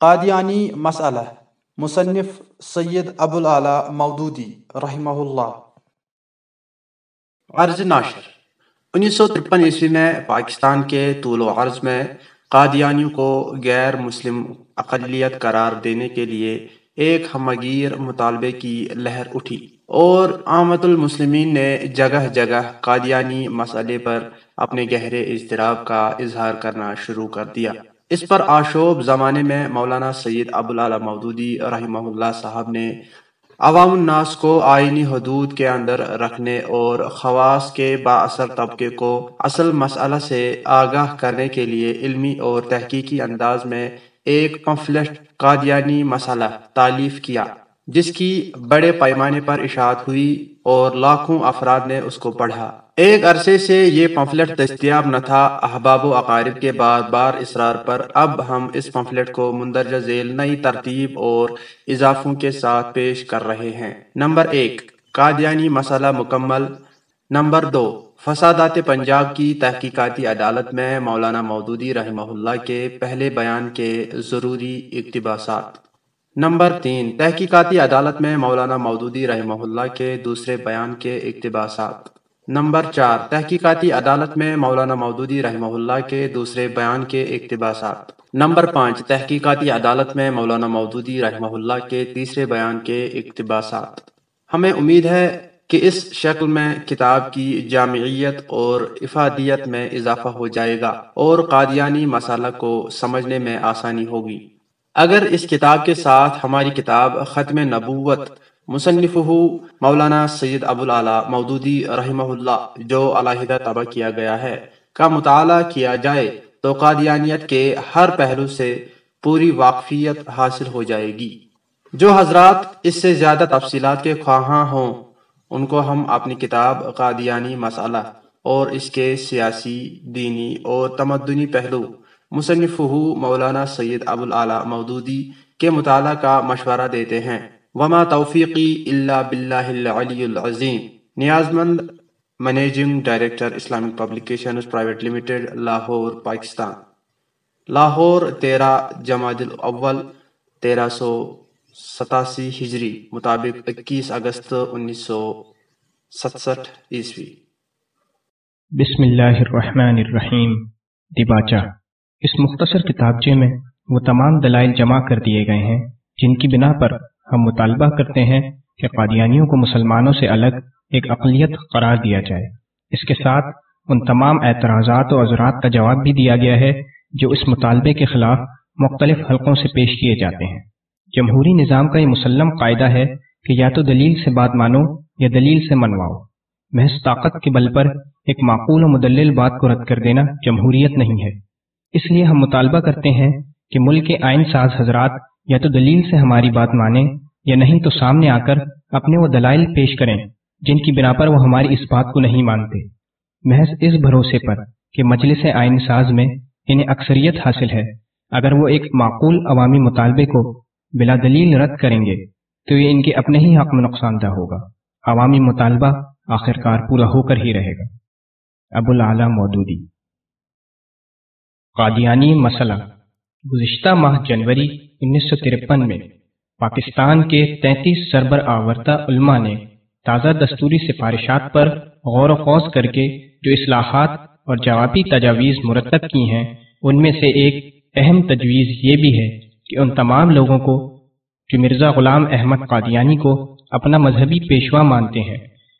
قادیانی مسئلہ مصنف سید ابوالعلیٰ مودودی رحمہ اللہ عرض ناشر انیس سو ترپن عیسوی میں پاکستان کے طول و عرض میں قادیانیوں کو غیر مسلم اقلیت قرار دینے کے لیے ایک ہمگیر مطالبے کی لہر اٹھی اور آمد المسلمین نے جگہ جگہ قادیانی مسئلے پر اپنے گہرے اضطراب کا اظہار کرنا شروع کر دیا اس پر آشوب زمانے میں مولانا سید ابوالعلیٰ مودودی رحمہ اللہ صاحب نے عوام الناس کو آئینی حدود کے اندر رکھنے اور خواص کے با اثر طبقے کو اصل مسئلہ سے آگاہ کرنے کے لیے علمی اور تحقیقی انداز میں ایک پمفلٹ قادیانی مسئلہ تعلیف کیا۔ جس کی بڑے پیمانے پر اشاعت ہوئی اور لاکھوں افراد نے اس کو پڑھا۔ ایک عرصے سے یہ پمفلٹ دستیاب نہ تھا۔ احباب و اقارب کے بار بار اصرار پر اب ہم اس پمفلٹ کو مندرجہ ذیل نئی ترتیب اور اضافوں کے ساتھ پیش کر رہے ہیں۔ نمبر ایک، قادیانی مسئلہ مکمل۔ نمبر دو، فسادات پنجاب کی تحقیقاتی عدالت میں مولانا مودودی رحمہ اللہ کے پہلے بیان کے ضروری اقتباسات۔ نمبر تین، تحقیقاتی عدالت میں مولانا مودودی رحمہ اللہ کے دوسرے بیان کے اقتباسات۔ نمبر چار، تحقیقاتی عدالت میں مولانا مودودی رحمہ اللہ کے دوسرے بیان کے اقتباسات۔ نمبر پانچ، تحقیقاتی عدالت میں مولانا مودودی رحمہ اللہ کے تیسرے بیان کے اقتباسات۔ ہمیں امید ہے کہ اس شکل میں کتاب کی جامعیت اور افادیت میں اضافہ ہو جائے گا اور قادیانی مسئلہ کو سمجھنے میں آسانی ہوگی۔ اگر اس کتاب کے ساتھ ہماری کتاب ختم نبوت مصنف مولانا سید ابوالعلیٰ مودودی رحمہ اللہ جو علیحدہ طبع کیا گیا ہے، کا مطالعہ کیا جائے تو قادیانیت کے ہر پہلو سے پوری واقفیت حاصل ہو جائے گی۔ جو حضرات اس سے زیادہ تفصیلات کے خواہاں ہوں، ان کو ہم اپنی کتاب قادیانی مسئلہ اور اس کے سیاسی، دینی اور تمدنی پہلو مصنف مولانا سید ابوالعلیٰ مودودی کے مطالعہ کا مشورہ دیتے ہیں۔ وما توفیقی اللہ باللہ العلی العظیم۔ نیازمند managing director Islamic publication private limited, Lahore, Pakistan. Lahore, تیرہ جماعت الاول، تیرہ سو ستاسی ہجری مطابق اکیس اگست انیس سو ستسٹھ عیسوی۔ بسم اللہ الرحمن الرحیم۔ دیباچہ اس مختصر کتابچے میں وہ تمام دلائل جمع کر دیے گئے ہیں، جن کی بنا پر ہم مطالبہ کرتے ہیں کہ قادیانیوں کو مسلمانوں سے الگ ایک اقلیت قرار دیا جائے۔ اس کے ساتھ ان تمام اعتراضات و عذرات کا جواب بھی دیا گیا ہے، جو اس مطالبے کے خلاف مختلف حلقوں سے پیش کیے جاتے ہیں۔ جمہوری نظام کا یہ مسلم قاعدہ ہے کہ یا تو دلیل سے بات مانو یا دلیل سے منواؤ۔ محض طاقت کے بل پر ایک معقول و مدلل بات کو رد کر دینا جمہوریت نہیں ہے۔ اس لیے ہم مطالبہ کرتے ہیں کہ ملک کے آئین ساز حضرات یا تو دلیل سے ہماری بات مانیں یا نہیں تو سامنے آ کر اپنے وہ دلائل پیش کریں جن کی بنا پر وہ ہماری اس بات کو نہیں مانتے۔ محض اس بھروسے پر کہ مجلس آئین ساز میں انہیں اکثریت حاصل ہے۔ اگر وہ ایک معقول عوامی مطالبے کو بلا دلیل رد کریں گے تو یہ ان کے اپنے ہی حق میں نقصان دہ ہوگا۔ عوامی مطالبہ آخرکار پورا ہو کر ہی رہے گا۔ ابو العلیٰ مودودی۔ قادیانی مسئلہ۔ گزشتہ ماہ جنوری انیس سو ترپن میں پاکستان کے تینتیس سربر آورتا علماء نے تازہ دستوری سفارشات پر غور و خوض کر کے جو اصلاحات اور جوابی تجاویز مرتب کی ہیں، ان میں سے ایک اہم تجویز یہ بھی ہے کہ ان تمام لوگوں کو جو مرزا غلام احمد قادیانی کو اپنا مذہبی پیشوا مانتے ہیں،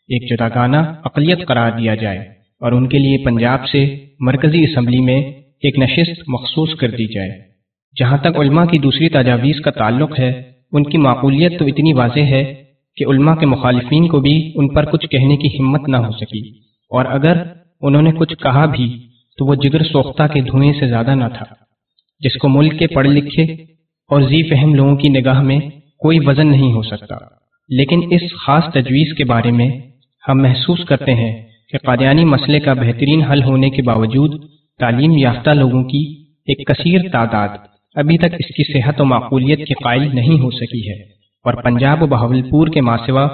ایک جداگانہ اقلیت قرار دیا جائے اور ان کے لیے پنجاب سے مرکزی اسمبلی میں ایک نشست مخصوص کر دی جائے۔ جہاں تک علماء کی دوسری تجاویز کا تعلق ہے، ان کی معقولیت تو اتنی واضح ہے کہ علماء کے مخالفین کو بھی ان پر کچھ کہنے کی ہمت نہ ہو سکی۔ اور اگر انہوں نے کچھ کہا بھی، تو وہ جگر سوختہ کے دھوئیں سے زیادہ نہ تھا۔ جس کو ملک کے پڑھ لکھے اور زی فہم لوگوں کی نگاہ میں کوئی وزن نہیں ہو سکتا۔ لیکن اس خاص تجویز کے بارے میں ہم محسوس کرتے ہیں کہ قادیانی مسئلے کا بہترین حل ہونے کے باوجود تعلیم یافتہ لوگوں کی ایک کثیر تعداد ابھی تک اس کی صحت و معقولیت کے قائل نہیں ہو سکی ہے اور پنجاب و بہاولپور کے ماسوا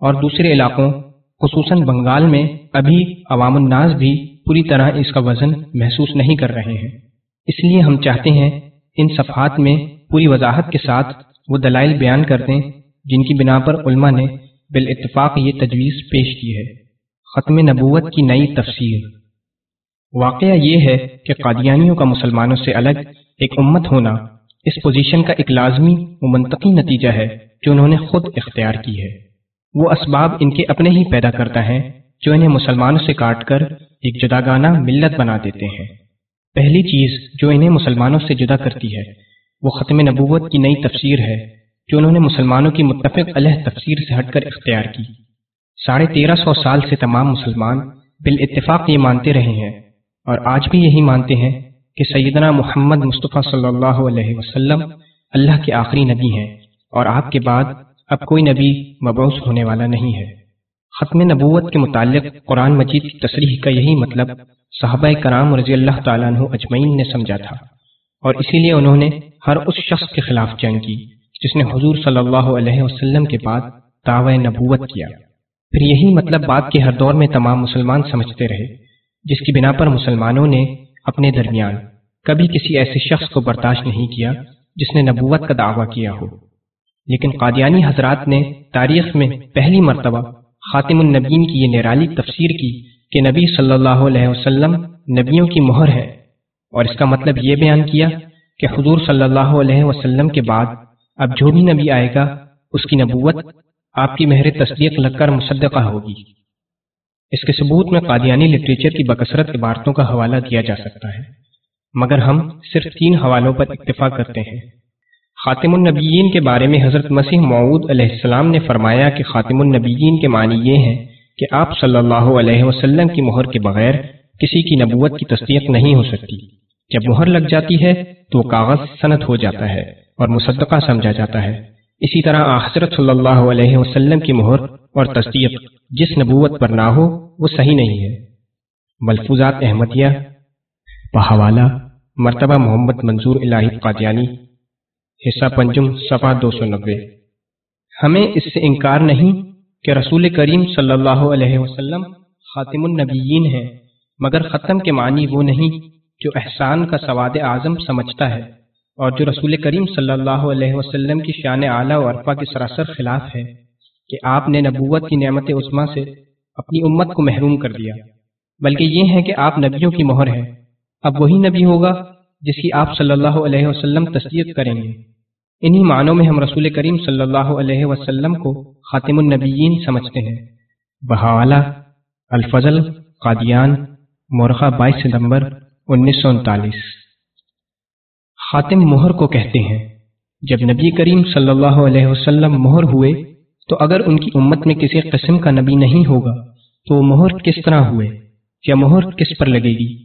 اور دوسرے علاقوں، خصوصاً بنگال میں، ابھی عوام الناس بھی پوری طرح اس کا وزن محسوس نہیں کر رہے ہیں۔ اس لیے ہم چاہتے ہیں ان صفحات میں پوری وضاحت کے ساتھ وہ دلائل بیان کر دیں جن کی بنا پر علماء نے بالاتفاق یہ تجویز پیش کی ہے۔ ختم نبوت کی نئی تفسیر۔ واقعہ یہ ہے کہ قادیانیوں کا مسلمانوں سے الگ ایک امت ہونا اس پوزیشن کا ایک لازمی و منطقی نتیجہ ہے جو انہوں نے خود اختیار کی ہے۔ وہ اسباب ان کے اپنے ہی پیدا کرتا ہے جو انہیں مسلمانوں سے کاٹ کر ایک جداگانہ ملت بنا دیتے ہیں۔ پہلی چیز جو انہیں مسلمانوں سے جدا کرتی ہے وہ ختم نبوت کی نئی تفسیر ہے جو انہوں نے مسلمانوں کی متفق علیہ تفسیر سے ہٹ کر اختیار کی۔ ساڑھے تیرہ سو سال سے تمام مسلمان بالاتفاق یہ مانتے رہے ہیں اور آج بھی یہی مانتے ہیں کہ سیدنا محمد مصطفیٰ صلی اللہ علیہ وسلم اللہ کے آخری نبی ہیں اور آپ کے بعد اب کوئی نبی مبعوث ہونے والا نہیں ہے۔ ختم نبوت کے متعلق قرآن مجید کی تصریح کا یہی مطلب صحابہ کرام رضی اللہ تعالیٰ عنہ اجمعین نے سمجھا تھا اور اسی لیے انہوں نے ہر اس شخص کے خلاف جنگ کی جس نے حضور صلی اللہ علیہ وسلم کے بعد دعوی نبوت کیا۔ پھر یہی مطلب بات کے ہر دور میں تمام مسلمان سمجھتے رہے۔ جس کی بنا پر مسلمانوں نے اپنے درمیان کبھی کسی ایسے شخص کو برداشت نہیں کیا جس نے نبوت کا دعویٰ کیا ہو۔ لیکن قادیانی حضرات نے تاریخ میں پہلی مرتبہ خاتم النبین کی یہ نرالی تفسیر کی کہ نبی صلی اللہ علیہ وسلم نبیوں کی مہر ہے اور اس کا مطلب یہ بیان کیا کہ حضور صلی اللہ علیہ وسلم کے بعد اب جو بھی نبی آئے گا اس کی نبوت آپ کی مہر تصدیق لگ کر مصدقہ ہوگی۔ اس کے ثبوت میں قادیانی لٹریچر کی بکثرت عبارتوں کا حوالہ دیا جا سکتا ہے۔ مگر ہم صرف تین حوالوں پر اکتفا کرتے ہیں۔ خاتم النبیین کے بارے میں حضرت مسیح معود علیہ السلام نے فرمایا کہ خاتم النبیین کے معنی یہ ہیں کہ آپ صلی اللہ علیہ وسلم کی مہر کے بغیر کسی کی نبوت کی تصدیق نہیں ہو سکتی۔ جب مہر لگ جاتی ہے تو وہ کاغذ صنعت ہو جاتا ہے اور مصدقہ سمجھا جاتا ہے۔ اسی طرح حضرت صلی اللہ علیہ وسلم کی مہر اور تصدیق جس نبوت پر نہ ہو، وہ صحیح نہیں ہے۔ ملفوظات احمدیہ۔ بحوالہ مرتبہ محمد منظور الہی قادیانی۔ حصہ پنجم، صفحہ دو سو نبے ہمیں اس سے انکار نہیں کہ رسول کریم صلی اللہ علیہ وسلم خاتم النبیین ہیں، مگر ختم کے معنی وہ نہیں جو احسان کا سواد اعظم سمجھتا ہے اور جو رسول کریم صلی اللہ علیہ وسلم کی شان اعلیٰ و عرفہ کے سراسر خلاف ہے۔ کہ آپ نے نبوت کی نعمت عثمہ سے اپنی امت کو محروم کر دیا۔ بلکہ یہ ہے کہ آپ نبیوں کی مہر ہے اب وہی نبی ہوگا جس کی آپ صلی اللہ علیہ وسلم تصدیق کریں گے۔ انہی معنوں میں ہم رسول کریم صلی اللہ علیہ وسلم کو خاتم النبیین سمجھتے ہیں۔ بحوالہ الفضل، قادیان، مورخہ بائیس ستمبر، انیس سو انتالیس۔ خاتم مہر کو کہتے ہیں۔ جب نبی کریم صلی اللہ علیہ وسلم مہر ہوئے تو اگر ان کی امت میں کسی قسم کا نبی نہیں ہوگا، تو وہ مہر کس طرح ہوئے؟ یا مہر کس پر لگے گی؟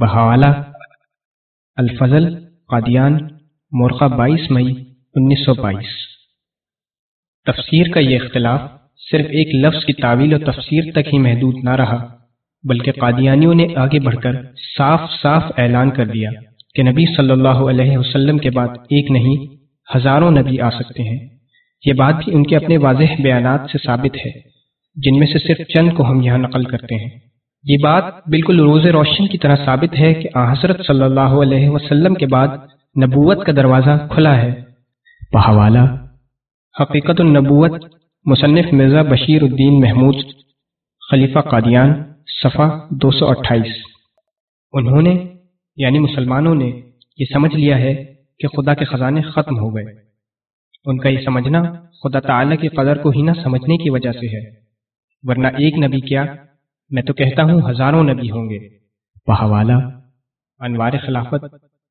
بحوالہ الفضل، قادیان، مورخہ بائیس مئی، انیس سو بائیس۔ تفسیر کا یہ اختلاف صرف ایک لفظ کی تعویل و تفسیر تک ہی محدود نہ رہا، بلکہ قادیانیوں نے آگے بڑھ کر صاف صاف اعلان کر دیا کہ نبی صلی اللہ علیہ وسلم کے بعد ایک نہیں، ہزاروں نبی آ سکتے ہیں۔ یہ بات بھی ان کے اپنے واضح بیانات سے ثابت ہے جن میں سے صرف چند کو ہم یہاں نقل کرتے ہیں۔ یہ بات بالکل روز روشن کی طرح ثابت ہے کہ حضرت صلی اللہ علیہ وسلم کے بعد نبوت کا دروازہ کھلا ہے۔ بحوالہ حقیقت النبوت مصنف مرزا بشیر الدین محمود خلیفہ قادیان صفحہ دو سو اٹھائیس۔ انہوں نے یعنی مسلمانوں نے یہ سمجھ لیا ہے کہ خدا کے خزانے ختم ہو گئے۔ ان کا یہ سمجھنا خدا تعالی کی قدر کو ہی نہ سمجھنے کی وجہ سے ہے۔ ورنہ ایک نبی کیا؟ میں تو کہتا ہوں ہزاروں نبی ہوں گے۔ بحوالہ انوار خلافت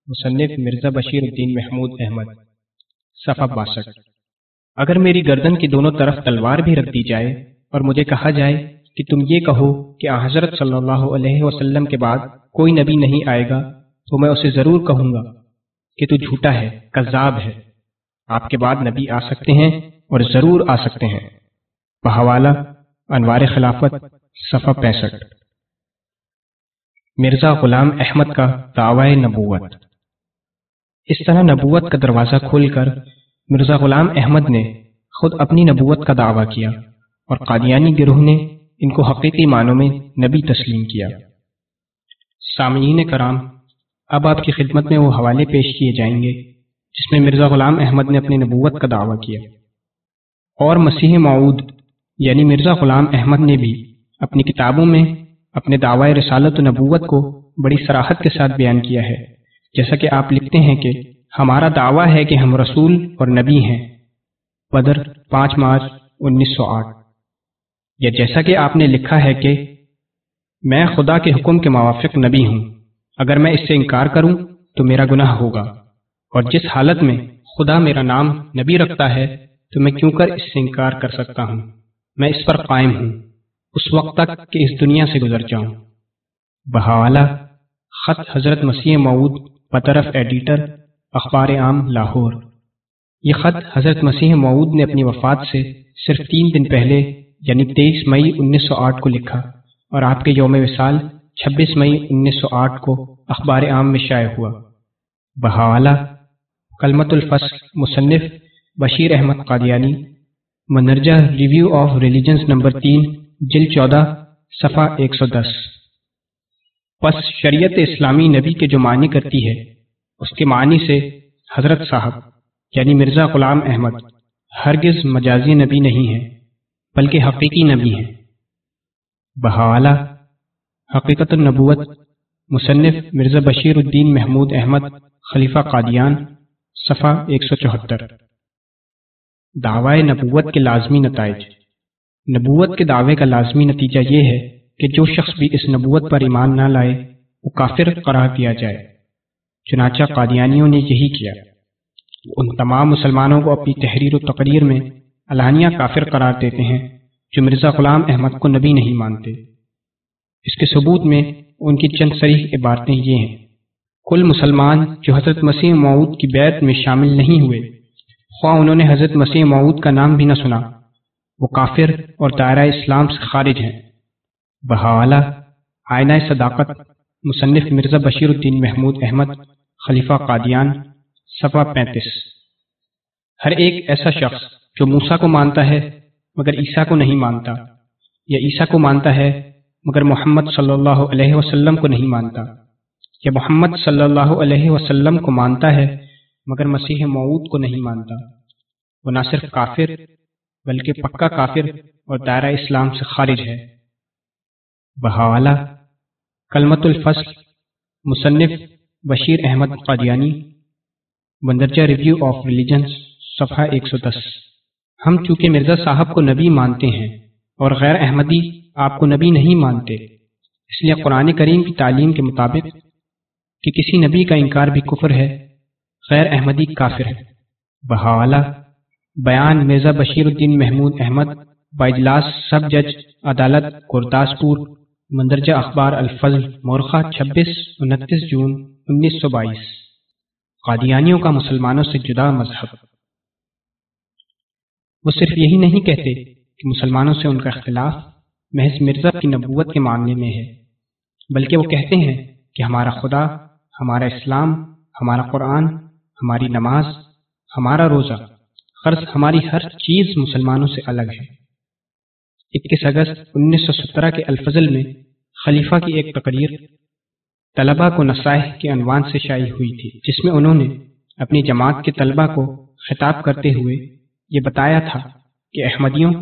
مصنف مرزا بشیر الدین محمود احمد صفحہ باسٹھ۔ اگر میری گردن کی دونوں طرف تلوار بھی رکھ دی جائے اور مجھے کہا جائے کہ تم یہ کہو کہ حضرت صلی اللہ علیہ وسلم کے بعد کوئی نبی نہیں آئے گا تو میں اسے ضرور کہوں گا کہ تو جھوٹا ہے کذاب ہے۔ آپ کے بعد نبی آ سکتے ہیں اور ضرور آ سکتے ہیں۔ بحوالہ، انوار خلافت، صفحہ پینسٹھ۔ مرزا غلام احمد کا دعوی نبوت۔ اس طرح نبوت کا دروازہ کھول کر مرزا غلام احمد نے خود اپنی نبوت کا دعویٰ کیا اور قادیانی گروہ نے ان کو حقیقی معنوں میں نبی تسلیم کیا۔ سامعین کرام، اب آپ کی خدمت میں وہ حوالے پیش کیے جائیں گے۔ جس میں مرزا غلام احمد نے اپنی نبوت کا دعویٰ کیا۔ اور مسیح معود یعنی مرزا غلام احمد نے بھی اپنی کتابوں میں اپنے دعوی رسالت و نبوت کو بڑی سراحت کے ساتھ بیان کیا ہے۔ جیسا کہ آپ لکھتے ہیں کہ ہمارا دعویٰ ہے کہ ہم رسول اور نبی ہیں۔ بدر پانچ مارچ انیس سو آٹھ۔ یا جیسا کہ آپ نے لکھا ہے کہ میں خدا کے حکم کے موافق نبی ہوں۔ اگر میں اس سے انکار کروں تو میرا گناہ ہوگا۔ اور جس حالت میں خدا میرا نام نبی رکھتا ہے، تو میں کیوں کر اس سے انکار کر سکتا ہوں؟ میں اس پر قائم ہوں۔ اس وقت تک کہ اس دنیا سے گزر جاؤں۔ بحوالہ خط حضرت مسیح معود بطرف ایڈیٹر، اخبار عام، لاہور۔ یہ خط حضرت مسیح معود نے اپنی وفات سے صرف تین دن پہلے یعنی تیئیس مئی انیس سو آٹھ کو لکھا اور آپ کے یوم وصال چھبیس مئی انیس سو آٹھ کو اخبار عام میں شائع ہوا۔ بحوالہ کلمت الفصل، مصنف بشیر احمد قادیانی مندرجہ ریویو آف ریلیجنس نمبر تین، جل چودہ، صفحہ ایک سو دس۔ پس شریعت اسلامی نبی کے جو معنی کرتی ہے، اس کے معنی سے حضرت صاحب یعنی مرزا غلام احمد، ہرگز مجازی نبی نہیں ہے بلکہ حقیقی نبی ہیں۔ بحوالہ حقیقت النبوت، مصنف مرزا بشیر الدین محمود احمد، خلیفہ قادیان صفحہ ایک سو چوہتر۔ دعوی نبوت کے لازمی نتائج۔ نبوت کے دعوے کا لازمی نتیجہ یہ ہے کہ جو شخص بھی اس نبوت پر ایمان نہ لائے، وہ کافر قرار دیا جائے۔ چنانچہ قادیانیوں نے یہی کیا۔ ان تمام مسلمانوں کو اپنی تحریر و تقریر میں علانیہ کافر قرار دیتے ہیں، جو مرزا غلام احمد کو نبی نہیں مانتے۔ اس کے ثبوت میں ان کی چند صریح عبارتیں یہ ہیں۔ کل مسلمان جو حضرت مسیح معود کی بیت میں شامل نہیں ہوئے، خواہ انہوں نے حضرت مسیح معود کا نام بھی نہ سنا۔ وہ کافر اور دائرہ اسلام سے خارج ہیں۔ بحوالہ آئینہ صداقت مصنف مرزا بشیر الدین محمود احمد، خلیفہ قادیان صفا پینتیس۔ ہر ایک ایسا شخص جو موسا کو مانتا ہے مگر عیسیٰ کو نہیں مانتا، یا عیسیٰ کو مانتا ہے مگر محمد صلی اللہ علیہ وسلم کو نہیں مانتا۔ یا محمد صلی اللہ علیہ وسلم کو مانتا ہے، مگر مسیح معود کو نہیں مانتا۔ وہ نہ صرف کافر، بلکہ پکا کافر اور دائرہ اسلام سے خارج ہے۔ بحوالہ کلمت الفصل، مصنف بشیر احمد قادیانی مندرجہ ریویو آف ریلیجنس صفحہ ایک سو دس۔ ہم چونکہ مرزا صاحب کو نبی مانتے ہیں اور غیر احمدی آپ کو نبی نہیں مانتے، اس لیے قرآن کریم کی تعلیم کے مطابق کہ کسی نبی کا انکار بھی کفر ہے، غیر احمدی کافر ہے۔ بحوالہ بیان مرزا بشیر الدین محمود احمد باجلاس سب جج، عدالت، گرداسپور، مندرجہ اخبار الفضل، مورخہ، چھبیس، انتیس جون، انیس سو بائیس۔ قادیانیوں کا مسلمانوں سے جدا مذہب۔ وہ صرف یہی نہیں کہتے کہ مسلمانوں سے ان کا اختلاف محض مرزا کی نبوت کے معاملے میں ہے، بلکہ وہ کہتے ہیں کہ ہمارا خدا ہمارا اسلام، ہمارا قرآن، ہماری نماز، ہمارا روزہ قرض ہماری ہر چیز مسلمانوں سے الگ ہے۔ اکیس اگست انیس سو سترہ کے الفضل میں خلیفہ کی ایک تقریر طلبہ کو نصائح کے عنوان سے شائع ہوئی تھی، جس میں انہوں نے اپنی جماعت کے طلبہ کو خطاب کرتے ہوئے یہ بتایا تھا کہ احمدیوں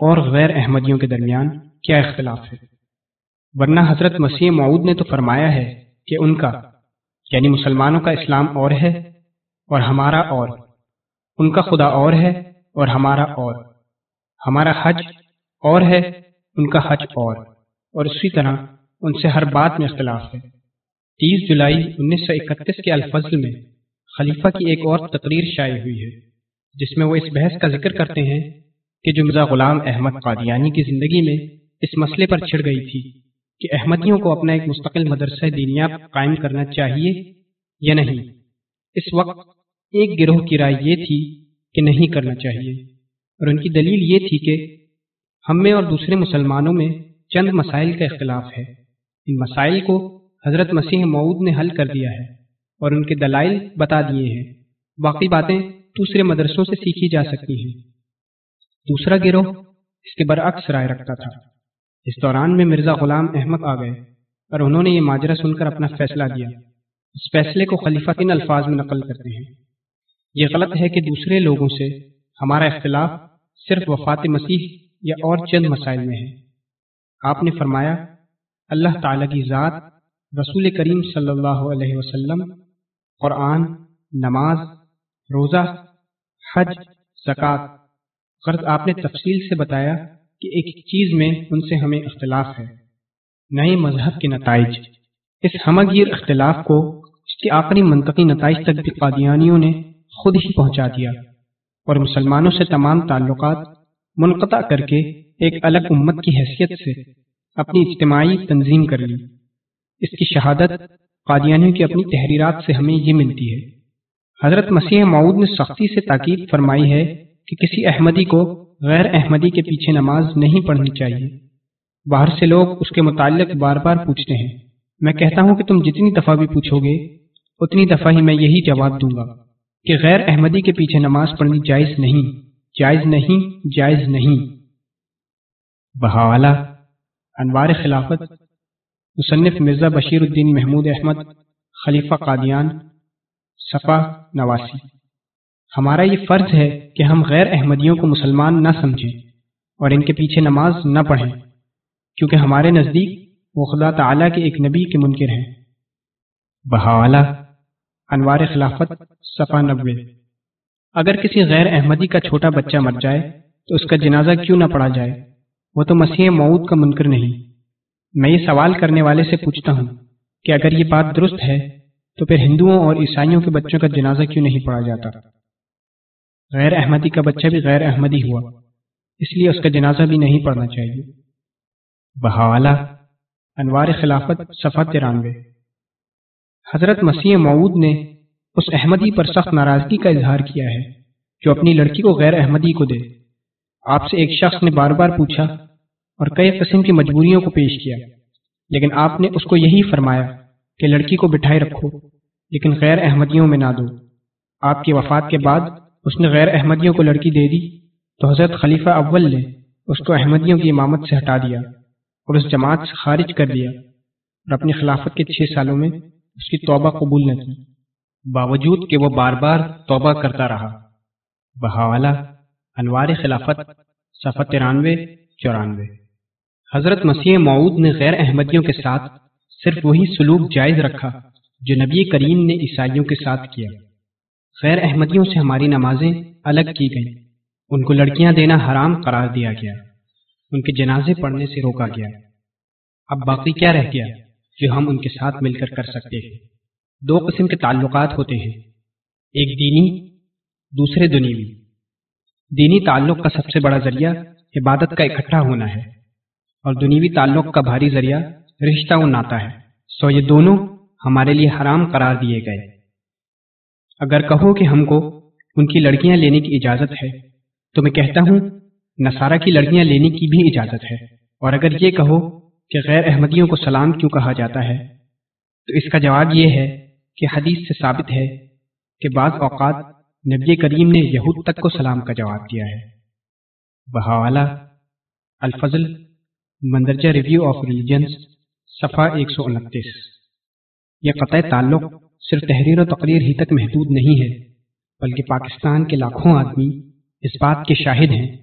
اور غیر احمدیوں کے درمیان کیا اختلاف ہے۔ ورنہ حضرت مسیح معود نے تو فرمایا ہے کہ ان کا یعنی مسلمانوں کا اسلام اور ہے اور ہمارا اور۔ ان کا خدا اور ہے اور ہمارا اور۔ ہمارا حج اور ہے، ان کا حج اور۔ اور اسی طرح ان سے ہر بات میں اختلاف ہے۔ تیس جولائی انیس سو اکتیس کے الفضل میں خلیفہ کی ایک اور تقریر شائع ہوئی ہے، جس میں وہ اس بحث کا ذکر کرتے ہیں کہ جو مرزا غلام احمد قادیانی کی زندگی میں اس مسئلے پر چھڑ گئی تھی۔ کہ احمدیوں کو اپنا ایک مستقل مدرسہ دینیا قائم کرنا چاہیے یا نہیں؟ اس وقت ایک گروہ کی رائے یہ تھی کہ نہیں کرنا چاہیے۔ اور ان کی دلیل یہ تھی کہ ہم میں اور دوسرے مسلمانوں میں چند مسائل کا اختلاف ہے۔ ان مسائل کو حضرت مسیح معود نے حل کر دیا ہے اور ان کے دلائل بتا دیے ہیں۔ باقی باتیں دوسرے مدرسوں سے سیکھی جا سکتی ہیں۔ دوسرا گروہ اس کے برعکس رائے رکھتا تھا۔ اس دوران میں مرزا غلام احمد آ گئے اور انہوں نے یہ ماجرہ سن کر اپنا فیصلہ دیا اس فیصلے کو خلیفہ کن الفاظ میں نقل کرتے ہیں۔ یہ غلط ہے کہ دوسرے لوگوں سے ہمارا اختلاف صرف وفات مسیح یا اور چند مسائل میں ہے۔ آپ نے فرمایا، اللہ تعالی کی ذات رسول کریم صلی اللہ علیہ وسلم، قرآن، نماز، روزہ، حج، زکوٰۃ، غرض آپ نے تفصیل سے بتایا کہ ایک چیز میں ان سے ہمیں اختلاف ہے۔ نئے مذہب کے نتائج۔ اس ہمگیر اختلاف کو اس کے آخری منطقی نتائج تک بھی قادیانیوں نے خود ہی پہنچا دیا اور مسلمانوں سے تمام تعلقات منقطع کر کے ایک الگ امت کی حیثیت سے اپنی اجتماعی تنظیم کر لی۔ اس کی شہادت قادیانیوں کی اپنی تحریرات سے ہمیں یہ ملتی ہے۔ حضرت مسیح معود نے سختی سے تاکید فرمائی ہے کہ کسی احمدی کو غیر احمدی کے پیچھے نماز نہیں پڑھنی چاہیے۔ باہر سے لوگ اس کے متعلق بار بار پوچھتے ہیں۔ میں کہتا ہوں کہ تم جتنی دفعہ بھی پوچھو گے، اتنی دفعہ ہی میں یہی جواب دوں گا کہ غیر احمدی کے پیچھے نماز پڑھنی جائز نہیں جائز نہیں جائز نہیں۔ بہاوالہ، انوار خلافت، مصنف مرزا بشیر الدین محمود احمد، خلیفہ قادیان، صفا نواسی۔ ہمارا یہ فرض ہے کہ ہم غیر احمدیوں کو مسلمان نہ سمجھیں اور ان کے پیچھے نماز نہ پڑھیں، کیونکہ ہمارے نزدیک وہ خدا تعالیٰ کے ایک نبی کے منکر ہیں۔ بہاوالہ، انوار خلافت صفا نبوے اگر کسی غیر احمدی کا چھوٹا بچہ مر جائے تو اس کا جنازہ کیوں نہ پڑا جائے؟ وہ تو مسیح معود کا منکر نہیں۔ میں یہ سوال کرنے والے سے پوچھتا ہوں کہ اگر یہ بات درست ہے تو پھر ہندوؤں اور عیسائیوں کے بچوں کا جنازہ کیوں نہیں پڑا جاتا؟ غیر احمدی کا بچہ بھی غیر احمدی ہوا۔ اس لیے اس کا جنازہ بھی نہیں پڑھنا چاہیے۔ بہاوالہ، انوار خلافت صفا ترانوے۔ حضرت مسیح معود نے اس احمدی پر سخت ناراضگی کا اظہار کیا ہے، جو اپنی لڑکی کو غیر احمدی کو دے۔ آپ سے ایک شخص نے بار بار پوچھا اور کئی قسم کی مجبوریوں کو پیش کیا، لیکن آپ نے اس کو یہی فرمایا کہ لڑکی کو بٹھائے رکھو، لیکن غیر احمدیوں میں نہ دو۔ آپ کی وفات کے بعد اس نے غیر احمدیوں کو لڑکی دے دی تو حضرت خلیفہ اول نے اس کو احمدیوں کی امامت سے ہٹا دیا اور اس جماعت سے خارج کر دیا اور اپنی خلافت کے چھ سالوں میں اس کی توبہ قبول نہ کی۔ باوجود کہ وہ بار بار توبہ کرتا رہا۔ بہاوالہ انوار خلافت، صفحہ ترانوے، چورانوے۔ حضرت مسیح معود نے غیر احمدیوں کے ساتھ صرف وہی سلوک جائز رکھا جو نبی کریم نے عیسائیوں کے ساتھ کیا۔ غیر احمدیوں سے ہماری نمازیں الگ کی گئیں۔ ان کو لڑکیاں دینا حرام قرار دیا گیا۔ ان کے جنازے پڑھنے سے روکا گیا۔ اب باقی کیا رہ گیا جو ہم ان کے ساتھ مل کر کر سکتے ہیں؟ دو قسم کے تعلقات ہوتے ہیں۔ ایک دینی، دوسرے دنیوی۔ دینی تعلق کا سب سے بڑا ذریعہ عبادت کا اکٹھا ہونا ہے اور دنیوی تعلق کا بھاری ذریعہ رشتہ و ناتا ہے۔ سو یہ دونوں ہمارے لیے حرام قرار دیے گئے۔ اگر کہو کہ ہم کو ان کی لڑکیاں لینے کی اجازت ہے، تو میں کہتا ہوں، نصارہ کی لڑکیاں لینے کی بھی اجازت ہے۔ اور اگر یہ کہو کہ غیر احمدیوں کو سلام کیوں کہا جاتا ہے، تو اس کا جواب یہ ہے کہ حدیث سے ثابت ہے کہ بعض اوقات نبی کریم نے یہود تک کو سلام کا جواب دیا ہے۔ بہاوالہ الفضل، مندرجہ ریویو آف ریلیجنس صفحہ ایک سو انتیس۔ یہ قطع تعلق صرف تحریر و تقریر ہی تک محدود نہیں ہے، بلکہ پاکستان کے لاکھوں آدمی اس بات کے شاہد ہیں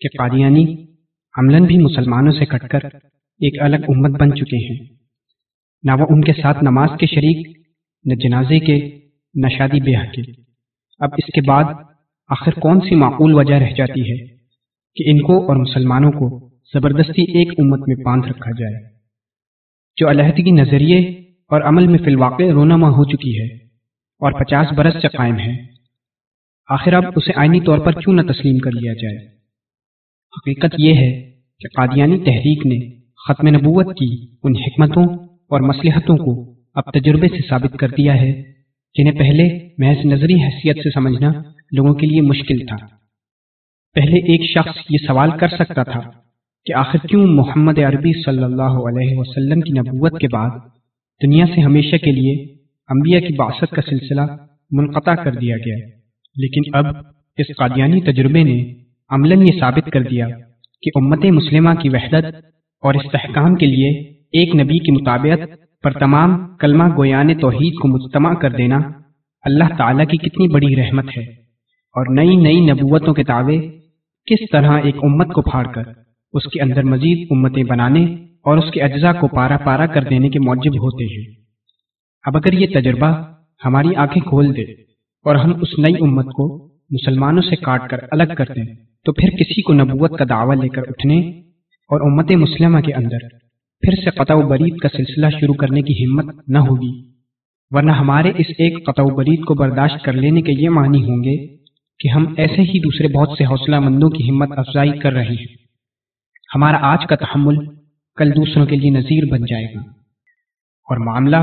کہ قادیانی عملاً بھی مسلمانوں سے کٹ کر ایک الگ امت بن چکے ہیں۔ نہ وہ ان کے ساتھ نماز کے شریک، نہ جنازے کے، نہ شادی بیاہ کے۔ اب اس کے بعد آخر کون سی معقول وجہ رہ جاتی ہے کہ ان کو اور مسلمانوں کو زبردستی ایک امت میں باندھ رکھا جائے؟ جو علیحدگی نظریے اور عمل میں فی الواقع رونما ہو چکی ہے اور پچاس برس سے قائم ہے۔ آخر اب اسے آئینی طور پر کیوں نہ تسلیم کر لیا جائے؟ حقیقت یہ ہے کہ قادیانی تحریک نے ختم نبوت کی ان حکمتوں اور مصلحتوں کو اب تجربے سے ثابت کر دیا ہے، جنہیں پہلے محض نظری حیثیت سے سمجھنا لوگوں کے لیے مشکل تھا۔ پہلے ایک شخص یہ سوال کر سکتا تھا کہ آخر کیوں محمد عربی صلی اللہ علیہ وسلم کی نبوت کے بعد دنیا سے ہمیشہ کے لیے انبیاء کی باست کا سلسلہ منقطع کر دیا گیا۔ لیکن اب اس قادیانی تجربے نے عملاً یہ ثابت کر دیا کہ امت مسلمہ کی وحدت اور استحکام کے لیے ایک نبی کی مطابقت پر تمام کلمہ گویان توحید کو مجتمع کر دینا اللہ تعالیٰ کی کتنی بڑی رحمت ہے۔ اور نئی نئی نبوتوں کے دعوے کس طرح ایک امت کو پھاڑ کر اس کے اندر مزید امتیں بنانے اور اس کے اجزاء کو پارا پارا کر دینے کے موجب ہوتے ہیں۔ اب اگر یہ تجربہ ہماری آنکھیں کھول دے اور ہم اس نئی امت کو مسلمانوں سے کاٹ کر الگ کر دیں، تو پھر کسی کو نبوت کا دعویٰ لے کر اٹھنے اور امت مسلمہ کے اندر پھر سے قطع و برید کا سلسلہ شروع کرنے کی ہمت نہ ہوگی۔ ورنہ ہمارے اس ایک قطع و برید کو برداشت کر لینے کے یہ معنی ہوں گے کہ ہم ایسے ہی دوسرے بہت سے حوصلہ مندوں کی ہمت افزائی کر رہے ہیں۔ ہمارا آج کا تحمل کل دوسروں کے لیے نظیر بن جائے گا۔ اور معاملہ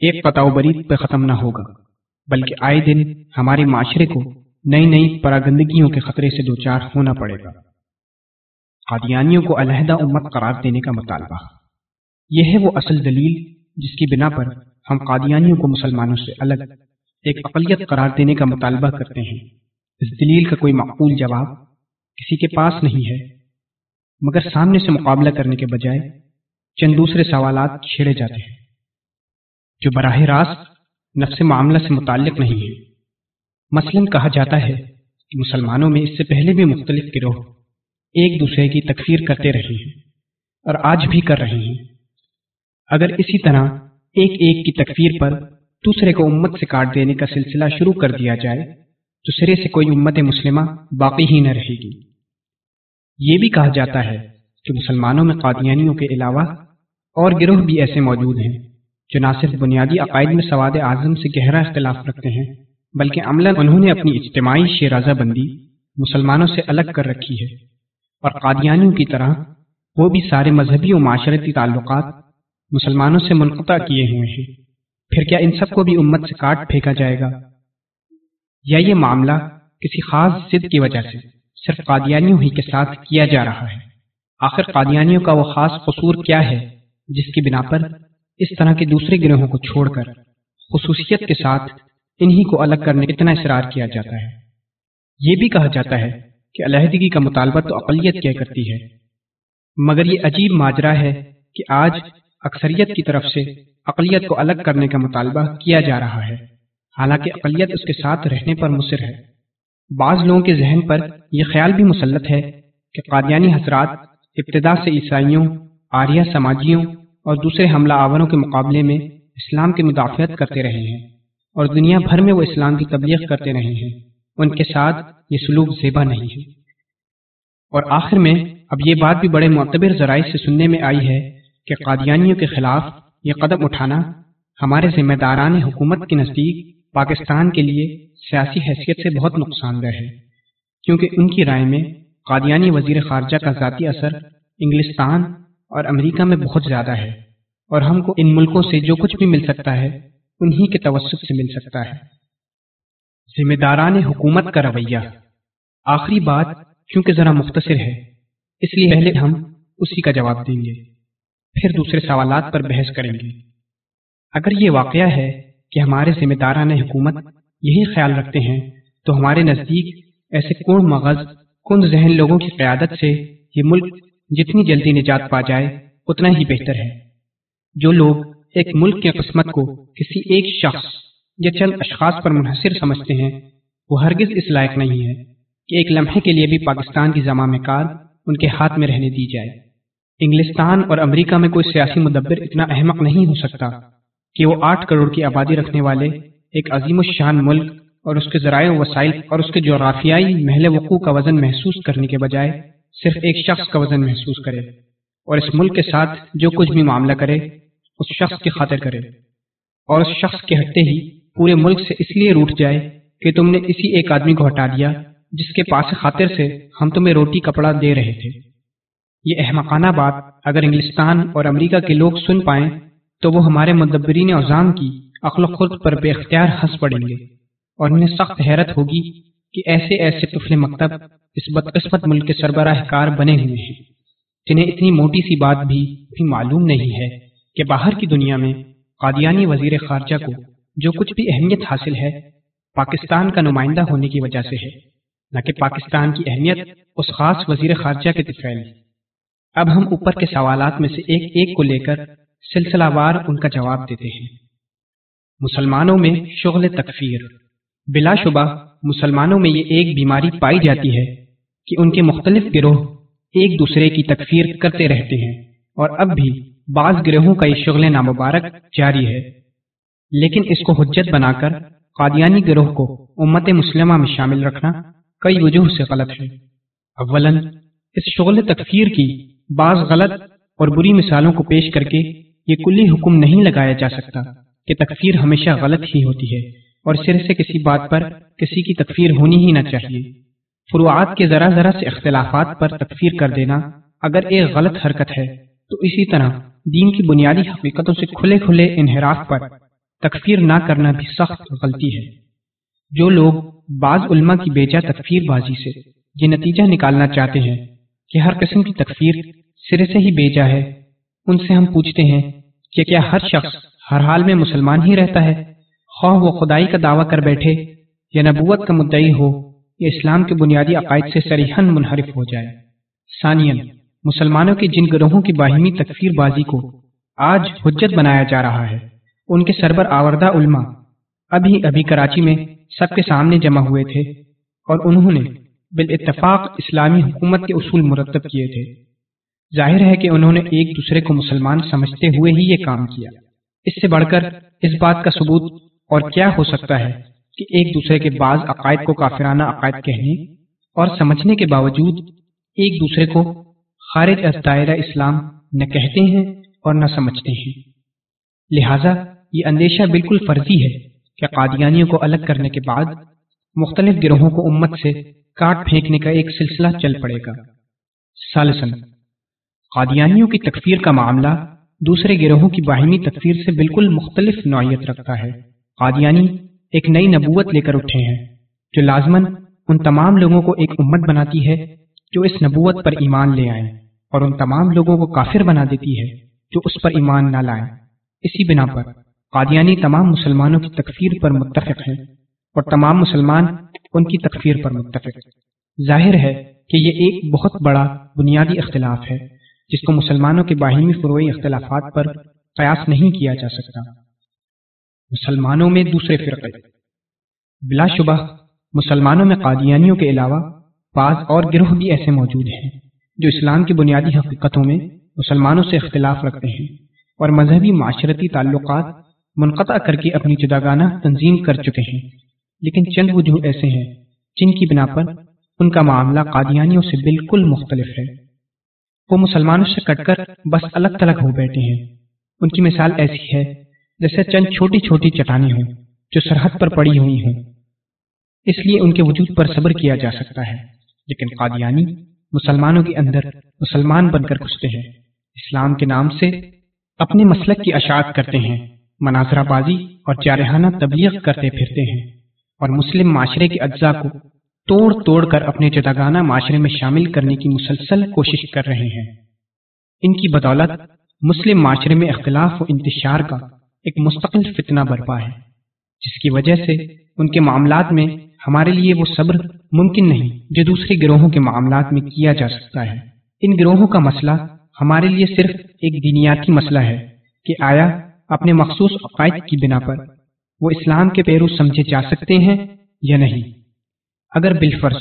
ایک قطع و برید پہ ختم نہ ہوگا، بلکہ آئے دن ہمارے معاشرے کو نئی نئی پراگندگیوں کے خطرے سے دوچار ہونا پڑے گا۔ قادیانیوں کو علیحدہ امت قرار دینے کا مطالبہ۔ یہ ہے وہ اصل دلیل جس کی بنا پر ہم قادیانیوں کو مسلمانوں سے الگ، ایک اقلیت قرار دینے کا مطالبہ کرتے ہیں۔ اس دلیل کا کوئی معقول جواب کسی کے پاس نہیں ہے۔ مگر سامنے سے مقابلہ کرنے کے بجائے چند دوسرے سوالات چھیڑے جاتے ہیں، جو براہ راست نفس معاملہ سے متعلق نہیں ہے مثلاً کہا جاتا ہے کہ مسلمانوں میں اس سے پہلے بھی مختلف گروہ ایک دوسرے کی تکفیر کرتے رہے ہیں اور آج بھی کر رہے ہیں۔ اگر اسی طرح ایک ایک کی تکفیر پر دوسرے کو امت سے کاٹ دینے کا سلسلہ شروع کر دیا جائے، تو سرے سے کوئی امت مسلمہ باقی ہی نہ رہے گی۔ یہ بھی کہا جاتا ہے کہ مسلمانوں میں قادیانیوں کے علاوہ اور گروہ بھی ایسے موجود ہیں جو نہ صرف بنیادی عقائد میں سواد اعظم سے گہرا اختلاف رکھتے ہیں، بلکہ عملاً انہوں نے اپنی اجتماعی شیرازہ بندی مسلمانوں سے الگ کر رکھی ہے۔ اور قادیانیوں کی طرح وہ بھی سارے مذہبی و معاشرتی تعلقات مسلمانوں سے منقطع کیے ہوئے ہیں۔ پھر کیا ان سب کو بھی امت سے کاٹ پھینکا جائے گا؟ یا یہ معاملہ کسی خاص ضد کی وجہ سے؟ صرف قادیانیوں ہی کے ساتھ کیا جا رہا ہے۔ آخر قادیانیوں کا وہ خاص قصور کیا ہے جس کی بنا پر اس طرح کے دوسرے گروہوں کو چھوڑ کر خصوصیت کے ساتھ انہی کو الگ کرنے اتنا اصرار کیا جاتا ہے۔ یہ بھی کہا جاتا ہے کہ علیحدگی کا مطالبہ تو اقلیت کیا کرتی ہے۔ مگر یہ عجیب ماجرا ہے کہ آج اکثریت کی طرف سے اقلیت کو الگ کرنے کا مطالبہ کیا جا رہا ہے۔ حالانکہ اقلیت اس کے ساتھ رہنے پر مصر ہے۔ بعض لوگوں کے ذہن پر یہ خیال بھی مسلط ہے کہ قادیانی حضرات ابتدا سے عیسائیوں، آریہ سماجیوں اور دوسرے حملہ آوروں کے مقابلے میں اسلام کی مدافعت کرتے رہے ہیں اور دنیا بھر میں وہ اسلام کی تبلیغ کرتے رہے ہیں۔ ان کے ساتھ یہ سلوک زیبا نہیں ہے۔ اور آخر میں اب یہ بات بھی بڑے معتبر ذرائع سے سننے میں آئی ہے کہ قادیانیوں کے خلاف یہ قدم اٹھانا ہمارے ذمہ داران حکومت کے نزدیک پاکستان کے لیے سیاسی حیثیت سے بہت نقصان دہ ہے، کیونکہ ان کی رائے میں قادیانی وزیر خارجہ کا ذاتی اثر انگلستان اور امریکہ میں بہت زیادہ ہے اور ہم کو ان ملکوں سے جو کچھ بھی مل سکتا ہے، انہی کے توسط سے مل سکتا ہے۔ ذمہ داران حکومت کا رویہ۔ آخری بات کیونکہ ذرا مختصر ہے، اس لیے پہلے ہم اسی کا جواب دیں گے، پھر دوسرے سوالات پر بحث کریں گے۔ اگر یہ واقعہ ہے کہ ہمارے ذمہ داران حکومت یہی خیال رکھتے ہیں، تو ہمارے نزدیک ایسے کون مغز، کن ذہن لوگوں کی قیادت سے یہ ملک جتنی جلدی نجات پا جائے، اتنا ہی بہتر ہے۔ جو لوگ ایک ملک کی قسمت کو کسی ایک شخص یا چند اشخاص پر منحصر سمجھتے ہیں، وہ ہرگز اس لائق نہیں ہے کہ ایک لمحے کے لیے بھی پاکستان کی زمام کار ان کے ہاتھ میں رہنے دی جائے۔ انگلستان اور امریکہ میں کوئی سیاسی مدبر اتنا احمق نہیں ہو سکتا۔ کہ وہ آٹھ کروڑ کی آبادی رکھنے والے ایک عظیم الشان ملک اور اس کے ذرائع وسائل اور اس کے جغرافیائی محل وقوع کا وزن محسوس کرنے کے بجائے صرف ایک شخص کا وزن محسوس کرے اور اس ملک کے ساتھ جو کچھ بھی معاملہ کرے، اس شخص کی خاطر کرے۔ اور اس شخص کے ہٹتے ہی پورے ملک سے اس لیے روٹ جائے کہ تم نے اسی ایک آدمی کو ہٹا دیا جس کے پاس خاطر سے ہم تمہیں روٹی کپڑا دے رہے تھے۔ یہ احمقانہ بات اگر انگلستان اور امریکہ کے لوگ سن پائیں تو وہ ہمارے مدبرین اوزام کی عقل و خود پر بے اختیار ہنس پڑیں گے اور انہیں سخت حیرت ہوگی کہ ایسے ایسے طفل مکتب اس بدقسمت ملک کے سربراہ کار بنے ہوئے ہیں۔ جنہیں اتنی موٹی سی بات بھی, بھی معلوم نہیں ہے کہ باہر کی دنیا میں قادیانی وزیر خارجہ کو جو کچھ بھی اہمیت حاصل ہے پاکستان کا نمائندہ ہونے کی وجہ سے ہے نہ کہ پاکستان کی اہمیت اس خاص وزیر خارجہ کے طفیل اب ہم اوپر کے سوالات میں سے ایک ایک کو لے کر سلسلہ وار ان کا جواب دیتے ہیں۔ مسلمانوں میں شغل تکفیر۔ بلا شبہ مسلمانوں میں یہ ایک بیماری پائی جاتی ہے کہ ان کے مختلف گروہ ایک دوسرے کی تکفیر کرتے رہتے ہیں اور اب بھی بعض گروہوں کا یہ شغل نامبارک جاری ہے۔ لیکن اس کو حجت بنا کر قادیانی گروہ کو امت مسلمہ میں شامل رکھنا کئی وجوہ سے غلط ہے۔ اولا اس شغل تکفیر کی بعض غلط اور بری مثالوں کو پیش کر کے یہ کلی حکم نہیں لگایا جا سکتا کہ تکفیر ہمیشہ غلط ہی ہوتی ہے اور سر سے کسی بات پر کسی کی تکفیر ہونی ہی نہ چاہیے۔ فروعات کے ذرا ذرا سے اختلافات پر تکفیر کر دینا اگر ایک غلط حرکت ہے، تو اسی طرح دین کی بنیادی حقیقتوں سے کھلے کھلے انحراف پر تکفیر نہ کرنا بھی سخت غلطی ہے۔ جو لوگ بعض علماء کی بیجا تکفیر بازی سے یہ نتیجہ نکالنا چاہتے ہیں کہ ہر قسم کی تکفیر سرے سے ہی بیجا ہے، ان سے ہم پوچھتے ہیں کہ کیا ہر شخص ہر حال میں مسلمان ہی رہتا ہے؟ خواہ وہ خدائی کا دعویٰ کر بیٹھے یا نبوت کا مدعی ہو، یا اسلام کے بنیادی عقائد سے سریحن منحرف ہو جائے۔ ثانین مسلمانوں کے جن گروہوں کی باہمی تکفیر بازی کو آج حجت بنایا جا رہا ہے، ان کے سربر آوردہ علماء ابھی ابھی کراچی میں سب کے سامنے جمع ہوئے تھے اور انہوں نے بالاتفاق اسلامی حکومت کے اصول مرتب کیے تھے۔ ظاہر ہے کہ انہوں نے ایک دوسرے کو مسلمان سمجھتے ہوئے ہی یہ کام کیا۔ اس سے بڑھ کر اس بات کا ثبوت اور کیا ہو سکتا ہے کہ ایک دوسرے کے بعض عقائد کو کافرانہ عقائد کہنے اور سمجھنے کے باوجود ایک دوسرے کو خارج از دائرہ اسلام نہ کہتے ہیں اور نہ سمجھتے ہیں۔ لہذا یہ اندیشہ بالکل فرضی ہے کہ قادیانیوں کو الگ کرنے کے بعد مختلف گروہوں کو امت سے کاٹ پھینکنے کا ایک سلسلہ چل پڑے گا۔ سالسن قادیانیوں کی تکفیر کا معاملہ دوسرے گروہوں کی باہمی تکفیر سے بالکل مختلف نوعیت رکھتا ہے۔ قادیانی ایک نئی نبوت لے کر اٹھے ہیں، جو لازمن ان تمام لوگوں کو ایک امت بناتی ہے، جو اس نبوت پر ایمان لے آئیں اور ان تمام لوگوں کو کافر بنا دیتی ہے، جو اس پر ایمان نہ لائیں۔ اسی بنا پر قادیانی تمام مسلمانوں کی تکفیر پر متفق ہیں اور تمام مسلمان ان کی تکفیر پر متفق۔ ظاہر ہے کہ یہ ایک بہت بڑا بنیادی اختلاف ہے۔ جس کو مسلمانوں کے باہمی فروئی اختلافات پر قیاس نہیں کیا جا سکتا۔ مسلمانوں میں دوسرے فرقے۔ بلا شبہ، مسلمانوں میں قادیانیوں کے علاوہ بعض اور گروہ بھی ایسے موجود ہیں جو اسلام کی بنیادی حقیقتوں میں مسلمانوں سے اختلاف رکھتے ہیں اور مذہبی معاشرتی تعلقات منقطع کر کے اپنی جداگانہ تنظیم کر چکے ہیں۔ لیکن چند وجوہ ایسے ہیں جن کی بنا پر ان کا معاملہ قادیانیوں سے بالکل مختلف ہے۔ وہ مسلمانوں سے کٹ کر بس الگ تلگ ہو بیٹھے ہیں۔ ان کی مثال ایسی ہے جیسے چند چھوٹی چھوٹی چٹانیں ہوں جو سرحد پر پڑی ہوئی ہوں۔ اس لیے ان کے وجود پر صبر کیا جا سکتا ہے۔ لیکن قادیانی مسلمانوں کے اندر مسلمان بن کر گھستے ہیں۔ اسلام کے نام سے اپنے مسلک کی اشاعت کرتے ہیں، مناظرہ بازی اور جارحانہ تبلیغ کرتے پھرتے ہیں۔ اور مسلم معاشرے کے اجزاء کو توڑ توڑ کر اپنے جداگانہ معاشرے میں شامل کرنے کی مسلسل کوشش کر رہے ہیں۔ ان کی بدولت مسلم معاشرے میں اختلاف و انتشار کا ایک مستقل فتنہ برپا ہے، جس کی وجہ سے ان کے معاملات میں ہمارے لیے وہ صبر ممکن نہیں جو دوسرے گروہوں کے معاملات میں کیا جا سکتا ہے۔ ان گروہوں کا مسئلہ ہمارے لیے صرف ایک دینیاتی مسئلہ ہے کہ آیا اپنے مخصوص عقائد کی بنا پر وہ اسلام کے پیرو سمجھے جا سکتے ہیں یا نہیں۔ اگر بالفرض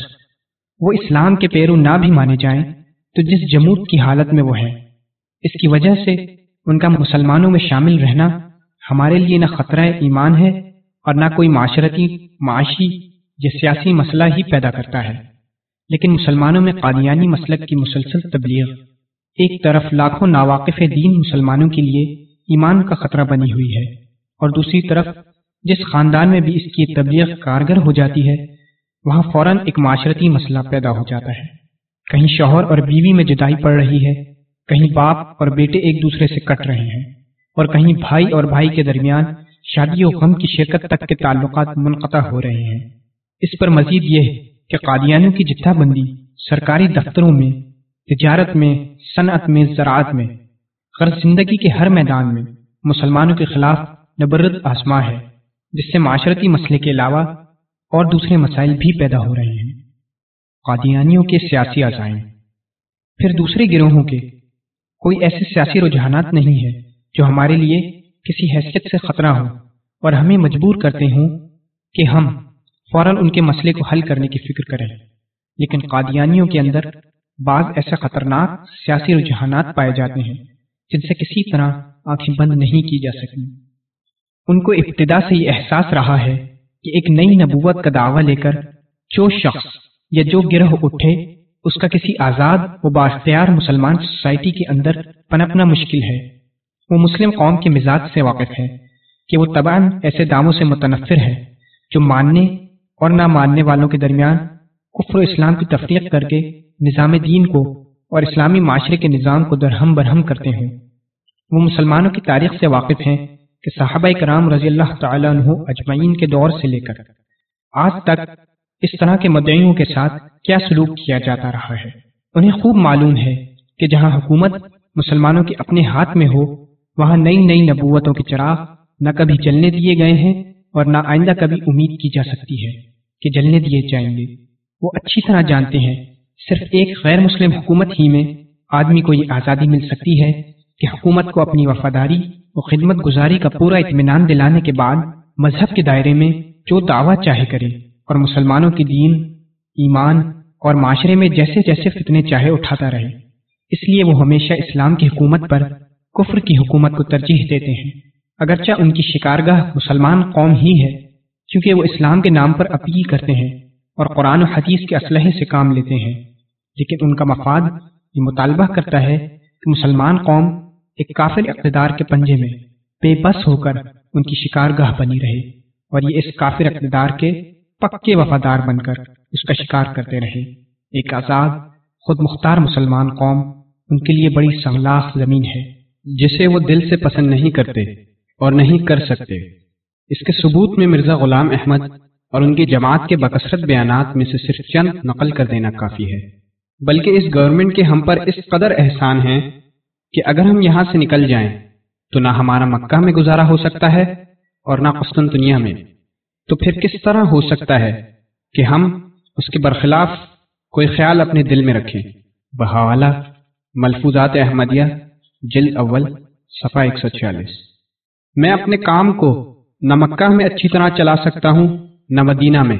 وہ اسلام کے پیرو نہ بھی مانے جائیں، تو جس جمود کی حالت میں وہ ہے، اس کی وجہ سے ان کا مسلمانوں میں شامل رہنا ہمارے لیے نہ خطرہ ایمان ہے اور نہ کوئی معاشرتی، معاشی یہ سیاسی مسئلہ ہی پیدا کرتا ہے۔ لیکن مسلمانوں میں قادیانی مسلک کی مسلسل تبلیغ ایک طرف لاکھوں ناواقف دین مسلمانوں کے لیے ایمان کا خطرہ بنی ہوئی ہے اور دوسری طرف جس خاندان میں بھی اس کی تبلیغ کارگر ہو جاتی ہے وہاں فوراً ایک معاشرتی مسئلہ پیدا ہو جاتا ہے۔ کہیں شوہر اور بیوی میں جدائی پڑ رہی ہے، کہیں باپ اور بیٹے ایک دوسرے سے کٹ رہے ہیں، اور کہیں بھائی اور بھائی کے درمیان شادی و غم کی شرکت تک کے تعلقات منقطع ہو رہے ہیں۔ اس پر مزید یہ کہ قادیانوں کی جتھا بندی سرکاری دفتروں میں، تجارت میں، صنعت میں، زراعت میں، غرض زندگی کے ہر میدان میں مسلمانوں کے خلاف نبرد آسما ہے، جس سے معاشرتی مسئلے کے علاوہ اور دوسرے مسائل بھی پیدا ہو رہے ہیں۔ قادیانیوں کے سیاسی عزائم پھر دوسرے گروہوں کے۔ کوئی ایسے سیاسی رجحانات نہیں ہے جو ہمارے لیے کسی حیثیت سے خطرہ ہو اور ہمیں مجبور کرتے ہوں کہ ہم فوراً ان کے مسئلے کو حل کرنے کی فکر کریں۔ لیکن قادیانیوں کے اندر بعض ایسے خطرناک سیاسی رجحانات پائے جاتے ہیں جن سے کسی طرح آنکھیں بند نہیں کی جا سکتی۔ ان کو ابتدا سے یہ احساس رہا ہے کہ ایک نئی نبوت کا دعویٰ لے کر جو شخص یا جو گرہ اٹھے، اس کا کسی آزاد و بااختیار مسلمان سوسائٹی کے اندر پنپنا مشکل ہے۔ وہ مسلم قوم کے مزاج سے واقف ہے کہ وہ تباہ ایسے داموں سے متنفر ہے جو ماننے اور نہ ماننے والوں کے درمیان کفر و اسلام کی تفریق کر کے نظام دین کو اور اسلامی معاشرے کے نظام کو درہم برہم کرتے ہیں۔ وہ مسلمانوں کی تاریخ سے واقف ہیں کہ صحابہ کرام رضی اللہ تعالیٰ عنہ اجمعین کے دور سے لے کر آج تک اس طرح کے مدعیوں کے ساتھ کیا سلوک کیا جاتا رہا ہے؟ انہیں خوب معلوم ہے کہ جہاں حکومت مسلمانوں کے اپنے ہاتھ میں ہو، وہاں نئی نئی نبوتوں کے چراغ نہ کبھی جلنے دیے گئے ہیں اور نہ آئندہ کبھی امید کی جا سکتی ہے کہ جلنے دیے جائیں گے۔ وہ اچھی طرح جانتے ہیں، صرف ایک غیر مسلم حکومت ہی میں آدمی کو یہ آزادی مل سکتی ہے کہ حکومت کو اپنی وفاداری و خدمت گزاری کا پورا اطمینان دلانے کے بعد مذہب کے دائرے میں جو دعویٰ چاہے کرے اور مسلمانوں کی دین، ایمان اور معاشرے میں جیسے جیسے فتنے چاہے اٹھاتا رہے۔ اس لیے وہ ہمیشہ اسلام کی حکومت پر کفر کی حکومت کو ترجیح دیتے ہیں۔ اگرچہ ان کی شکارگاہ مسلمان قوم ہی ہے، کیونکہ وہ اسلام کے نام پر اپیل کرتے ہیں اور قرآن و حدیث کے اسلحے سے کام لیتے ہیں۔ لیکن ان کا مفاد یہ مطالبہ کرتا ہے کہ مسلمان قوم ایک کافر اقتدار کے پنجے میں بے بس ہو کر ان کی شکار گاہ بنی رہے اور یہ اس کافر اقتدار کے پکے وفادار بن کر اس کا شکار کرتے رہے۔ ایک آزاد، خود مختار مسلمان قوم ان کے لیے بڑی سنگلاخ زمین ہے، جسے وہ دل سے پسند نہیں کرتے اور نہیں کر سکتے۔ اس کے ثبوت میں مرزا غلام احمد اور ان کی جماعت کے بکثرت بیانات میں سے صرف چند نقل کر دینا کافی ہے۔ بلکہ اس گورنمنٹ کے ہم پر اس قدر احسان ہیں کہ اگر ہم یہاں سے نکل جائیں تو نہ ہمارا مکہ میں گزارا ہو سکتا ہے اور نہ قسطنطنیہ میں۔ تو پھر کس طرح ہو سکتا ہے کہ ہم اس کے برخلاف کوئی خیال اپنے دل میں رکھیں؟ بحوالہ ملفوظات احمدیہ، جلد اول، صفحہ ایک سو چھیالیس۔ میں اپنے کام کو نہ مکہ میں اچھی طرح چلا سکتا ہوں، نہ مدینہ میں،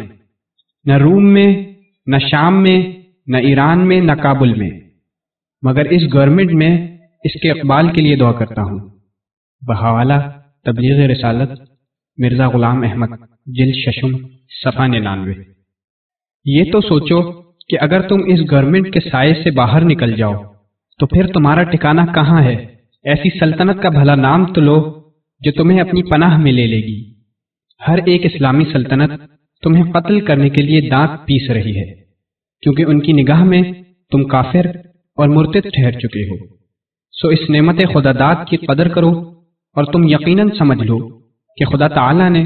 نہ روم میں، نہ شام میں، نہ ایران میں، نہ کابل میں۔ مگر اس گورنمنٹ میں اس کے اقبال کے لیے دعا کرتا ہوں۔ بحوالہ تبلیغ رسالت، مرزا غلام احمد جل ششم صفا ننانوے۔ یہ تو سوچو کہ اگر تم اس گورنمنٹ کے سائے سے باہر نکل جاؤ، تو پھر تمہارا ٹھکانہ کہاں ہے؟ ایسی سلطنت کا بھلا نام تو لو جو تمہیں اپنی پناہ میں لے لے گی۔ ہر ایک اسلامی سلطنت تمہیں قتل کرنے کے لیے دانت پیس رہی ہے، کیونکہ ان کی نگاہ میں تم کافر اور مرتد ٹھہر چکے ہو۔ سو اس نعمت خدا داد کی قدر کرو اور تم یقیناً سمجھ لو کہ خدا تعالی نے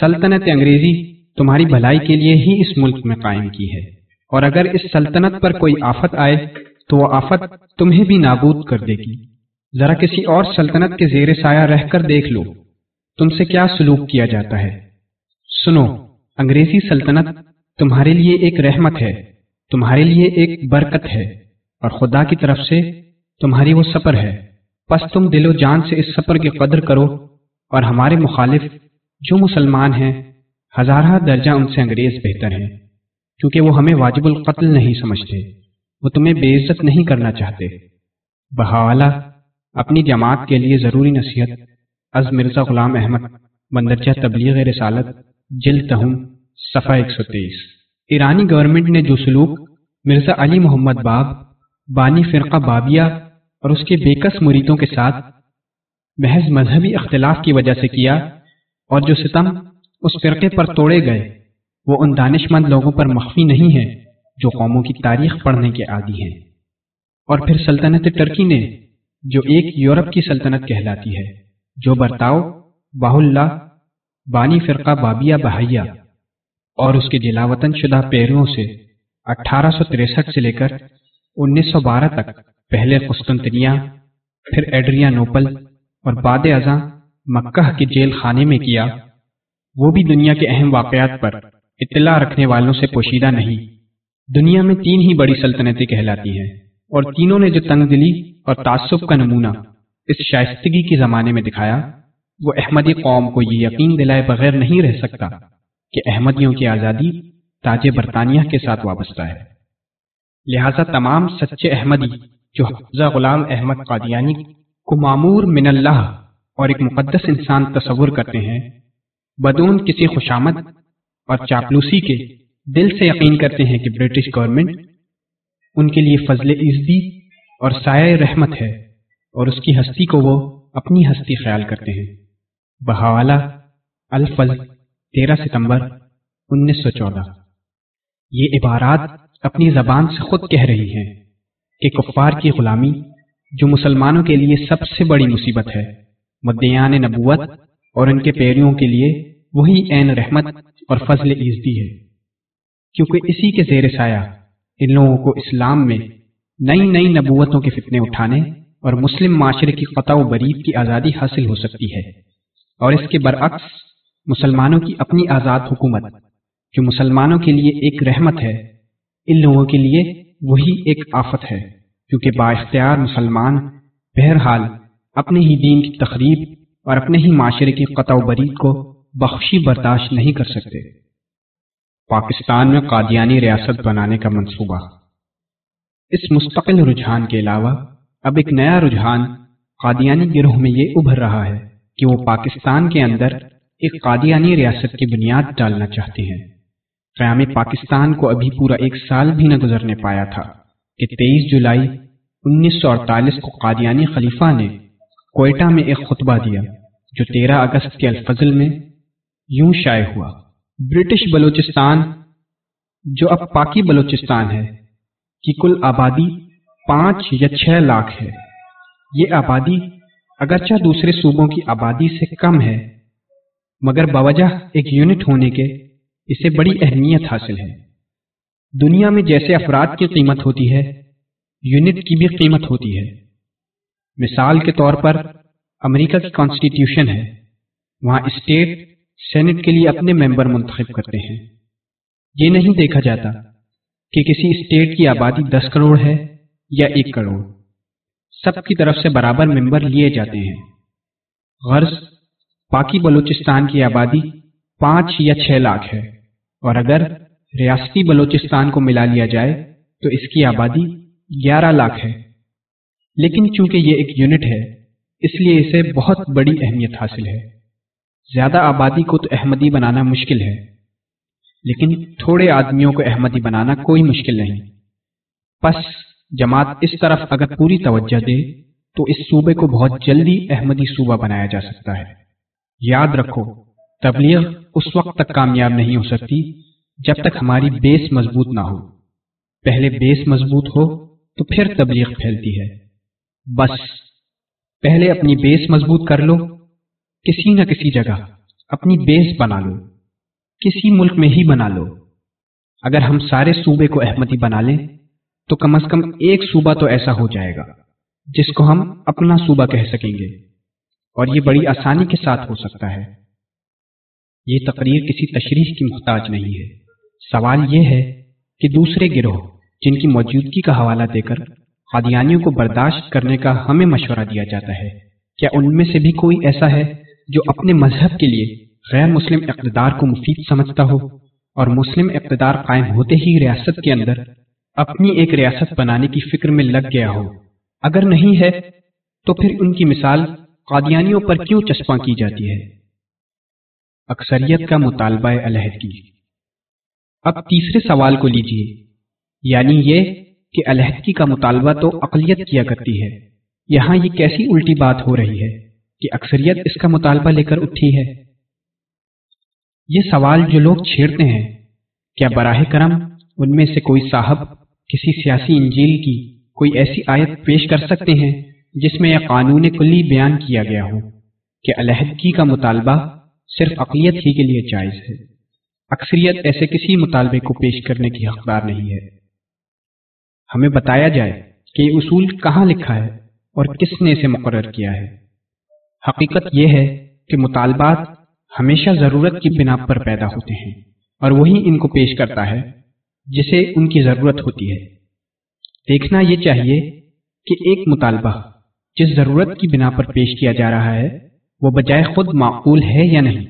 سلطنت انگریزی تمہاری بھلائی کے لیے ہی اس ملک میں قائم کی ہے۔ اور اگر اس سلطنت پر کوئی آفت آئے تو وہ آفت تمہیں بھی نابود کر دے گی۔ ذرا کسی اور سلطنت کے زیر سایہ رہ کر دیکھ لو۔ تم سے کیا سلوک کیا جاتا ہے؟ سنو، انگریزی سلطنت تمہارے لیے ایک رحمت ہے، تمہارے لیے ایک برکت ہے، اور خدا کی طرف سے تمہاری وہ سفر ہے۔ پس تم دل و جان سے اس سفر کی قدر کرو اور ہمارے مخالف جو مسلمان ہیں، ہزارہ درجہ ان سے انگریز بہتر ہیں، کیونکہ وہ ہمیں واجب القتل نہیں سمجھتے، وہ تمہیں بے عزت نہیں کرنا چاہتے۔ بحوالہ اپنی جماعت کے لیے ضروری نصیحت، از مرزا غلام احمد مندرجہ تبلیغ رسالت جل تہم، صفحہ ایک سو تیئیس۔ ایرانی گورنمنٹ نے جو سلوک مرزا علی محمد باب، بانی فرقہ بابیہ اور اس کے بےکس مریدوں کے ساتھ محض مذہبی اختلاف کی وجہ سے کیا اور جو ستم اس فرقے پر توڑے گئے، وہ ان دانش مند لوگوں پر مخفی نہیں ہے جو قوموں کی تاریخ پڑھنے کے عادی ہیں۔ اور پھر سلطنت ٹرکی نے جو ایک یورپ کی سلطنت کہلاتی ہے، جو برتاؤ باہ اللہ بانی فرقہ بابیہ بہیا اور اس کے جلاوطن شدہ پیرووں سے اٹھارہ سو تریسٹھ سے لے کر انیس سو بارہ تک پہلے قسطنطنیہ، پھر ایڈریا نوپل اور باد ازاں مکہ کے جیل خانے میں کیا۔ وہ بھی دنیا کے اہم واقعات پر اطلاع رکھنے والوں سے پوشیدہ نہیں۔ دنیا میں تین ہی بڑی سلطنتیں کہلاتی ہیں اور تینوں نے جو تنگ دلی اور تعصب کا نمونہ اس شائستگی کے زمانے میں دکھایا، وہ احمدی قوم کو یہ یقین دلائے بغیر نہیں رہ سکتا کہ احمدیوں کی آزادی تاج برطانیہ کے ساتھ وابستہ ہے۔ لہذا تمام سچے احمدی جو حفظہ غلام احمد قادیانی کو معمور من اللہ اور ایک مقدس انسان تصور کرتے ہیں، بدون کسی خوشامد اور چاپلوسی کے دل سے یقین کرتے ہیں کہ برٹش گورنمنٹ ان کے لیے فضل عزدی اور سایہ رحمت ہے اور اس کی ہستی کو وہ اپنی ہستی خیال کرتے ہیں۔ بحوالہ الفض تیرہ ستمبر، انیس سو چودہ۔ یہ عبارات اپنی زبان سے خود کہہ رہی ہیں کہ کفار کی غلامی جو مسلمانوں کے لیے سب سے بڑی مصیبت ہے مدیان نبوت اور ان کے پیریوں کے لیے وہی عین رحمت اور فضل عزدی ہے۔ کیونکہ اسی کے زیر سایہ ان لوگوں کو اسلام میں نئی نئی نبوتوں کے فتنے اٹھانے اور مسلم معاشرے کی قطع و برید کی آزادی حاصل ہو سکتی ہے۔ اور اس کے برعکس، مسلمانوں کی اپنی آزاد حکومت جو مسلمانوں کے لیے ایک رحمت ہے ان لوگوں کے لیے وہی ایک آفت ہے، کیونکہ با اختیار مسلمان بہرحال اپنے ہی دین کی تقریب اور اپنے ہی معاشرے کی قطع و برید کو بخشی برداشت نہیں کر سکتے۔ پاکستان میں قادیانی ریاست بنانے کا منصوبہ۔ اس مستقل رجحان کے علاوہ، اب ایک نیا رجحان قادیانی گروہ میں یہ ابھر رہا ہے کہ وہ پاکستان کے اندر ایک قادیانی ریاست کی بنیاد ڈالنا چاہتے ہیں۔ قیام پاکستان کو ابھی پورا ایک سال بھی نہ گزرنے پایا تھا کہ تیئیس جولائی انیس سو اڑتالیس کو قادیانی خلیفہ نے کوئٹہ میں ایک خطبہ دیا جو تیرہ اگست کے الفضل میں یوں شائع ہوا۔ برٹش بلوچستان، جو اب پاکی بلوچستان ہے، کی کل آبادی پانچ یا چھ لاکھ ہے۔ یہ آبادی اگرچہ دوسرے صوبوں کی آبادی سے کم ہے، مگر باوجہ ایک یونٹ ہونے کے اسے بڑی اہمیت حاصل ہے۔ دنیا میں جیسے افراد کی قیمت ہوتی ہے، یونٹ کی بھی قیمت ہوتی ہے۔ مثال کے طور پر، امریکہ کی کانسٹیٹیوشن ہے۔ وہاں اسٹیٹ سینٹ کے لیے اپنے ممبر منتخب کرتے ہیں۔ یہ نہیں دیکھا جاتا کہ کسی اسٹیٹ کی آبادی دس کروڑ ہے یا ایک کروڑ۔ سب کی طرف سے برابر ممبر لیے جاتے ہیں۔ غرض، پاکی بلوچستان کی آبادی پانچ یا چھ لاکھ ہے۔ اور اگر ریاستی بلوچستان کو ملا لیا جائے، تو اس کی آبادی گیارہ لاکھ ہے۔ لیکن چونکہ یہ ایک یونٹ ہے، اس لیے اسے بہت بڑی اہمیت حاصل ہے۔ زیادہ آبادی کو تو احمدی بنانا مشکل ہے، لیکن تھوڑے آدمیوں کو احمدی بنانا کوئی مشکل نہیں۔ پس جماعت اس طرف اگر پوری توجہ دے، تو اس صوبے کو بہت جلدی احمدی صوبہ بنایا جا سکتا ہے۔ یاد رکھو تبلیغ اس وقت تک کامیاب نہیں ہو سکتی جب تک ہماری بیس مضبوط نہ ہو۔ پہلے بیس مضبوط ہو تو پھر تبلیغ پھیلتی ہے۔ بس، پہلے اپنی بیس مضبوط کر لو، کسی نہ کسی جگہ اپنی بیس بنا لو، کسی ملک میں ہی بنا لو۔ اگر ہم سارے صوبے کو احمدی بنا لیں، تو کم از کم ایک صوبہ تو ایسا ہو جائے گا، جس کو ہم اپنا صوبہ کہہ سکیں گے۔ اور یہ بڑی آسانی کے ساتھ ہو سکتا ہے۔ یہ تقریر کسی تشریح کی محتاج نہیں ہے۔ سوال یہ ہے کہ دوسرے گروہ جن کی موجودگی کا حوالہ دے کر قادیانیوں کو برداشت کرنے کا ہمیں مشورہ دیا جاتا ہے، کیا ان میں سے بھی کوئی ایسا ہے جو اپنے مذہب کے لیے غیر مسلم اقتدار کو مفید سمجھتا ہو اور مسلم اقتدار قائم ہوتے ہی ریاست کے اندر اپنی ایک ریاست بنانے کی فکر میں لگ گیا ہو؟ اگر نہیں ہے، تو پھر ان کی مثال قادیانیوں پر کیوں چسپاں کی جاتی ہے؟ اکثریت کا مطالبہ علیحدگی۔ اب تیسرے سوال کو لیجیے یعنی یہ کہ علیحدگی کا مطالبہ تو اقلیت کیا کرتی ہے۔ یہاں یہ کیسی الٹی بات ہو رہی ہے کہ اکثریت اس کا مطالبہ لے کر اٹھی ہے؟ یہ سوال جو لوگ چھیڑتے ہیں، کیا براہ کرم ان میں سے کوئی صاحب کسی سیاسی انجیل کی کوئی ایسی آیت پیش کر سکتے ہیں جس میں یہ قانون کلی بیان کیا گیا ہو کہ علیحدگی کا مطالبہ صرف اقلیت ہی کے لیے جائز ہے۔ اکثریت ایسے کسی مطالبے کو پیش کرنے کی حقدار نہیں ہے۔ ہمیں بتایا جائے کہ یہ اصول کہاں لکھا ہے اور کس نے اسے مقرر کیا ہے۔ حقیقت یہ ہے کہ مطالبات ہمیشہ ضرورت کی بنا پر پیدا ہوتے ہیں اور وہی ان کو پیش کرتا ہے جسے ان کی ضرورت ہوتی ہے۔ دیکھنا یہ چاہیے کہ ایک مطالبہ جس ضرورت کی بنا پر پیش کیا جا رہا ہے وہ بجائے خود معقول ہے یا نہیں،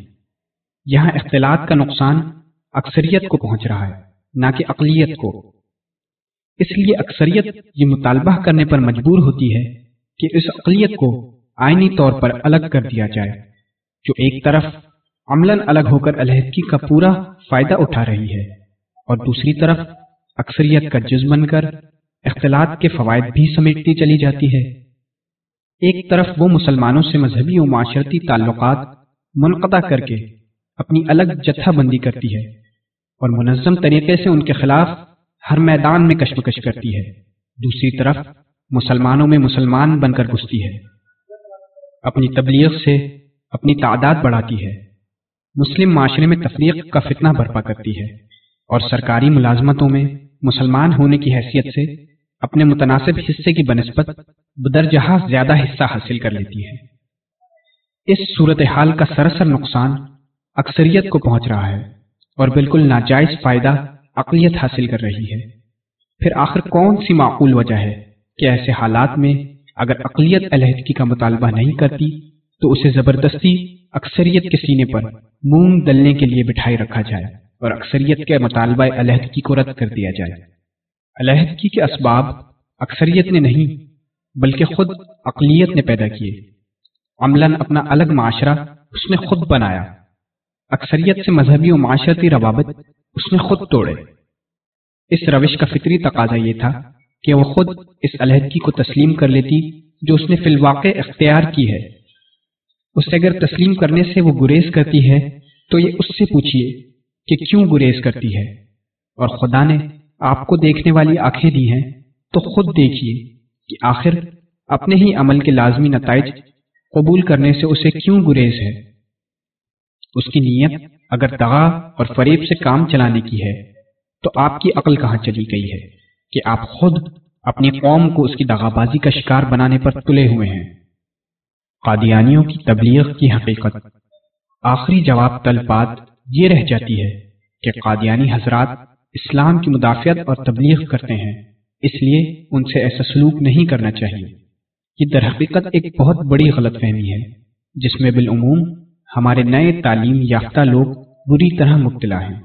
یہاں اختلاط کا نقصان اکثریت کو پہنچ رہا ہے، نہ کہ اقلیت کو۔ اس لیے اکثریت یہ مطالبہ کرنے پر مجبور ہوتی ہے کہ اس اقلیت کو آئینی طور پر الگ کر دیا جائے، جو ایک طرف عملاً الگ ہو کر علیحدگی کا پورا فائدہ اٹھا رہی ہے، اور دوسری طرف اکثریت کا جز بن کر اختلاط کے فوائد بھی سمیٹتی چلی جاتی ہے۔ ایک طرف وہ مسلمانوں سے مذہبی و معاشرتی تعلقات منقطع کر کے اپنی الگ جتھا بندی کرتی ہے اور منظم طریقے سے ان کے خلاف ہر میدان میں کشمکش کرتی ہے۔ دوسری طرف مسلمانوں میں مسلمان بن کر گھستی ہے۔ اپنی تبلیغ سے اپنی تعداد بڑھاتی ہے۔ مسلم معاشرے میں تفریق کا فتنہ برپا کرتی ہے اور سرکاری ملازمتوں میں مسلمان ہونے کی حیثیت سے اپنے متناسب حصے کی بنسبت بدرجہ زیادہ حصہ حاصل کر لیتی ہے۔ اس صورتحال کا سرسر نقصان اکثریت کو پہنچ رہا ہے اور بالکل ناجائز فائدہ اقلیت حاصل کر رہی ہے۔ پھر آخر کون سی معقول وجہ ہے کہ ایسے حالات میں اگر اقلیت علیحدگی کا مطالبہ نہیں کرتی تو اسے زبردستی اکثریت کے سینے پر مونگ دلنے کے لیے بٹھائی رکھا جائے اور اکثریت کے مطالبہ علیحدگی کو رد کر دیا جائے۔ علیحدگی کے اسباب اکثریت نے نہیں، بلکہ خود اقلیت نے پیدا کیے۔ عملاً اپنا الگ معاشرہ اس نے خود بنایا۔ اکثریت سے مذہبی و معاشرتی روابط اس نے خود توڑے۔ اس روش کا فطری تقاضا یہ تھا کہ وہ خود اس علیحدگی کو تسلیم کر لیتی جو اس نے فی الواقع اختیار کی ہے۔ اسے اگر تسلیم کرنے سے وہ گریز کرتی ہے، تو یہ اس سے پوچھیے کہ کیوں گریز کرتی ہے۔ اور خدا نے آپ کو دیکھنے والی آنکھیں دی ہیں، تو خود دیکھیے کہ آخر اپنے ہی عمل کے لازمی نتائج قبول کرنے سے اسے کیوں گریز ہے؟ اس کی نیت اگر دغا اور فریب سے کام چلانے کی ہے، تو آپ کی عقل کہاں چلی گئی ہے کہ آپ خود اپنی قوم کو اس کی دغا بازی کا شکار بنانے پر تلے ہوئے ہیں؟ قادیانیوں کی تبلیغ کی حقیقت۔ آخری جواب تل بات یہ رہ جاتی ہے کہ قادیانی حضرات اسلام کی مدافعت اور تبلیغ کرتے ہیں، اس لیے ان سے ایسا سلوک نہیں کرنا چاہیے۔ یہ در حقیقت ایک بہت بڑی غلط فہمی ہے، جس میں بالعموم ہمارے نئے تعلیم یافتہ لوگ بری طرح مبتلا ہیں۔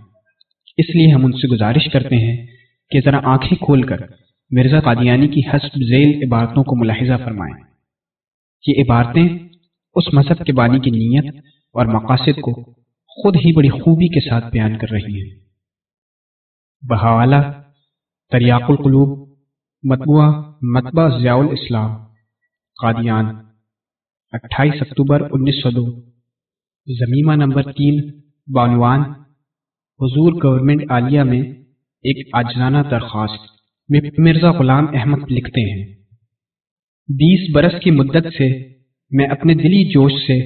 اس لیے ہم ان سے گزارش کرتے ہیں کہ ذرا آنکھیں کھول کر مرزا قادیانی کی حسب ذیل عبارتوں کو ملاحظہ فرمائیں۔ یہ عبارتیں اس مذہب کے بانی کی نیت اور مقاصد کو خود ہی بڑی خوبی کے ساتھ بیان کر رہی ہیں۔ بہوالا تریاق القلوب، مطبوعہ، مطبع ضیاء الاسلام، قادیان، اٹھائیس اکتوبر انیس سو دو، زمیمہ نمبر تین، بانوان، حضور گورنمنٹ عالیہ میں ایک آجزانہ درخواست میں مرزا غلام احمد لکھتے ہیں۔ بیس برس کی مدت سے میں اپنے دلی جوش سے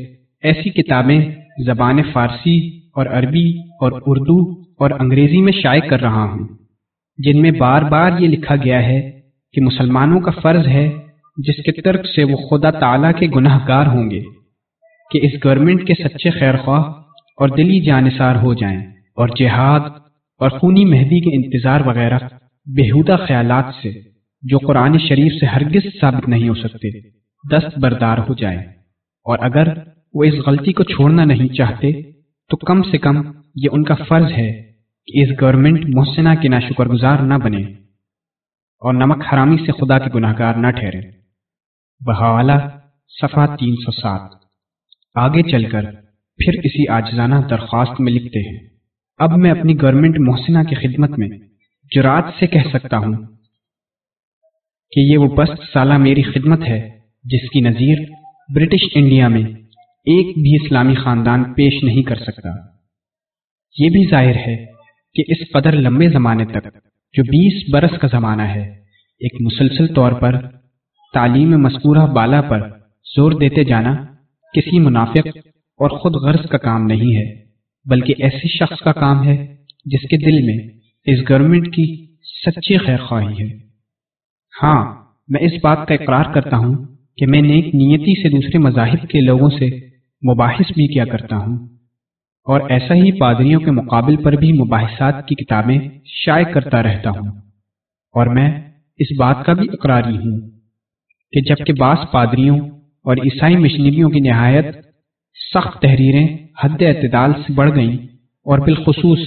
ایسی کتابیں زبان فارسی اور عربی اور اردو اور انگریزی میں شائع کر رہا ہوں، جن میں بار بار یہ لکھا گیا ہے کہ مسلمانوں کا فرض ہے، جس کے ترک سے وہ خدا تعالیٰ کے گناہ گار ہوں گے، کہ اس گورنمنٹ کے سچے خیر خواہ اور دلی جانصار ہو جائیں اور جہاد اور خونی مہدی کے انتظار وغیرہ بےحودہ خیالات سے، جو قرآن شریف سے ہرگز ثابت نہیں ہو سکتے، دست بردار ہو جائیں۔ اور اگر وہ اس غلطی کو چھوڑنا نہیں چاہتے، تو کم سے کم یہ ان کا فرض ہے اس گورنمنٹ محسنہ کے نہ شکر گزار نہ بنے اور نمک حرامی سے خدا کے گناہ گار نہ ٹھہرے۔ بحوالہ صفحہ تین سو سات۔ آگے چل کر پھر اسی آجزانہ درخواست میں لکھتے ہیں۔ اب میں اپنی گورنمنٹ محسنہ کی خدمت میں جرات سے کہہ سکتا ہوں کہ یہ وہ بس سالہ میری خدمت ہے جس کی نظیر برٹش انڈیا میں ایک بھی اسلامی خاندان پیش نہیں کر سکتا۔ یہ بھی ظاہر ہے کہ اس قدر لمبے زمانے تک جو بیس برس کا زمانہ ہے، ایک مسلسل طور پر تعلیم مذکورہ بالا پر زور دیتے جانا کسی منافق اور خود غرض کا کام نہیں ہے، بلکہ ایسے شخص کا کام ہے جس کے دل میں اس گورنمنٹ کی سچی خیر خواہی ہے۔ ہاں میں اس بات کا اقرار کرتا ہوں کہ میں نیک نیتی سے دوسرے مذاہب کے لوگوں سے مباحث بھی کیا کرتا ہوں۔ اور ایسا ہی پادریوں کے مقابل پر بھی مباحثات کی کتابیں شائع کرتا رہتا ہوں۔ اور میں اس بات کا بھی اقراری ہوں کہ جبکہ بعض پادریوں اور عیسائی مشنریوں کی نہایت سخت تحریریں حد اعتدال سے بڑھ گئیں اور بالخصوص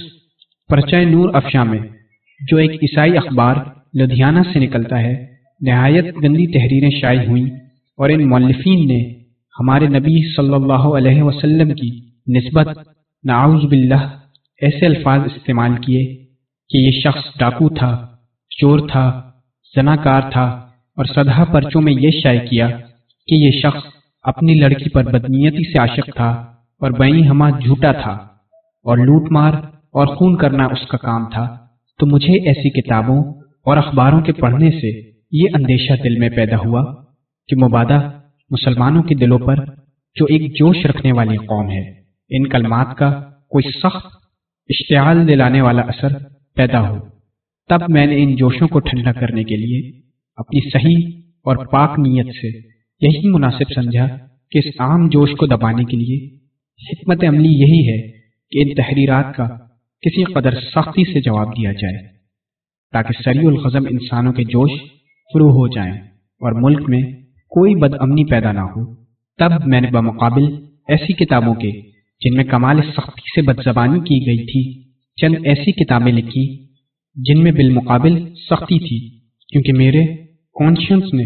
پرچہ نور افشاں میں، جو ایک عیسائی اخبار لدھیانہ سے نکلتا ہے، نہایت گندی تحریریں شائع ہوئیں اور ان مولفین نے ہمارے نبی صلی اللہ علیہ وسلم کی نسبت نعوذ باللہ، ایسے الفاظ استعمال کیے کہ یہ شخص ڈاکو تھا، چور تھا، زناکار تھا اور سدھا پرچوں میں یہ شائع کیا کہ یہ شخص اپنی لڑکی پر بدنیتی سے عاشق تھا اور بئی ہما جھوٹا تھا اور لوٹ مار اور خون کرنا اس کا کام تھا۔ تو مجھے ایسی کتابوں اور اخباروں کے پڑھنے سے یہ اندیشہ دل میں پیدا ہوا کہ مبادہ مسلمانوں کے دلوں پر جو ایک جوش رکھنے والی قوم ہے۔ ان کلمات کا کوئی سخت اشتعال دلانے والا اثر پیدا ہو۔ تب میں نے ان جوشوں کو ٹھنڈا کرنے کے لیے اپنی صحیح اور پاک نیت سے یہی مناسب سمجھا کہ اس عام جوش کو دبانے کے لیے حکمت عملی یہی ہے کہ ان تحریرات کا کسی قدر سختی سے جواب دیا جائے تاکہ سری الخزم انسانوں کے جوش فرو ہو جائیں اور ملک میں کوئی بد امنی پیدا نہ ہو۔ تب میں نے بمقابل ایسی کتابوں کے جن میں کمال سختی سے بد زبانی کی گئی تھی، چند ایسی کتابیں لکھی، جن میں بالمقابل سختی تھی، کیونکہ میرے کانشنس نے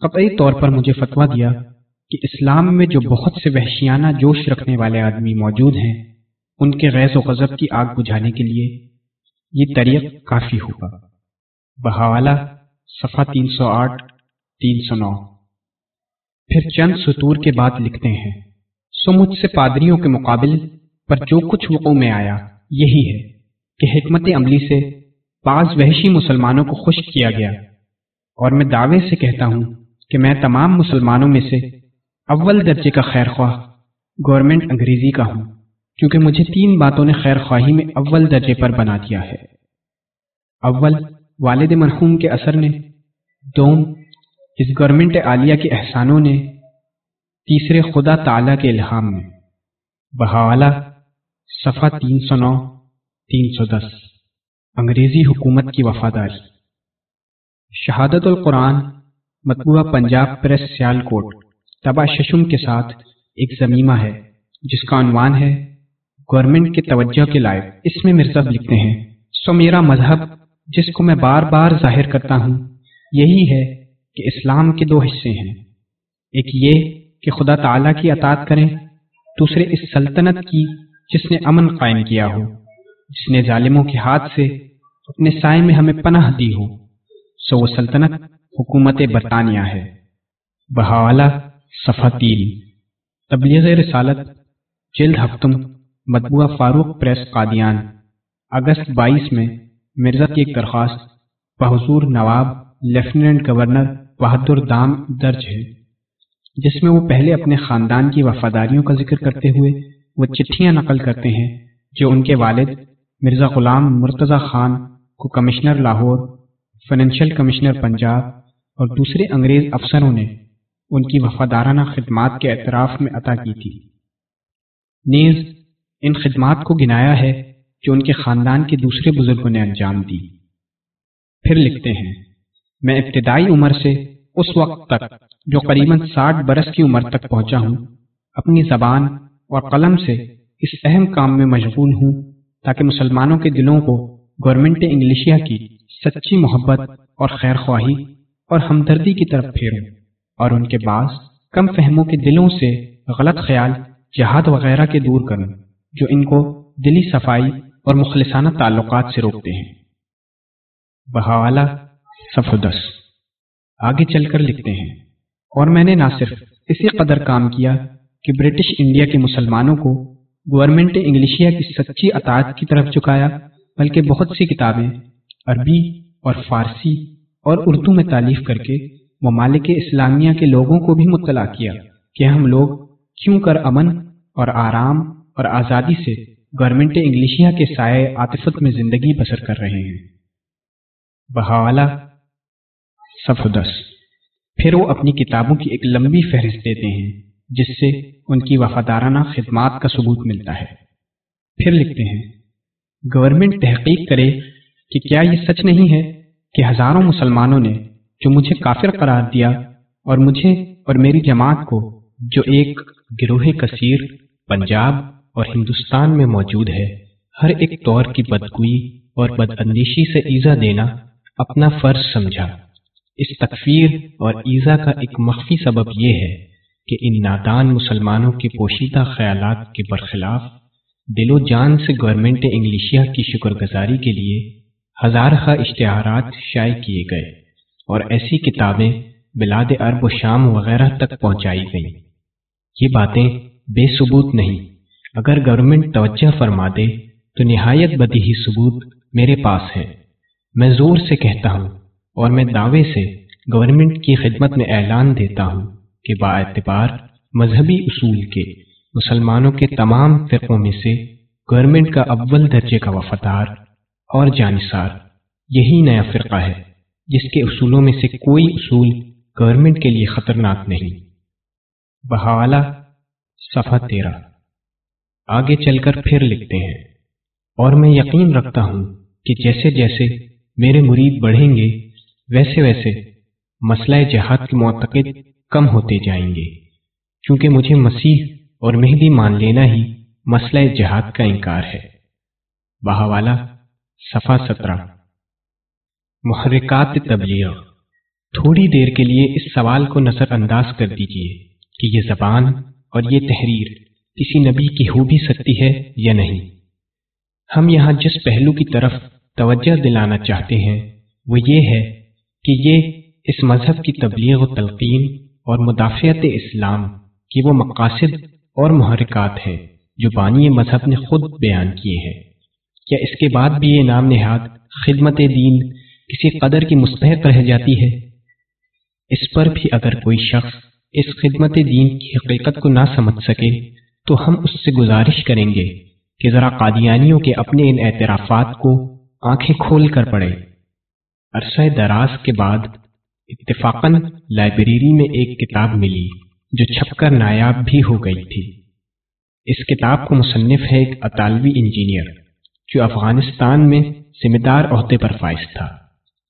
قطعی طور پر مجھے فتویٰ دیا کہ اسلام میں جو بہت سے وحشیانہ جوش رکھنے والے آدمی موجود ہیں، ان کے غیظ و غضب کی آگ بجھانے کے لیے یہ طریق کافی ہوگا۔ بہوالا صفحہ تین سو آٹھ، تین سو نو۔ پھر چند سطور کے بعد لکھتے ہیں۔ سو مجھ سے پادریوں کے مقابل پر جو کچھ وقوع میں آیا، یہی ہے کہ حکمت عملی سے بعض وحشی مسلمانوں کو خوش کیا گیا۔ اور میں دعوے سے کہتا ہوں کہ میں تمام مسلمانوں میں سے اول درجے کا خیر خواہ گورنمنٹ انگریزی کا ہوں، کیونکہ مجھے تین باتوں نے خیر خواہی میں اول درجے پر بنا دیا ہے۔ اول، والد مرحوم کے اثر نے، دوم، اس گورنمنٹ عالیہ کے احسانوں نے تیسرے خدا تعالی کے الہام میں۔ بہوالا صفحہ تین سو نو، تین سو دس۔ انگریزی حکومت کی وفاداری۔ شہادت القرآن، مطبوعہ پنجاب پریس سیال کوٹ۔ تبا ششم کے ساتھ ایک زمیمہ ہے، جس کا عنوان ہے، گورنمنٹ کے توجہ کے لائق۔ اس میں مرزب لکھتے ہیں، سو میرا مذہب، جس کو میں بار بار ظاہر کرتا ہوں، یہی ہے کہ اسلام کے دو حصے ہیں۔ ایک یہ کہ خدا تعالی کی اطاعت کریں دوسرے اس سلطنت کی جس نے امن قائم کیا ہو، جس نے ظالموں کے ہاتھ سے اپنے سائے میں ہمیں پناہ دی ہو۔ سو وہ سلطنت حکومت برطانیہ ہے۔ بہوالا صفحہ تین۔ تبلیغ رسالت، جلد ہفتم، مطبوعہ فاروق پریس قادیان۔ اگست بائیس میں مرزا کی ایک درخواست، بحضور نواب لیفٹیننٹ گورنر بہادر دام درج ہے۔ جس میں وہ پہلے اپنے خاندان کی وفاداریوں کا ذکر کرتے ہوئے وہ چٹھیاں نقل کرتے ہیں، جو ان کے والد مرزا غلام مرتضی خان، کو commissioner Lahore financial commissioner Punjab اور دوسرے انگریز افسروں نے ان کی وفادارانہ خدمات کے اعتراف میں عطا کی تھی۔ نیز، ان خدمات کو گنایا ہے جو ان کے خاندان کے دوسرے بزرگوں نے انجام دی۔ پھر لکھتے ہیں، میں ابتدائی عمر سے اس وقت تک جو قریب ساٹھ برس کی عمر تک پہنچا ہوں، اپنی زبان اور قلم سے اس اہم کام میں مشغول ہوں تاکہ مسلمانوں کے دلوں کو گورنمنٹ انگلشیا کی سچی محبت اور خیر خواہی اور ہمدردی کی طرف پھیروں اور ان کے بعض کم فہموں کے دلوں سے غلط خیال، جہاد وغیرہ کے دور کروں جو ان کو دلی صفائی اور مخلصانہ تعلقات سے روکتے ہیں۔ بہوالا صفدس آگے چل کر لکھتے ہیں۔ اور میں نے نہ صرف اسی قدر کام کیا کہ برٹش انڈیا کے مسلمانوں کو گورنمنٹ انگلشیا کی سچی اطاعت کی طرف چکایا بلکہ بہت سی کتابیں عربی اور فارسی اور اردو میں تعلیف کر کے ممالک اسلامیہ کے لوگوں کو بھی مطلع کیا کہ ہم لوگ کیوں کر امن اور آرام اور آزادی سے گورنمنٹ انگلشیا کے سائے عاطفت میں زندگی بسر کر رہے ہیں۔ بہوالا صفدس پھر وہ اپنی کتابوں کی ایک لمبی فہرست دیتے ہیں، جس سے ان کی وفادارانہ خدمات کا ثبوت ملتا ہے۔ پھر لکھتے ہیں، گورنمنٹ تحقیق کرے کہ کیا یہ سچ نہیں ہے کہ ہزاروں مسلمانوں نے جو مجھے کافر قرار دیا اور مجھے اور میری جماعت کو جو ایک گروہ کثیر پنجاب اور ہندوستان میں موجود ہے، ہر ایک طور کی بدگوئی اور بد اندیشی سے ایزا دینا اپنا فرض سمجھا۔ اس تکفیر اور ایزا کا ایک مخفی سبب یہ ہے کہ ان نادان مسلمانوں کے پوشیدہ خیالات کے برخلاف دل و جان سے گورنمنٹ انگلشیا کی شکر گزاری کے لیے ہزارہ اشتہارات شائع کیے گئے اور ایسی کتابیں بلاد عرب و شام وغیرہ تک پہنچائی گئیں۔ یہ باتیں بے ثبوت نہیں۔ اگر گورنمنٹ توجہ فرما دے تو نہایت بدی ہی ثبوت میرے پاس ہے۔ میں زور سے کہتا ہوں اور میں دعوے سے گورنمنٹ کی خدمت میں اعلان دیتا ہوں کہ با اعتبار مذہبی اصول کے مسلمانوں کے تمام فرقوں میں سے گورنمنٹ کا اول درجے کا وفادار اور جانصار یہی نیا فرقہ ہے جس کے اصولوں میں سے کوئی اصول گورنمنٹ کے لیے خطرناک نہیں۔ بحوالہ صفحہ تیرہ۔ آگے چل کر پھر لکھتے ہیں۔ اور میں یقین رکھتا ہوں کہ جیسے جیسے میرے مرید بڑھیں گے ویسے ویسے مسئلہ جہاد کے معتقد کم ہوتے جائیں گے۔ کیونکہ مجھے مسیح اور مہدی مان لینا ہی مسئلہ جہاد کا انکار ہے۔ بہوالا صفا سترہ۔ محرکات تبلیغ۔ تھوڑی دیر کے لیے اس سوال کو نظر انداز کر دیجیے کہ یہ زبان اور یہ تحریر کسی نبی کی ہو بھی سکتی ہے یا نہیں۔ ہم یہاں جس پہلو کی طرف توجہ دلانا چاہتے ہیں وہ یہ ہے کہ یہ اس مذہب کی تبلیغ و تلقین اور مدافعت اسلام کی وہ مقاصد اور محرکات ہیں جو بانی مذہب نے خود بیان کیے ہیں۔ کیا اس کے بعد بھی یہ نام نہاد خدمت دین کسی قدر کی مستحق رہ جاتی ہے؟ اس پر بھی اگر کوئی شخص اس خدمت دین کی حقیقت کو نہ سمجھ سکے، تو ہم اس سے گزارش کریں گے کہ ذرا قادیانیوں کے اپنے ان اعترافات کو آنکھیں کھول کر پڑے عرصہ دراز کے بعد اتفاقاً لائبریری میں ایک کتاب ملی جو چھپ کر نایاب بھی ہو گئی تھی۔ اس کتاب کو مصنف ہے ایک اطالوی انجینئر جو افغانستان میں ذمہ دار عہدے پر فائز تھا۔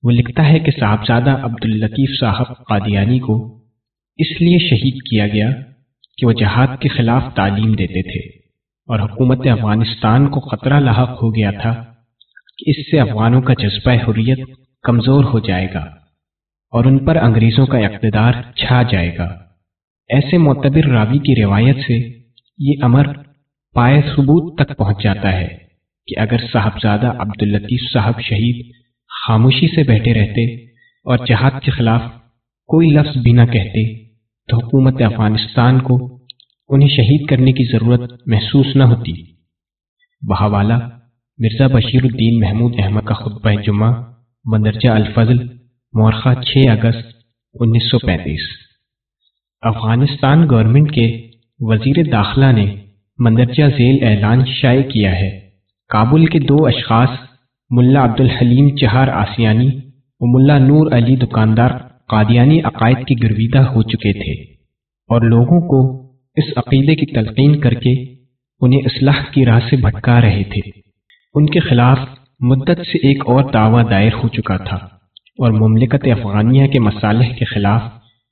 وہ لکھتا ہے کہ صاحبزادہ عبداللطیف صاحب قادیانی کو اس لیے شہید کیا گیا کہ وہ جہاد کے خلاف تعلیم دیتے تھے اور حکومت افغانستان کو خطرہ لاحق ہو گیا تھا کہ اس سے افغانوں کا جذبہ حریت کمزور ہو جائے گا اور ان پر انگریزوں کا اقتدار چھا جائے گا۔ ایسے معتبر راوی کی روایت سے یہ امر پائے ثبوت تک پہنچ جاتا ہے کہ اگر صاحبزادہ عبداللطیف صاحب شہید خاموشی سے بیٹھے رہتے اور جہاد کے خلاف کوئی لفظ بھی نہ کہتے تو حکومت افغانستان کو انہیں شہید کرنے کی ضرورت محسوس نہ ہوتی۔ بہوالا مرزا بشیر الدین محمود احمد کا خطبہ جمعہ مندرجہ الفضل، مورخہ چھ اگست انیس سو پینتیس۔ افغانستان گورنمنٹ کے وزیر داخلہ نے مندرجہ ذیل اعلان شائع کیا ہے۔ کابل کے دو اشخاص، ملا عبد الحلیم چہار آسیانی و ملا نور علی دکاندار قادیانی عقائد کی گرویدہ ہو چکے تھے اور لوگوں کو اس عقیدے کی تلقین کر کے انہیں اصلاح کی راہ سے بھٹکا رہے تھے۔ ان کے خلاف مدت سے ایک اور دعویٰ دائر ہو چکا تھا اور مملکت افغانیہ کے مسالح کے خلاف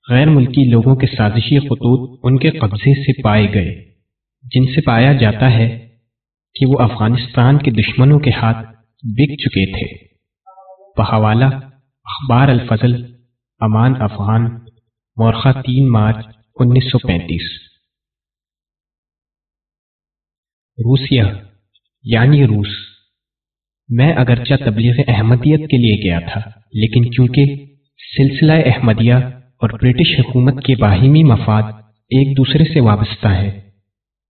غیر ملکی لوگوں کے سازشی خطوط ان کے قبضے سے پائے گئے، جن سے پایا جاتا ہے کہ وہ افغانستان کے دشمنوں کے ہاتھ بک چکے تھے۔ بحوالہ اخبار الفضل، امان افغان، مورخہ تین مارچ انیس سو پینتیس۔ روسیہ یعنی روس۔ میں اگرچہ تبلیغ احمدیت کے لیے گیا تھا، لیکن کیونکہ سلسلہ احمدیہ اور برٹش حکومت کے باہمی مفاد ایک دوسرے سے وابستہ ہے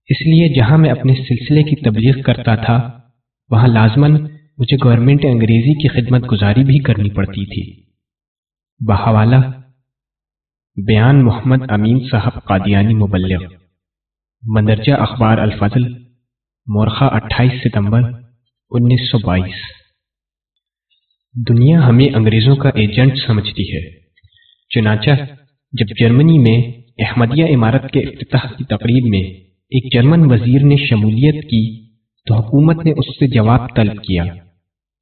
اس لیے جہاں میں اپنے سلسلے کی تبلیغ کرتا تھا، وہاں لازماً مجھے گورنمنٹ انگریزی کی خدمت گزاری بھی کرنی پڑتی تھی۔ بحوالہ بیان محمد امین صاحب قادیانی مبلغ۔ مندرجہ اخبار الفضل، مورخہ اٹھائیس ستمبر انیس سو بائیس۔ دنیا ہمیں انگریزوں کا ایجنٹ سمجھتی ہے۔ چنانچہ جب جرمنی میں احمدیہ عمارت کے افتتاح کی تقریب میں ایک جرمن وزیر نے شمولیت کی تو حکومت نے اس سے جواب طلب کیا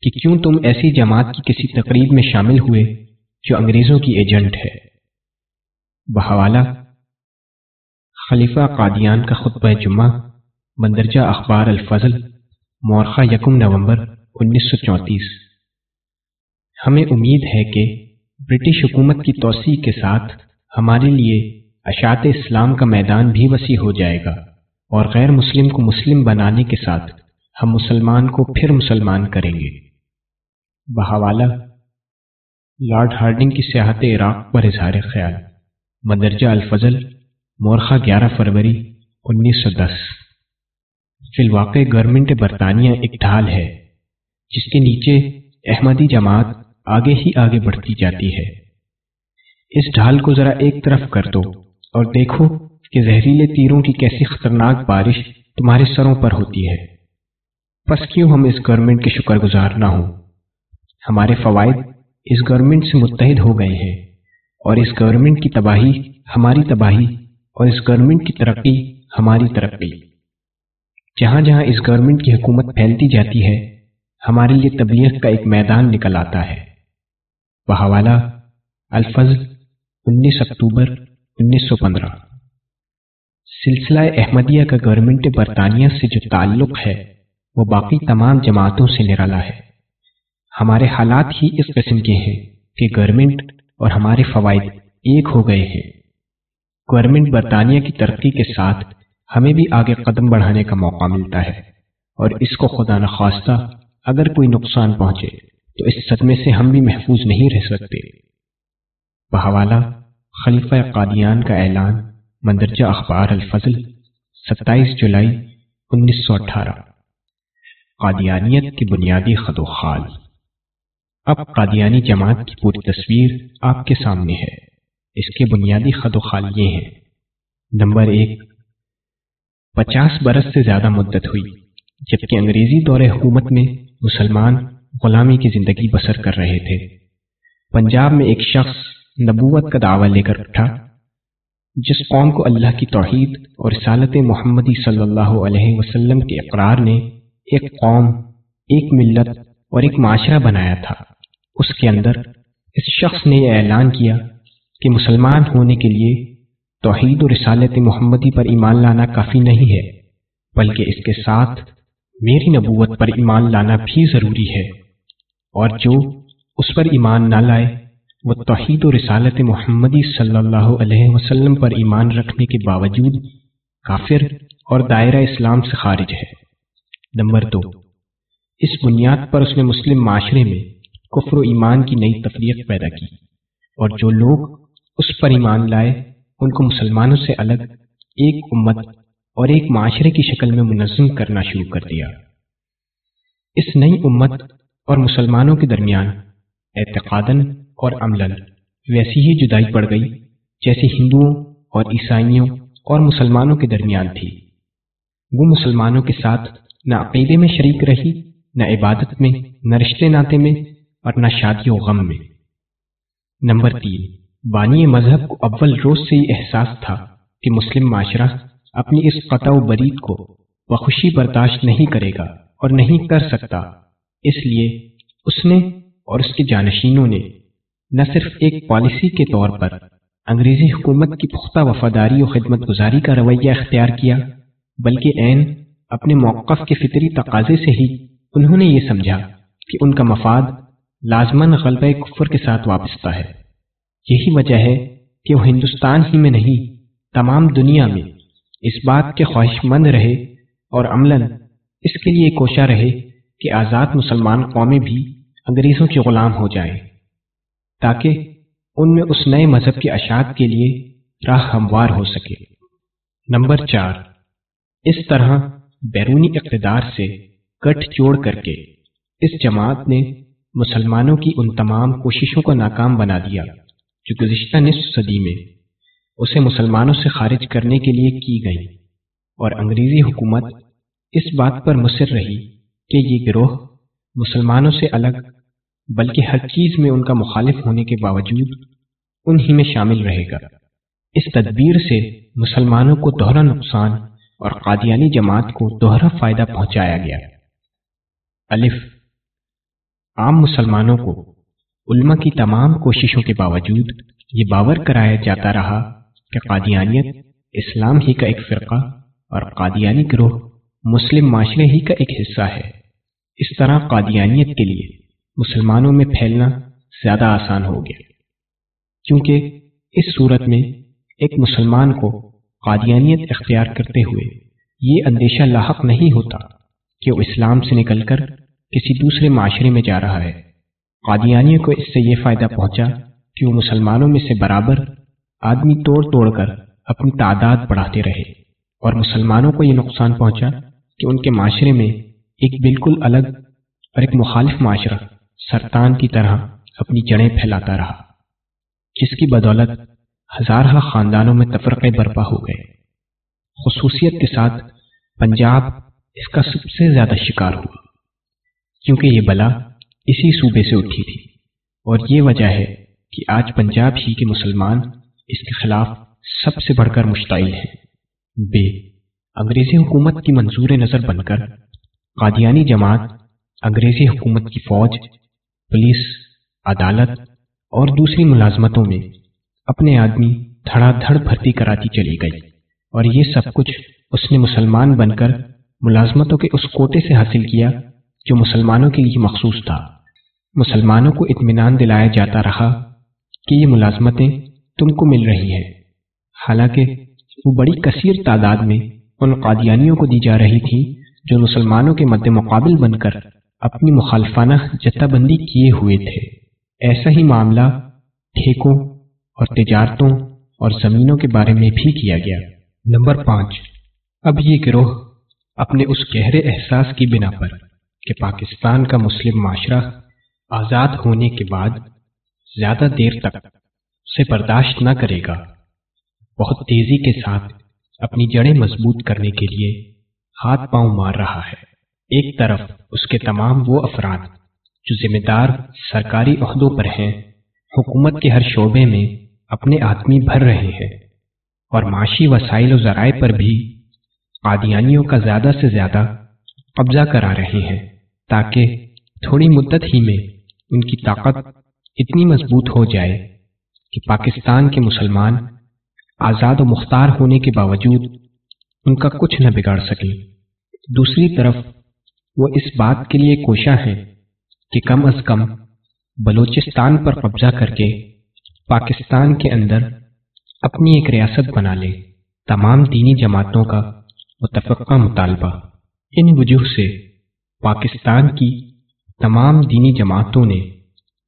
کہ کیوں تم ایسی جماعت کی کسی تقریب میں شامل ہوئے جو انگریزوں کی ایجنٹ ہے۔ بحوالہ، خلیفہ قادیان کا خطبہ جمعہ، مندرجہ اخبار الفضل مورخہ یکم نومبر انیس سو چونتیس۔ ہمیں امید ہے کہ برٹش حکومت کی توسیع کے ساتھ ہمارے لیے اشاعت اسلام کا میدان بھی وسیع ہو جائے گا اور غیر مسلم کو مسلم بنانے کے ساتھ ہم مسلمان کو پھر مسلمان کریں گے۔ بہوالا لارڈ ہارڈنگ کی سیاحت عراق پر اظہار خیال۔ مدرجہ الفضل مورخہ گیارہ فروری انیس سو دس۔ فی الواقع گورنمنٹ برطانیہ ایک ڈھال ہے، جس کے نیچے احمدی جماعت آگے ہی آگے بڑھتی جاتی ہے۔ اس ڈھال کو ذرا ایک طرف کر دو اور دیکھو کہ زہریلے تیروں کی کیسی خطرناک بارش تمہارے سروں پر ہوتی ہے۔ بس کیوں ہم اس گورنمنٹ کے شکر گزار نہ ہوں؟ ہمارے فوائد اس گورنمنٹ سے متحد ہو گئے ہیں اور اس گورنمنٹ کی تباہی ہماری تباہی اور اس گورنمنٹ کی ترقی ہماری ترقی۔ جہاں جہاں اس گورنمنٹ کی حکومت پھیلتی جاتی ہے، ہمارے لیے تبلیغ کا ایک میدان نکل آتا ہے۔ بحوالہ الفضل انیس اکتوبر، انیس سو پندرہ۔ سلسلہ احمدیہ کا گورنمنٹ برطانیہ سے جو تعلق ہے، وہ باقی تمام جماعتوں سے نرالا ہے۔ ہمارے حالات ہی اس قسم کے ہیں کہ گورنمنٹ اور ہمارے فوائد ایک ہو گئے ہیں۔ گورنمنٹ برطانیہ کی ترقی کے ساتھ ہمیں بھی آگے قدم بڑھانے کا موقع ملتا ہے اور اس کو خدا نخواستہ اگر کوئی نقصان پہنچے تو اس صدمے سے ہم بھی محفوظ نہیں رہ سکتے۔ بحوالہ خلیفہ قادیان کا اعلان، مندرجہ اخبار الفضل، ستائیس جولائی، انیس سو اٹھارہ۔ قادیانیت کی بنیادی خد و خال۔ اب قادیانی جماعت کی پوری تصویر آپ کے سامنے ہے۔ اس کے بنیادی خد و خال یہ ہیں۔ نمبر ایک پچاس برس سے زیادہ مدت ہوئی، جبکہ انگریزی دور حکومت میں مسلمان غلامی کی زندگی بسر کر رہے تھے۔ پنجاب میں ایک شخص نبوت کا دعویٰ لے کر اٹھا، جس قوم کو اللہ کی توحید اور رسالت محمدی صلی اللہ علیہ وسلم کے اقرار نے ایک قوم، ایک ملت اور ایک معاشرہ بنایا تھا۔ اس کے اندر اس شخص نے یہ اعلان کیا کہ مسلمان ہونے کے لیے توحید و رسالت محمدی پر ایمان لانا کافی نہیں ہے، بلکہ اس کے ساتھ میری نبوت پر ایمان لانا بھی ضروری ہے۔ اور جو اس پر ایمان نہ لائے، وہ توحید و رسالت محمدی صلی اللہ علیہ وسلم پر ایمان رکھنے کے باوجود کافر اور دائرہ اسلام سے خارج ہے۔ نمبر دو، اس بنیاد پر اس نے مسلم معاشرے میں کفر و ایمان کی نئی تفریق پیدا کی۔ اور جو لوگ اس پر ایمان لائے ان کو مسلمانوں سے الگ ایک امت اور ایک معاشرے کی شکل میں منظم کرنا شروع کر دیا۔ اس نئی امت اور مسلمانوں کے درمیان اعتقادن اور عملاً ویسی ہی جدائی پڑ گئی جیسے ہندوؤں اور عیسائیوں اور مسلمانوں کے درمیان تھی۔ وہ مسلمانوں کے ساتھ نہ عقیدے میں شریک رہی، نہ عبادت میں، نہ رشتے ناطے میں اور نہ شادی و غم میں۔ نمبر تین بانی مذہب کو اول روز سے ہی احساس تھا کہ مسلم معاشرہ اپنی اس قطع و برید کو بخوشی برداشت نہیں کرے گا اور نہیں کر سکتا۔ اس لیے اس نے اور اس کے جانشینوں نے نہ صرف ایک پالیسی کے طور پر انگریزی حکومت کی پختہ وفاداری و خدمت گزاری کا رویہ اختیار کیا، بلکہ عین اپنے موقف کے فطری تقاضے سے ہی انہوں نے یہ سمجھا کہ ان کا مفاد لازمن غلبہ کفر کے ساتھ وابستہ ہے۔ یہی وجہ ہے کہ وہ ہندوستان ہی میں نہیں، تمام دنیا میں اس بات کے خواہش مند رہے اور عملاً اس کے لیے کوشاں رہے کہ آزاد مسلمان قومیں بھی انگریزوں کے غلام ہو جائیں، تاکہ ان میں اس نئے مذہب کی اشاعت کے لیے راہ ہموار ہو سکے۔ نمبر چار، اس طرح بیرونی اقتدار سے گٹھ جوڑ کر کے اس جماعت نے مسلمانوں کی ان تمام کوششوں کو ناکام بنا دیا۔ جو گزشتہ نصف صدی میں اسے مسلمانوں سے خارج کرنے کے لیے کی گئی اور انگریزی حکومت اس بات پر مصر رہی کہ یہ گروہ مسلمانوں سے الگ، بلکہ ہر چیز میں ان کا مخالف ہونے کے باوجود انہی میں شامل رہے گا۔ اس تدبیر سے مسلمانوں کو دوہرا نقصان اور قادیانی جماعت کو دوہرا فائدہ پہنچایا گیا۔ الف۔ عام مسلمانوں کو علماء کی تمام کوششوں کے باوجود یہ باور کرایا جاتا رہا کہ قادیانیت اسلام ہی کا ایک فرقہ اور قادیانی گروہ مسلم معاشرے ہی کا ایک حصہ ہے۔ اس طرح قادیانیت کے لیے مسلمانوں میں پھیلنا زیادہ آسان ہو گیا۔ کیونکہ اس صورت میں ایک مسلمان کو قادیانیت اختیار کرتے ہوئے یہ اندیشہ لاحق نہیں ہوتا کہ وہ اسلام سے نکل کر کسی دوسرے معاشرے میں جا رہا ہے۔ قادیانیوں کو اس سے یہ فائدہ پہنچا کہ وہ مسلمانوں میں سے برابر آدمی توڑ توڑ کر اپنی تعداد بڑھاتے رہے اور مسلمانوں کو یہ نقصان پہنچا کہ ان کے معاشرے میں ایک بالکل الگ اور ایک مخالف معاشرہ سرطان کی طرح اپنی جڑیں پھیلاتا رہا، جس کی بدولت ہزارہ خاندانوں میں تفرقے برپا ہو گئے۔ خصوصیت کے ساتھ پنجاب اس کا سب سے زیادہ شکار ہوا، کیونکہ یہ بلا اسی صوبے سے اٹھی تھی۔ اور یہ وجہ ہے کہ آج پنجاب ہی کے مسلمان اس کے خلاف سب سے بڑھ کر مشتعل ہیں۔ بے، انگریزی حکومت کی منظور نظر بن کر قادیانی جماعت، انگریزی حکومت کی فوج، پولیس، عدالت اور دوسری ملازمتوں میں اپنے آدمی دھڑا دھڑ بھرتی کراتی چلی گئی۔ اور یہ سب کچھ اس نے مسلمان بن کر ملازمتوں کے اس کوٹے سے حاصل کیا جو مسلمانوں کے لیے مخصوص تھا۔ مسلمانوں کو اطمینان دلایا جاتا رہا کہ یہ ملازمتیں تم کو مل رہی ہیں۔ حالانکہ وہ بڑی کثیر تعداد میں ان قادیانیوں کو دی جا رہی تھی جو مسلمانوں کے مد مقابل بن کر اپنی مخالفانہ جتہ بندی کیے ہوئے تھے۔ ایسا ہی معاملہ ٹھیکوں اور تجارتوں اور زمینوں کے بارے میں بھی کیا گیا۔ نمبر پانچ۔ اب یہ گروہ اپنے اس گہرے احساس کی بنا پر کہ پاکستان کا مسلم معاشرہ آزاد ہونے کے بعد زیادہ دیر تک اسے برداشت نہ کرے گا۔ بہت تیزی کے ساتھ اپنی جڑیں مضبوط کرنے کے لیے ہاتھ پاؤں مار رہا ہے۔ ایک طرف اس کے تمام وہ افراد جو ذمہ دار سرکاری عہدوں پر ہیں، حکومت کے ہر شعبے میں اپنے آدمی بھر رہے ہیں اور معاشی وسائل و ذرائع پر بھی قادیانیوں کا زیادہ سے زیادہ قبضہ کرا رہے ہیں۔ تاکہ تھوڑی مدت ہی میں ان کی طاقت اتنی مضبوط ہو جائے کہ پاکستان کے مسلمان آزاد و مختار ہونے کے باوجود ان کا کچھ نہ بگاڑ سکے دوسری طرف، وہ اس بات کے لیے کوشاں ہیں کہ کم از کم بلوچستان پر قبضہ کر کے پاکستان کے اندر اپنی ایک ریاست بنا لے، تمام دینی جماعتوں کا متفقہ مطالبہ۔ ان وجوہ سے پاکستان کی تمام دینی جماعتوں نے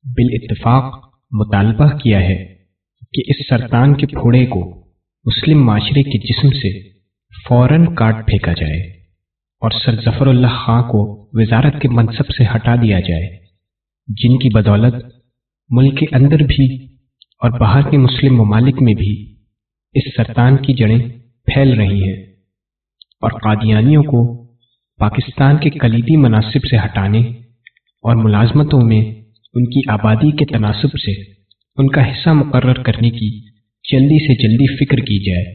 بالاتفاق مطالبہ کیا ہے کہ اس سرطان کے پھوڑے کو مسلم معاشرے کے جسم سے فوراً کاٹ پھینکا جائے اور سر ظفر اللہ خاں کو وزارت کے منصب سے ہٹا دیا جائے، جن کی بدولت ملک کے اندر بھی اور باہر کے مسلم ممالک میں بھی اس سرطان کی جڑیں پھیل رہی ہیں اور قادیانیوں کو پاکستان کے کلیدی مناسب سے ہٹانے اور ملازمتوں میں ان کی آبادی کے تناسب سے ان کا حصہ مقرر کرنے کی جلدی سے جلدی فکر کی جائے۔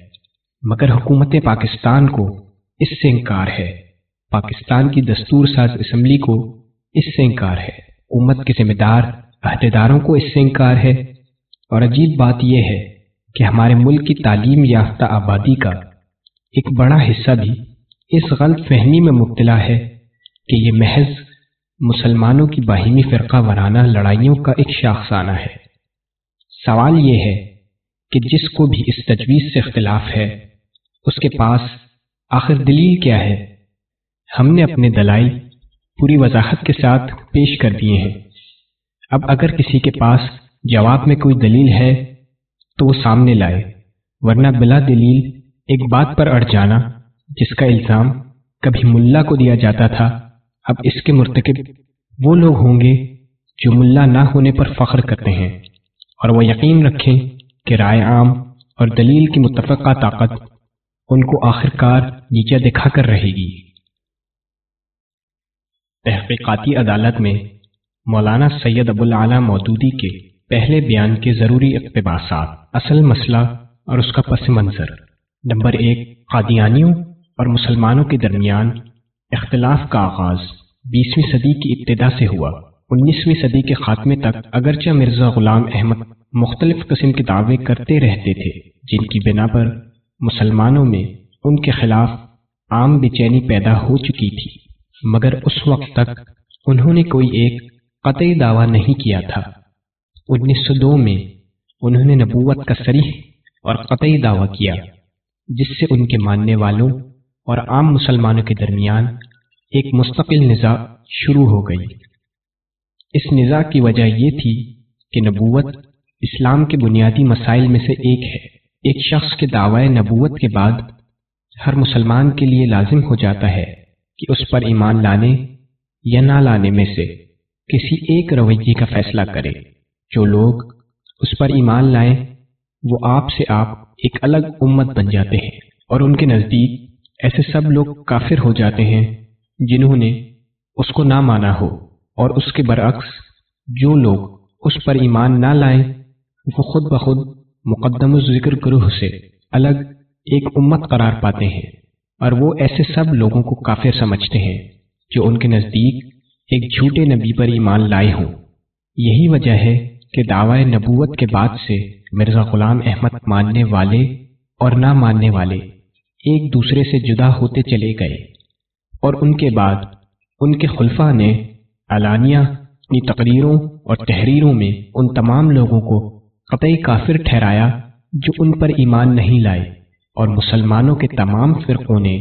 مگر حکومت پاکستان کو اس سے انکار ہے۔ پاکستان کی دستور ساز اسمبلی کو اس سے انکار ہے۔ حکومت کے ذمہ دار، عہدیداروں کو اس سے انکار ہے۔ اور عجیب بات یہ ہے کہ ہمارے ملک کی تعلیم یافتہ آبادی کا ایک بڑا حصہ بھی اس غلط فہمی میں مبتلا ہے کہ یہ محض مسلمانوں کی باہمی فرقہ وارانہ لڑائیوں کا ایک شاخسانہ ہے۔ سوال یہ ہے کہ جس کو بھی اس تجویز سے اختلاف ہے، اس کے پاس آخر دلیل کیا ہے؟ ہم نے اپنے دلائل پوری وضاحت کے ساتھ پیش کر دیے ہیں۔ اب اگر کسی کے پاس جواب میں کوئی دلیل ہے تو وہ سامنے لائے، ورنہ بلا دلیل ایک بات پر اڑ جانا جس کا الزام کبھی ملا کو دیا جاتا تھا، اب اس کے مرتکب وہ لوگ ہوں گے جو ملا نہ ہونے پر فخر کرتے ہیں۔ اور وہ یقین رکھیں کہ رائے عام اور دلیل کی متفقہ طاقت ان کو آخر کار نیچے دکھا کر رہے گی۔ تحقیقاتی عدالت میں مولانا سید ابوالعلیٰ مودودی کے پہلے بیان کے ضروری اقتباسات، اصل مسئلہ اور اس کا پس منظر۔ نمبر ایک، قادیانیوں اور مسلمانوں کے درمیان اختلاف کا آغاز بیسویں صدی کی ابتدا سے ہوا۔ انیسویں صدی کے خاتمے تک اگرچہ مرزا غلام احمد مختلف قسم کے دعوے کرتے رہتے تھے، جن کی بنا پر مسلمانوں میں ان کے خلاف عام بے چینی پیدا ہو چکی تھی۔ مگر اس وقت تک انہوں نے کوئی ایک قطعی دعویٰ نہیں کیا تھا۔ انیس سو دو میں انہوں نے نبوت کا سریح اور قطعی دعویٰ کیا، جس سے ان کے ماننے والوں اور عام مسلمانوں کے درمیان ایک مستقل نظام شروع ہو گئی۔ اس نظا کی وجہ یہ تھی کہ نبوت اسلام کے بنیادی مسائل میں سے ایک ہے۔ ایک شخص کے دعوی نبوت کے بعد ہر مسلمان کے لیے لازم ہو جاتا ہے کہ اس پر ایمان لانے یا نہ لانے میں سے کسی ایک رویے کا فیصلہ کرے۔ جو لوگ اس پر ایمان لائیں وہ آپ سے آپ ایک الگ امت بن جاتے ہیں اور ان کے نزدیک ایسے سب لوگ کافر ہو جاتے ہیں جنہوں نے اس کو نہ مانا ہو اور اس کے برعکس جو لوگ اس پر ایمان نہ لائیں، وہ خود بخود مقدم و ذکر گروہ سے الگ ایک امت قرار پاتے ہیں اور وہ ایسے سب لوگوں کو کافر سمجھتے ہیں جو ان کے نزدیک ایک جھوٹے نبی پر ایمان لائے ہوں۔ یہی وجہ ہے کہ دعوی نبوت کے بعد سے مرزا غلام احمد ماننے والے اور نہ ماننے والے ایک دوسرے سے جدا ہوتے چلے گئے اور ان کے بعد ان کے خلفہ نے علانیہ اپنی تقریروں اور تحریروں میں ان تمام لوگوں کو قطعی کافر ٹھہرایا جو ان پر ایمان نہیں لائے اور مسلمانوں کے تمام فرقوں نے،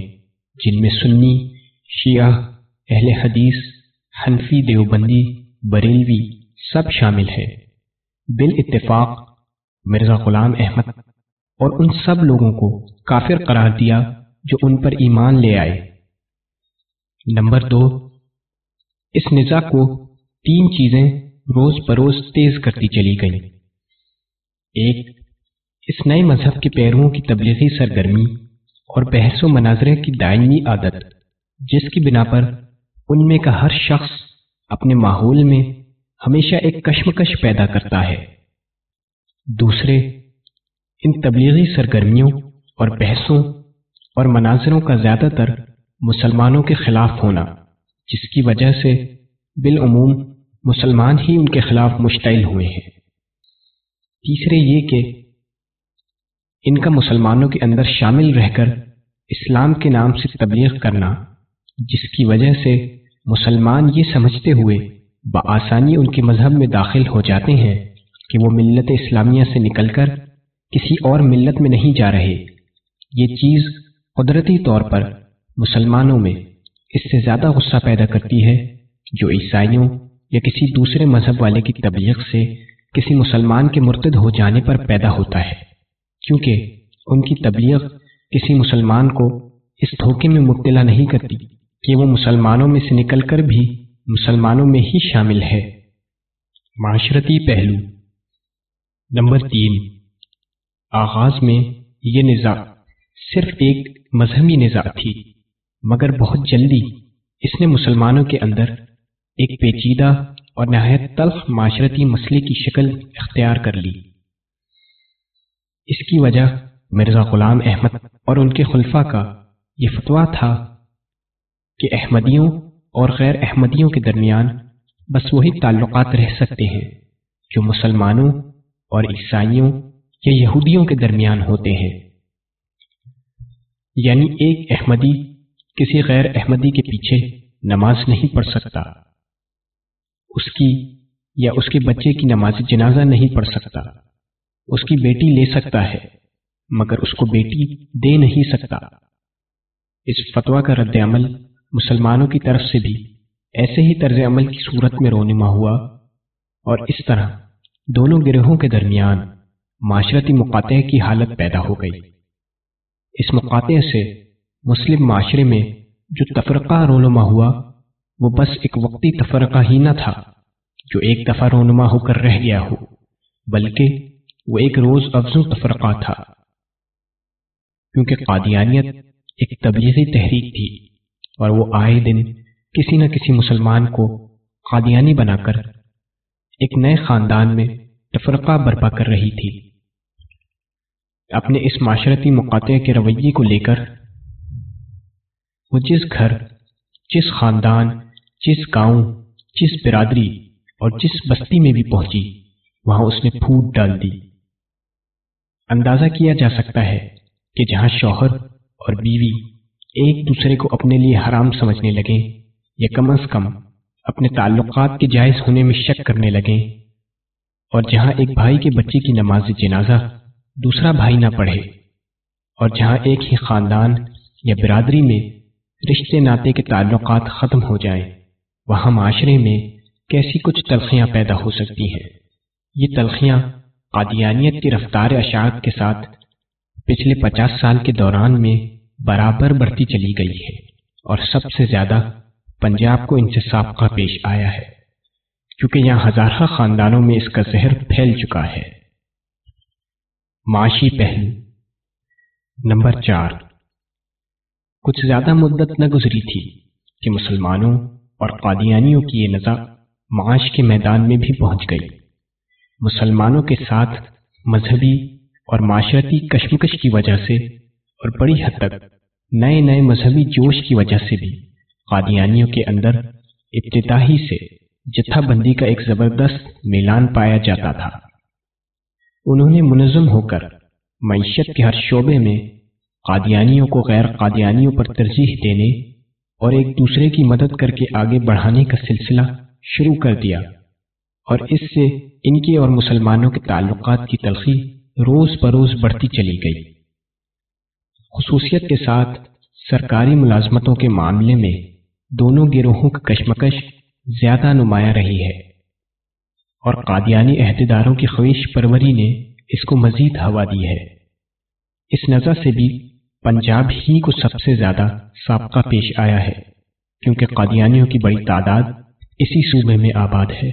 جن میں سنی، شیعہ، اہل حدیث، حنفی، دیوبندی، بریلوی سب شامل ہیں۔ بال اتفاق مرزا غلام احمد اور ان سب لوگوں کو کافر قرار دیا جو ان پر ایمان لے آئے۔ نمبر دو، اس نظا کو تین چیزیں روز بروز تیز کرتی چلی گئیں۔ ایک، اس نئے مذہب کے پیرووں کی تبلیغی سرگرمی اور بحث و مناظرے کی دائمی عادت، جس کی بنا پر ان میں کا ہر شخص اپنے ماحول میں ہمیشہ ایک کشمکش پیدا کرتا ہے۔ دوسرے ان تبلیغی سرگرمیوں اور بحثوں اور مناظروں کا زیادہ تر مسلمانوں کے خلاف ہونا، جس کی وجہ سے بالعموم مسلمان ہی ان کے خلاف مشتعل ہوئے ہیں۔ تیسرے یہ کہ ان کا مسلمانوں کے اندر شامل رہ کر اسلام کے نام سے تبلیغ کرنا، جس کی وجہ سے مسلمان یہ سمجھتے ہوئے بآسانی ان کے مذہب میں داخل ہو جاتے ہیں کہ وہ ملت اسلامیہ سے نکل کر کسی اور ملت میں نہیں جا رہے۔ یہ چیز قدرتی طور پر مسلمانوں میں اس سے زیادہ غصہ پیدا کرتی ہے جو عیسائیوں یا کسی دوسرے مذہب والے کی طبیعت سے کسی مسلمان کے مرتد ہو جانے پر پیدا ہوتا ہے، کیونکہ ان کی طبیعت کسی مسلمان کو اس دھوکے میں مبتلا نہیں کرتی کہ وہ مسلمانوں میں سے نکل کر بھی مسلمانوں میں ہی شامل ہے۔ معاشرتی پہلو نمبر تین۔ آغاز میں یہ نظا صرف ایک مذہبی نظا تھی، مگر بہت جلدی اس نے مسلمانوں کے اندر ایک پیچیدہ اور نہایت تلخ معاشرتی مسئلے کی شکل اختیار کر لی۔ اس کی وجہ مرزا غلام احمد اور ان کے خلفہ کا یہ فتویٰ تھا کہ احمدیوں اور غیر احمدیوں کے درمیان بس وہی تعلقات رہ سکتے ہیں جو مسلمانوں اور عیسائیوں یا یہودیوں کے درمیان ہوتے ہیں۔ یعنی ایک احمدی کسی غیر احمدی کے پیچھے نماز نہیں پڑھ سکتا۔ اس کی یا اس کے بچے کی نماز جنازہ نہیں پڑھ سکتا۔ اس کی بیٹی لے سکتا ہے، مگر اس کو بیٹی دے نہیں سکتا۔ اس فتویٰ کا رد عمل مسلمانوں کی طرف سے بھی ایسے ہی طرز عمل کی صورت میں رونما ہوا اور اس طرح دونوں گروہوں کے درمیان معاشرتی مقاطع کی حالت پیدا ہو گئی۔ اس مقاطع سے مسلم معاشرے میں جو تفرقہ رونما ہوا، وہ بس ایک وقتی تفرقہ ہی نہ تھا جو ایک دفعہ رونما ہو کر رہ گیا ہو، بلکہ وہ ایک روز افزوں تفرقہ تھا۔ کیونکہ قادیانیت ایک تبلیغی تحریک تھی اور وہ آئے دن کسی نہ کسی مسلمان کو قادیانی بنا کر ایک نئے خاندان میں تفرقہ برپا کر رہی تھی۔ اپنے اس معاشرتی مقاطع کے رویے کو لے کر، وہ جس گھر، جس خاندان، جس گاؤں، جس برادری اور جس بستی میں بھی پہنچی، وہاں اس نے پھوٹ ڈال دی۔ اندازہ کیا جا سکتا ہے کہ جہاں شوہر اور بیوی ایک دوسرے کو اپنے لیے حرام سمجھنے لگیں یا کم از کم اپنے تعلقات کے جائز ہونے میں شک کرنے لگیں، اور جہاں ایک بھائی کے بچے کی نماز جنازہ دوسرا بھائی نہ پڑھے۔ اور جہاں ایک ہی خاندان یا برادری میں رشتے ناطے کے تعلقات ختم ہو جائیں، وہاں معاشرے میں کیسی کچھ تلخیاں پیدا ہو سکتی ہیں؟ یہ تلخیاں قادیانیت کی رفتار اشاعت کے ساتھ پچھلے پچاس سال کے دوران میں برابر بڑھتی چلی گئی ہے اور سب سے زیادہ پنجاب کو ان سے سابقہ پیش آیا ہے۔ کیونکہ یہاں ہزارہ خاندانوں میں اس کا زہر پھیل چکا ہے۔ معاشی پہلو۔ نمبر چار۔ کچھ زیادہ مدت نہ گزری تھی کہ مسلمانوں اور قادیانیوں کی یہ نزا معاش کے میدان میں بھی پہنچ گئی۔ مسلمانوں کے ساتھ مذہبی اور معاشرتی کشمکش کی وجہ سے اور بڑی حد تک نئے نئے مذہبی جوش کی وجہ سے بھی قادیانیوں کے اندر ابتدائی سے جتھا بندی کا ایک زبردست میلان پایا جاتا تھا۔ انہوں نے منظم ہو کر معیشت کے ہر شعبے میں قادیانیوں کو غیر قادیانیوں پر ترجیح دینے اور ایک دوسرے کی مدد کر کے آگے بڑھانے کا سلسلہ شروع کر دیا اور اس سے ان کے اور مسلمانوں کے تعلقات کی تلخی روز بروز بڑھتی چلی گئی۔ خصوصیت کے ساتھ سرکاری ملازمتوں کے معاملے میں دونوں گروہوں کی کشمکش زیادہ نمایاں رہی ہے۔ اور قادیانی عہدیداروں کی خواہش پروری نے اس کو مزید ہوا دی ہے۔ اس نظر سے بھی پنجاب ہی کو سب سے زیادہ سابقہ پیش آیا ہے، کیونکہ قادیانیوں کی بڑی تعداد اسی صوبے میں آباد ہے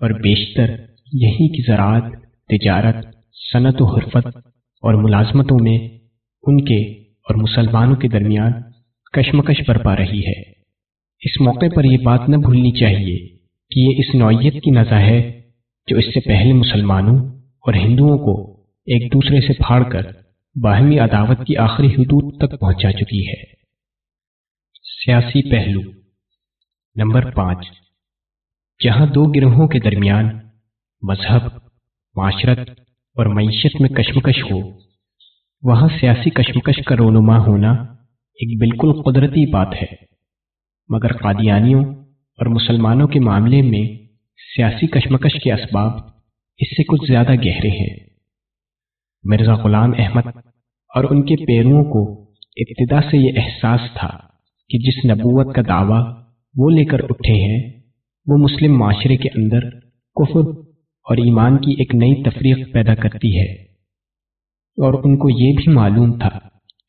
اور بیشتر یہی کی زراعت، تجارت، صنعت و حرفت اور ملازمتوں میں ان کے اور مسلمانوں کے درمیان کشمکش برپا رہی ہے۔ اس موقع پر یہ بات نہ بھولنی چاہیے کہ یہ اس نوعیت کی نظر ہے جو اس سے پہلے مسلمانوں اور ہندوؤں کو ایک دوسرے سے پھاڑ کر باہمی عداوت کی آخری حدود تک پہنچا چکی ہے۔ سیاسی پہلو نمبر پانچ۔ جہاں دو گروہوں کے درمیان مذہب، معاشرت اور معیشت میں کشمکش ہو، وہاں سیاسی کشمکش کا رونما ہونا ایک بالکل قدرتی بات ہے۔ مگر قادیانیوں اور مسلمانوں کے معاملے میں سیاسی کشمکش کے اسباب اس سے کچھ زیادہ گہرے ہیں۔ مرزا غلام احمد اور ان کے پیروؤں کو ابتدا سے یہ احساس تھا کہ جس نبوت کا دعویٰ وہ لے کر اٹھے ہیں، وہ مسلم معاشرے کے اندر کفر اور ایمان کی ایک نئی تفریق پیدا کرتی ہے۔ اور ان کو یہ بھی معلوم تھا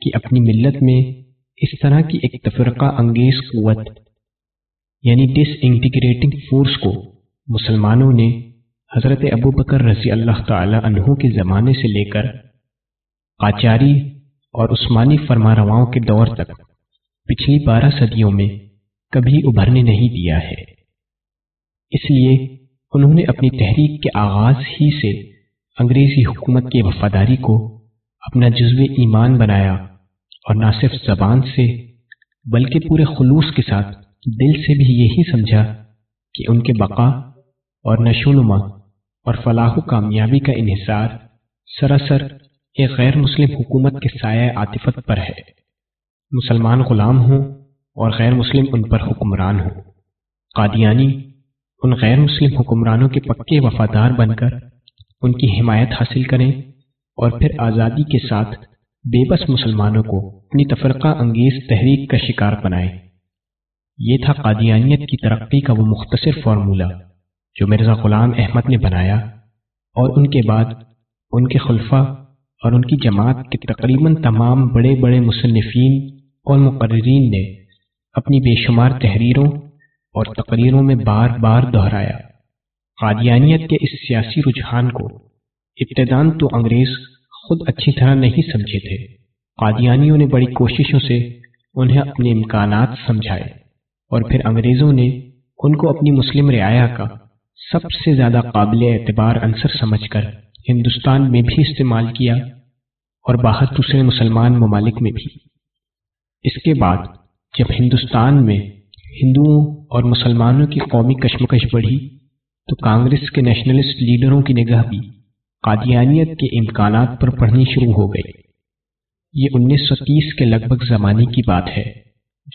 کہ اپنی ملت میں اس طرح کی ایک تفرقہ انگیز قوت یعنی ڈس انٹیگریٹنگ فورس کو مسلمانوں نے حضرت ابو بکر رضی اللہ تعالی عنہ کے زمانے سے لے کر آچاری اور عثمانی فرما رواؤں کے دور تک پچھلی بارہ صدیوں میں کبھی ابھرنے نہیں دیا ہے۔ اس لیے انہوں نے اپنی تحریک کے آغاز ہی سے انگریزی حکومت کی وفاداری کو اپنا جزو ایمان بنایا اور نہ صرف زبان سے بلکہ پورے خلوص کے ساتھ دل سے بھی یہی سمجھا کہ ان کے بقا اور نشو نما اور فلاح و کامیابی کا انحصار سراسر ایک غیر مسلم حکومت کے سایہ عاطفت پر ہے۔ مسلمان غلام ہوں اور غیر مسلم ان پر حکمران ہوں۔ قادیانی ان غیر مسلم حکمرانوں کے پکے وفادار بن کر ان کی حمایت حاصل کریں اور پھر آزادی کے ساتھ بے بس مسلمانوں کو اپنی تفرقہ انگیز تحریک کا شکار بنائے یہ تھا قادیانیت کی ترقی کا وہ مختصر فارمولہ جو مرزا غلام احمد نے بنایا اور ان کے بعد ان کے خلفہ اور ان کی جماعت کے تقریباً تمام بڑے بڑے مصنفین اور مقررین نے اپنی بے شمار تحریروں اور تقریروں میں بار بار دہرایا۔ قادیانیت کے اس سیاسی رجحان کو ابتدان تو انگریز خود اچھی طرح نہیں سمجھے تھے۔ قادیانیوں نے بڑی کوششوں سے انہیں اپنے امکانات سمجھائے اور پھر انگریزوں نے ان کو اپنی مسلم رعایا کا سب سے زیادہ قابل اعتبار عنصر سمجھ کر ہندوستان میں بھی استعمال کیا اور باہر دوسرے مسلمان ممالک میں بھی۔ اس کے بعد جب ہندوستان میں ہندوؤں اور مسلمانوں کی قومی کشمکش بڑھی تو کانگریس کے نیشنلسٹ لیڈروں کی نگاہ بھی قادیانیت کے امکانات پر پڑھنی شروع ہو گئی۔ یہ انیس سو تیس کے لگ بھگ زمانے کی بات ہے،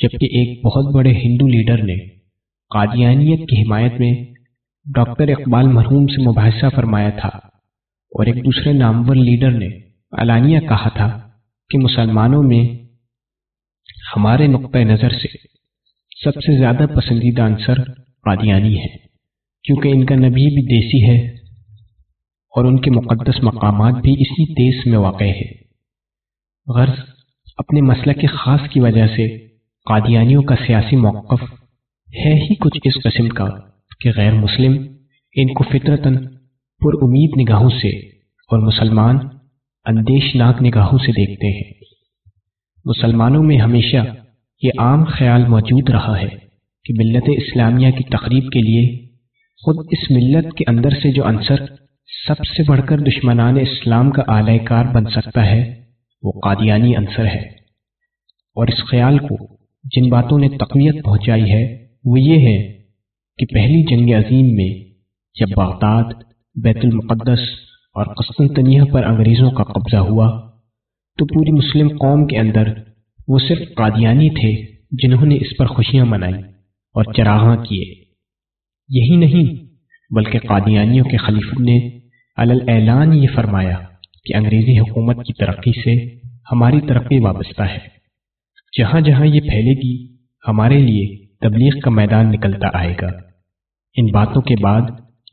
جبکہ ایک بہت بڑے ہندو لیڈر نے قادیانیت کی حمایت میں ڈاکٹر اقبال مرحوم سے مباحثہ فرمایا تھا اور ایک دوسرے نامور لیڈر نے علانیہ کہا تھا کہ مسلمانوں میں ہمارے نقطۂ نظر سے سب سے زیادہ پسندیدہ عنصر قادیانی ہے کیونکہ ان کا نبی بھی دیسی ہے اور ان کے مقدس مقامات بھی اسی دیس میں واقع ہے غرض اپنے مسئلہ کے خاص کی وجہ سے قادیانیوں کا سیاسی موقف ہے ہی کچھ اس قسم کا۔ کہ غیر مسلم ان کو فطرتاً پر امید نگاہوں سے اور مسلمان اندیش ناک نگاہوں سے دیکھتے ہیں۔ مسلمانوں میں ہمیشہ یہ عام خیال موجود رہا ہے کہ ملت اسلامیہ کی تقریب کے لیے خود اس ملت کے اندر سے جو عنصر سب سے بڑھ کر دشمنان اسلام کا اعلی کار بن سکتا ہے، وہ قادیانی عنصر ہے۔ اور اس خیال کو جن باتوں نے تقویت پہنچائی ہے، وہ یہ ہے کہ پہلی جنگ عظیم میں جب بغداد، بیت المقدس اور قسطنطنیہ پر انگریزوں کا قبضہ ہوا، تو پوری مسلم قوم کے اندر وہ صرف قادیانی تھے جنہوں نے اس پر خوشیاں منائی اور چراغاں کیے۔ یہی نہیں، بلکہ قادیانیوں کے خلیفہ نے اعلان یہ فرمایا کہ انگریزی حکومت کی ترقی سے ہماری ترقی وابستہ ہے۔ جہاں جہاں یہ پھیلے گی، ہمارے لیے تبلیغ کا میدان نکلتا آئے گا۔ ان باتوں کے بعد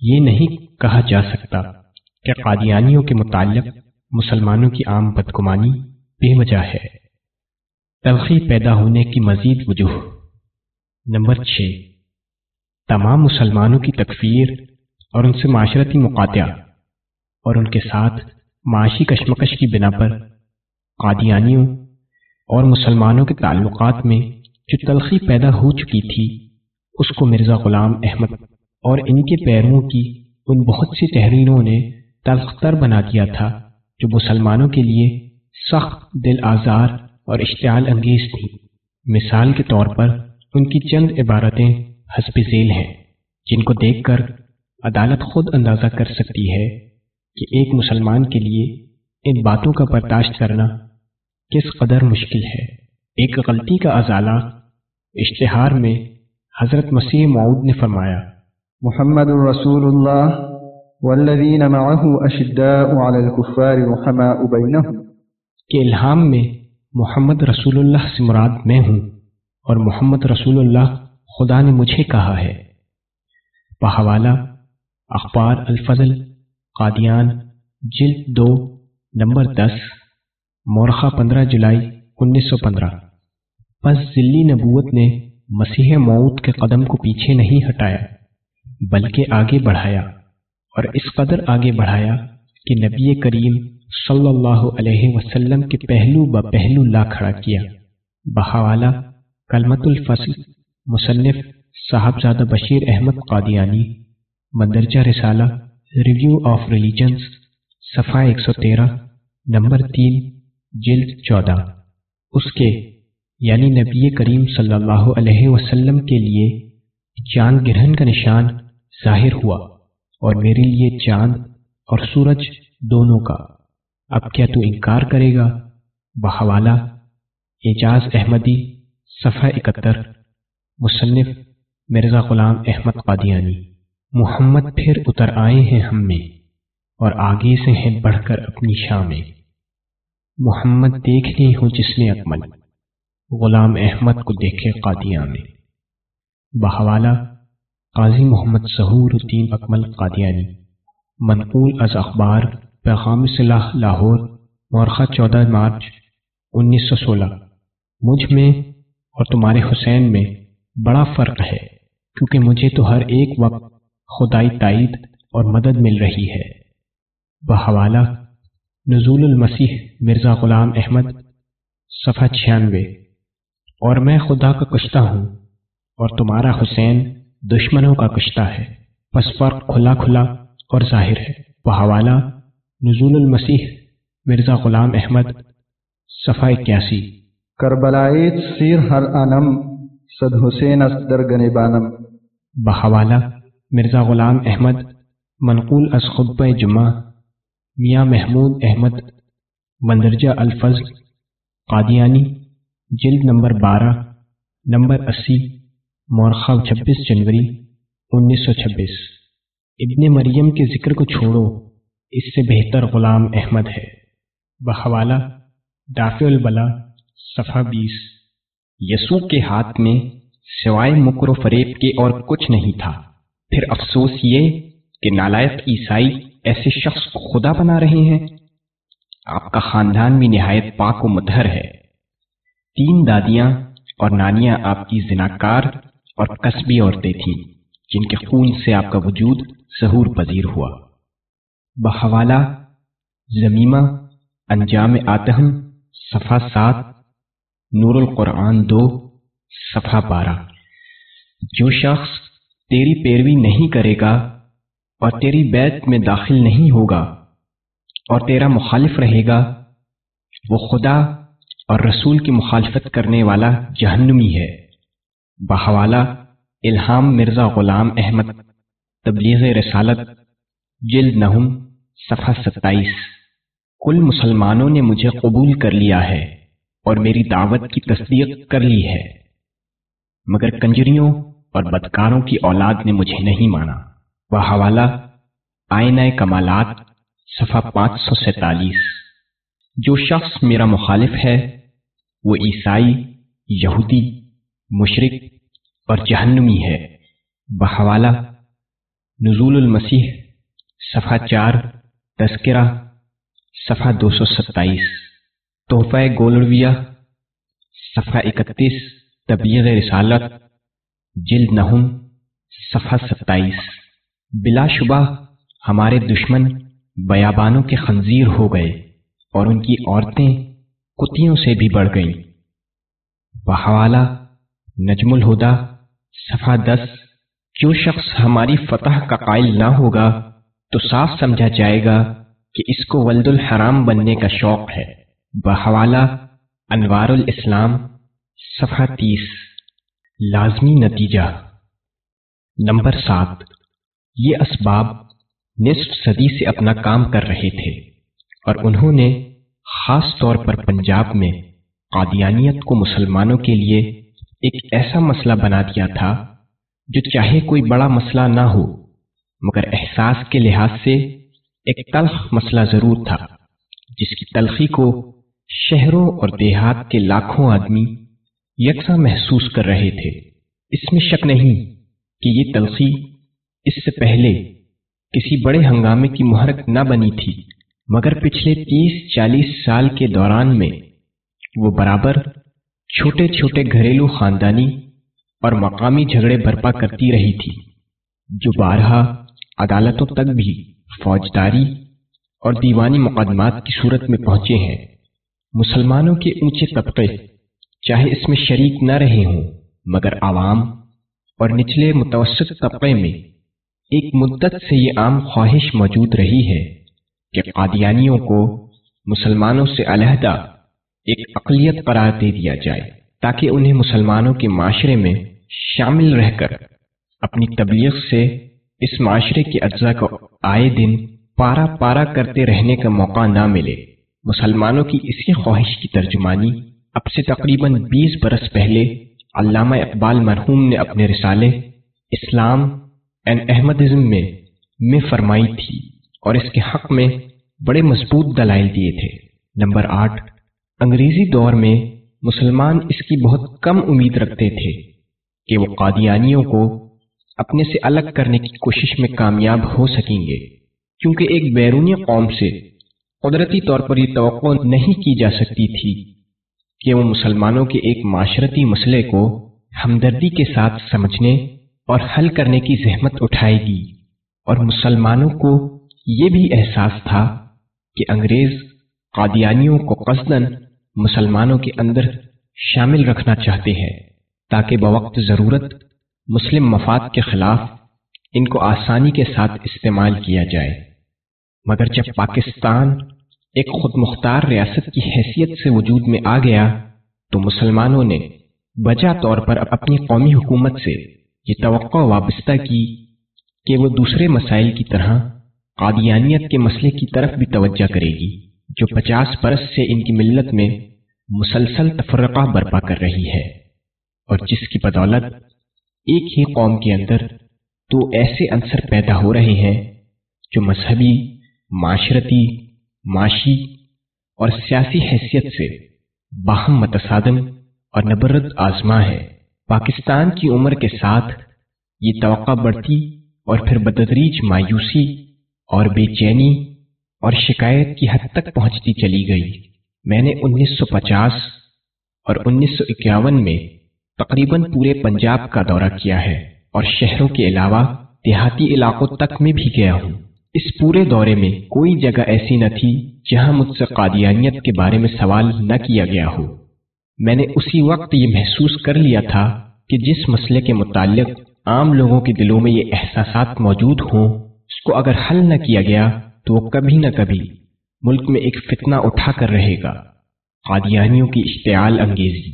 یہ نہیں کہا جا سکتا کہ قادیانیوں کے متعلق مسلمانوں کی عام بدگمانی بے وجہ ہے۔ تلخی پیدا ہونے کی مزید وجوہ۔ نمبر چھ۔ تمام مسلمانوں کی تکفیر اور ان سے معاشرتی مقاطع اور ان کے ساتھ معاشی کشمکش کی بنا پر قادیانیوں اور مسلمانوں کے تعلقات میں جو تلخی پیدا ہو چکی تھی، اس کو مرزا غلام احمد اور ان کے پیروں کی ان بہت سی تحریروں نے تلختر بنا دیا تھا، جو مسلمانوں کے لیے سخت دل آزار اور اشتعال انگیز تھیں مثال کے طور پر، ان کی چند عبارتیں حسب ذیل ہیں، جن کو دیکھ کر عدالت خود اندازہ کر سکتی ہے کہ ایک مسلمان کے لیے ان باتوں کا برداشت کرنا کس قدر مشکل ہے۔ ایک غلطی کا ازالہ اشتہار میں حضرت مسیح معود نے فرمایا محمد رسول اللہ والذین معه اشداء علی الكفار رحماء بینہم. کہ الہام میں محمد رسول اللہ سے مراد میں ہوں اور محمد رسول اللہ خدا نے مجھے کہا ہے۔ بحوالہ اخبار الفضل، قادیان، جلد دو، نمبر دس، مورخہ پندرہ جولائی انیس سو پندرہ۔ بس ذلی نبوت نے مسیح موت کے قدم کو پیچھے نہیں ہٹایا۔ بلکہ آگے بڑھایا اور اس قدر آگے بڑھایا کہ نبی کریم صلی اللہ علیہ وسلم کے پہلو ب پہلو لا کھڑا کیا۔ بحوالہ کلمت الفصل، مصنف صاحبزادہ بشیر احمد قادیانی، مندرجہ رسالہ، ریویو آف ریلیجنس صفحہ ایک سو تیرہ، نمبر تین، جلد چودہ۔ اس کے یعنی نبی کریم صلی اللہ علیہ وسلم کے لیے چاند گرہن کا نشان ظاہر ہوا اور میرے لیے چاند اور سورج دونوں کا۔ اب کیا تو انکار کرے گا؟ بحوالہ، اعجاز احمدی، صفحہ اکہتر، مصنف مرزا غلام احمد قادیانی۔ محمد پھر اتر آئے ہیں ہم میں اور آگے سے ہیں بڑھ کر اپنی شاہ میں۔ محمد دیکھ لی ہوں جس نے اکمل۔ غلام احمد کو دیکھے قادیاں میں بحوالہ قاضی محمد ظہور الدین اکمل قادیانی، منقول از اخبار، پیغام صلاح لاہور، مورخہ چودہ مارچ انیس سو سولہ۔ مجھ میں اور تمہارے حسین میں بڑا فرق ہے، کیونکہ مجھے تو ہر ایک وقت خدائی تائید اور مدد مل رہی ہے۔ بحوالہ، نزول المسیح مرزا غلام احمد، صفحہ چھیانوے۔ اور میں خدا کا کشتہ ہوں اور تمہارا حسین دشمنوں کا کشتہ ہے۔ پس فرق کھلا کھلا اور ظاہر ہے۔ وہ حوالہ نزول المسیح مرزا غلام احمد صفحہ اکیاسی کربلائیت سیر ہر انم صد حسین گن بانم۔ بحوالہ مرزا غلام احمد منقول از خطبہ جمعہ میاں محمود احمد مندرجہ الفظ قادیانی جلد نمبر بارہ نمبر اسی۔ مورخہ چھبیس جنوری انیس سو چھبیس۔ ابن مریم کے ذکر کو چھوڑو، اس سے بہتر غلام احمد ہے۔ بحوالہ، دافع البلا صفحہ بیس۔ یسوع کے ہاتھ میں سوائے مکر و فریب کے اور کچھ نہیں تھا۔ پھر افسوس یہ کہ نالائق عیسائی ایسے شخص کو خدا بنا رہے ہیں۔ آپ کا خاندان بھی نہایت پاک و مدہر ہے۔ تین دادیاں اور نانیاں آپ کی زناکار اور قصبی عورتیں تھیں، جن کے خون سے آپ کا وجود ظہور پذیر ہوا۔ بحوالہ، زمیمہ، انجام آتہم، صفحہ سات، نور القرآن دو، صفحہ بارہ۔ جو شخص تیری پیروی نہیں کرے گا اور تیری بیت میں داخل نہیں ہوگا اور تیرا مخالف رہے گا، وہ خدا اور رسول کی مخالفت کرنے والا جہنمی ہے۔ بحوالہ الہام مرزا غلام احمد، تبلیغ رسالت، جلد نہم صفحہ ستائیس۔ کل مسلمانوں نے مجھے قبول کر لیا ہے اور میری دعوت کی تصدیق کر لی ہے۔ مگر کنجریوں اور بدکاروں کی اولاد نے مجھے نہیں مانا۔ وہ حوالہ آئینہ کمالات، صفحہ پانچ سو سینتالیس۔ جو شخص میرا مخالف ہے وہ عیسائی، یہودی مشرق اور جہنمی ہے۔ بحوالہ، نزول المسیح، صفحہ چار، تذکرہ، صفحہ دو سو ستائیس۔ تحفہ گولرویہ صفحہ اکتیس طبیغ رسالت، جلد نہم صفحہ ستائیس۔ بلا شبہ ہمارے دشمن بیابانوں کے خنزیر ہو گئے اور ان کی عورتیں کتوں سے بھی بڑھ گئیں۔ بحوالہ نجم الہدا، صفحہ دس، جو شخص ہماری فتح کا قائل نہ ہوگا، تو صاف سمجھا جائے گا کہ اس کو ولد الحرام بننے کا شوق ہے۔ بحوالہ، انوار الاسلام، صفحہ تیس۔ لازمی نتیجہ۔ نمبر سات۔ یہ اسباب نصف صدی سے اپنا کام کر رہے تھے اور انہوں نے خاص طور پر پنجاب میں قادیانیت کو مسلمانوں کے لیے ایک ایسا مسئلہ بنا دیا تھا جو چاہے کوئی بڑا مسئلہ نہ ہو، مگر احساس کے لحاظ سے ایک تلخ مسئلہ ضرور تھا، جس کی تلخی کو شہروں اور دیہات کے لاکھوں آدمی یکساں محسوس کر رہے تھے۔ اس میں شک نہیں کہ یہ تلخی اس سے پہلے کسی بڑے ہنگامے کی محرک نہ بنی تھی، مگر پچھلے تیس چالیس سال کے دوران میں وہ برابر چھوٹے چھوٹے گھریلو خاندانی اور مقامی جھگڑے برپا کرتی رہی تھی، جو بارہا عدالتوں تک بھی فوجداری اور دیوانی مقدمات کی صورت میں پہنچے ہیں۔ مسلمانوں کے اونچے طبقے چاہے اس میں شریک نہ رہے ہوں، مگر عوام اور نچلے متوسط طبقے میں ایک مدت سے یہ عام خواہش موجود رہی ہے کہ قادیانیوں کو مسلمانوں سے علیحدہ ایک اقلیت قرار دے دیا جائے تاکہ انہیں مسلمانوں کے معاشرے میں شامل رہ کر اپنی تبلیغ سے اس معاشرے کے اجزاء کو آئے دن پارا پارا کرتے رہنے کا موقع نہ ملے۔ مسلمانوں کی اسی خواہش کی ترجمانی اب سے تقریباً بیس برس پہلے علامہ اقبال مرحوم نے اپنے رسالے اسلام اینڈ احمدزم میں میں فرمائی تھی اور اس کے حق میں بڑے مضبوط دلائل دیے تھے۔ نمبر آٹھ انگریزی دور میں مسلمان اس کی بہت کم امید رکھتے تھے کہ وہ قادیانیوں کو اپنے سے الگ کرنے کی کوشش میں کامیاب ہو سکیں گے، کیونکہ ایک بیرونی قوم سے قدرتی طور پر یہ توقع نہیں کی جا سکتی تھی کہ وہ مسلمانوں کے ایک معاشرتی مسئلے کو ہمدردی کے ساتھ سمجھنے اور حل کرنے کی زحمت اٹھائے گی۔ اور مسلمانوں کو یہ بھی احساس تھا کہ انگریز قادیانیوں کو قصدن مسلمانوں کے اندر شامل رکھنا چاہتے ہیں، تاکہ بوقت ضرورت مسلم مفاد کے خلاف ان کو آسانی کے ساتھ استعمال کیا جائے۔ مگر جب پاکستان ایک خود مختار ریاست کی حیثیت سے وجود میں آ گیا، تو مسلمانوں نے بجا طور پر اپنی قومی حکومت سے یہ توقع وابستہ کی کہ وہ دوسرے مسائل کی طرح قادیانیت کے مسئلے کی طرف بھی توجہ کرے گی۔ جو پچاس برس سے ان کی ملت میں مسلسل تفرقہ برپا کر رہی ہے، اور جس کی بدولت ایک ہی قوم کے اندر تو ایسے عنصر پیدا ہو رہے ہیں جو مذہبی، معاشرتی، معاشی اور سیاسی حیثیت سے باہم متصادم اور نبرت آزما ہے۔ پاکستان کی عمر کے ساتھ یہ توقع بڑھتی اور پھر بدتریج مایوسی اور بے چینی اور شکایت کی حد تک پہنچتی چلی گئی۔ میں نے انیس سو پچاس اور انیس سو اکیاون میں تقریباً پورے پنجاب کا دورہ کیا ہے اور شہروں کے علاوہ دیہاتی علاقوں تک میں بھی گیا ہوں۔ اس پورے دورے میں کوئی جگہ ایسی نہ تھی جہاں مجھ سے قادیانیت کے بارے میں سوال نہ کیا گیا ہو۔ میں نے اسی وقت یہ محسوس کر لیا تھا کہ جس مسئلے کے متعلق عام لوگوں کے دلوں میں یہ احساسات موجود ہوں، اس کو اگر حل نہ کیا گیا تو وہ کبھی نہ کبھی ملک میں ایک فتنہ اٹھا کر رہے گا۔ قادیانیوں کی اشتعال انگیزی۔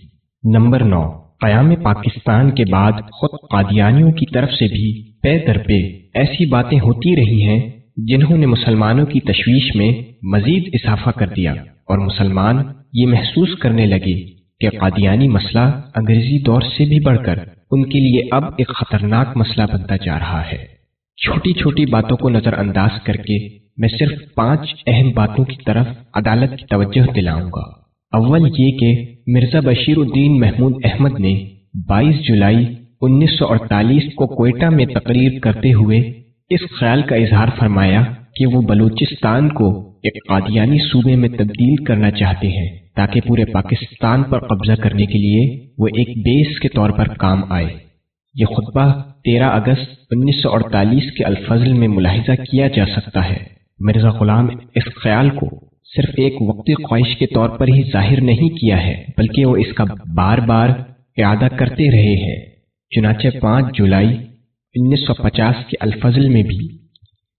نمبر نو۔ قیام پاکستان کے بعد خود قادیانیوں کی طرف سے بھی پے در پہ ایسی باتیں ہوتی رہی ہیں جنہوں نے مسلمانوں کی تشویش میں مزید اضافہ کر دیا۔ اور مسلمان یہ محسوس کرنے لگے کہ قادیانی مسئلہ انگریزی دور سے بھی بڑھ کر ان کے لیے اب ایک خطرناک مسئلہ بنتا جا رہا ہے۔ چھوٹی چھوٹی باتوں کو نظر انداز کر کے میں صرف پانچ اہم باتوں کی طرف عدالت کی توجہ دلاؤں گا۔ اول یہ کہ مرزا بشیر الدین محمود احمد نے بائیس جولائی انیس سو اڑتالیس کو کوئٹہ میں تقریر کرتے ہوئے اس خیال کا اظہار فرمایا کہ وہ بلوچستان کو ایک قادیانی صوبے میں تبدیل کرنا چاہتے ہیں تاکہ پورے پاکستان پر قبضہ کرنے کے لیے وہ ایک بیس کے طور پر کام آئے۔ یہ خطبہ تیرہ اگست انیس سو اڑتالیس کے الفضل میں ملاحظہ کیا جا سکتا ہے۔ مرزا غلام اس خیال کو صرف ایک وقتی خواہش کے طور پر ہی ظاہر نہیں کیا ہے، بلکہ وہ اس کا بار بار اعادہ کرتے رہے ہیں۔ چنانچہ پانچ جولائی انیس سو پچاس کے الفضل میں بھی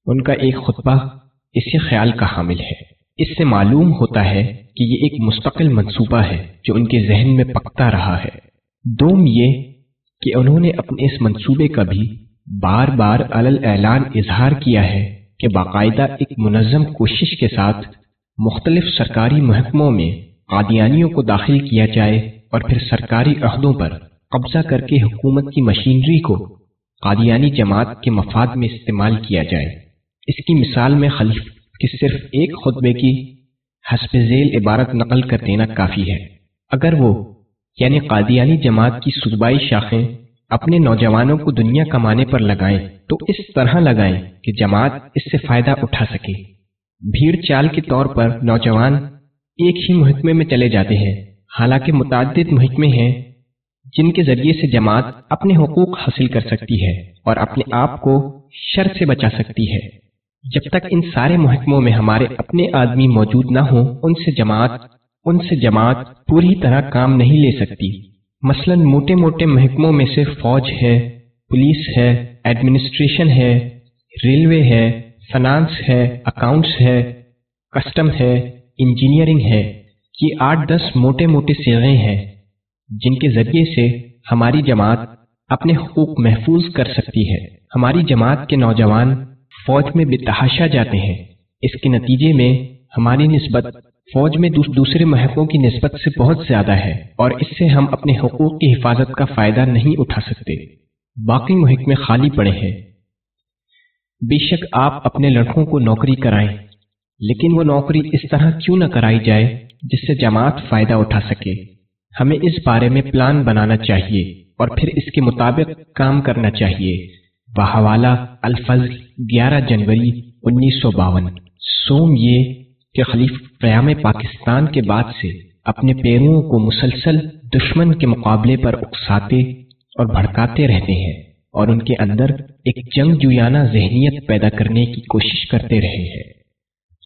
ان کا ایک خطبہ اسی خیال کا حامل ہے۔ اس سے معلوم ہوتا ہے کہ یہ ایک مستقل منصوبہ ہے جو ان کے ذہن میں پکتا رہا ہے۔ دوم یہ کہ انہوں نے اپنے اس منصوبے کا بھی بار بار علل اعلان اظہار کیا ہے کہ باقاعدہ ایک منظم کوشش کے ساتھ مختلف سرکاری محکموں میں قادیانیوں کو داخل کیا جائے اور پھر سرکاری عہدوں پر قبضہ کر کے حکومت کی مشینری کو قادیانی جماعت کے مفاد میں استعمال کیا جائے۔ اس کی مثال میں خلیف کی صرف ایک خطبے کی حسب ذیل عبارت نقل کر دینا کافی ہے۔ اگر وہ یعنی قادیانی جماعت کی صوبائی شاخیں اپنے نوجوانوں کو دنیا کمانے پر لگائیں تو اس طرح لگائیں کہ جماعت اس سے فائدہ اٹھا سکے۔ بھیڑ چال کے طور پر نوجوان ایک ہی محکمے میں چلے جاتے ہیں۔ حالانکہ متعدد محکمے ہیں جن کے ذریعے سے جماعت اپنے حقوق حاصل کر سکتی ہے اور اپنے آپ کو شر سے بچا سکتی ہے۔ جب تک ان سارے محکموں میں ہمارے اپنے آدمی موجود نہ ہوں، ان سے جماعت، ان سے جماعت پوری طرح کام نہیں لے سکتی۔ مثلا موٹے موٹے محکموں میں سے فوج ہے، پولیس ہے، ایڈمنسٹریشن ہے، ریلوے ہے، فنانس ہے، اکاؤنٹس ہے، کسٹم ہے، انجینئرنگ ہے۔ یہ آٹھ دس موٹے موٹے سیغیں ہیں، جن کے ذریعے سے ہماری جماعت اپنے حقوق محفوظ کر سکتی ہے۔ ہماری جماعت کے نوجوان فوج میں بے تحاشا جاتے ہیں۔ اس کے نتیجے میں ہماری نسبت فوج میں دوسرے محکموں کی نسبت سے بہت زیادہ ہے اور اس سے ہم اپنے حقوق کی حفاظت کا فائدہ نہیں اٹھا سکتے۔ باقی محکمے خالی پڑے ہیں۔ بے شک آپ اپنے لڑکوں کو نوکری کرائیں، لیکن وہ نوکری اس طرح کیوں نہ کرائی جائے جس سے جماعت فائدہ اٹھا سکے۔ ہمیں اس بارے میں پلان بنانا چاہیے اور پھر اس کے مطابق کام کرنا چاہیے۔ بحوالہ الفضل، گیارہ جنوری انیس سو باون۔ سوم یہ کہ خلیف قیام پاکستان کے بعد سے اپنے پیروں کو مسلسل دشمن کے مقابلے پر اکساتے اور بھڑکاتے رہتے ہیں اور ان کے اندر ایک جنگ جویانہ ذہنیت پیدا کرنے کی کوشش کرتے رہے ہیں۔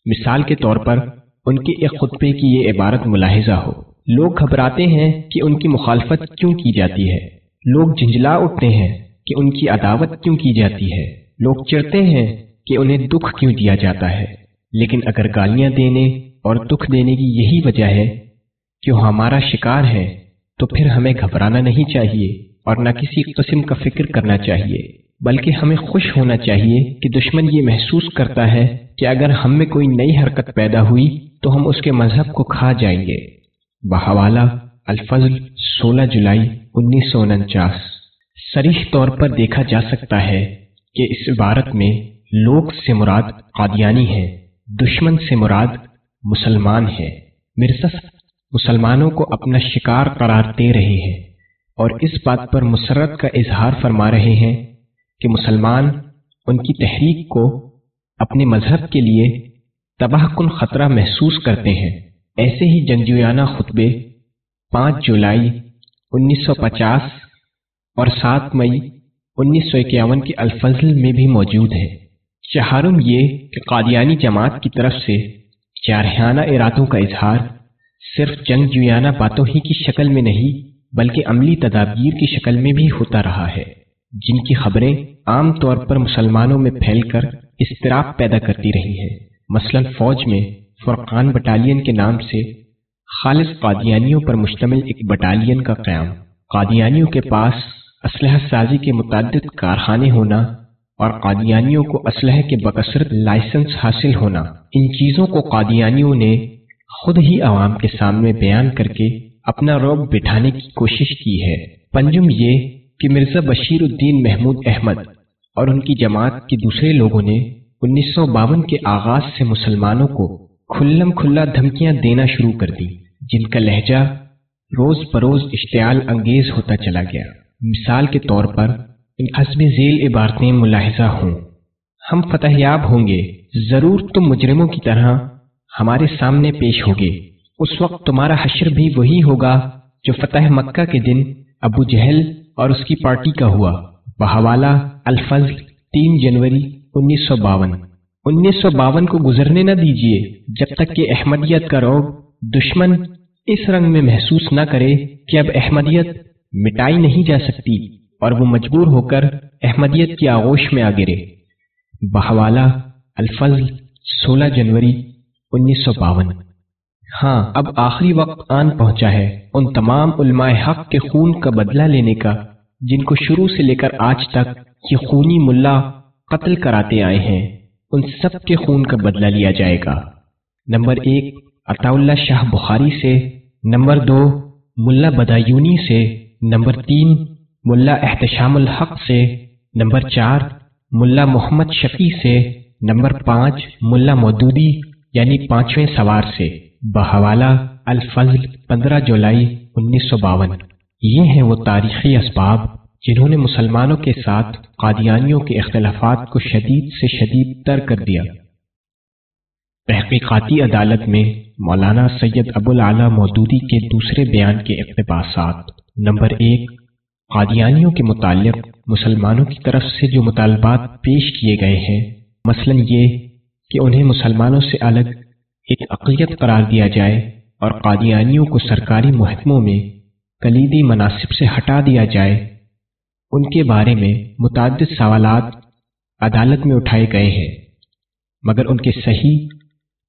مثال کے طور پر ان کے ایک خطبے کی یہ عبارت ملاحظہ ہو۔ لوگ گھبراتے ہیں کہ ان کی مخالفت کیوں کی جاتی ہے۔ لوگ جھنجلا اٹھتے ہیں کہ ان کی عداوت کیوں کی جاتی ہے۔ لوگ چڑھتے ہیں کہ انہیں دکھ کیوں دیا جاتا ہے۔ لیکن اگر گالیاں دینے اور دکھ دینے کی یہی وجہ ہے کہ وہ ہمارا شکار ہے، تو پھر ہمیں گھبرانا نہیں چاہیے اور نہ کسی قسم کا فکر کرنا چاہیے، بلکہ ہمیں خوش ہونا چاہیے کہ دشمن یہ محسوس کرتا ہے کہ اگر ہم میں کوئی نئی حرکت پیدا ہوئی تو ہم اس کے مذہب کو کھا جائیں گے۔ بحوالہ الفضل، سولہ جولائی، انیس سو انچاس۔ سریح طور پر دیکھا جا سکتا ہے کہ اس عبارت میں لوگ سے مراد قادیانی ہے دشمن سے مراد مسلمان ہے۔ مرزا مسلمانوں کو اپنا شکار قرار دے رہے ہیں اور اس بات پر مسرت کا اظہار فرما رہے ہیں کہ مسلمان ان کی تحریک کو اپنے مذہب کے لیے تباہ کن خطرہ محسوس کرتے ہیں۔ ایسے ہی جنگجویانہ خطبے پانچ جولائی انیس سو پچاس اور سات مئی انیس سو اکیاون کے الفضل میں بھی موجود ہے چہارم یہ کہ قادیانی جماعت کی طرف سے جارحانہ ارادوں کا اظہار صرف جنگ جویانہ باتوں ہی کی شکل میں نہیں، بلکہ عملی تدابیر کی شکل میں بھی ہوتا رہا ہے۔ جن کی خبریں عام طور پر مسلمانوں میں پھیل کر اضطراب پیدا کرتی رہی ہیں۔ مثلا فوج میں فرقان بٹالین کے نام سے خالص قادیانیوں پر مشتمل ایک بٹالین کا قیام۔ قادیانیوں کے پاس اسلحہ سازی کے متعدد کارخانے ہونا اور قادیانیوں کو اسلحے کے بکثرت لائسنس حاصل ہونا۔ ان چیزوں کو قادیانیوں نے خود ہی عوام کے سامنے بیان کر کے اپنا روب بٹھانے کی کوشش کی ہے۔ پنجم یہ کہ مرزا بشیر الدین محمود احمد اور ان کی جماعت کے دوسرے لوگوں نے انیس سو باون کے آغاز سے مسلمانوں کو کھلم کھلا دھمکیاں دینا شروع کر دی، جن کا لہجہ روز بروز اشتعال انگیز ہوتا چلا گیا۔ مثال کے طور پر حسب ذیل عبارتیں ملاحظہ ہوں۔ ہم فتح یاب ہوں گے۔ ضرور تم مجرموں کی طرح ہمارے سامنے پیش ہوگے۔ اس وقت تمہارا حشر بھی وہی ہوگا جو فتح مکہ کے دن ابو جہل اور اس کی پارٹی کا ہوا۔ بحوالہ الفضل، تین جنوری انیس سو باون۔ انیس سو باون کو گزرنے نہ دیجیے جب تک کہ احمدیت کا روب دشمن اس رنگ میں محسوس نہ کرے کہ اب احمدیت مٹائی نہیں جا سکتی۔ اور وہ مجبور ہو کر احمدیت کی آغوش میں آ گرے۔ بحوالہ الفضل سولہ جنوری انیس سو باون۔ ہاں اب آخری وقت آن پہنچا ہے ان تمام علماء حق کے خون کا بدلہ لینے کا، جن کو شروع سے لے کر آج تک یہ خونی ملا قتل کراتے آئے ہیں۔ ان سب کے خون کا بدلہ لیا جائے گا۔ نمبر ایک عطا اللہ شاہ بخاری سے۔ نمبر دو، ملا بدایونی سے۔ نمبر تین ملا احتشام الحق سے، نمبر چار، ملا محمد شفیع سے، نمبر پانچ، ملا مودودی یعنی پانچویں سوار سے۔ بحوالہ، الفضل، پندرہ جولائی، انیس سو باون۔ یہ ہیں وہ تاریخی اسباب جنہوں نے مسلمانوں کے ساتھ قادیانیوں کے اختلافات کو شدید سے شدید تر کر دیا۔ تحقیقاتی عدالت میں مولانا سید ابو العلیٰ مودودی کے دوسرے بیان کے اقتباسات۔ نمبر ایک قادیانیوں کے متعلق مسلمانوں کی طرف سے جو مطالبات پیش کیے گئے ہیں، مثلا یہ کہ انہیں مسلمانوں سے الگ ایک اقلیت قرار دیا جائے اور قادیانیوں کو سرکاری محکموں میں کلیدی مناسب سے ہٹا دیا جائے۔ ان کے بارے میں متعدد سوالات عدالت میں اٹھائے گئے ہیں، مگر ان کے صحیح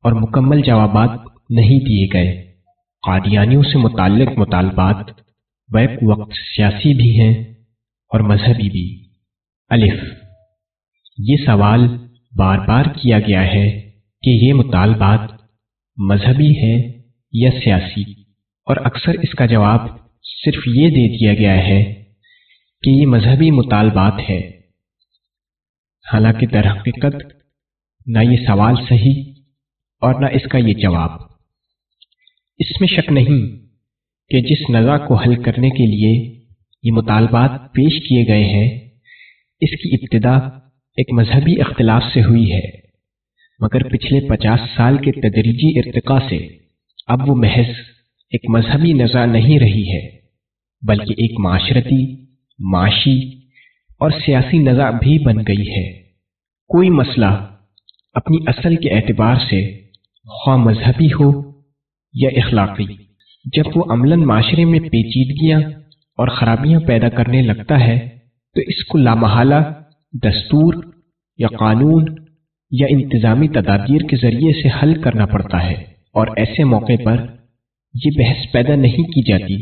اور مکمل جوابات نہیں دیے گئے۔ قادیانیوں سے متعلق مطالبات بیک وقت سیاسی بھی ہیں اور مذہبی بھی۔ الف۔ یہ سوال بار بار کیا گیا ہے کہ یہ مطالبات مذہبی ہے یا سیاسی؟ اور اکثر اس کا جواب صرف یہ دے دیا گیا ہے کہ یہ مذہبی مطالبات ہے حالانکہ در حقیقت نہ یہ سوال صحیح اور نہ اس کا یہ جواب۔ اس میں شک نہیں کہ جس نزا کو حل کرنے کے لیے یہ مطالبات پیش کیے گئے ہیں، اس کی ابتدا ایک مذہبی اختلاف سے ہوئی ہے۔ مگر پچھلے پچاس سال کے تدریجی ارتقاء سے اب وہ محض ایک مذہبی نظا نہیں رہی ہے، بلکہ ایک معاشرتی، معاشی اور سیاسی نظا بھی بن گئی ہے۔ کوئی مسئلہ اپنی اصل کے اعتبار سے خواہ مذہبی ہو یا اخلاقی۔ جب وہ عملاً معاشرے میں پیچیدگیاں اور خرابیاں پیدا کرنے لگتا ہے، تو اس کو لامحالہ دستور یا قانون یا انتظامی تدابیر کے ذریعے سے حل کرنا پڑتا ہے۔ اور ایسے موقع پر یہ بحث پیدا نہیں کی جاتی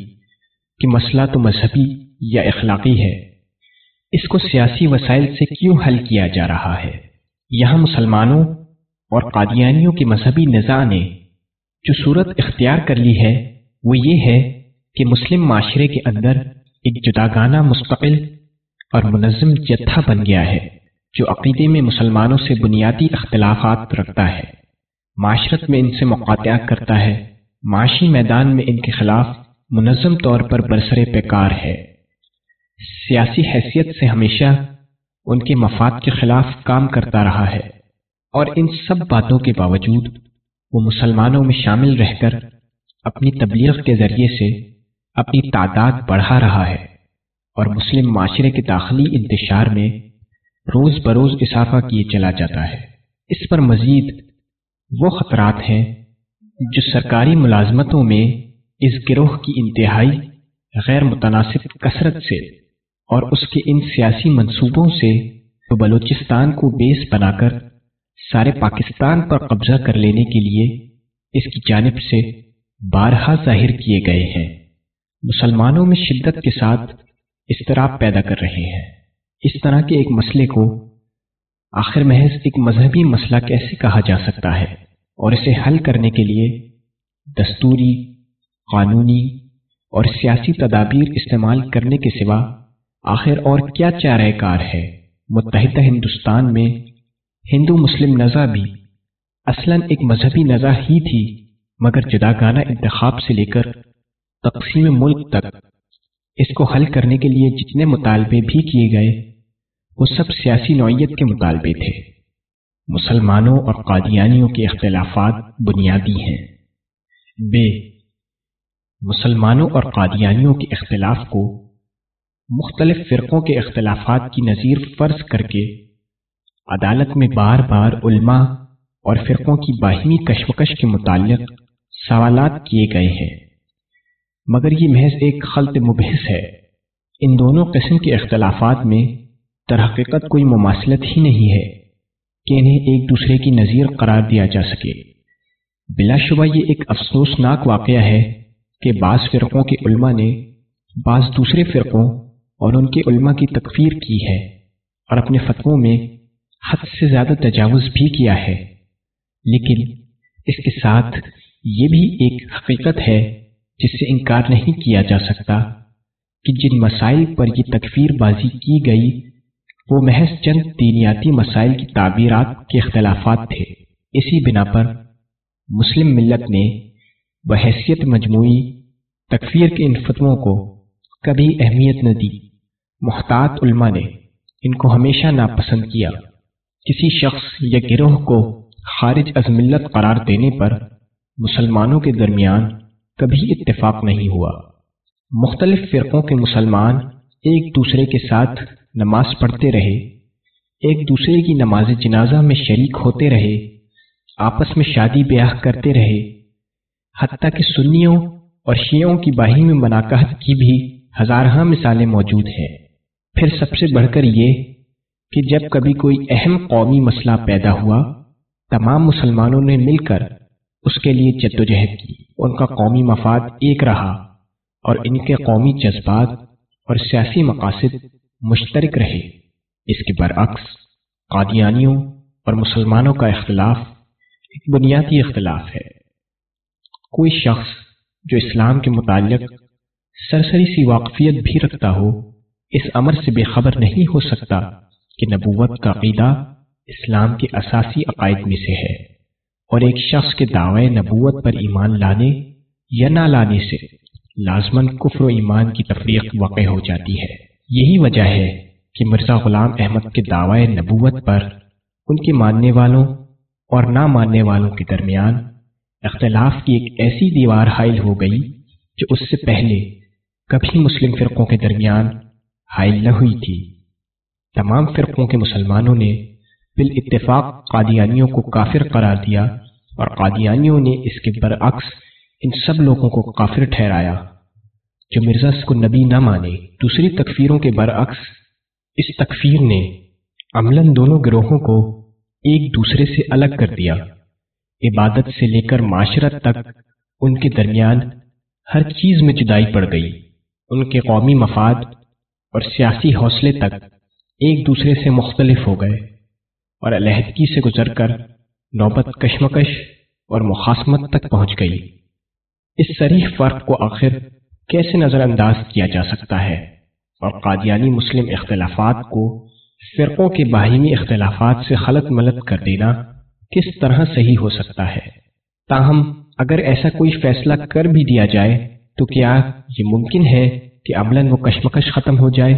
کہ مسئلہ تو مذہبی یا اخلاقی ہے۔ اس کو سیاسی وسائل سے کیوں حل کیا جا رہا ہے؟ یہاں مسلمانوں اور قادیانیوں کے مذہبی نظام نے جو صورت اختیار کر لی ہے وہ یہ ہے کہ مسلم معاشرے کے اندر ایک جداگانہ مستقل اور منظم جتھا بن گیا ہے، جو عقیدے میں مسلمانوں سے بنیادی اختلافات رکھتا ہے۔ معاشرت میں ان سے مقاطع کرتا ہے۔ معاشی میدان میں ان کے خلاف منظم طور پر برسر پیکار ہے۔ سیاسی حیثیت سے ہمیشہ ان کے مفاد کے خلاف کام کرتا رہا ہے۔ اور ان سب باتوں کے باوجود وہ مسلمانوں میں شامل رہ کر اپنی تبلیغ کے ذریعے سے اپنی تعداد بڑھا رہا ہے اور مسلم معاشرے کے داخلی انتشار میں روز بروز اضافہ کیے چلا جاتا ہے۔ اس پر مزید وہ خطرات ہیں جو سرکاری ملازمتوں میں اس گروہ کی انتہائی غیر متناسب کثرت سے اور اس کے ان سیاسی منصوبوں سے تو بلوچستان کو بیس بنا کر سارے پاکستان پر قبضہ کر لینے کے لیے اس کی جانب سے بارہا ظاہر کیے گئے ہیں۔ مسلمانوں میں شدت کے ساتھ اضطراب پیدا کر رہے ہیں۔ اس طرح کے ایک مسئلے کو آخر محض ایک مذہبی مسئلہ کیسے کہا جا سکتا ہے اور اسے حل کرنے کے لیے دستوری، قانونی اور سیاسی تدابیر استعمال کرنے کے سوا آخر اور کیا چارہ کار ہے؟ متحدہ ہندوستان میں ہندو مسلم نزا بھی اصلاً ایک مذہبی نزا ہی تھی۔ مگر جدا گانا انتخاب سے لے کر تقسیم ملک تک، اس کو حل کرنے کے لیے جتنے مطالبے بھی کیے گئے، وہ سب سیاسی نوعیت کے مطالبے تھے۔ مسلمانوں اور قادیانیوں کے اختلافات بنیادی ہیں۔ بے مسلمانوں اور قادیانیوں کے اختلاف کو مختلف فرقوں کے اختلافات کی نظیر فرض کر کے عدالت میں بار بار علماء اور فرقوں کی باہمی کشمکش کے متعلق سوالات کیے گئے ہیں۔ مگر یہ محض ایک خلط مبحث ہے۔ ان دونوں قسم کے اختلافات میں ترحقیقت کوئی مماثلت ہی نہیں ہے کہ انہیں ایک دوسرے کی نظیر قرار دیا جا سکے۔ بلا شبہ یہ ایک افسوسناک واقعہ ہے کہ بعض فرقوں کے علماء نے بعض دوسرے فرقوں اور ان کے علماء کی تکفیر کی ہے اور اپنے فتووں میں حد سے زیادہ تجاوز بھی کیا ہے۔ لیکن اس کے ساتھ یہ بھی ایک حقیقت ہے جس سے انکار نہیں کیا جا سکتا کہ جن مسائل پر یہ تکفیر بازی کی گئی، وہ محض چند دینیاتی مسائل کی تعبیرات کے اختلافات تھے۔ اسی بنا پر مسلم ملت نے بحیثیت مجموعی تکفیر کے ان فتووں کو کبھی اہمیت نہ دی۔ محتاط علماء نے ان کو ہمیشہ ناپسند کیا۔ کسی شخص یا گروہ کو خارج از ملت قرار دینے پر مسلمانوں کے درمیان کبھی اتفاق نہیں ہوا۔ مختلف فرقوں کے مسلمان ایک دوسرے کے ساتھ نماز پڑھتے رہے، ایک دوسرے کی نماز جنازہ میں شریک ہوتے رہے، آپس میں شادی بیاہ کرتے رہے۔ حتیٰ کہ سنیوں اور شیعوں کی باہی میں مناقحت کی بھی ہزارہ مثالیں موجود ہیں۔ پھر سب سے بڑھ کر یہ کہ جب کبھی کوئی اہم قومی مسئلہ پیدا ہوا، تمام مسلمانوں نے مل کر اس کے لیے جدوجہد کی ان کا قومی مفاد ایک رہا اور ان کے قومی جذبات اور سیاسی مقاصد مشترک رہے۔ اس کے برعکس، قادیانیوں اور مسلمانوں کا اختلاف ایک بنیادی اختلاف ہے۔ کوئی شخص جو اسلام کے متعلق سرسری سی واقفیت بھی رکھتا ہو، اس امر سے بے خبر نہیں ہو سکتا کہ نبوت کا عقیدہ اسلام کے اساسی عقائد میں سے ہے۔ اور ایک شخص کے دعوی نبوت پر ایمان لانے یا نہ لانے سے لازمن کفر و ایمان کی تفریق واقع ہو جاتی ہے۔ یہی وجہ ہے کہ مرزا غلام احمد کے دعوی نبوت پر ان کے ماننے والوں اور نہ ماننے والوں کے درمیان اختلاف کی ایک ایسی دیوار حائل ہو گئی جو اس سے پہلے کبھی مسلم فرقوں کے درمیان حائل نہ ہوئی تھی۔ تمام فرقوں کے مسلمانوں نے بال اتفاق قادیانیوں کو کافر قرار دیا اور قادیانیوں نے اس کے برعکس ان سب لوگوں کو کافر ٹھہرایا جو مرزا کو نبی نہ مانے۔ دوسری تکفیروں کے برعکس اس تکفیر نے عملاً دونوں گروہوں کو ایک دوسرے سے الگ کر دیا۔ عبادت سے لے کر معاشرت تک ان کے درمیان ہر چیز میں جدائی پڑ گئی۔ ان کے قومی مفاد اور سیاسی حوصلے تک ایک دوسرے سے مختلف ہو گئے۔ اور علیحدگی سے گزر کر نوبت کشمکش اور مخاسمت تک پہنچ گئی۔ اس سریح فرق کو آخر کیسے نظر انداز کیا جا سکتا ہے؟ اور قادیانی مسلم اختلافات کو فرقوں کے باہمی اختلافات سے خلط ملت کر دینا کس طرح صحیح ہو سکتا ہے؟ تاہم، اگر ایسا کوئی فیصلہ کر بھی دیا جائے، تو کیا یہ ممکن ہے کہ عملاً وہ کشمکش ختم ہو جائے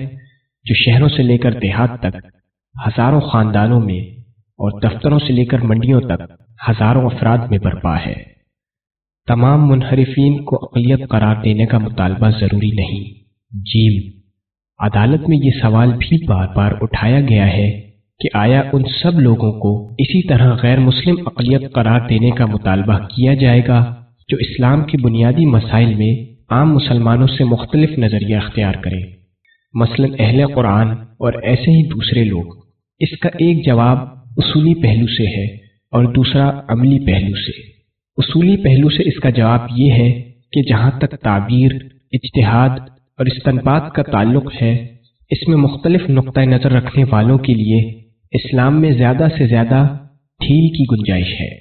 جو شہروں سے لے کر دیہات تک ہزاروں خاندانوں میں اور دفتروں سے لے کر منڈیوں تک ہزاروں افراد میں برپا ہے۔ تمام منحرفین کو اقلیت قرار دینے کا مطالبہ ضروری نہیں۔ جیم عدالت میں یہ سوال بھی بار بار اٹھایا گیا ہے کہ آیا ان سب لوگوں کو اسی طرح غیر مسلم اقلیت قرار دینے کا مطالبہ کیا جائے گا جو اسلام کے بنیادی مسائل میں عام مسلمانوں سے مختلف نظریہ اختیار کریں مثلا اہل قرآن اور ایسے ہی دوسرے لوگ۔ اس کا ایک جواب اصولی پہلو سے ہے اور دوسرا عملی پہلو سے۔ اصولی پہلو سے اس کا جواب یہ ہے کہ جہاں تک تعبیر، اجتہاد اور استنباد کا تعلق ہے، اس میں مختلف نقطۂ نظر رکھنے والوں کے لیے اسلام میں زیادہ سے زیادہ ڈھیل کی گنجائش ہے۔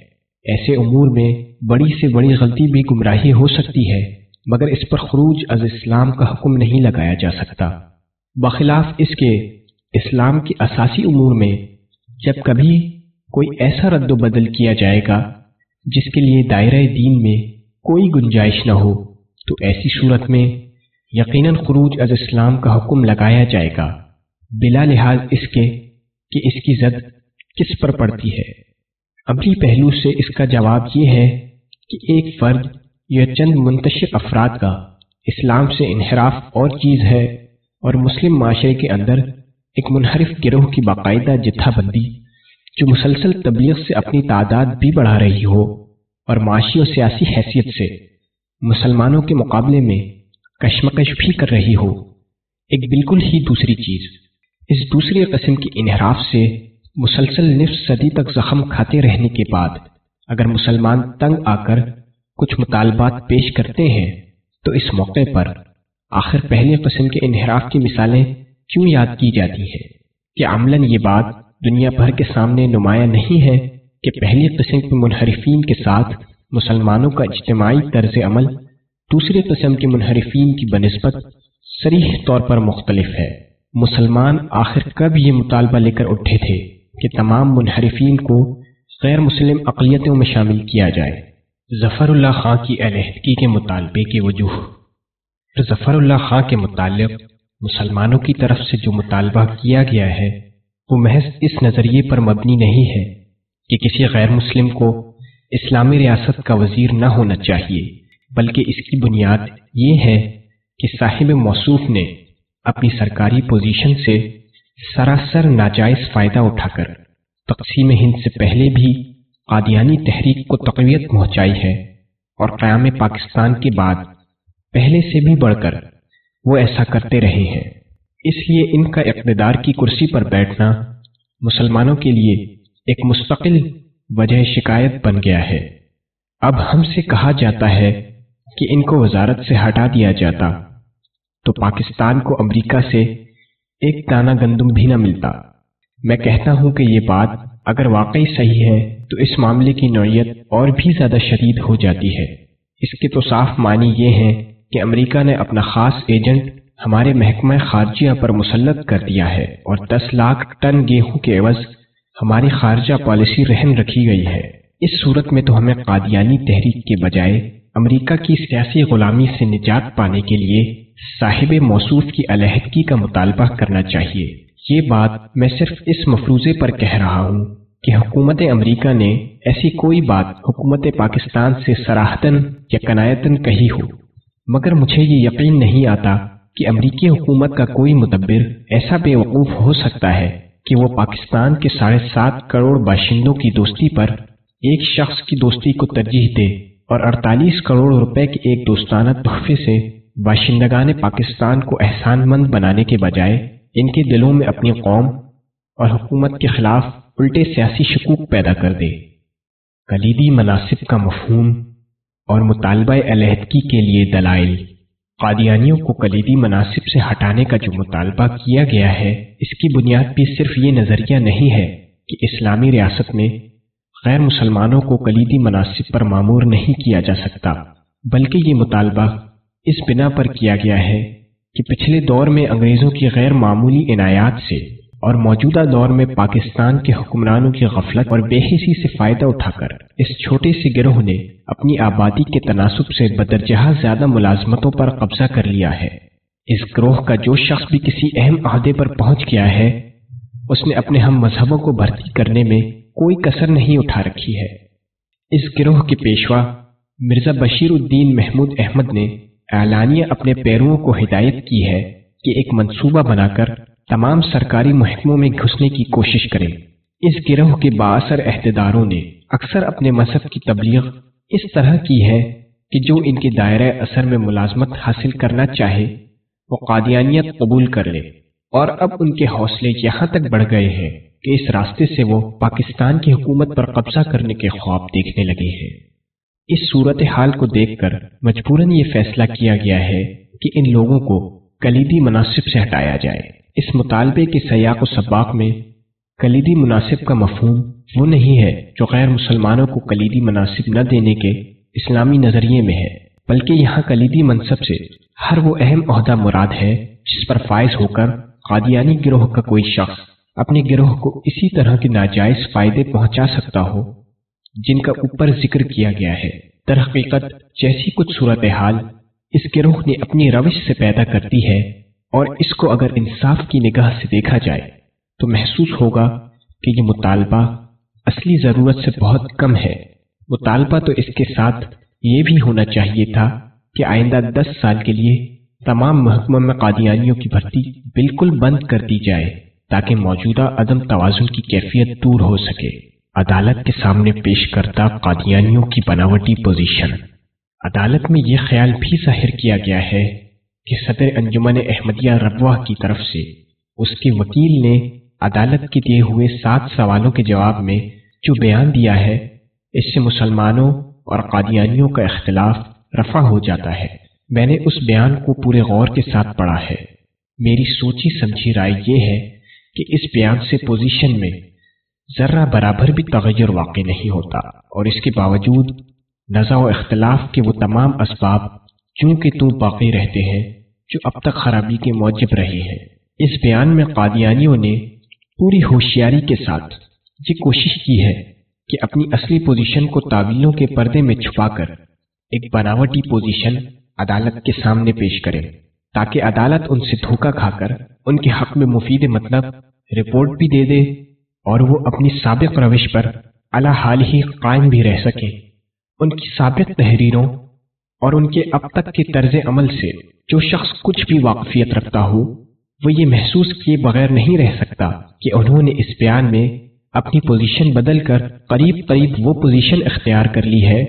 ایسے امور میں بڑی سے بڑی غلطی بھی گمراہی ہو سکتی ہے، مگر اس پر خروج از اسلام کا حکم نہیں لگایا جا سکتا۔ بخلاف اس کے اسلام کے اساسی امور میں جب کبھی کوئی ایسا رد و بدل کیا جائے گا جس کے لیے دائرہ دین میں کوئی گنجائش نہ ہو، تو ایسی صورت میں یقیناً خروج از اسلام کا حکم لگایا جائے گا۔ بلا لحاظ اس کے کہ اس کی زد کس پر پڑتی ہے۔ عملی پہلو سے اس کا جواب یہ ہے کہ ایک فرد یا چند منتشر افراد کا اسلام سے انحراف اور چیز ہے اور مسلم معاشرے کے اندر ایک منحرف گروہ کی باقاعدہ جتھا بندی، جو مسلسل تبلیغ سے اپنی تعداد بھی بڑھا رہی ہو اور معاشی و سیاسی حیثیت سے مسلمانوں کے مقابلے میں کشمکش بھی کر رہی ہو۔ ایک بالکل ہی دوسری چیز۔ اس دوسری قسم کی انحراف سے مسلسل نصف صدی تک زخم کھاتے رہنے کے بعد اگر مسلمان تنگ آ کر کچھ مطالبات پیش کرتے ہیں، تو اس موقع پر آخر پہلی قسم کے انحراف کی مثالیں کیوں یاد کی جاتی ہیں کہ عملاً یہ بات دنیا بھر کے سامنے نمایاں نہیں ہے کہ پہلی قسم کے منحرفین کے ساتھ مسلمانوں کا اجتماعی طرز عمل دوسری قسم کے منحرفین کی بنسبت سریح طور پر مختلف ہے۔ مسلمان آخر کب یہ مطالبہ لے کر اٹھے تھے کہ تمام منحرفین کو غیر مسلم اقلیتوں میں شامل کیا جائے۔ ظفر اللہ خان کی علیحدگی کے مطالبے کی وجوہ۔ ظفر اللہ خان کے متعلق مسلمانوں کی طرف سے جو مطالبہ کیا گیا ہے، وہ محض اس نظریے پر مبنی نہیں ہے کہ کسی غیر مسلم کو اسلامی ریاست کا وزیر نہ ہونا چاہیے، بلکہ اس کی بنیاد یہ ہے کہ صاحب موصوف نے اپنی سرکاری پوزیشن سے سراسر ناجائز فائدہ اٹھا کر تقسیم ہند سے پہلے بھی قادیانی تحریک کو تقویت پہنچائی ہے اور قیام پاکستان کے بعد پہلے سے بھی بڑھ کر وہ ایسا کرتے رہے ہیں۔ اس لیے ان کا اقتدار کی کرسی پر بیٹھنا مسلمانوں کے لیے ایک مستقل وجہ شکایت بن گیا ہے۔ اب ہم سے کہا جاتا ہے کہ ان کو وزارت سے ہٹا دیا جاتا، تو پاکستان کو امریکہ سے ایک دانہ گندم بھی نہ ملتا۔ میں کہتا ہوں کہ یہ بات اگر واقعی صحیح ہے، تو اس معاملے کی نوعیت اور بھی زیادہ شدید ہو جاتی ہے۔ اس کے تو صاف معنی یہ ہیں کہ امریکہ نے اپنا خاص ایجنٹ ہمارے محکمہ خارجیہ پر مسلط کر دیا ہے اور دس لاکھ ٹن گیہوں کے عوض ہماری خارجہ پالیسی رہن رکھی گئی ہے۔ اس صورت میں تو ہمیں قادیانی تحریک کے بجائے امریکہ کی سیاسی غلامی سے نجات پانے کے لیے صاحب موصوف کی علیحدگی کا مطالبہ کرنا چاہیے۔ یہ بات میں صرف اس مفروضے پر کہہ رہا ہوں کہ حکومت امریکہ نے ایسی کوئی بات حکومت پاکستان سے سراہتن یا کنایتن کہی ہو۔ مگر مجھے یہ یقین نہیں آتا کہ امریکی حکومت کا کوئی مدبر ایسا بے وقوف ہو سکتا ہے کہ وہ پاکستان کے ساڑھے سات کروڑ باشندوں کی دوستی پر ایک شخص کی دوستی کو ترجیح دے اور اڑتالیس کروڑ روپے کے ایک دوستانہ تحفے سے باشندگان پاکستان کو احسان مند بنانے کے بجائے ان کے دلوں میں اپنی قوم اور حکومت کے خلاف الٹے سیاسی شکوک پیدا کر دے۔ کلیدی مناسب کا مفہوم اور مطالبہ علیحدگی کے لیے دلائل۔ قادیانیوں کو کلیدی مناسب سے ہٹانے کا جو مطالبہ کیا گیا ہے، اس کی بنیاد بھی صرف یہ نظریہ نہیں ہے کہ اسلامی ریاست میں غیر مسلمانوں کو کلیدی مناسب پر معمور نہیں کیا جا سکتا، بلکہ یہ مطالبہ اس بنا پر کیا گیا ہے کہ پچھلے دور میں انگریزوں کی غیر معمولی عنایات سے اور موجودہ دور میں پاکستان کے حکمرانوں کی غفلت اور بے حسی سے فائدہ اٹھا کر اس چھوٹے سے گروہ نے اپنی آبادی کے تناسب سے بدرجہ زیادہ ملازمتوں پر قبضہ کر لیا ہے۔ اس گروہ کا جو شخص بھی کسی اہم عہدے پر پہنچ گیا ہے، اس نے اپنے ہم مذہبوں کو بھرتی کرنے میں کوئی کسر نہیں اٹھا رکھی ہے۔ اس گروہ کے پیشوا مرزا بشیر الدین محمود احمد نے اعلانیہ اپنے پیرووں کو ہدایت کی ہے کہ ایک منصوبہ بنا کر تمام سرکاری محکموں میں گھسنے کی کوشش کریں۔ اس گروہ کے باثر عہدیداروں نے اکثر اپنے مذہب کی تبلیغ اس طرح کی ہے کہ جو ان کے دائرہ اثر میں ملازمت حاصل کرنا چاہے، وہ قادیانیت قبول کر لے۔ اور اب ان کے حوصلے یہاں تک بڑھ گئے ہیں کہ اس راستے سے وہ پاکستان کی حکومت پر قبضہ کرنے کے خواب دیکھنے لگے ہیں۔ اس صورت حال کو دیکھ کر مجبوراً یہ فیصلہ کیا گیا ہے کہ ان لوگوں کو کلیدی مناسب سے ہٹایا جائے۔ اس مطالبے کے سیاق و سباق میں کلیدی مناسب کا مفہوم وہ نہیں ہے جو غیر مسلمانوں کو کلیدی مناسب نہ دینے کے اسلامی نظریے میں ہے، بلکہ یہاں کلیدی منصب سے ہر وہ اہم عہدہ مراد ہے جس پر فائز ہو کر قادیانی گروہ کا کوئی شخص اپنے گروہ کو اسی طرح کے ناجائز فائدے پہنچا سکتا ہو، جن کا اوپر ذکر کیا گیا ہے۔ در حقیقت، جیسی کچھ صورتحال اس گروہ نے اپنی روش سے پیدا کرتی ہے اور اس کو اگر انصاف کی نگاہ سے دیکھا جائے، تو محسوس ہوگا کہ یہ مطالبہ اصلی ضرورت سے بہت کم ہے۔ مطالبہ تو اس کے ساتھ یہ بھی ہونا چاہیے تھا کہ آئندہ دس سال کے لیے تمام محکموں میں قادیانیوں کی بھرتی بالکل بند کر دی جائے تاکہ موجودہ عدم توازن کی کیفیت دور ہو سکے۔ عدالت کے سامنے پیش کرتا قادیانیوں کی بناوٹی پوزیشن۔ عدالت میں یہ خیال بھی ظاہر کیا گیا ہے کہ صدر انجمن احمدیہ ربوہ کی طرف سے اس کے وکیل نے عدالت کے دیے ہوئے سات سوالوں کے جواب میں جو بیان دیا ہے، اس سے مسلمانوں اور قادیانیوں کا اختلاف رفع ہو جاتا ہے۔ میں نے اس بیان کو پورے غور کے ساتھ پڑھا ہے۔ میری سوچی سمجھی رائے یہ ہے کہ اس بیان سے پوزیشن میں ذرہ برابر بھی تغیر واقع نہیں ہوتا اور اس کے باوجود نزا و اختلاف کے وہ تمام اسباب چونکہ تو باقی رہتے ہیں جو اب تک خرابی کے موجب رہے ہیں۔ اس بیان میں قادیانیوں نے پوری ہوشیاری کے ساتھ یہ کوشش کی ہے کہ اپنی اصلی پوزیشن کو تعویلوں کے پردے میں چھپا کر ایک بناوٹی پوزیشن عدالت کے سامنے پیش کرے، تاکہ عدالت ان سے دھوکہ کھا کر ان کے حق میں مفید مطلب رپورٹ بھی دے دے اور وہ اپنی سابق روش پر اللہ حال ہی قائم بھی رہ سکے۔ ان کی سابق تحریروں اور ان کے اب تک کے طرز عمل سے جو شخص کچھ بھی واقفیت رکھتا ہو، وہ یہ محسوس کیے بغیر نہیں رہ سکتا کہ انہوں نے اس بیان میں اپنی پوزیشن بدل کر قریب قریب وہ پوزیشن اختیار کر لی ہے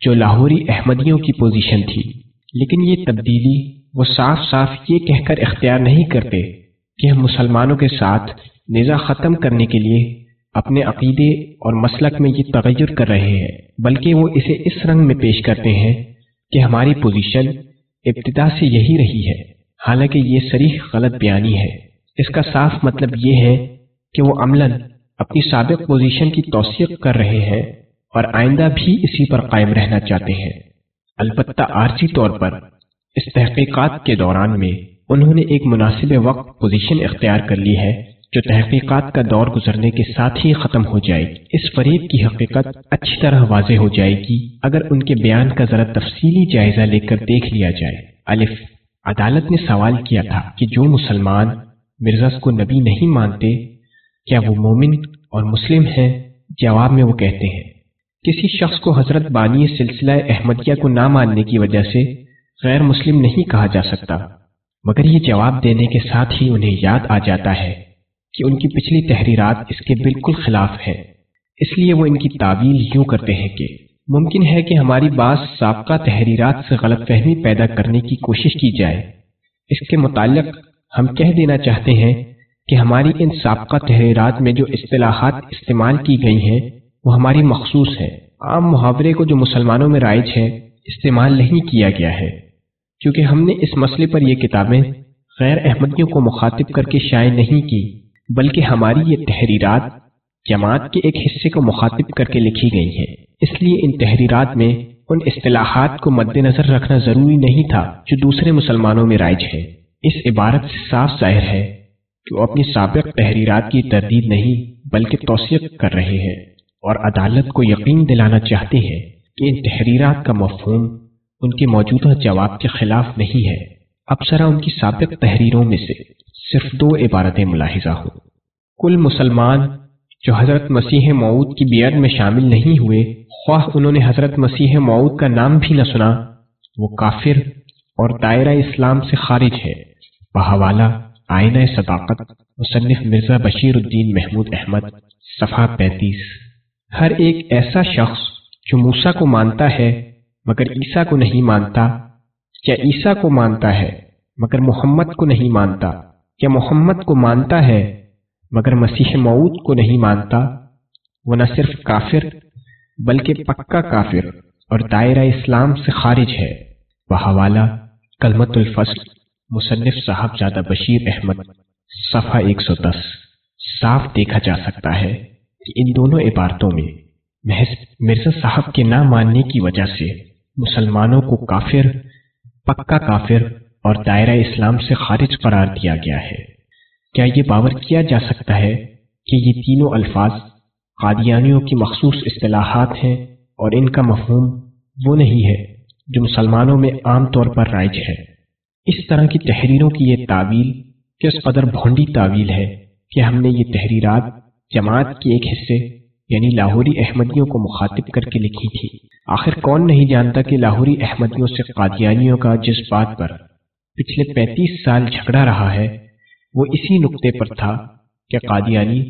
جو لاہوری احمدیوں کی پوزیشن تھی۔ لیکن یہ تبدیلی وہ صاف صاف یہ کہہ کر اختیار نہیں کرتے کہ ہم مسلمانوں کے ساتھ نظا ختم کرنے کے لیے اپنے عقیدے اور مسلک میں یہ تغیر کر رہے ہیں، بلکہ وہ اسے اس رنگ میں پیش کرتے ہیں کہ ہماری پوزیشن ابتدا سے یہی رہی ہے۔ حالانکہ یہ سریح غلط بیانی ہے۔ اس کا صاف مطلب یہ ہے کہ وہ عملاً اپنی سابق پوزیشن کی توثیق کر رہے ہیں اور آئندہ بھی اسی پر قائم رہنا چاہتے ہیں۔ البتہ عارضی طور پر اس تحقیقات کے دوران میں انہوں نے ایک مناسب وقت پوزیشن اختیار کر لی ہے۔ جو تحقیقات کا دور گزرنے کے ساتھ ہی ختم ہو جائے گی اس فریب کی حقیقت اچھی طرح واضح ہو جائے گی اگر ان کے بیان کا ذرا تفصیلی جائزہ لے کر دیکھ لیا جائے۔ الف۔ عدالت نے سوال کیا تھا کہ جو مسلمان مرزا کو نبی نہیں مانتے، کیا وہ مومن اور مسلم ہیں؟ جواب میں وہ کہتے ہیں، کسی شخص کو حضرت بانی سلسلہ احمدیہ کو نہ ماننے کی وجہ سے غیر مسلم نہیں کہا جا سکتا، مگر یہ جواب دینے کے ساتھ ہی انہیں یاد آ جاتا ہے۔ کہ ان کی پچھلی تحریرات اس کے بالکل خلاف ہے۔ اس لیے وہ ان کی تعویل یوں کرتے ہیں کہ ممکن ہے کہ ہماری بعض سابقہ تحریرات سے غلط فہمی پیدا کرنے کی کوشش کی جائے۔ اس کے متعلق ہم کہہ دینا چاہتے ہیں کہ ہماری ان سابقہ تحریرات میں جو اصطلاحات استعمال کی گئی ہیں، وہ ہماری مخصوص ہے عام محاورے کو جو مسلمانوں میں رائج ہے استعمال نہیں کیا گیا ہے۔ کیونکہ ہم نے اس مسئلے پر یہ کتابیں غیر احمدیوں کو مخاطب کر کے شائع نہیں کی۔ بلکہ ہماری یہ تحریرات جماعت کے ایک حصے کو مخاطب کر کے لکھی گئی ہیں۔ اس لیے ان تحریرات میں ان اصطلاحات کو مد نظر رکھنا ضروری نہیں تھا جو دوسرے مسلمانوں میں رائج ہیں اس عبارت سے صاف ظاہر ہے کہ وہ اپنی سابق تحریرات کی تردید نہیں بلکہ توثیق کر رہے ہیں اور عدالت کو یقین دلانا چاہتے ہیں کہ ان تحریرات کا مفہوم ان کے موجودہ جواب کے خلاف نہیں ہے۔ اب ذرا ان کی سابق تحریروں میں سے۔ صرف دو عبارتیں ملاحظہ ہوں۔ کل مسلمان جو حضرت مسیح معود کی بیعت میں شامل نہیں ہوئے، خواہ انہوں نے حضرت مسیح معود کا نام بھی نہ سنا، وہ کافر اور دائرہ اسلام سے خارج ہے۔ بحوالہ آئینہ صداقت، مصنف مرزا بشیر الدین محمود احمد، صفحہ پینتیس۔ ہر ایک ایسا شخص جو موسا کو مانتا ہے، مگر عیسیٰ کو نہیں مانتا، یا عیسیٰ کو مانتا ہے، مگر محمد کو نہیں مانتا۔ یا محمد کو مانتا ہے، مگر مسیح معود کو نہیں مانتا۔ وہ نہ صرف کافر، بلکہ پکا کافر اور دائرہ اسلام سے خارج ہے۔ وہ حوالہ کلمت الفصل، مصنف صاحب زادہ بشیر احمد، صفحہ ایک سو دس۔ صاف دیکھا جا سکتا ہے کہ ان دونوں عبارتوں میں محض مرزا صاحب کے نہ ماننے کی وجہ سے مسلمانوں کو کافر، پکا کافر اور دائرہ اسلام سے خارج قرار دیا گیا ہے۔ کیا یہ باور کیا جا سکتا ہے کہ یہ تینوں الفاظ قادیانیوں کی مخصوص اصطلاحات ہیں اور ان کا مفہوم وہ نہیں ہے جو مسلمانوں میں عام طور پر رائج ہے۔ اس طرح کی تحریروں کی یہ تعویل کس قدر بھونڈی تعویل ہے کہ ہم نے یہ تحریرات جماعت کے ایک حصے یعنی لاہوری احمدیوں کو مخاطب کر کے لکھی تھی۔ آخر کون نہیں جانتا کہ لاہوری احمدیوں سے قادیانیوں کا جس بات پر پچھلے پینتیس سال جھگڑا رہا ہے، وہ اسی نقطے پر تھا کہ قادیانی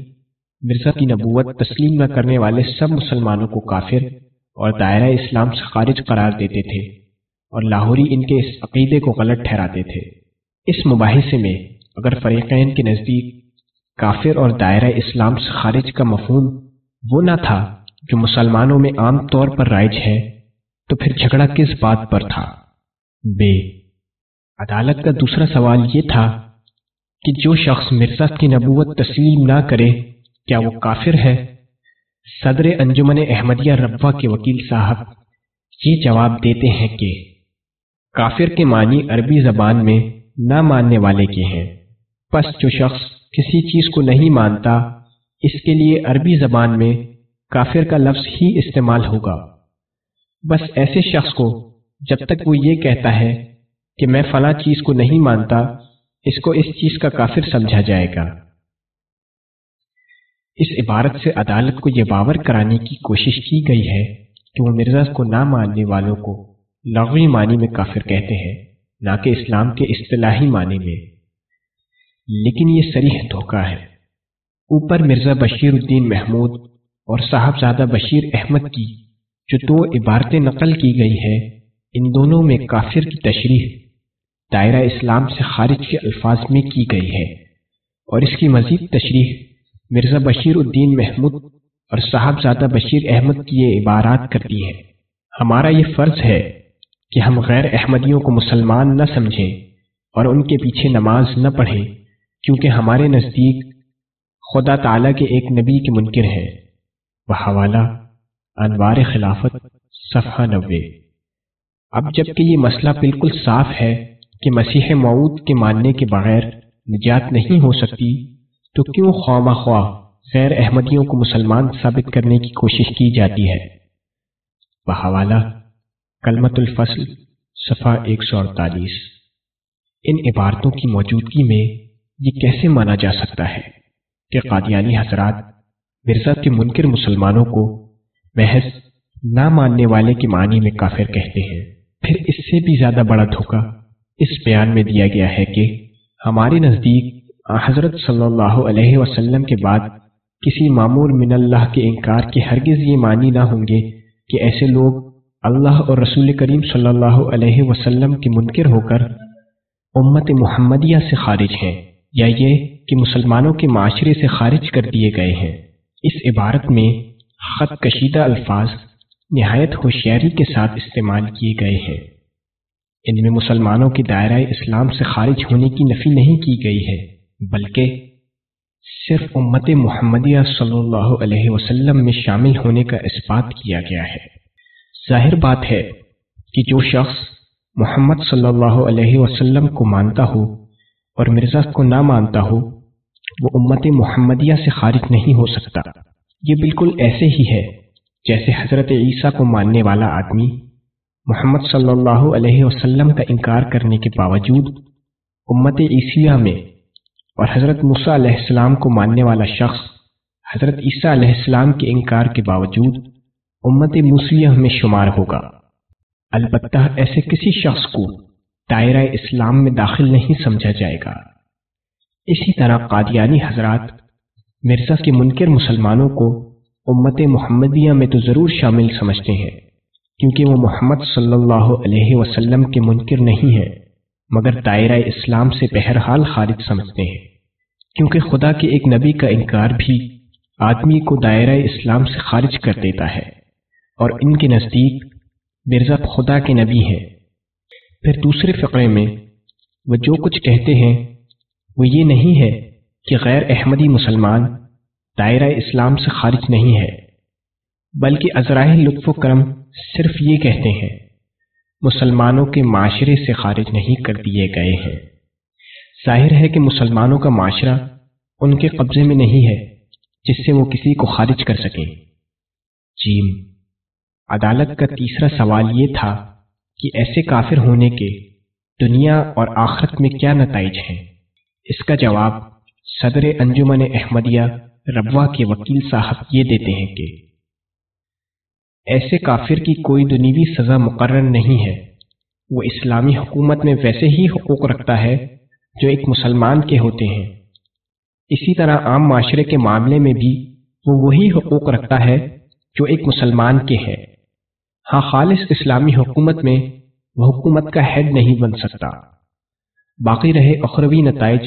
مرزا کی نبوت تسلیم نہ کرنے والے سب مسلمانوں کو کافر اور دائرہ اسلام سے خارج قرار دیتے تھے اور لاہوری ان کے اس عقیدے کو غلط ٹھہراتے تھے۔ اس مباحثے میں اگر فریقین کے نزدیک کافر اور دائرہ اسلام سے خارج کا مفہوم وہ نہ تھا جو مسلمانوں میں عام طور پر رائج ہے، تو پھر جھگڑا کس بات پر تھا؟ بے۔ عدالت کا دوسرا سوال یہ تھا کہ جو شخص مرزا کی نبوت تسلیم نہ کرے، کیا وہ کافر ہے؟ صدر انجمن احمدیہ ربا کے وکیل صاحب یہ جواب دیتے ہیں کہ کافر کے معنی عربی زبان میں نہ ماننے والے کے ہیں۔ پس جو شخص کسی چیز کو نہیں مانتا، اس کے لیے عربی زبان میں کافر کا لفظ ہی استعمال ہوگا۔ بس ایسے شخص کو جب تک وہ یہ کہتا ہے کہ میں فلاں چیز کو نہیں مانتا، اس کو اس چیز کا کافر سمجھا جائے گا۔ اس عبارت سے عدالت کو یہ باور کرانے کی کوشش کی گئی ہے کہ وہ مرزا کو نہ ماننے والوں کو لغوی معنی میں کافر کہتے ہیں، نہ کہ اسلام کے اصطلاحی معنی میں۔ لیکن یہ سریح دھوکہ ہے۔ اوپر مرزا بشیر الدین محمود اور صاحبزادہ بشیر احمد کی جو دو عبارتیں نقل کی گئی ہے ان دونوں میں کافر کی تشریح دائرہ اسلام سے خارج کے الفاظ میں کی گئی ہے۔ اور اس کی مزید تشریح مرزا بشیر الدین محمود اور صاحب زادہ بشیر احمد کی یہ عبارات کرتی ہے۔ ہمارا یہ فرض ہے کہ ہم غیر احمدیوں کو مسلمان نہ سمجھیں اور ان کے پیچھے نماز نہ پڑھیں، کیونکہ ہمارے نزدیک خدا تعالیٰ کے ایک نبی کے منکر ہیں۔ وہ حوالہ انوار خلافت، صفحہ نوے۔ اب جبکہ یہ مسئلہ بالکل صاف ہے کہ مسیح معود کے ماننے کے بغیر نجات نہیں ہو سکتی، تو کیوں خواہ خواہ غیر احمدیوں کو مسلمان ثابت کرنے کی کوشش کی جاتی ہے؟ بحوالہ کلمت الفصل، صفحہ ایک سو اڑتالیس۔ ان عبارتوں کی موجودگی میں یہ کیسے مانا جا سکتا ہے کہ قادیانی حضرات مرزا کے منکر مسلمانوں کو محض نہ ماننے والے کے معنی میں کافر کہتے ہیں، پھر اس سے بھی زیادہ بڑا دھوکہ؟ اس بیان میں دیا گیا ہے کہ ہمارے نزدیک حضرت صلی اللہ علیہ وسلم کے بعد کسی معمور من اللہ کے انکار کے ہرگز یہ معنی نہ ہوں گے کہ ایسے لوگ اللہ اور رسول کریم صلی اللہ علیہ وسلم کے منکر ہو کر امت محمدیہ سے خارج ہیں یا یہ کہ مسلمانوں کے معاشرے سے خارج کر دیے گئے ہیں۔ اس عبارت میں خط کشیدہ الفاظ نہایت ہوشیاری کے ساتھ استعمال کیے گئے ہیں۔ ان میں مسلمانوں کے دائرہ اسلام سے خارج ہونے کی نفی نہیں کی گئی ہے، بلکہ صرف امت محمدیہ صلی اللہ علیہ وسلم میں شامل ہونے کا اثبات کیا گیا ہے۔ ظاہر بات ہے کہ جو شخص محمد صلی اللہ علیہ وسلم کو مانتا ہو اور مرزا کو نہ مانتا ہو، وہ امت محمدیہ سے خارج نہیں ہو سکتا۔ یہ بالکل ایسے ہی ہے جیسے حضرت عیسیٰ کو ماننے والا آدمی محمد صلی اللہ علیہ وسلم کا انکار کرنے کے باوجود امت عیسیہ میں اور حضرت موسیٰ علیہ السلام کو ماننے والا شخص حضرت عیسیٰ علیہ السلام کے انکار کے باوجود امت موسیہ میں شمار ہوگا۔ البتہ ایسے کسی شخص کو دائرہ اسلام میں داخل نہیں سمجھا جائے گا۔ اسی طرح قادیانی حضرات مرزا کے منکر مسلمانوں کو امت محمدیہ میں تو ضرور شامل سمجھتے ہیں۔ کیونکہ وہ محمد صلی اللہ علیہ وسلم کے منکر نہیں ہے، مگر دائرہ اسلام سے بہرحال خارج سمجھتے ہیں۔ کیونکہ خدا کے ایک نبی کا انکار بھی آدمی کو دائرہ اسلام سے خارج کر دیتا ہے، اور ان کے نزدیک مرزا خدا کے نبی ہیں۔ پھر دوسرے فقرے میں وہ جو کچھ کہتے ہیں، وہ یہ نہیں ہے کہ غیر احمدی مسلمان دائرہ اسلام سے خارج نہیں ہے، بلکہ عذرائے لطف و کرم صرف یہ کہتے ہیں، مسلمانوں کے معاشرے سے خارج نہیں کر دیے گئے ہیں۔ ظاہر ہے کہ مسلمانوں کا معاشرہ ان کے قبضے میں نہیں ہے جس سے وہ کسی کو خارج کر سکیں۔ جیم عدالت کا تیسرا سوال یہ تھا کہ ایسے کافر ہونے کے دنیا اور آخرت میں کیا نتائج ہیں؟ اس کا جواب صدر انجمن احمدیہ ربوا کے وکیل صاحب یہ دیتے ہیں کہ ایسے کافر کی کوئی دنیوی سزا مقرر نہیں ہے۔ وہ اسلامی حکومت میں ویسے ہی حقوق رکھتا ہے جو ایک مسلمان کے ہوتے ہیں۔ اسی طرح عام معاشرے کے معاملے میں بھی وہ وہی حقوق رکھتا ہے جو ایک مسلمان کے ہے ہاں خالص اسلامی حکومت میں وہ حکومت کا ہیڈ نہیں بن سکتا۔ باقی رہے اخروی نتائج۔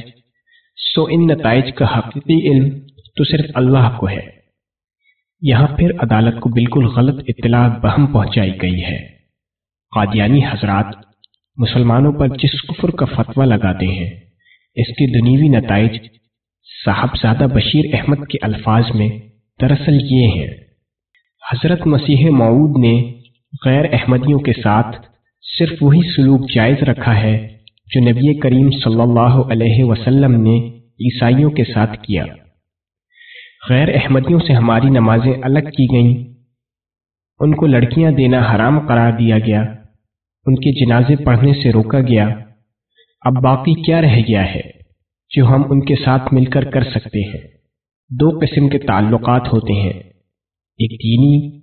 سو ان نتائج کا حقیقی علم تو صرف اللہ کو ہے۔ یہاں پھر عدالت کو بالکل غلط اطلاع بہم پہنچائی گئی ہے۔ قادیانی حضرات مسلمانوں پر جس کفر کا فتویٰ لگاتے ہیں، اس کے دنیوی نتائج صاحب زادہ بشیر احمد کے الفاظ میں دراصل یہ ہیں۔ حضرت مسیح معود نے غیر احمدیوں کے ساتھ صرف وہی سلوک جائز رکھا ہے جو نبی کریم صلی اللہ علیہ وسلم نے عیسائیوں کے ساتھ کیا۔ غیر احمدیوں سے ہماری نمازیں الگ کی گئیں۔ ان کو لڑکیاں دینا حرام قرار دیا گیا۔ ان کے جنازے پڑھنے سے روکا گیا۔ اب باقی کیا رہ گیا ہے جو ہم ان کے ساتھ مل کر کر سکتے ہیں؟ دو قسم کے تعلقات ہوتے ہیں۔ ایک دینی،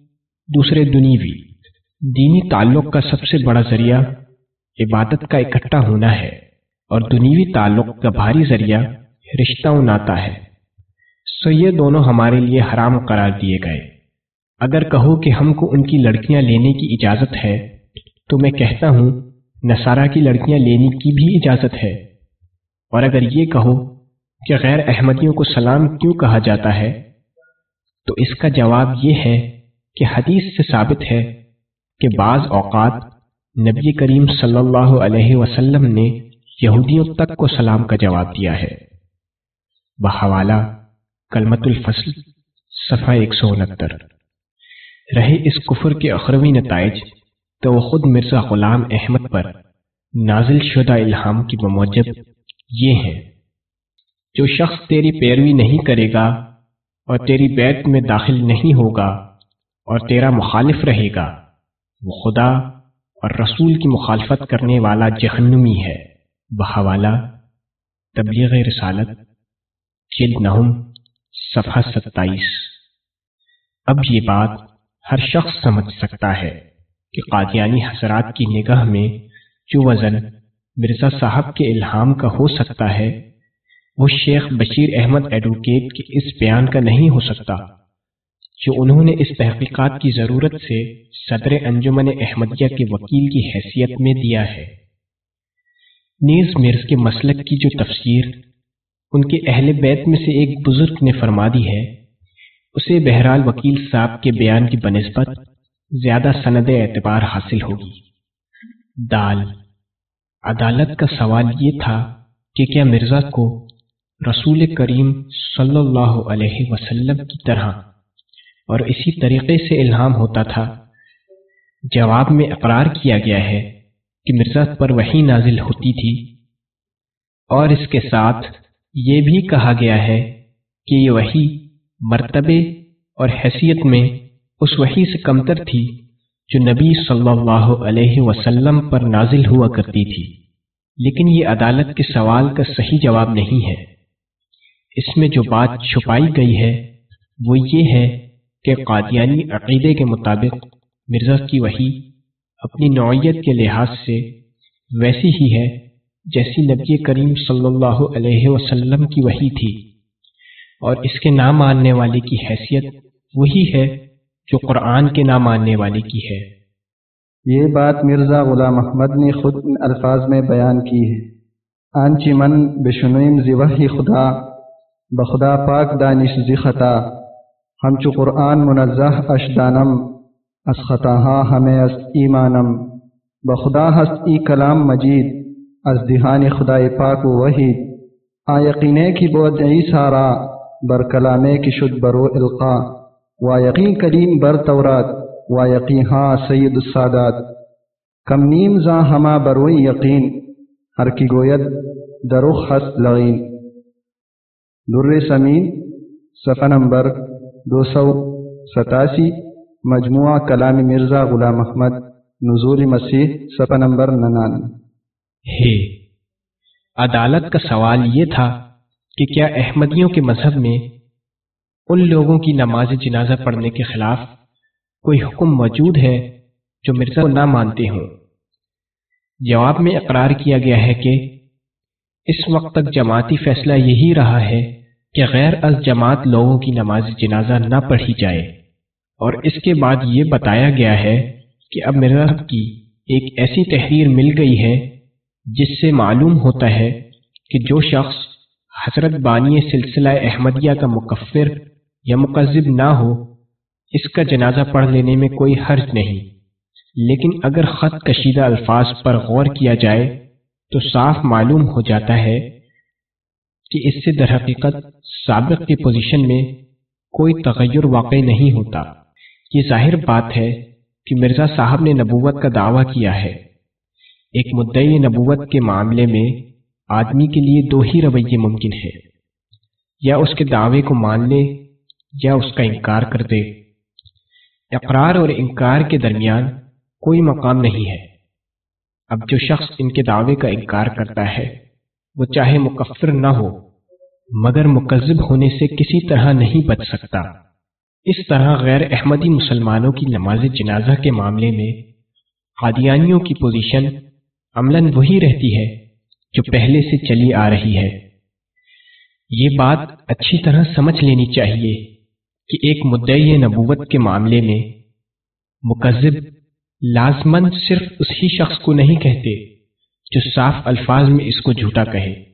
دوسرے دنیوی۔ دینی تعلق کا سب سے بڑا ذریعہ عبادت کا اکٹھا ہونا ہے اور دنیوی تعلق کا بھاری ذریعہ رشتہ ناتا ہے۔ سو یہ دونوں ہمارے لیے حرام قرار دیے گئے۔ اگر کہو کہ ہم کو ان کی لڑکیاں لینے کی اجازت ہے، تو میں کہتا ہوں، نصارہ کی لڑکیاں لینے کی بھی اجازت ہے۔ اور اگر یہ کہو کہ غیر احمدیوں کو سلام کیوں کہا جاتا ہے، تو اس کا جواب یہ ہے کہ حدیث سے ثابت ہے کہ بعض اوقات نبی کریم صلی اللہ علیہ وسلم نے یہودیوں تک کو سلام کا جواب دیا ہے۔ بحوالہ کلمت الفصل، صفحہ ایک سو انہتر۔ رہے اس کفر کے اخروی نتائج تو وہ خود مرزا غلام احمد پر نازل شدہ الہام کی بموجب یہ ہیں جو شخص تیری پیروی نہیں کرے گا اور تیری بیت میں داخل نہیں ہوگا اور تیرا مخالف رہے گا، وہ خدا اور رسول کی مخالفت کرنے والا جہنمی ہے۔ بحوالہ تبلیغ رسالت جلد نہم صفحہ ستائیس۔ اب یہ بات ہر شخص سمجھ سکتا ہے کہ قادیانی حضرات کی نگاہ میں جو وزن مرزا صاحب کے الہام کا ہو سکتا ہے، وہ شیخ بشیر احمد ایڈوکیٹ کے اس بیان کا نہیں ہو سکتا، جو انہوں نے اس تحقیقات کی ضرورت سے صدر انجمن احمدیہ کے وکیل کی حیثیت میں دیا ہے۔ نیز مرز کے مسلک کی جو تفسیر ان کے اہل بیت میں سے ایک بزرگ نے فرما دی ہے، اسے بہرحال وکیل صاحب کے بیان کی بنسبت زیادہ سند اعتبار حاصل ہوگی۔ دال۔ عدالت کا سوال یہ تھا کہ کیا مرزا کو رسول کریم صلی اللہ علیہ وسلم کی طرح اور اسی طریقے سے الہام ہوتا تھا؟ جواب میں اقرار کیا گیا ہے کہ مرزا پر وہی نازل ہوتی تھی اور اس کے ساتھ یہ بھی کہا گیا ہے کہ یہ وہی مرتبے اور حیثیت میں اس وہی سے کمتر تھی جو نبی صلی اللہ علیہ وسلم پر نازل ہوا کرتی تھی۔ لیکن یہ عدالت کے سوال کا صحیح جواب نہیں ہے۔ اس میں جو بات چھپائی گئی ہے وہ یہ ہے کہ قادیانی عقیدے کے مطابق مرزا کی وہی اپنی نوعیت کے لحاظ سے ویسی ہی ہے جیسی نبی کریم صلی اللہ علیہ وسلم کی وہی تھی۔ اور اس کے نام ماننے والے کی حیثیت وہی ہے جو قرآن کے نام ماننے والے کی ہے۔ یہ بات مرزا غلام احمد نے خود ان الفاظ میں بیان کی ہے۔ آنچی من بشنویم زی وحی خدا، بخدا پاک دانش زی خطا۔ ہم چو قرآن منزہ اشدانم اس خطاہا ہمیں اس ایمانم۔ بخدا ہست ای کلام مجید۔ از دہان خدا پاک و وحید. آ یقینے کی بود ای سارا بر کلامے کی شد برو القا. و یقین کریم بر تورات. و یقین ہاں سید السادات. کم نیم زاں ہما بروئی یقین. ہر کی گوید درخ ہست لغین در سمین، صفحہ نمبر دو سو ستاسی، مجموعہ کلام مرزا غلام احمد، نزول مسیح، صفحہ نمبر ننان ہے۔ عدالت کا سوال یہ تھا کہ کیا احمدیوں کے مذہب میں ان لوگوں کی نماز جنازہ پڑھنے کے خلاف کوئی حکم موجود ہے جو مرزا کو نہ مانتے ہوں؟ جواب میں اقرار کیا گیا ہے کہ اس وقت تک جماعتی فیصلہ یہی رہا ہے کہ غیر از جماعت لوگوں کی نماز جنازہ نہ پڑھی جائے۔ اور اس کے بعد یہ بتایا گیا ہے کہ اب مرزا کی ایک ایسی تحریر مل گئی ہے جس سے معلوم ہوتا ہے کہ جو شخص حضرت بانی سلسلہ احمدیہ کا مکفر یا مقذب نہ ہو، اس کا جنازہ پڑھ لینے میں کوئی حرج نہیں۔ لیکن اگر خط کشیدہ الفاظ پر غور کیا جائے تو صاف معلوم ہو جاتا ہے کہ اس سے در حقیقت سابق کی پوزیشن میں کوئی تغیر واقع نہیں ہوتا۔ یہ ظاہر بات ہے کہ مرزا صاحب نے نبوت کا دعویٰ کیا ہے۔ ایک مدعی نبوت کے معاملے میں آدمی کے لیے دو ہی رویے ممکن ہے یا اس کے دعوے کو مان لے یا اس کا انکار کر دے۔ اقرار اور انکار کے درمیان کوئی مقام نہیں ہے۔ اب جو شخص ان کے دعوے کا انکار کرتا ہے، وہ چاہے مکفر نہ ہو، مگر مکذب ہونے سے کسی طرح نہیں بچ سکتا۔ اس طرح غیر احمدی مسلمانوں کی نماز جنازہ کے معاملے میں قادیانیوں کی پوزیشن عملاً وہی رہتی ہے جو پہلے سے چلی آ رہی ہے۔ یہ بات اچھی طرح سمجھ لینی چاہیے کہ ایک مدعی نبوت کے معاملے میں مکذب لازمن صرف اسی شخص کو نہیں کہتے جو صاف الفاظ میں اس کو جھوٹا کہے،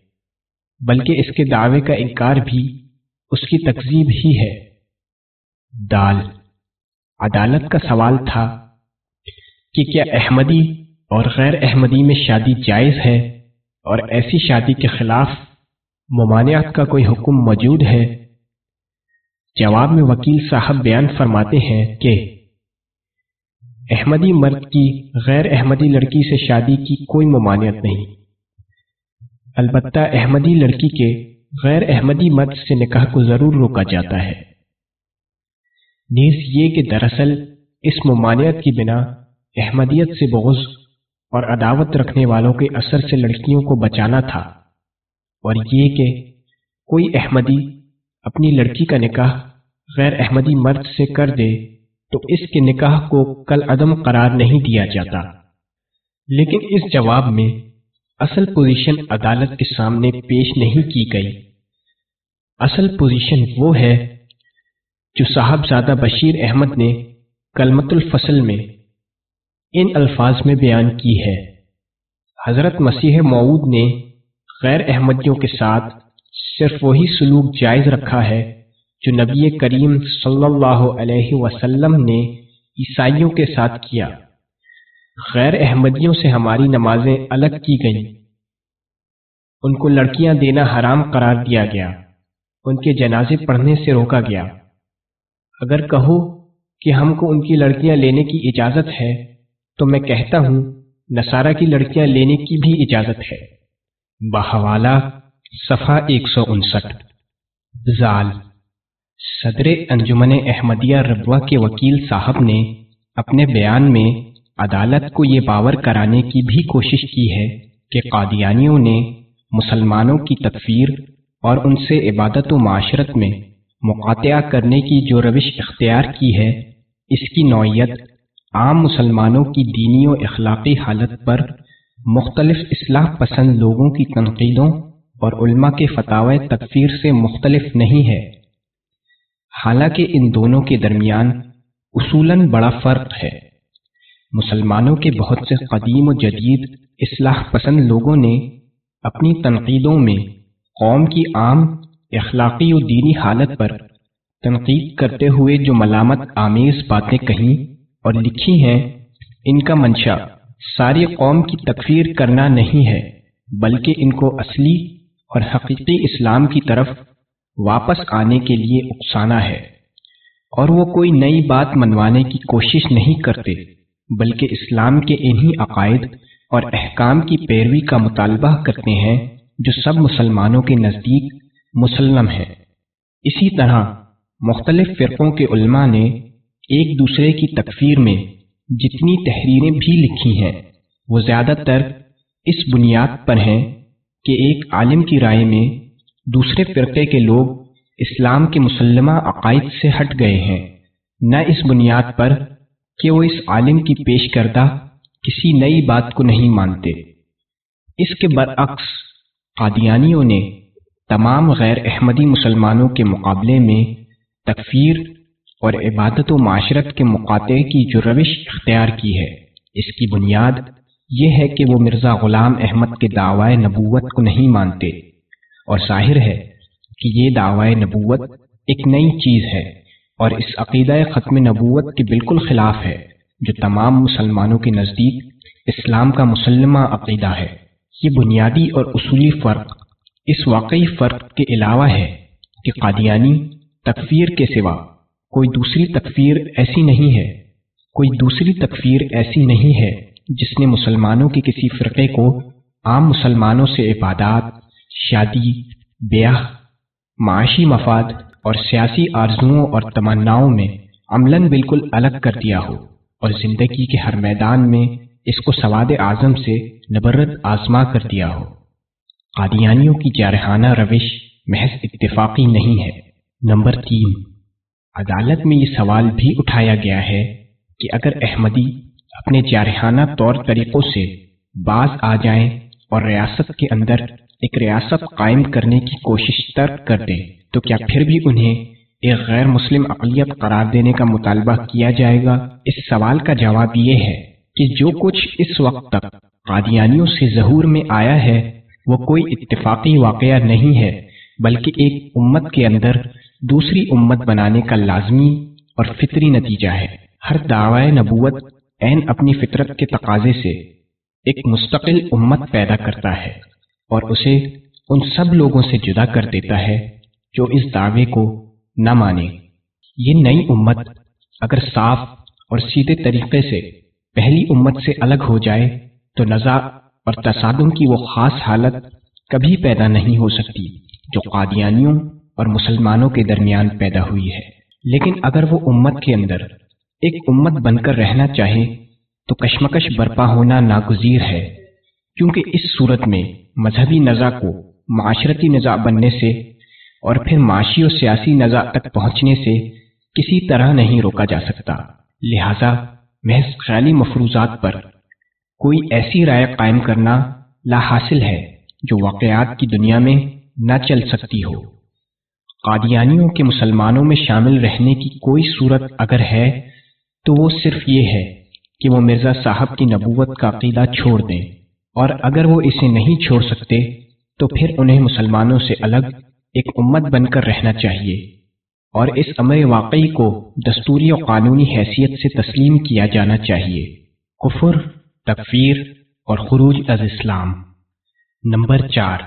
بلکہ اس کے دعوے کا انکار بھی اس کی تقزیب ہی ہے۔ دال۔ عدالت کا سوال تھا کہ کیا احمدی اور غیر احمدی میں شادی جائز ہے اور ایسی شادی کے خلاف ممانعت کا کوئی حکم موجود ہے؟ جواب میں وکیل صاحب بیان فرماتے ہیں کہ احمدی مرد کی غیر احمدی لڑکی سے شادی کی کوئی ممانعت نہیں۔ البتہ احمدی لڑکی کے غیر احمدی مرد سے نکاح کو ضرور روکا جاتا ہے۔ نیز یہ کہ دراصل اس ممانعت کی بنا احمدیت سے بغض اور عداوت رکھنے والوں کے اثر سے لڑکیوں کو بچانا تھا۔ اور یہ کہ کوئی احمدی اپنی لڑکی کا نکاح غیر احمدی مرد سے کر دے تو اس کے نکاح کو کل عدم قرار نہیں دیا جاتا۔ لیکن اس جواب میں اصل پوزیشن عدالت کے سامنے پیش نہیں کی گئی۔ اصل پوزیشن وہ ہے جو صاحب زادہ بشیر احمد نے کلمت الفصل میں ان الفاظ میں بیان کی ہے۔ حضرت مسیح معود نے غیر احمدیوں کے ساتھ صرف وہی سلوک جائز رکھا ہے جو نبی کریم صلی اللہ علیہ وسلم نے عیسائیوں کے ساتھ کیا۔ غیر احمدیوں سے ہماری نمازیں الگ کی گئیں۔ ان کو لڑکیاں دینا حرام قرار دیا گیا۔ ان کے جنازے پڑھنے سے روکا گیا۔ اگر کہو کہ ہم کو ان کی لڑکیاں لینے کی اجازت ہے تو میں کہتا ہوں، نصارہ کی لڑکیاں لینے کی بھی اجازت ہے۔ بحوالہ، صفحہ ایک سو انسٹھ۔ زال۔ صدر انجمن احمدیہ ربوہ کے وکیل صاحب نے اپنے بیان میں عدالت کو یہ باور کرانے کی بھی کوشش کی ہے کہ قادیانیوں نے مسلمانوں کی تکفیر اور ان سے عبادت و معاشرت میں مقاطعہ کرنے کی جو روش اختیار کی ہے، اس کی نوعیت عام مسلمانوں کی دینی و اخلاقی حالت پر مختلف اصلاح پسند لوگوں کی تنقیدوں اور علماء کے فتح تکفیر سے مختلف نہیں ہے۔ حالانکہ ان دونوں کے درمیان اصولاً بڑا فرق ہے۔ مسلمانوں کے بہت سے قدیم و جدید اصلاح پسند لوگوں نے اپنی تنقیدوں میں قوم کی عام اخلاقی و دینی حالت پر تنقید کرتے ہوئے جو ملامت آمیز باتیں کہیں اور لکھی ہیں، ان کا منشا۔ ساری قوم کی تکفیر کرنا نہیں ہے، بلکہ ان کو اصلی اور حقیقی اسلام کی طرف واپس آنے کے لیے اکسانا ہے۔ اور وہ کوئی نئی بات منوانے کی کوشش نہیں کرتے، بلکہ اسلام کے انہی عقائد اور احکام کی پیروی کا مطالبہ کرتے ہیں، جو سب مسلمانوں کے نزدیک مسلم ہے اسی طرح مختلف فرقوں کے علماء نے ایک دوسرے کی تکفیر میں جتنی تحریریں بھی لکھی ہیں، وہ زیادہ تر اس بنیاد پر ہیں کہ ایک عالم کی رائے میں دوسرے فرقے کے لوگ اسلام کے مسلمہ عقائد سے ہٹ گئے ہیں۔ نہ اس بنیاد پر کہ وہ اس عالم کی پیش کردہ کسی نئی بات کو نہیں مانتے۔ اس کے برعکس، قادیانیوں نے تمام غیر احمدی مسلمانوں کے مقابلے میں تکفیر اور عبادت و معاشرت کے مقاطع کی جو روش اختیار کی ہے۔ اس کی بنیاد یہ ہے کہ وہ مرزا غلام احمد کے دعوی نبوت کو نہیں مانتے۔ اور ظاہر ہے کہ یہ دعوی نبوت ایک نئی چیز ہے اور اس عقیدہ ختم نبوت کے بالکل خلاف ہے، جو تمام مسلمانوں کے نزدیک اسلام کا مسلمہ عقیدہ ہے۔ یہ بنیادی اور اصولی فرق اس واقعی فرق کے علاوہ ہے کہ قادیانی تکفیر کے سوا کوئی دوسری تکفیر ایسی نہیں ہے۔ کوئی دوسری تکفیر ایسی نہیں ہے جس نے مسلمانوں کے کسی فرقے کو عام مسلمانوں سے عبادات، شادی، بیاہ، معاشی مفاد اور سیاسی آرزوؤں اور تمناؤں میں عملاً بالکل الگ کر دیا ہو اور زندگی کے ہر میدان میں اس کو سواد اعظم سے نبرت آزما کر دیا ہو۔ قادیانیوں کی جارحانہ روش محض اتفاقی نہیں ہے۔ نمبر تین عدالت میں یہ سوال بھی اٹھایا گیا ہے کہ اگر احمدی اپنے جارحانہ طور طریقوں سے باز آ جائیں اور ریاست کے اندر ایک ریاست قائم کرنے کی کوشش ترک کر دیں تو کیا پھر بھی انہیں ایک غیر مسلم اقلیت قرار دینے کا مطالبہ کیا جائے گا؟ اس سوال کا جواب یہ ہے کہ جو کچھ اس وقت تک قادیانیوں سے ظہور میں آیا ہے، وہ کوئی اتفاقی واقعہ نہیں ہے، بلکہ ایک امت کے اندر دوسری امت بنانے کا لازمی اور فطری نتیجہ ہے۔ ہر دعوی نبوت عین اپنی فطرت کے تقاضے سے ایک مستقل امت پیدا کرتا ہے اور اسے ان سب لوگوں سے جدا کر دیتا ہے جو اس دعوے کو نہ مانے۔ یہ نئی امت اگر صاف اور سیدھے طریقے سے پہلی امت سے الگ ہو جائے تو نزا اور تصادم کی وہ خاص حالت کبھی پیدا نہیں ہو سکتی جو قادیانیوں اور مسلمانوں کے درمیان پیدا ہوئی ہے۔ لیکن اگر وہ امت کے اندر ایک امت بن کر رہنا چاہے، تو کشمکش برپا ہونا ناگزیر ہے، کیونکہ اس صورت میں مذہبی نزا کو معاشرتی نزا بننے سے اور پھر معاشی و سیاسی نزا تک پہنچنے سے کسی طرح نہیں روکا جا سکتا۔ لہذا محض خیالی مفروضات پر کوئی ایسی رائے قائم کرنا لا حاصل ہے جو واقعات کی دنیا میں نہ چل سکتی ہو۔ قادیانیوں کے مسلمانوں میں شامل رہنے کی کوئی صورت اگر ہے، تو وہ صرف یہ ہے کہ وہ مرزا صاحب کی نبوت کا عقیدہ چھوڑ دیں۔ اور اگر وہ اسے نہیں چھوڑ سکتے، تو پھر انہیں مسلمانوں سے الگ ایک امت بن کر رہنا چاہیے۔ اور اس امر واقعی کو دستوری و قانونی حیثیت سے تسلیم کیا جانا چاہیے۔ کفر، تکفیر اور خروج از اسلام۔ نمبر چار۔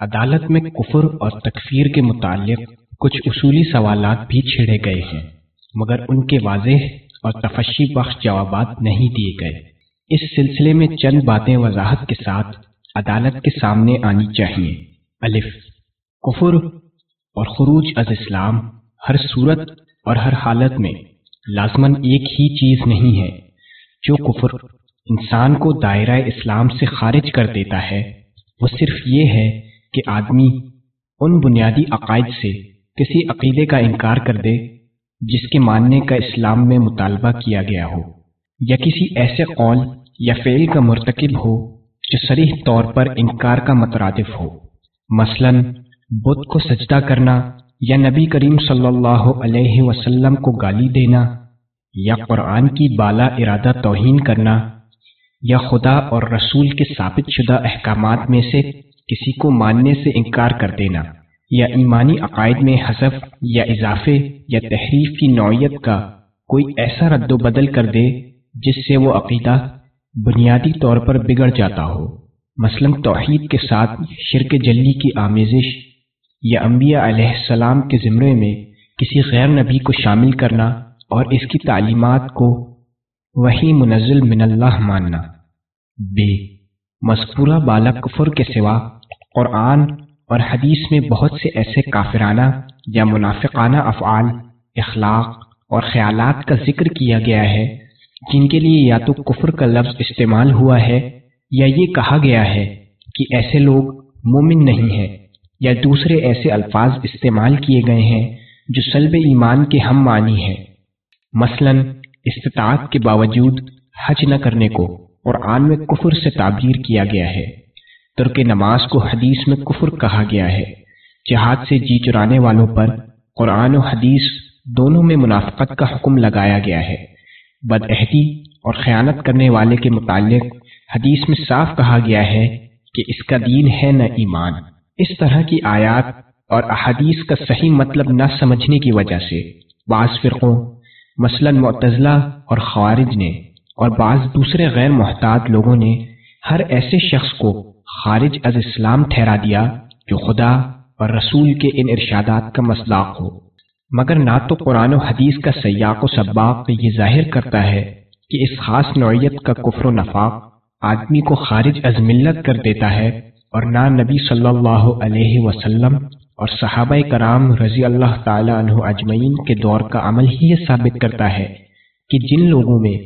عدالت میں کفر اور تکفیر کے متعلق کچھ اصولی سوالات بھی چھیڑے گئے ہیں، مگر ان کے واضح اور تفشی بخش جوابات نہیں دیے گئے۔ اس سلسلے میں چند باتیں وضاحت کے ساتھ عدالت کے سامنے آنی چاہیے۔ الف، کفر اور خروج از اسلام ہر صورت اور ہر حالت میں لازمن ایک ہی چیز نہیں ہے۔ جو کفر انسان کو دائرہ اسلام سے خارج کر دیتا ہے، وہ صرف یہ ہے کہ آدمی ان بنیادی عقائد سے کسی عقیدے کا انکار کر دے جس کے ماننے کا اسلام میں مطالبہ کیا گیا ہو، یا کسی ایسے قول یا فعل کا مرتکب ہو جو سریح طور پر انکار کا مترادف ہو۔ مثلا بدھ کو سجدہ کرنا یا نبی کریم صلی اللہ علیہ وسلم کو گالی دینا یا قرآن کی بالا ارادہ توہین کرنا یا خدا اور رسول کے ثابت شدہ احکامات میں سے کسی کو ماننے سے انکار کر دینا، یا ایمانی عقائد میں حذف، یا اضافے، یا تحریف کی نوعیت کا کوئی ایسا رد و بدل کر دے جس سے وہ عقیدہ بنیادی طور پر بگڑ جاتا ہو۔ مثلا توحید کے ساتھ شرک جلی کی آمیزش، یا انبیاء علیہ السلام کے زمرے میں کسی غیر نبی کو شامل کرنا اور اس کی تعلیمات کو وہی منزل من اللہ ماننا۔ بے، مذکورہ بالا کفر کے سوا قرآن اور حدیث میں بہت سے ایسے کافرانہ یا منافقانہ افعال، اخلاق اور خیالات کا ذکر کیا گیا ہے، جن کے لیے یا تو کفر کا لفظ استعمال ہوا ہے یا یہ کہا گیا ہے کہ ایسے لوگ مومن نہیں ہیں یا دوسرے ایسے الفاظ استعمال کیے گئے ہیں جو سلب ایمان کے ہم معنی ہیں۔ مثلا، استطاعت کے باوجود حج نہ کرنے کو قرآن میں کفر سے تعبیر کیا گیا ہے۔ ترک نماز کو حدیث میں کفر کہا گیا ہے۔ جہاد سے جی چرانے والوں پر قرآن و حدیث دونوں میں منافقت کا حکم لگایا گیا ہے۔ بدعہدی اور خیانت کرنے والے کے متعلق حدیث میں صاف کہا گیا ہے کہ اس کا دین ہے نہ ایمان۔ اس طرح کی آیات اور احادیث کا صحیح مطلب نہ سمجھنے کی وجہ سے بعض فرقوں، مثلا معتزلہ اور خوارج نے اور بعض دوسرے غیر محتاط لوگوں نے ہر ایسے شخص کو خارج از اسلام ٹھہرا دیا جو خدا اور رسول کے ان ارشادات کا مسلاق ہو۔ مگر نہ تو قرآن و حدیث کا سیاق و سباق یہ ظاہر کرتا ہے کہ اس خاص نوعیت کا کفر و نفاق آدمی کو خارج از ملت کر دیتا ہے اور نہ نبی صلی اللہ علیہ وسلم اور صحابہ کرام رضی اللہ تعالی عنہ اجمعین کے دور کا عمل ہی یہ ثابت کرتا ہے کہ جن لوگوں میں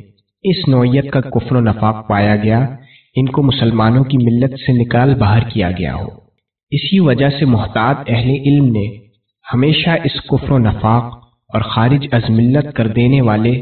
اس نوعیت کا کفر و نفاق پایا گیا ان کو مسلمانوں کی ملت سے نکال باہر کیا گیا ہو۔ اسی وجہ سے محتاط اہل علم نے ہمیشہ اس کفر و نفاق اور خارج از ملت کر دینے والے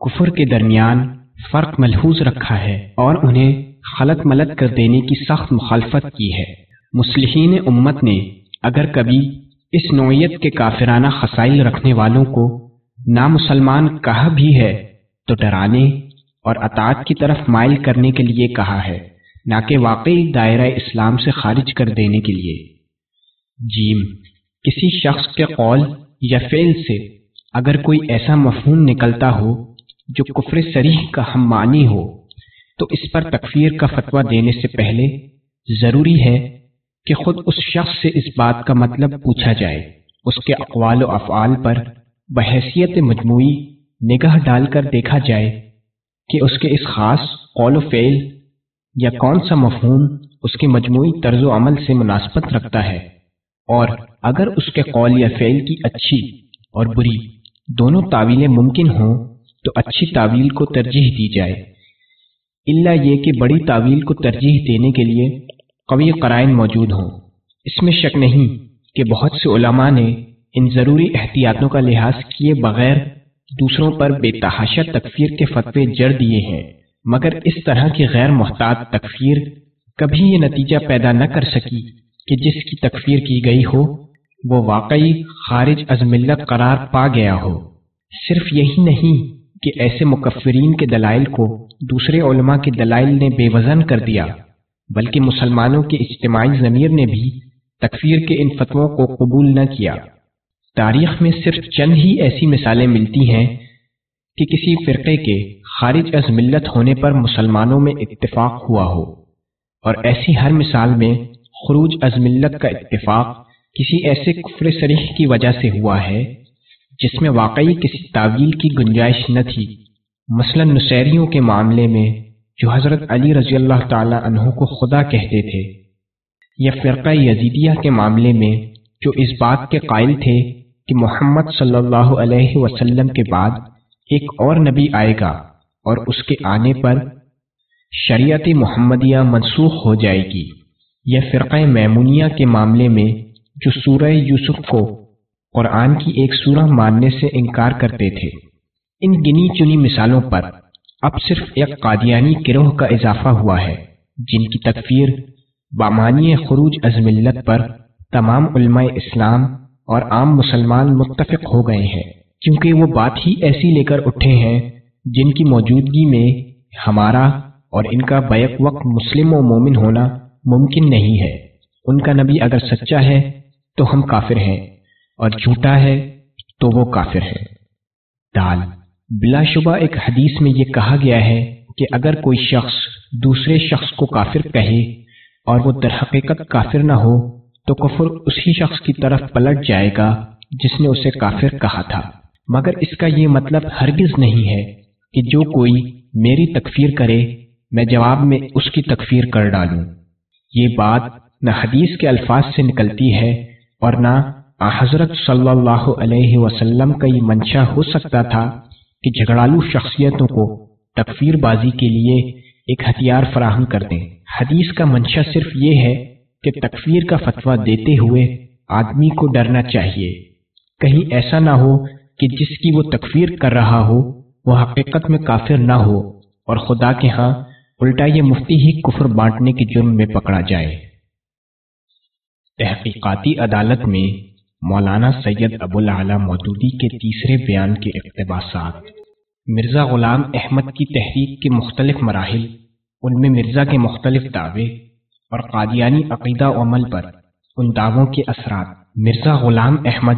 کفر کے درمیان فرق ملحوظ رکھا ہے اور انہیں خلط ملت کر دینے کی سخت مخالفت کی ہے۔ مسلحین امت نے اگر کبھی اس نوعیت کے کافرانہ خسائل رکھنے والوں کو نامسلمان کہا بھی ہے تو ڈرانے اور اطاعت کی طرف مائل کرنے کے لیے کہا ہے، نہ کہ واقعی دائرہ اسلام سے خارج کر دینے کے لیے۔ جیم، کسی شخص کے قول یا فعل سے اگر کوئی ایسا مفہوم نکلتا ہو جو کفر سریح کا ہم معنی ہو، تو اس پر تکفیر کا فتویٰ دینے سے پہلے ضروری ہے کہ خود اس شخص سے اس بات کا مطلب پوچھا جائے۔ اس کے اقوال و افعال پر بحیثیت مجموعی نگاہ ڈال کر دیکھا جائے کہ اس کے اس خاص قول و فعل یا کون سا مفہوم اس کے مجموعی طرز و عمل سے مناسبت رکھتا ہے اور اگر اس کے قول یا فعل کی اچھی اور بری دونوں تعویلیں ممکن ہوں تو اچھی تعویل کو ترجیح دی جائے۔ اللہ یہ کہ بڑی تعویل کو ترجیح دینے کے لیے قوی قرائن موجود ہوں۔ اس میں شک نہیں کہ بہت سے علماء نے ان ضروری احتیاطوں کا لحاظ کیے بغیر دوسروں پر بے تحاشا تکفیر کے فتوے جڑ دیے ہیں۔ مگر اس طرح کی غیر محتاط تکفیر کبھی یہ نتیجہ پیدا نہ کر سکی کہ جس کی تکفیر کی گئی ہو، وہ واقعی خارج از ملت قرار پا گیا ہو۔ صرف یہی نہیں کہ ایسے مکفرین کے دلائل کو دوسرے علماء کے دلائل نے بے وزن کر دیا، بلکہ مسلمانوں کے اجتماعی ضمیر نے بھی تکفیر کے ان فتووں کو قبول نہ کیا۔ تاریخ میں صرف چند ہی ایسی مثالیں ملتی ہیں کہ کسی فرقے کے خارج از ملت ہونے پر مسلمانوں میں اتفاق ہوا ہو۔ اور ایسی ہر مثال میں خروج از ملت کا اتفاق کسی ایسے کفر سریح کی وجہ سے ہوا ہے، جس میں واقعی کسی تعویل کی گنجائش نہ تھی۔ مثلا نصیریوں کے معاملے میں جو حضرت علی رضی اللہ تعالی عنہ کو خدا کہتے تھے، یا فرقہ یزیدیہ کے معاملے میں جو اس بات کے قائل تھے کہ محمد صلی اللہ علیہ وسلم کے بعد ایک اور نبی آئے گا اور اس کے آنے پر شریعت محمدیہ منسوخ ہو جائے گی یا فرقہ میمونیہ کے معاملے میں جو سورہ یوسف کو قرآن کی ایک سورہ ماننے سے انکار کرتے تھے۔ ان گنی چنی مثالوں پر اب صرف ایک قادیانی گروہ کا اضافہ ہوا ہے، جن کی تکفیر بامانی خروج از ملت پر تمام علماء اسلام اور عام مسلمان متفق ہو گئے ہیں، کیونکہ وہ بات ہی ایسی لے کر اٹھے ہیں جن کی موجودگی میں ہمارا اور ان کا بیک وقت مسلم و مومن ہونا ممکن نہیں ہے۔ ان کا نبی اگر سچا ہے تو ہم کافر ہیں، اور جھوٹا ہے تو وہ کافر ہے دال، بلا شبہ ایک حدیث میں یہ کہا گیا ہے کہ اگر کوئی شخص دوسرے شخص کو کافر کہے اور وہ در حقیقت کافر نہ ہو تو کفر اسی شخص کی طرف پلٹ جائے گا جس نے اسے کافر کہا تھا۔ مگر اس کا یہ مطلب ہرگز نہیں ہے کہ جو کوئی میری تکفیر کرے، میں جواب میں اس کی تکفیر کر ڈالوں۔ یہ بات نہ حدیث کے الفاظ سے نکلتی ہے اور نہ حضرت صلی اللہ علیہ وسلم کا یہ منشا ہو سکتا تھا کہ جھگڑالو شخصیتوں کو تکفیر بازی کے لیے ایک ہتھیار فراہم کر دیں۔ حدیث کا منشا صرف یہ ہے کہ تکفیر کا فتویٰ دیتے ہوئے آدمی کو ڈرنا چاہیے۔ کہیں ایسا نہ ہو کہ جس کی وہ تکفیر کر رہا ہو، وہ حقیقت میں کافر نہ ہو اور خدا کے ہاں الٹا یہ مفتی ہی کفر بانٹنے کے جرم میں پکڑا جائے۔ تحقیقاتی عدالت میں مولانا سید ابو العلا مودودی کے تیسرے بیان کے اقتباسات۔ مرزا غلام احمد کی تحریک کے مختلف مراحل، ان میں مرزا کے مختلف دعوے اور قادیانی عقیدہ و عمل پر۔ ان دعووں کے اثرات۔ مرزا غلام احمد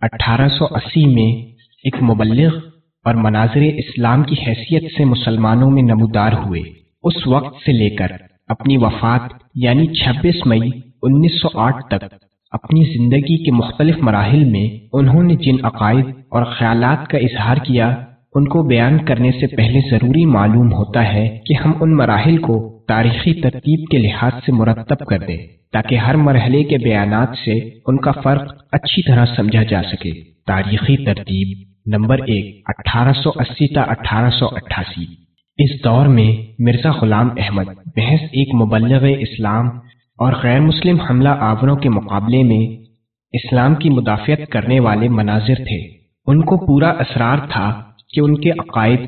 اٹھارہ سو اسی میں ایک مبلغ اور مناظر اسلام کی حیثیت سے مسلمانوں میں نمودار ہوئے۔ اس وقت سے لے کر اپنی وفات یعنی چھبیس مئی انیس سو آٹھ تک، اپنی زندگی کے مختلف مراحل میں انہوں نے جن عقائد اور خیالات کا اظہار کیا، ان کو بیان کرنے سے پہلے ضروری معلوم ہوتا ہے کہ ہم ان مراحل کو تاریخی ترتیب کے لحاظ سے مرتب کر دیں تاکہ ہر مرحلے کے بیانات سے ان کا فرق اچھی طرح سمجھا جا سکے۔ تاریخی ترتیب نمبر ایک، اٹھارہ سو اسی تا اٹھارہ سو اٹھاسی۔ اس دور میں مرزا غلام احمد بحث ایک مبلغ اسلام اور غیر مسلم حملہ آوروں کے مقابلے میں اسلام کی مدافعت کرنے والے مناظر تھے۔ ان کو پورا اسرار تھا کہ ان کے عقائد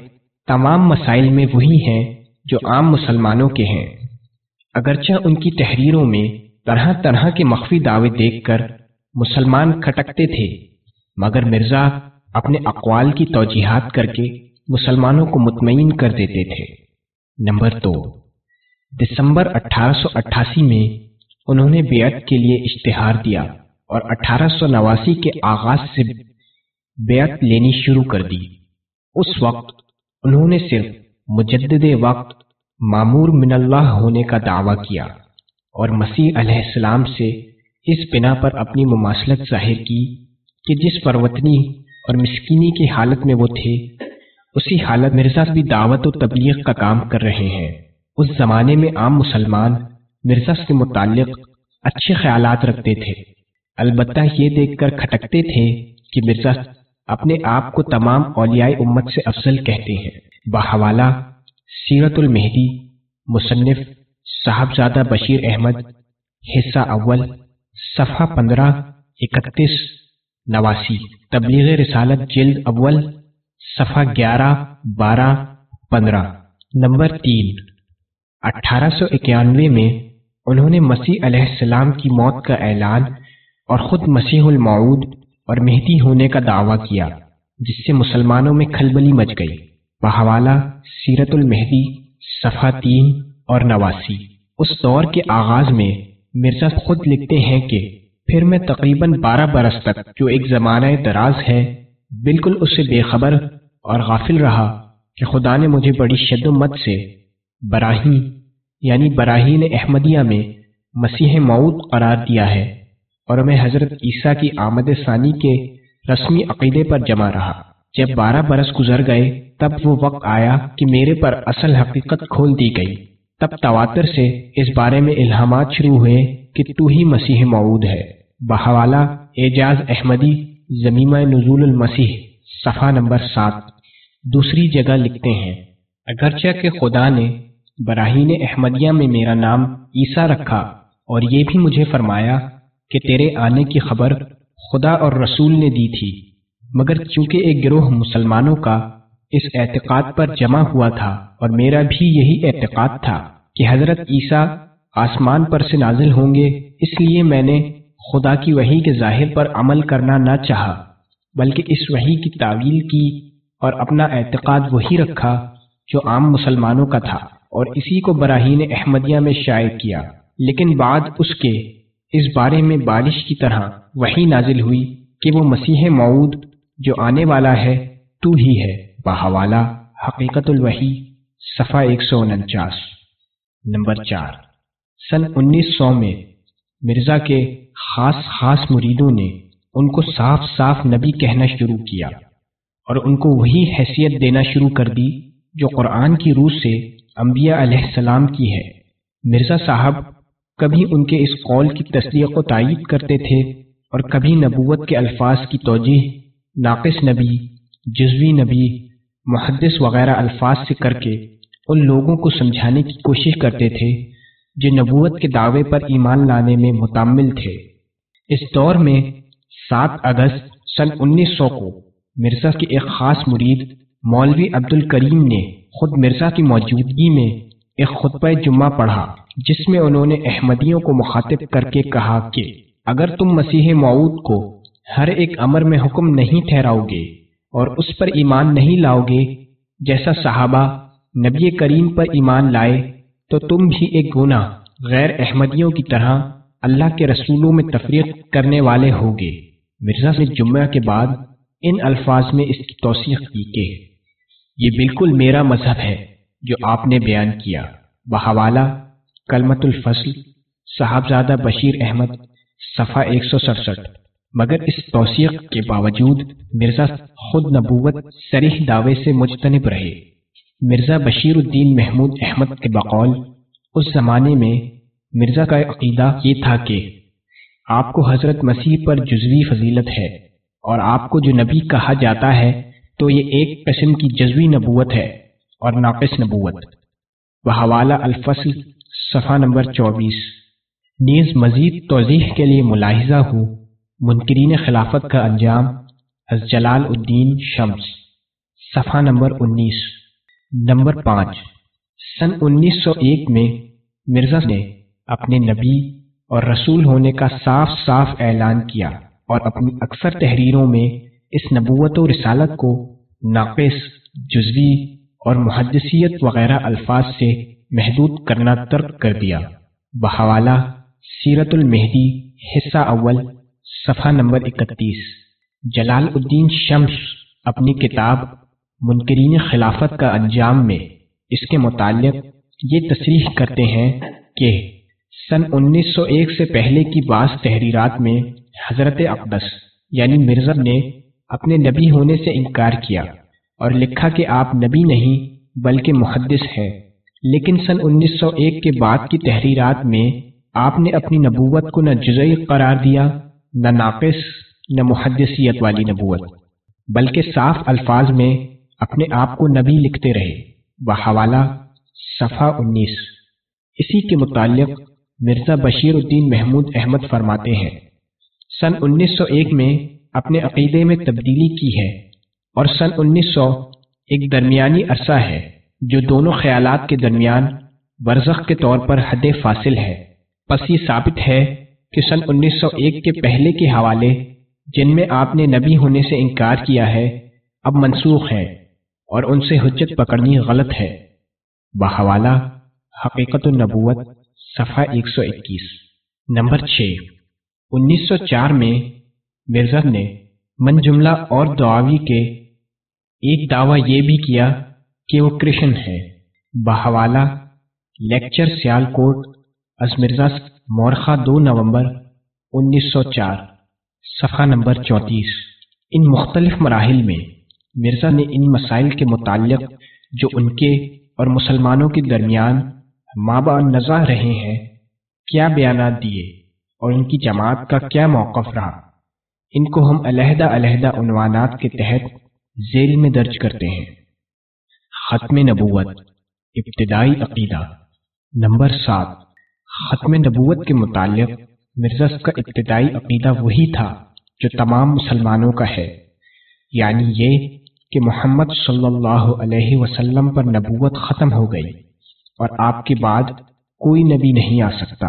تمام مسائل میں وہی ہیں جو عام مسلمانوں کے ہیں۔ اگرچہ ان کی تحریروں میں طرح طرح کے مخفی دعوے دیکھ کر مسلمان کھٹکتے تھے، مگر مرزا اپنے اقوال کی توجیحات کر کے مسلمانوں کو مطمئن کر دیتے تھے۔ نمبر دو، دسمبر اٹھارہ سو اٹھاسی میں انہوں نے بیعت کے لیے اشتہار دیا اور اٹھارہ سو نواسی کے آغاز سے بیعت لینی شروع کر دی۔ اس وقت انہوں نے صرف مجدد وقت معمور من اللہ ہونے کا دعویٰ کیا اور مسیح علیہ السلام سے اس بنا پر اپنی مماثلت ظاہر کی کہ جس پروتنی اور مسکینی کی حالت میں وہ تھے، اسی حالت مرزا بھی دعوت و تبلیغ کا کام کر رہے ہیں۔ اس زمانے میں عام مسلمان مرزا سے متعلق اچھے خیالات رکھتے تھے۔ البتہ یہ دیکھ کر کھٹکتے تھے کہ مرزا اپنے آپ کو تمام اولیاء امت سے افضل کہتے ہیں۔ بحوالہ سیرت المہدی، مصنف صاحبزادہ بشیر احمد، حصہ اول، صفحہ پندرہ، اکتیس، نواسی، تبلیغ رسالت، جلد اول، صفحہ گیارہ، بارہ، پندرہ، نمبر تین۔ اٹھارہ سو اکیانوے میں انہوں نے مسیح علیہ السلام کی موت کا اعلان اور خود مسیح المعود اور مہدی ہونے کا دعویٰ کیا، جس سے مسلمانوں میں کھلبلی مچ گئی۔ بحوالہ سیرت المہدی، صفحہ تین اور نواسی۔ اس دور کے آغاز میں مرزا خود لکھتے ہیں کہ پھر میں تقریباً بارہ برس تک جو ایک زمانہ دراز ہے، بالکل اس سے بے خبر اور غافل رہا کہ خدا نے مجھے بڑی شد و مت سے براہین یعنی براہین احمدیہ میں مسیح معود قرار دیا ہے اور میں حضرت عیسیٰ کی آمد ثانی کے رسمی عقیدے پر جمع رہا۔ جب بارہ برس گزر گئے، تب وہ وقت آیا کہ میرے پر اصل حقیقت کھول دی گئی۔ تب تواتر سے اس بارے میں الہامات شروع ہوئے کہ تو ہی مسیح معود ہے۔ بحوالہ اعجاز احمدی زمیمہ نزول المسیح، صفحہ نمبر سات۔ دوسری جگہ لکھتے ہیں، اگرچہ کہ خدا نے براہین احمدیہ میں میرا نام عیسیٰ رکھا اور یہ بھی مجھے فرمایا کہ تیرے آنے کی خبر خدا اور رسول نے دی تھی۔ مگر چونکہ ایک گروہ مسلمانوں کا اس اعتقاد پر جمع ہوا تھا اور میرا بھی یہی اعتقاد تھا کہ حضرت عیسیٰ آسمان پر سے نازل ہوں گے، اس لیے میں نے خدا کی وہی کے ظاہر پر عمل کرنا نہ چاہا، بلکہ اس وہی کی تعویل کی اور اپنا اعتقاد وہی رکھا جو عام مسلمانوں کا تھا اور اسی کو براہین احمدیہ میں شائع کیا۔ لیکن بعد اس کے اس بارے میں بارش کی طرح وہی نازل ہوئی کہ وہ مسیح معود جو آنے والا ہے تو ہی ہے۔ بحوالہ حقیقت الوحی صفحہ ایک سو انچاس۔ نمبر چار۔ سن انیس سو میں مرزا کے خاص خاص مریدوں نے ان کو صاف صاف نبی کہنا شروع کیا اور ان کو وہی حیثیت دینا شروع کر دی جو قرآن کی روح سے انبیاء علیہ السلام کی ہے۔ مرزا صاحب کبھی ان کے اس قول کی تصدیق و تائید کرتے تھے اور کبھی نبوت کے الفاظ کی توجہ ناقص نبی، جزوی نبی، محدث وغیرہ الفاظ سے کر کے ان لوگوں کو سمجھانے کی کوشش کرتے تھے جو نبوت کے دعوے پر ایمان لانے میں متعمل تھے۔ اس دور میں سات اگست سن انیس سو کو مرزا کے ایک خاص مرید مولوی عبد الکریم نے خود مرزا کی موجودگی میں ایک خطبہ جمعہ پڑھا، جس میں انہوں نے احمدیوں کو مخاطب کر کے کہا کہ اگر تم مسیح معود کو ہر ایک امر میں حکم نہیں ٹھہراؤ گے اور اس پر ایمان نہیں لاؤ گے جیسا صحابہ نبی کریم پر ایمان لائے، تو تم بھی ایک گناہ غیر احمدیوں کی طرح اللہ کے رسولوں میں تفریق کرنے والے ہوگے۔ مرزا نے جمعہ کے بعد ان الفاظ میں اس کی توثیق کی کہ یہ بالکل میرا مذہب ہے جو آپ نے بیان کیا۔ بحوالہ کلمت الفصل، صاحبزادہ بشیر احمد، صفحہ ایک سو سڑسٹھ۔ مگر اس توثیق کے باوجود مرزا خود نبوت سریح دعوے سے مجتنب رہے۔ مرزا بشیر الدین محمود احمد کے بقول، اس زمانے میں مرزا کا عقیدہ یہ تھا کہ آپ کو حضرت مسیح پر جزوی فضیلت ہے اور آپ کو جو نبی کہا جاتا ہے تو یہ ایک قسم کی جزوی نبوت ہے اور ناقص نبوت۔ حوالہ الفصل، صفحہ نمبر چوبیس۔ نیز مزید توضیح کے لیے ملاحظہ ہو منکرین خلافت کا انجام از جلال الدین شمس، صفحہ نمبر انیس۔ نمبر پانچ۔ سن انیس سو ایک میں مرزا نے اپنے نبی اور رسول ہونے کا صاف صاف اعلان کیا اور اپنی اکثر تحریروں میں اس نبوت و رسالت کو ناقص، جزوی اور محدثیت وغیرہ الفاظ سے محدود کرنا ترک کر دیا۔ بحوالہ، سیرت المہدی، حصہ اول صفحہ نمبر اکتیس۔ جلال الدین شمس اپنی کتاب منکرین خلافت کا انجام میں اس کے متعلق یہ تصریح کرتے ہیں کہ سن انیس سو ایک سے پہلے کی بعض تحریرات میں حضرت اقدس یعنی مرزا نے اپنے نبی ہونے سے انکار کیا اور لکھا کہ آپ نبی نہیں بلکہ محدث ہے لیکن سن انیس سو ایک کے بعد کی تحریرات میں آپ نے اپنی نبوت کو نہ جزئی قرار دیا نہ ناقص، نہ محدثیت والی نبوت، بلکہ صاف الفاظ میں اپنے آپ کو نبی لکھتے رہے۔ بحوالہ، صفحہ انیس۔ اسی کے متعلق مرزا بشیر الدین محمود احمد فرماتے ہیں، سن انیس سو ایک میں اپنے عقیدے میں تبدیلی کی ہے اور سن انیس سو ایک درمیانی عرصہ ہے جو دونوں خیالات کے درمیان برزخ کے طور پر حد فاصل ہے۔ پس یہ ثابت ہے کہ سن انیس سو ایک کے پہلے کے حوالے، جن میں آپ نے نبی ہونے سے انکار کیا ہے، اب منسوخ ہے اور ان سے حجت پکڑنی غلط ہے۔ بحوالہ، حقیقت النبوت، صفحہ ایک سو اکیس۔ نمبر چھ۔ انیس سو چار میں مرزا نے من جملہ اور دعاوی کے ایک دعویٰ یہ بھی کیا کہ وہ کرشن ہے۔ بحوالہ، لیکچر سیال کوٹ، از مرزا مورخہ دو نومبر انیس سو چار، صفحہ نمبر چونتیس۔ ان مختلف مراحل میں مرزا نے ان مسائل کے متعلق جو ان کے اور مسلمانوں کے درمیان مابا نظر رہے ہیں، کیا بیانات دیے اور ان کی جماعت کا کیا موقف رہا؟ ان کو ہم علیحدہ علیحدہ عنوانات کے تحت ذیل میں درج کرتے ہیں۔ ختم نبوت، ابتدائی عقیدہ، نمبر سات۔ ختم نبوت کے متعلق مرزا کا ابتدائی عقیدہ وہی تھا جو تمام مسلمانوں کا ہے۔ یعنی یہ کہ محمد صلی اللہ علیہ وسلم پر نبوت ختم ہو گئی اور آپ کے بعد کوئی نبی نہیں آ سکتا۔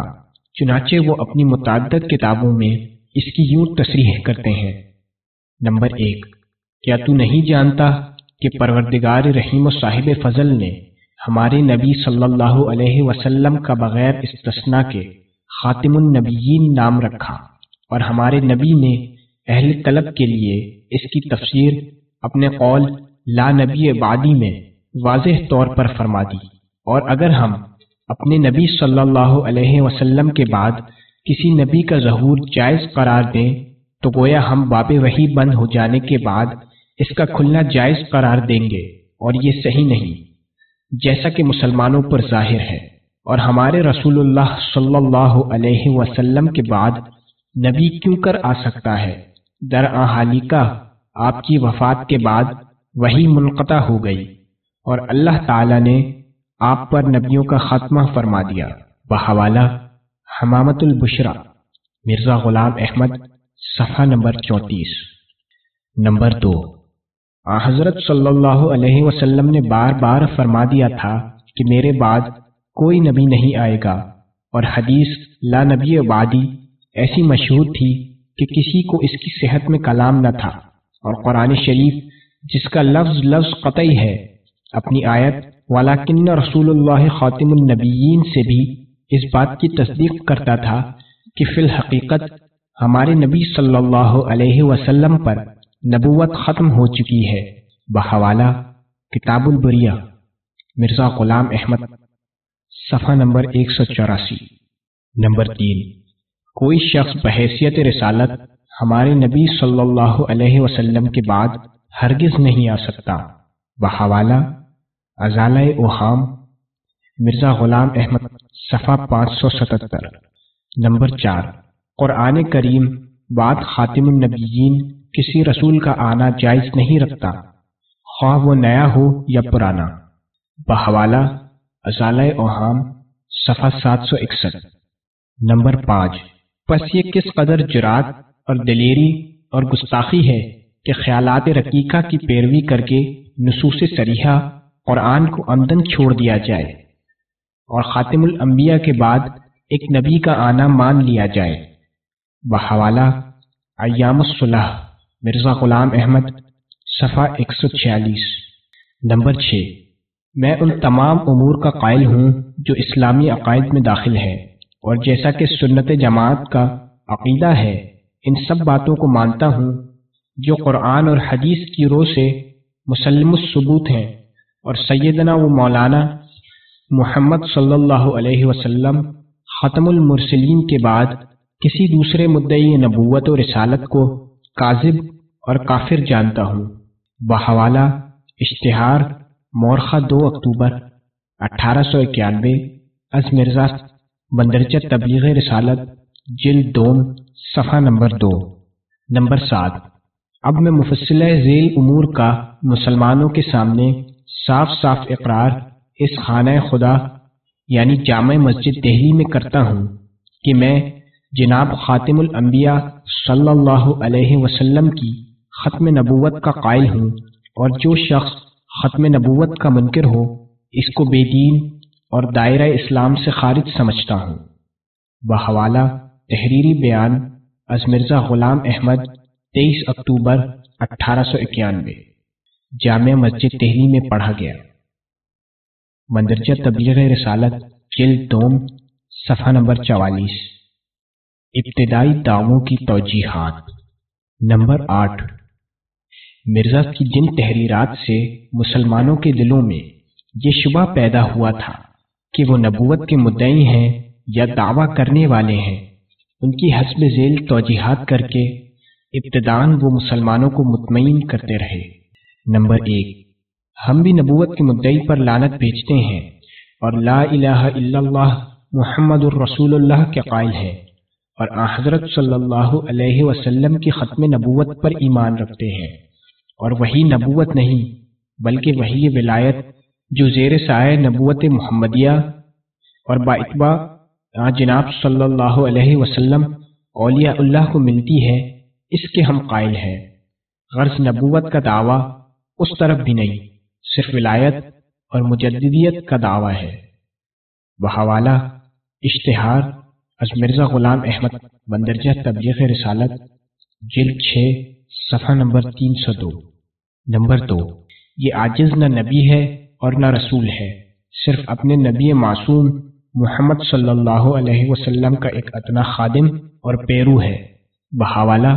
چنانچہ وہ اپنی متعدد کتابوں میں اس کی یوں تصریح کرتے ہیں۔ نمبر ایک، کیا تو نہیں جانتا کہ پروردگار رحیم و صاحب فضل نے ہمارے نبی صلی اللہ علیہ وسلم کا بغیر استثنا کے خاتم النبیین نام رکھا اور ہمارے نبی نے اہل طلب کے لیے اس کی تفسیر اپنے قول لا نبی بعدی میں واضح طور پر فرما دی۔ اور اگر ہم اپنے نبی صلی اللہ علیہ وسلم کے بعد کسی نبی کا ظہور جائز قرار دیں، تو گویا ہم باب وہی بند ہو جانے کے بعد اس کا کھلنا جائز قرار دیں گے اور یہ صحیح نہیں۔ جیسا کہ مسلمانوں پر ظاہر ہے۔ اور ہمارے رسول اللہ صلی اللہ علیہ وسلم کے بعد نبی کیوں کر آ سکتا ہے؟ در حالی کا آپ کی وفات کے بعد وہی منقطع ہو گئی۔ اور اللہ تعالی نے آپ پر نبیوں کا خاتمہ فرما دیا۔ بحوالہ حمامت البشرا، مرزا غلام احمد، صفحہ نمبر چونتیس۔ نمبر دو۔ حضرت صلی اللہ علیہ وسلم نے بار بار فرما دیا تھا کہ میرے بعد کوئی نبی نہیں آئے گا، اور حدیث لا نبی عبادی ایسی مشہور تھی کہ کسی کو اس کی صحت میں کلام نہ تھا۔ اور قرآن شریف، جس کا لفظ لفظ قطعی ہے، اپنی آیت ولاکن رسول اللہ خاتم النبیین سے بھی اس بات کی تصدیق کرتا تھا کہ فی الحقیقت ہمارے نبی صلی اللہ علیہ وسلم پر نبوت ختم ہو چکی ہے۔ بحوالہ، کتاب البریہ، مرزا غلام احمد، صفحہ نمبر ایک سو چوراسی۔ نمبر تین، کوئی شخص بحیثیت رسالت ہمارے نبی صلی اللہ علیہ وسلم کے بعد ہرگز نہیں آ سکتا۔ بحوالہ ازالہ اوہام، مرزا غلام احمد، صفحہ پانچ سو ستتر۔ نمبر چار، قرآن کریم، بعد خاتم النبیین کسی رسول کا آنا جائز نہیں رکھتا۔ خواہ وہ نیا ہو یا پرانا۔ بحوالہ ازالہ اوہام، صفحہ سات سو اکسٹھ۔ نمبر پانچ۔ پس یہ کس قدر جرات اور دلیری اور گستاخی ہے کہ خیالات رقیقہ کی پیروی کر کے نصوص سریحہ قرآن کو آمدن چھوڑ دیا جائے اور خاتم الانبیاء کے بعد ایک نبی کا آنا مان لیا جائے۔ بحوالہ، ایام الصلح۔ مرزا غلام احمد، صفحہ ایک سو چھیالیس، نمبر چھ۔ میں ان تمام امور کا قائل ہوں جو اسلامی عقائد میں داخل ہے اور جیسا کہ سنت جماعت کا عقیدہ ہے، ان سب باتوں کو مانتا ہوں جو قرآن اور حدیث کی روح سے مسلم الثبوت ہیں۔ اور سیدنا و مولانا محمد صلی اللہ علیہ وسلم ختم المرسلین کے بعد کسی دوسرے مدعی نبوت و رسالت کو کاذب اور کافر جانتا ہوں۔ بحوالہ، اشتہار، مورخہ دو اکتوبر، اٹھارہ سو اکیانوے، از مرزا بندرجہ تبلیغ رسالت، جلد دوم صفحہ نمبر دو، نمبر سات۔ اب میں مفصلہ ذیل امور کا مسلمانوں کے سامنے صاف صاف اقرار اس خانہ خدا یعنی جامع مسجد دہلی میں کرتا ہوں کہ میں جناب خاتم الانبیاء صلی اللہ علیہ وسلم کی ختم نبوت کا قائل ہوں اور جو شخص ختم نبوت کا منکر ہو، اس کو بے دین اور دائرہ اسلام سے خارج سمجھتا ہوں۔ بحوالہ، تحریری بیان، از مرزا غلام احمد، تیئیس اکتوبر، اٹھارہ سو اکیانوے۔ جامع مسجد دہلی میں پڑھا گیا۔ مندرجہ تبلیغ رسالت، جلد دوم، صفحہ نمبر چوالیس۔ ابتدائی دعووں کی توجیحات۔ نمبر آٹھ۔ مرزا کی جن تحریرات سے مسلمانوں کے دلوں میں یہ شبہ پیدا ہوا تھا کہ وہ نبوت کے مدعی ہیں یا دعویٰ کرنے والے ہیں، ان کی حسب ذیل توجیحات کر کے ابتدان وہ مسلمانوں کو مطمئن کرتے رہے۔ نمبر ایک، ہم بھی نبوت کے مدعی پر لانت بھیجتے ہیں اور لا الہ الا اللہ محمد الرسول اللہ کے قائل ہیں اور حضرت صلی اللہ علیہ وسلم کی ختم نبوت پر ایمان رکھتے ہیں۔ اور وہی نبوت نہیں، بلکہ وہی ولایت جو زیر سائے نبوت محمدیہ اور با جناب صلی اللہ علیہ وسلم، اولیاء اللہ کو ملتی ہے، اس کے ہم قائل ہیں۔ غرض نبوت کا دعویٰ اس طرف بھی نہیں، صرف ولایت اور مجددیت کا دعویٰ ہے۔ بحوالہ، اشتہار، از مرزا غلام احمد بندرجہ تبلیغ رسالت، جلد چھ، صفحہ نمبر تین سو دو۔ نمبر دو، یہ عاجز نہ نبی ہے اور نہ رسول ہے، صرف اپنے نبی معصوم محمد صلی اللہ علیہ وسلم کا ایک اتنا خادم اور پیرو ہے۔ بحوالہ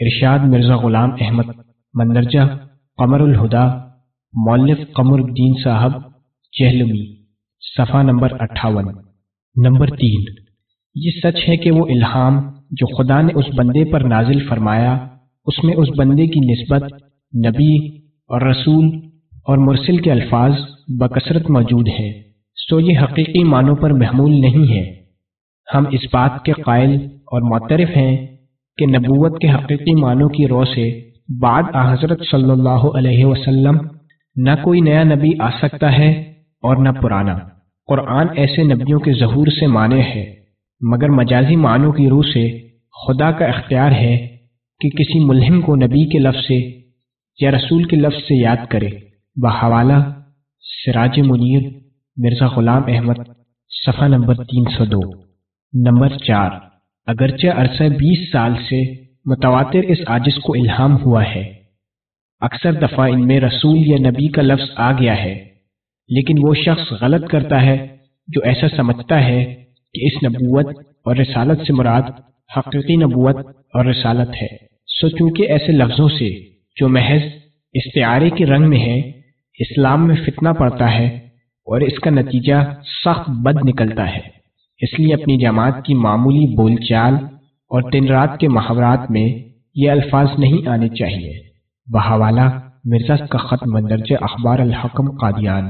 ارشاد مرزا غلام احمد، مندرجہ، قمر الہدا مولف قمر الدین صاحب جہلمی صفحہ نمبر اٹھاون۔ نمبر تین، یہ سچ ہے کہ وہ الہام جو خدا نے اس بندے پر نازل فرمایا، اس میں اس بندے کی نسبت نبی اور رسول اور مرسل کے الفاظ بکثرت موجود ہیں، سو یہ حقیقی معنوں پر محمول نہیں ہے ہم اس بات کے قائل اور معترف ہیں کہ نبوت کے حقیقی معنوں کی رو سے بعد حضرت صلی اللہ علیہ وسلم نہ کوئی نیا نبی آ سکتا ہے اور نہ پرانا۔ قرآن ایسے نبیوں کے ظہور سے مانے ہے، مگر مجازی معنوں کی روح سے خدا کا اختیار ہے کہ کسی ملہم کو نبی کے لفظ سے یا رسول کے لفظ سے یاد کرے۔ بحوالہ، سراج منیر، مرزا غلام احمد، صفحہ نمبر تین سو دو۔ نمبر چار، اگرچہ عرصہ بیس سال سے متواتر اس عاجز کو الہام ہوا ہے۔ اکثر دفعہ ان میں رسول یا نبی کا لفظ آ گیا ہے، لیکن وہ شخص غلط کرتا ہے جو ایسا سمجھتا ہے کہ اس نبوت اور رسالت سے مراد حقیقی نبوت اور رسالت ہے۔ سو چونکہ ایسے لفظوں سے جو محض استعارے کے رنگ میں ہے، اسلام میں فتنہ پڑتا ہے اور اس کا نتیجہ سخت بد نکلتا ہے۔ اس لیے اپنی جماعت کی معمولی بول چال اور دن رات کے محاورات میں یہ الفاظ نہیں آنے چاہیے۔ بحوالہ مرزا کا خط مندرج اخبار الحکم قادیان،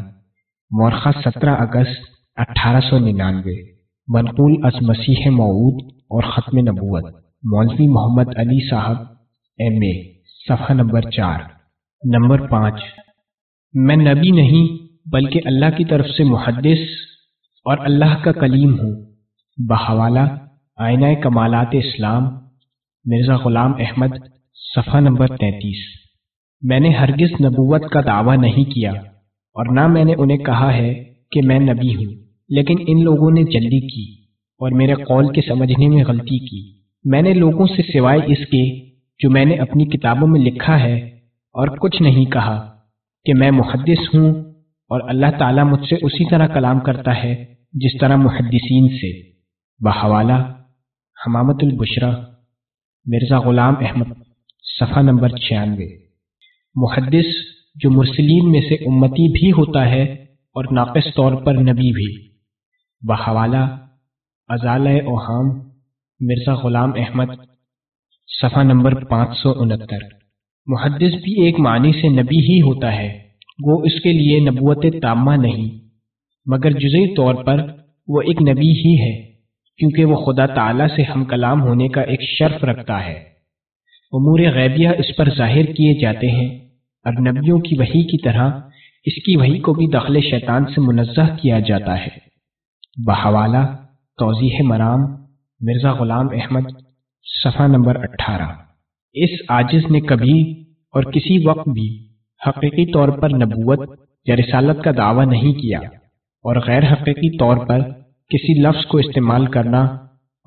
مورخہ سترہ اگست اٹھارہ سو ننانوے، منقول از مسیح معود اور ختم نبوت، مولوی محمد علی صاحب، ایم اے۔ صفحہ نمبر چار۔ نمبر پانچ۔ میں نبی نہیں، بلکہ اللہ کی طرف سے محدث اور اللہ کا کلیم ہوں۔ بحوالہ آئینہ کمالات اسلام، مرزا غلام احمد، صفحہ نمبر تینتیس۔ میں نے ہرگز نبوت کا دعویٰ نہیں کیا اور نہ میں نے انہیں کہا ہے کہ میں نبی ہوں، لیکن ان لوگوں نے جلدی کی اور میرے قول کے سمجھنے میں غلطی کی۔ میں نے لوگوں سے سوائے اس کے جو میں نے اپنی کتابوں میں لکھا ہے اور کچھ نہیں کہا کہ میں محدث ہوں اور اللہ تعالیٰ مجھ سے اسی طرح کلام کرتا ہے جس طرح محدثین سے۔ بحوالہ حمامت البشرا مرزا غلام احمد، صفحہ نمبر چھیانوے۔ محدث جو مرسلین میں سے امتی بھی ہوتا ہے اور ناقص طور پر نبی بھی۔ بحوالہ ازال اوہام، مرزا غلام احمد۔ صفحہ نمبر پانچ سو انہتر۔ محدث بھی ایک معنی سے نبی ہی ہوتا ہے، وہ اس کے لیے نبوت تامہ نہیں، مگر جزئی طور پر وہ ایک نبی ہی ہے، کیونکہ وہ خدا تعالی سے ہم کلام ہونے کا ایک شرف رکھتا ہے۔ امور غیبیہ اس پر ظاہر کیے جاتے ہیں، اور نبیوں کی وہی کی طرح اس کی وہی کو بھی دخل شیطان سے منزہ کیا جاتا ہے۔ بحوالہ توضیح مرام، مرزا غلام احمد۔ صفحہ نمبر اٹھارہ۔ اس آجز نے کبھی اور کسی وقت بھی حقیقی طور پر نبوت یا رسالت کا دعویٰ نہیں کیا اور غیر حقیقی طور پر کسی لفظ کو استعمال کرنا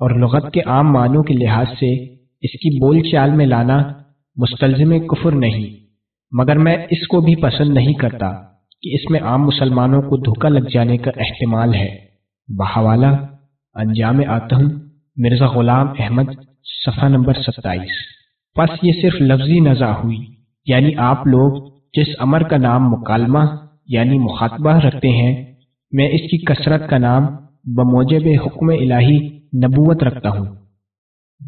اور لغت کے عام معنوں کے لحاظ سے اس کی بول چال میں لانا مستلزم کفر نہیں۔ مگر میں اس کو بھی پسند نہیں کرتا کہ اس میں عام مسلمانوں کو دھوکا لگ جانے کا احتمال ہے۔ بحوالہ انجام آتم مرزا غلام احمد صفحہ نمبر ستائیس۔ پس یہ صرف لفظی نزا ہوئی یعنی آپ لوگ جس امر کا نام مکالمہ یعنی مخاطبہ رکھتے ہیں، میں اس کی کثرت کا نام بموجب حکم الہی نبوت رکھتا ہوں۔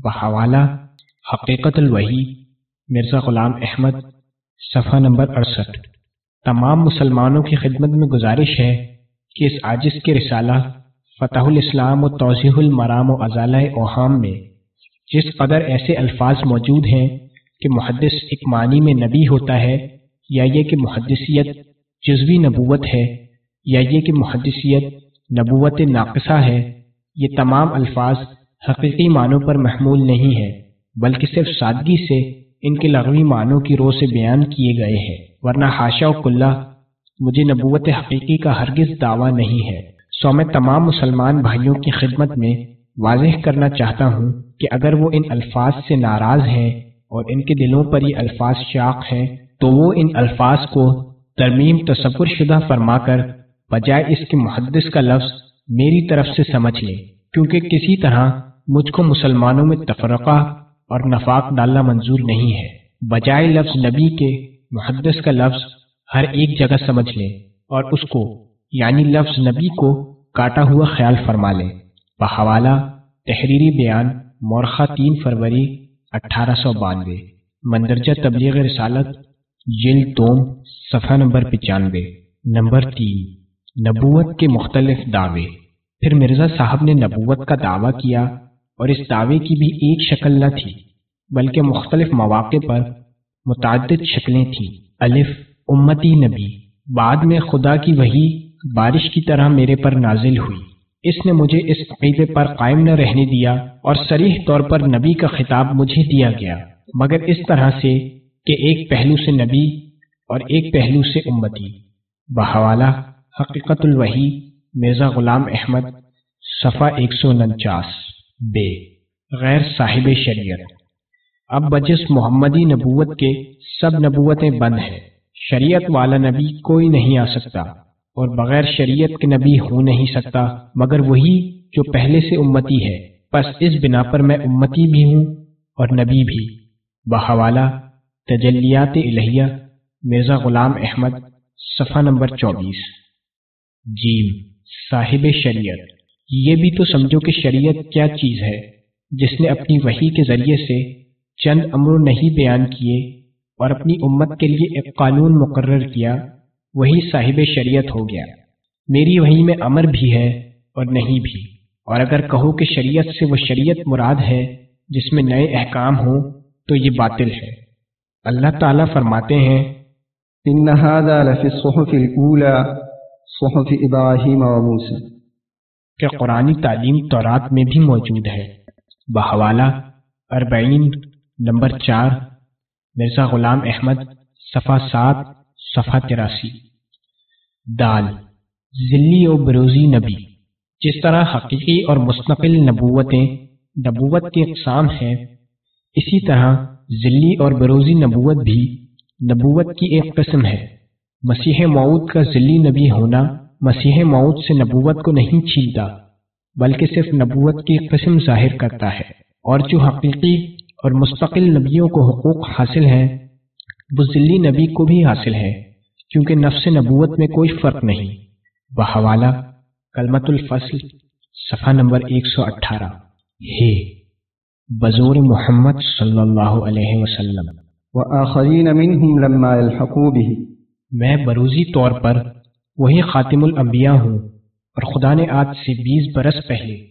بحوالہ، حقیقت الوحی، مرزا غلام احمد، صفحہ نمبر اڑسٹھ۔ تمام مسلمانوں کی خدمت میں گزارش ہے کہ اس عاجز کے رسالہ فتح الاسلام و توضیح المرام و ازالہ اوہام میں جس قدر ایسے الفاظ موجود ہیں کہ محدث ایک معنی میں نبی ہوتا ہے، یا یہ کہ محدثیت جزوی نبوت ہے، یا یہ کہ محدثیت نبوت ناقصہ ہے، یہ تمام الفاظ حقیقی معنوں پر محمول نہیں ہے بلکہ صرف سادگی سے ان کے لغوی معنوں کی روح سے بیان کیے گئے ہیں۔ ورنہ حاشا و کلّہ مجھے نبوت حقیقی کا ہرگز دعویٰ نہیں ہے۔ سو میں تمام مسلمان بھائیوں کی خدمت میں واضح کرنا چاہتا ہوں کہ اگر وہ ان الفاظ سے ناراض ہیں اور ان کے دلوں پر یہ الفاظ شاق ہیں، تو وہ ان الفاظ کو ترمیم تصور شدہ فرما کر بجائے اس کے محدث کا لفظ میری طرف سے سمجھ لیں کیونکہ کسی طرح مجھ کو مسلمانوں میں تفرقہ اور نفاق ڈالنا منظور نہیں ہے۔ بجائے لفظ نبی کے محدث کا لفظ ہر ایک جگہ سمجھ لیں اور اس کو یعنی لفظ نبی کو کاٹا ہوا خیال فرما لیں بحوالہ، تحریری بیان مورخہ تین فروری اٹھارہ سو بانوے، مندرجہ تبلیغ رسالت جلد دوم صفحہ نمبر پچانوے، نمبر تین، نبوت کے مختلف دعوے۔ پھر مرزا صاحب نے نبوت کا دعویٰ کیا اور اس دعوے کی بھی ایک شکل نہ تھی، بلکہ مختلف مواقع پر متعدد شکلیں تھیں۔ الف، امتی نبی، بعد میں خدا کی وہی بارش کی طرح میرے پر نازل ہوئی۔ اس نے مجھے اس عقیدے پر قائم نہ رہنے دیا اور سریح طور پر نبی کا خطاب مجھے دیا گیا۔ مگر اس طرح سے کہ ایک پہلو سے نبی اور ایک پہلو سے امتی۔ بحوالہ، حقیقت الوحی، مرزا غلام احمد، صفحہ ایک سو انچاس۔ بے غیر صاحب شریعت۔ اب بجس محمدی نبوت کے سب نبوتیں بند ہیں۔ شریعت والا نبی کوئی نہیں آ سکتا۔ اور بغیر شریعت کے نبی ہو نہیں سکتا، مگر وہی جو پہلے سے امتی ہے۔ بس اس بنا پر میں امتی بھی ہوں اور نبی بھی۔ بحوالہ، تجلیات الہیہ، مرزا غلام احمد، صفحہ نمبر چوبیس۔ جیم، صاحب شریعت۔ یہ بھی تو سمجھو کہ شریعت کیا چیز ہے، جس نے اپنی وحی کے ذریعے سے چند امر نہیں بیان کیے اور اپنی امت کے لیے ایک قانون مقرر کیا۔ وہی صاحب شریعت ہو گیا۔ میری وہی میں امر بھی ہے اور نہیں بھی۔ اور اگر کہو کہ شریعت سے وہ شریعت مراد ہے جس میں نئے احکام ہوں تو یہ باطل ہے۔ اللہ تعالیٰ فرماتے ہیں ان هذا لفی الصحف الاولى صحف ابراہیم و موسیٰ۔ کہ قرآن تعلیم تورات میں بھی موجود ہے۔ بحوالہ اربعین نمبر چار مرزا غلام احمد صفحہ سات صفحہ تراسی۔ دال، ذلی و بروزی نبی۔ جس طرح حقیقی اور مستقل نبوتیں، نبوت کی اقسام ہیں، اسی طرح ذلی اور بروزی نبوت بھی نبوت کی ایک قسم ہے۔ مسیح معود کا ذلی نبی ہونا مسیح موت سے نبوت کو نہیں چھینتا، بلکہ صرف نبوت کی قسم ظاہر کرتا ہے۔ اور جو حقیقی اور مستقل نبیوں کو حقوق حاصل ہیں ذلی نبی کو بھی حاصل ہے کیونکہ نفس نبوت میں کوئی فرق نہیں۔ بحوالہ کلمت الفصل صفحہ نمبر ایک سو اٹھارہ۔ ہے بزور محمد صلی اللہ علیہ وسلم۔ وآخرین منہم لما الحقو بھی میں بروزی طور پر وہی خاتم الانبیاء ہوں اور خدا نے آج سے بیس برس پہلے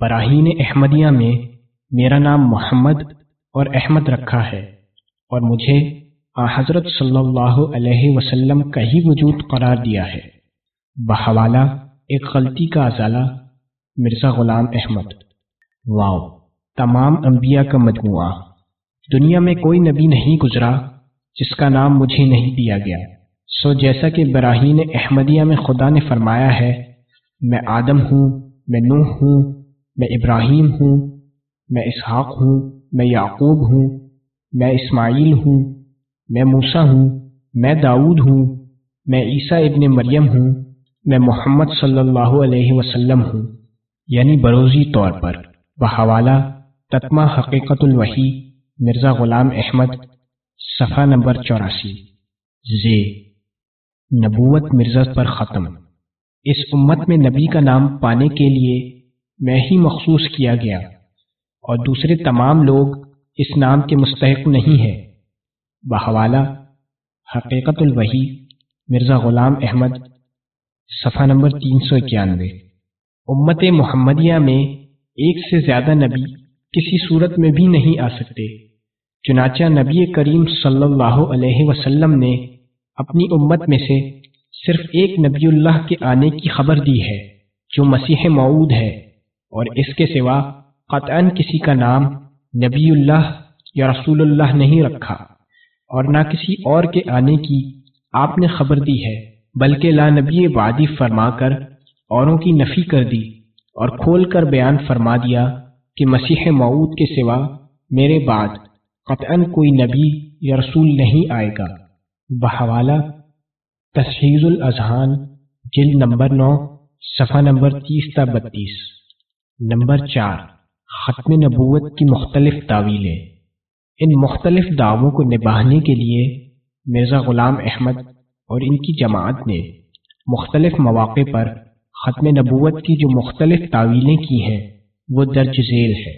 براہین احمدیہ میں میرا نام محمد اور احمد رکھا ہے اور مجھے حضرت صلی اللہ علیہ وسلم کا ہی وجود قرار دیا ہے۔ بحوالہ، ایک غلطی کا ازالہ، مرزا غلام احمد۔ واؤ، تمام انبیاء کا مجموعہ۔ دنیا میں کوئی نبی نہیں گزرا جس کا نام مجھے نہیں دیا گیا۔ سو جیسا کہ براہین احمدیہ میں خدا نے فرمایا ہے، میں آدم ہوں، میں نوح ہوں، میں ابراہیم ہوں، میں اسحاق ہوں، میں یعقوب ہوں، میں اسماعیل ہوں۔ میں موسا ہوں، میں داود ہوں، میں عیسیٰ ابن مریم ہوں، میں محمد صلی اللہ علیہ وسلم ہوں۔ یعنی بروزی طور پر، بحوالہ، تتمہ حقیقت الوحی، مرزا غلام احمد، صفحہ نمبر چوراسی۔ زے، نبوت مرزا پر ختم۔ اس امت میں نبی کا نام پانے کے لیے میں ہی مخصوص کیا گیا۔ اور دوسرے تمام لوگ اس نام کے مستحق نہیں ہے بحوالہ، حقیقت الوحی، مرزا غلام احمد، صفحہ نمبر تین سو اکیانوے۔ امت محمدیہ میں ایک سے زیادہ نبی کسی صورت میں بھی نہیں آ سکتے۔ چنانچہ نبی کریم صلی اللہ علیہ وسلم نے اپنی امت میں سے صرف ایک نبی اللہ کے آنے کی خبر دی ہے جو مسیح معود ہے اور اس کے سوا قطعا کسی کا نام نبی اللہ یا رسول اللہ نہیں رکھا۔ اور نہ کسی اور کے آنے کی آپ نے خبر دی ہے، بلکہ لا نبی وادی فرما کر اوروں کی نفی کر دی اور کھول کر بیان فرما دیا کہ مسیح معود کے سوا میرے بعد قطعا کوئی نبی یا رسول نہیں آئے گا۔ بحوالہ تشہیر الاذہان، جلد نمبر نو، صفحہ نمبر تیس تا بتیس۔ نمبر چار، ختم نبوت کی مختلف تعویلیں۔ ان مختلف دعووں کو نباہنے کے لیے مرزا غلام احمد اور ان کی جماعت نے مختلف مواقع پر ختم نبوت کی جو مختلف تعویلیں کی ہیں، وہ درج ذیل ہے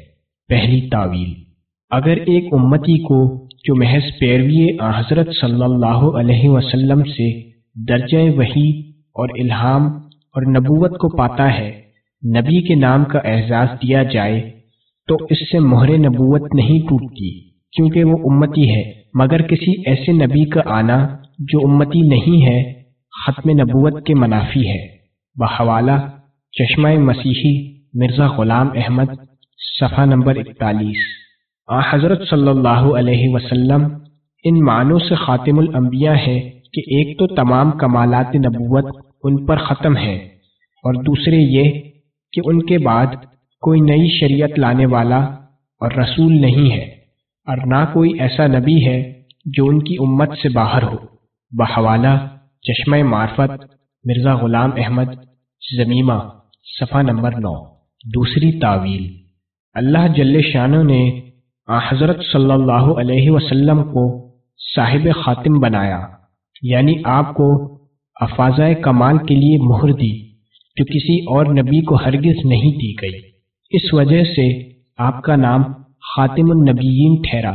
پہلی تعویل، اگر ایک امتی کو جو محض پیروی حضرت صلی اللہ علیہ وسلم سے درجۂ وحی اور الہام اور نبوت کو پاتا ہے، نبی کے نام کا اعزاز دیا جائے، تو اس سے مہر نبوت نہیں ٹوٹتی۔ کیونکہ وہ امتی ہے۔ مگر کسی ایسے نبی کا آنا جو امتی نہیں ہے، ختم نبوت کے منافی ہے۔ بحوالہ، چشمہ مسیحی مرزا غلام احمد، صفحہ نمبر اکتالیس۔ آ، حضرت صلی اللہ علیہ وسلم ان معنوں سے خاتم الانبیاء ہے کہ ایک تو تمام کمالات نبوت ان پر ختم ہے، اور دوسرے یہ کہ ان کے بعد کوئی نئی شریعت لانے والا اور رسول نہیں ہے۔ اور نہ کوئی ایسا نبی ہے جو ان کی امت سے باہر ہو۔ بحوالہ، چشمہ معرفت، مرزا غلام احمد، زمیمہ، صفحہ نمبر نو۔ دوسری تعویل۔ اللہ جل شانو نے حضرت صلی اللہ علیہ وسلم کو صاحب خاتم بنایا یعنی آپ کو افاظۂ کمال کے لیے مہر دی، جو کسی اور نبی کو ہرگز نہیں دی گئی۔ اس وجہ سے آپ کا نام خاتم النبیین ٹھہرا۔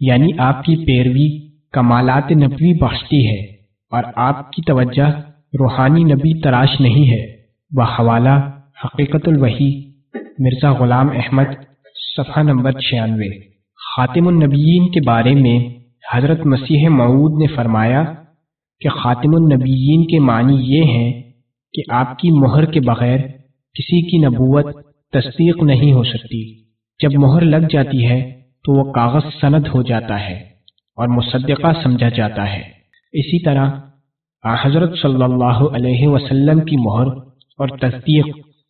یعنی آپ کی پیروی کمالات نبوی بخشتی ہے اور آپ کی توجہ روحانی نبی تراش نہیں ہے۔ وہ حوالہ، حقیقت الوحی، مرزا غلام احمد، صفحہ نمبر چھیانوے۔ خاتم النبیین کے بارے میں حضرت مسیح معود نے فرمایا کہ خاتم النبیین کے معنی یہ ہیں کہ آپ کی مہر کے بغیر کسی کی نبوت تصدیق نہیں ہو سکتی۔ جب مہر لگ جاتی ہے تو وہ کاغذ سند ہو جاتا ہے اور مصدقہ سمجھا جاتا ہے۔ اسی طرح حضرت صلی اللہ علیہ وسلم کی مہر اور تصدیق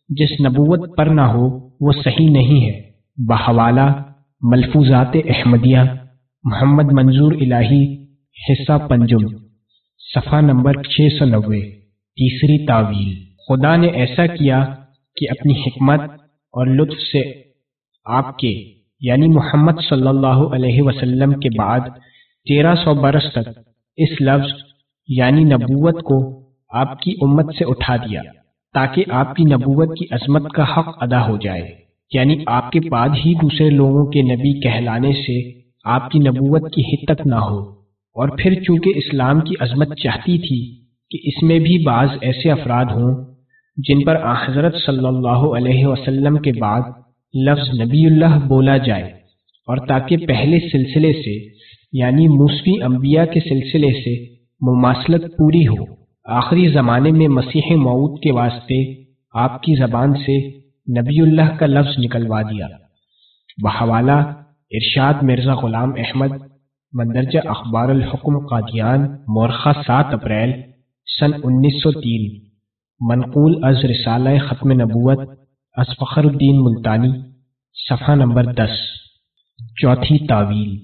جس نبوت پر نہ ہو وہ صحیح نہیں ہے۔ بحوالہ ملفوظات احمدیہ، محمد منظور الہی، حصہ پنجم، صفحہ نمبر چھ سو نوے، تیسری تعویل۔ خدا نے ایسا کیا کہ اپنی حکمت اور لطف سے آپ کے یعنی محمد صلی اللہ علیہ وسلم کے بعد تیرہ سو برس تک اس لفظ یعنی نبوت کو آپ کی امت سے اٹھا دیا تاکہ آپ کی نبوت کی عظمت کا حق ادا ہو جائے۔ یعنی آپ کے بعد ہی دوسرے لوگوں کے نبی کہلانے سے آپ کی نبوت کی حدت نہ ہو۔ اور پھر چونکہ اسلام کی عظمت چاہتی تھی کہ اس میں بھی بعض ایسے افراد ہوں جن پر حضرت صلی اللہ علیہ وسلم کے بعد لفظ نبی اللہ بولا جائے اور تاکہ پہلے سلسلے سے یعنی موسوی انبیاء کے سلسلے سے مماثلت پوری ہو۔ آخری زمانے میں مسیح معود کے واسطے آپ کی زبان سے نبی اللہ کا لفظ نکلوا دیا۔ بحوالہ، ارشاد مرزا غلام احمد، مندرجہ اخبار الحکم قادیان، مورخہ سات اپریل، سن انیس سو تین، منقول از رسالہ ختم نبوت از فخر الدین ملتانی، صفحہ نمبر دس۔ چوتھی تعویل۔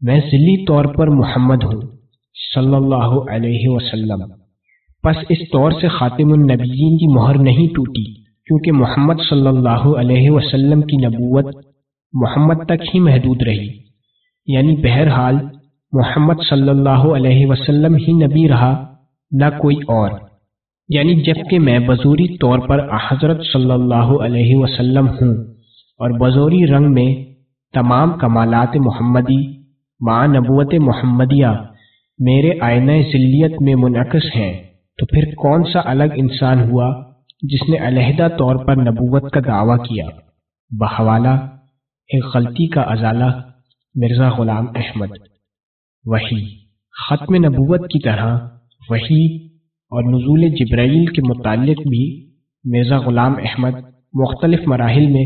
میں ذلی طور پر محمد ہوں، صلی اللہ علیہ وسلم۔ پس اس طور سے خاتم النبیین کی مہر نہیں ٹوٹی، کیونکہ محمد صلی اللہ علیہ وسلم کی نبوت محمد تک ہی محدود رہی۔ یعنی بہرحال، محمد صلی اللہ علیہ وسلم ہی نبی رہا، نہ کوئی اور۔ یعنی جبکہ میں بزوری طور پر حضرت صلی اللہ علیہ وسلم ہوں اور بزوری رنگ میں تمام کمالات محمدی مع نبوت محمدیہ میرے آئینہ ذلیت میں منعقص ہیں، تو پھر کون سا الگ انسان ہوا جس نے علیحدہ طور پر نبوت کا دعویٰ کیا؟ بحوالہ، ایک غلطی کا ازالہ، مرزا غلام احمد۔ وہی ختم نبوت کی طرح وہی اور نزول جبرائیل کے متعلق بھی مرزا غلام احمد مختلف مراحل میں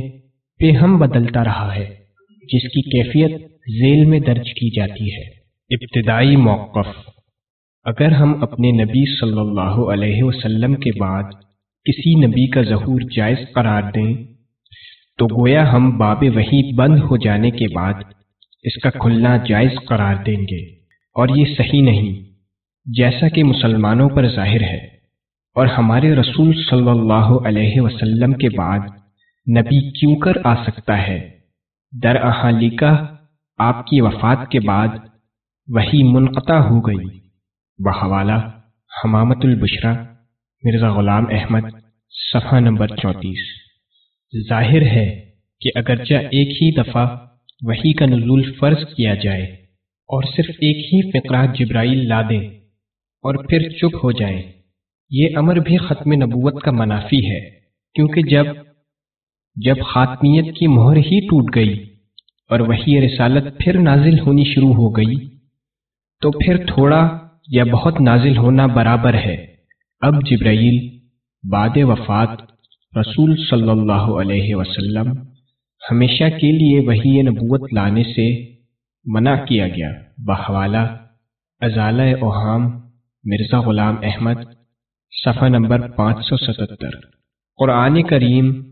بے ہم بدلتا رہا ہے، جس کی کیفیت ذیل میں درج کی جاتی ہے۔ ابتدائی موقف۔ اگر ہم اپنے نبی صلی اللہ علیہ وسلم کے بعد کسی نبی کا ظہور جائز قرار دیں، تو گویا ہم باب وحی بند ہو جانے کے بعد اس کا کھلنا جائز قرار دیں گے۔ اور یہ صحیح نہیں۔ جیسا کہ مسلمانوں پر ظاہر ہے، اور ہمارے رسول صلی اللہ علیہ وسلم کے بعد نبی کیوں کر آ سکتا ہے؟ در احالیکہ آپ کی وفات کے بعد وہی منقطع ہو گئی۔ بحوالہ حمامت البشرا مرزا غلام احمد، صفحہ نمبر چونتیس۔ ظاہر ہے کہ اگرچہ ایک ہی دفعہ وہی کا نزول فرض کیا جائے اور صرف ایک ہی فقرہ جبرائیل لا دیں اور پھر چپ ہو جائیں۔ یہ امر بھی ختم نبوت کا منافی ہے، کیونکہ جب جب خاتمیت کی مہر ہی ٹوٹ گئی اور وہی رسالت پھر نازل ہونی شروع ہو گئی، تو پھر تھوڑا یا بہت نازل ہونا برابر ہے۔ اب جبرائیل بعد وفات رسول صلی اللہ علیہ وسلم ہمیشہ کے لیے وہی نبوت لانے سے منع کیا گیا۔ بحوالہ ازالہ اوہام مرزا غلام احمد، صفحہ نمبر پانچ سو ستتر۔ قرآن کریم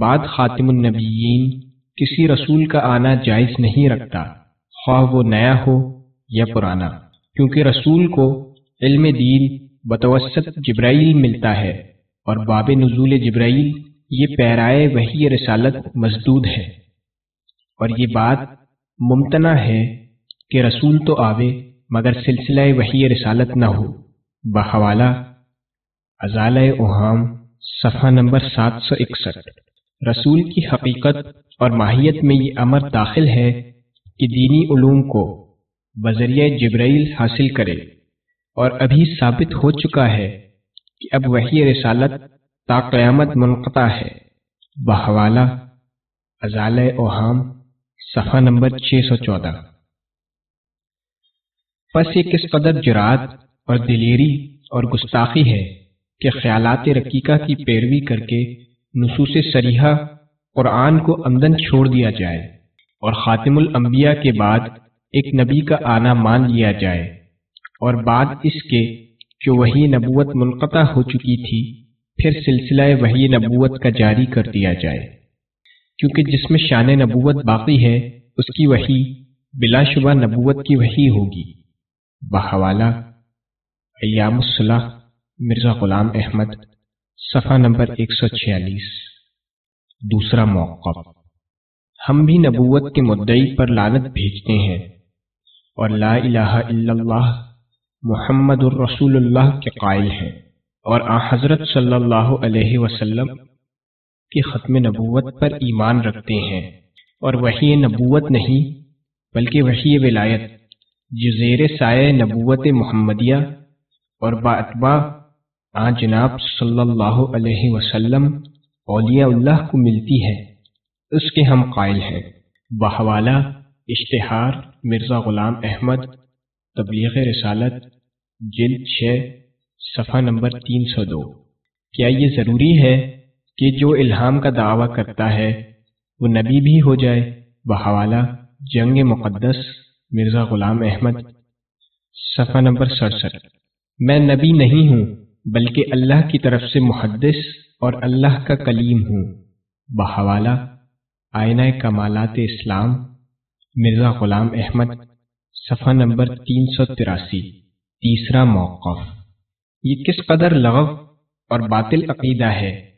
بعد خاتم النبیین کسی رسول کا آنا جائز نہیں رکھتا، خواہ وہ نیا ہو یا پرانا، کیونکہ رسول کو علم دین بتوسط جبرائیل ملتا ہے اور باب نزول جبرائیل یہ پیرائے وہی رسالت مزدود ہے۔ اور یہ بات ممتنع ہے کہ رسول تو آوے مگر سلسلہ وہی رسالت نہ ہو۔ بحوالہ، ازالہ اہام صفحہ نمبر سات سو اکسٹھ۔ رسول کی حقیقت اور ماہیت میں یہ امر داخل ہے کہ دینی علوم کو بذریعہ جبرائیل حاصل کرے۔ اور ابھی ثابت ہو چکا ہے کہ اب وہی رسالت تا قیامت منقطع ہے۔ بحوالہ ازال اوہام، صفحہ نمبر چھ سو چودہ۔ پس یہ کس قدر جرات اور دلیری اور گستاخی ہے کہ خیالات رقیقہ کی پیروی کر کے نصوص سریحہ قرآن کو آمدن چھوڑ دیا جائے اور خاتم الانبیاء کے بعد ایک نبی کا آنا مان لیا جائے اور بعد اس کے جو وہی نبوت منقطع ہو چکی تھی، پھر سلسلہ وہی نبوت کا جاری کر دیا جائے۔ کیونکہ جس میں شان نبوت باقی ہے، اس کی وہی بلا شبہ نبوت کی وہی ہوگی۔ بحوالہ ایام الصلاح، مرزا غلام احمد، صفحہ نمبر ایک سو چھیالیس، دوسرا موقع ہم بھی نبوت کے مدعی پر لانت بھیجتے ہیں اور لا الہ الا اللہ، محمد الرسول اللہ کے قائل ہیں اور آ حضرت صلی اللہ علیہ وسلم کی ختم نبوت پر ایمان رکھتے ہیں۔ اور وہی نبوت نہیں، بلکہ وہی ولایت۔ جو زیر سائے نبوت محمدیہ اور با آ جناب صلی اللہ علیہ وسلم، اولیاء اللہ کو ملتی ہے۔ اس کے ہم قائل ہیں۔ بحوالہ، اشتہار، مرزا غلام احمد، تبلیغ رسالت، جلد چھ، صفحہ نمبر تین سو دو۔ کیا یہ ضروری ہے کہ جو الہام کا دعویٰ کرتا ہے، وہ نبی بھی ہو جائے؟ بحوالہ، جنگ مقدس۔ مرزا غلام احمد، صفحہ نمبر سڑسٹھ۔ میں نبی نہیں ہوں، بلکہ اللہ کی طرف سے محدث اور اللہ کا کلیم ہوں۔ بحوالہ آئینہ کمالات اسلام، مرزا غلام احمد، صفحہ نمبر تین سو تراسی، تیسرا موقف۔ یہ کس قدر لغو اور باطل عقیدہ ہے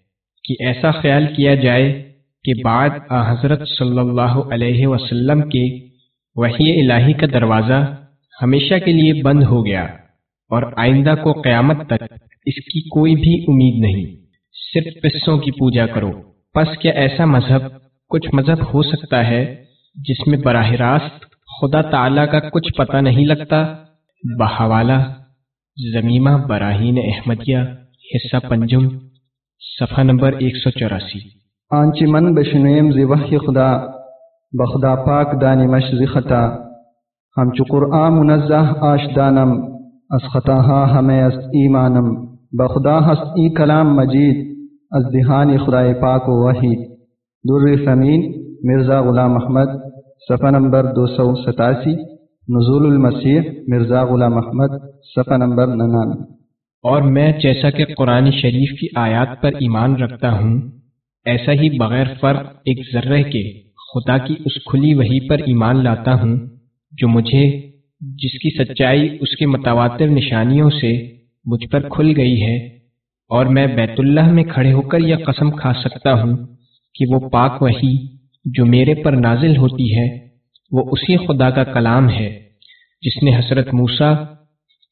کہ ایسا خیال کیا جائے کہ بعد حضرت صلی اللہ علیہ وسلم کے وحی الہی کا دروازہ ہمیشہ کے لیے بند ہو گیا اور آئندہ کو قیامت تک اس کی کوئی بھی امید نہیں۔ صرف پسوں کی پوجا کرو۔ پس کیا ایسا مذہب کچھ مذہب ہو سکتا ہے جس میں براہ راست خدا تعالی کا کچھ پتہ نہیں لگتا؟ بحوالہ زمیمہ براہین احمدیہ، حصہ پنجم، صفحہ نمبر ایک سو چوراسی۔ آنچی من بشنویم زی وحی خدا۔ بخدا پاک دانی مش زی خطا. ہم چو قرآن منزہ آش دانم، از خطاها ہمیں از ایمانم. بخدا ہست ای کلام مجید، از دہانی خدای پاک و وحید. در فمین مرزا غلام احمد، صفحہ نمبر دو سو ستاسی. نزول المسیح، مرزا غلام احمد، صفحہ نمبر ننانوے. اور میں جیسا کہ قرآن شریف کی آیات پر ایمان رکھتا ہوں، ایسا ہی بغیر فرق ایک ذرے کے خدا کی اس کھلی وہی پر ایمان لاتا ہوں جو مجھے، جس کی سچائی اس کے متواتر نشانیوں سے مجھ پر کھل گئی ہے، اور میں بیت اللہ میں کھڑے ہو کر یہ قسم کھا سکتا ہوں کہ وہ پاک وہی جو میرے پر نازل ہوتی ہے، وہ اسی خدا کا کلام ہے، جس نے حضرت موسیٰ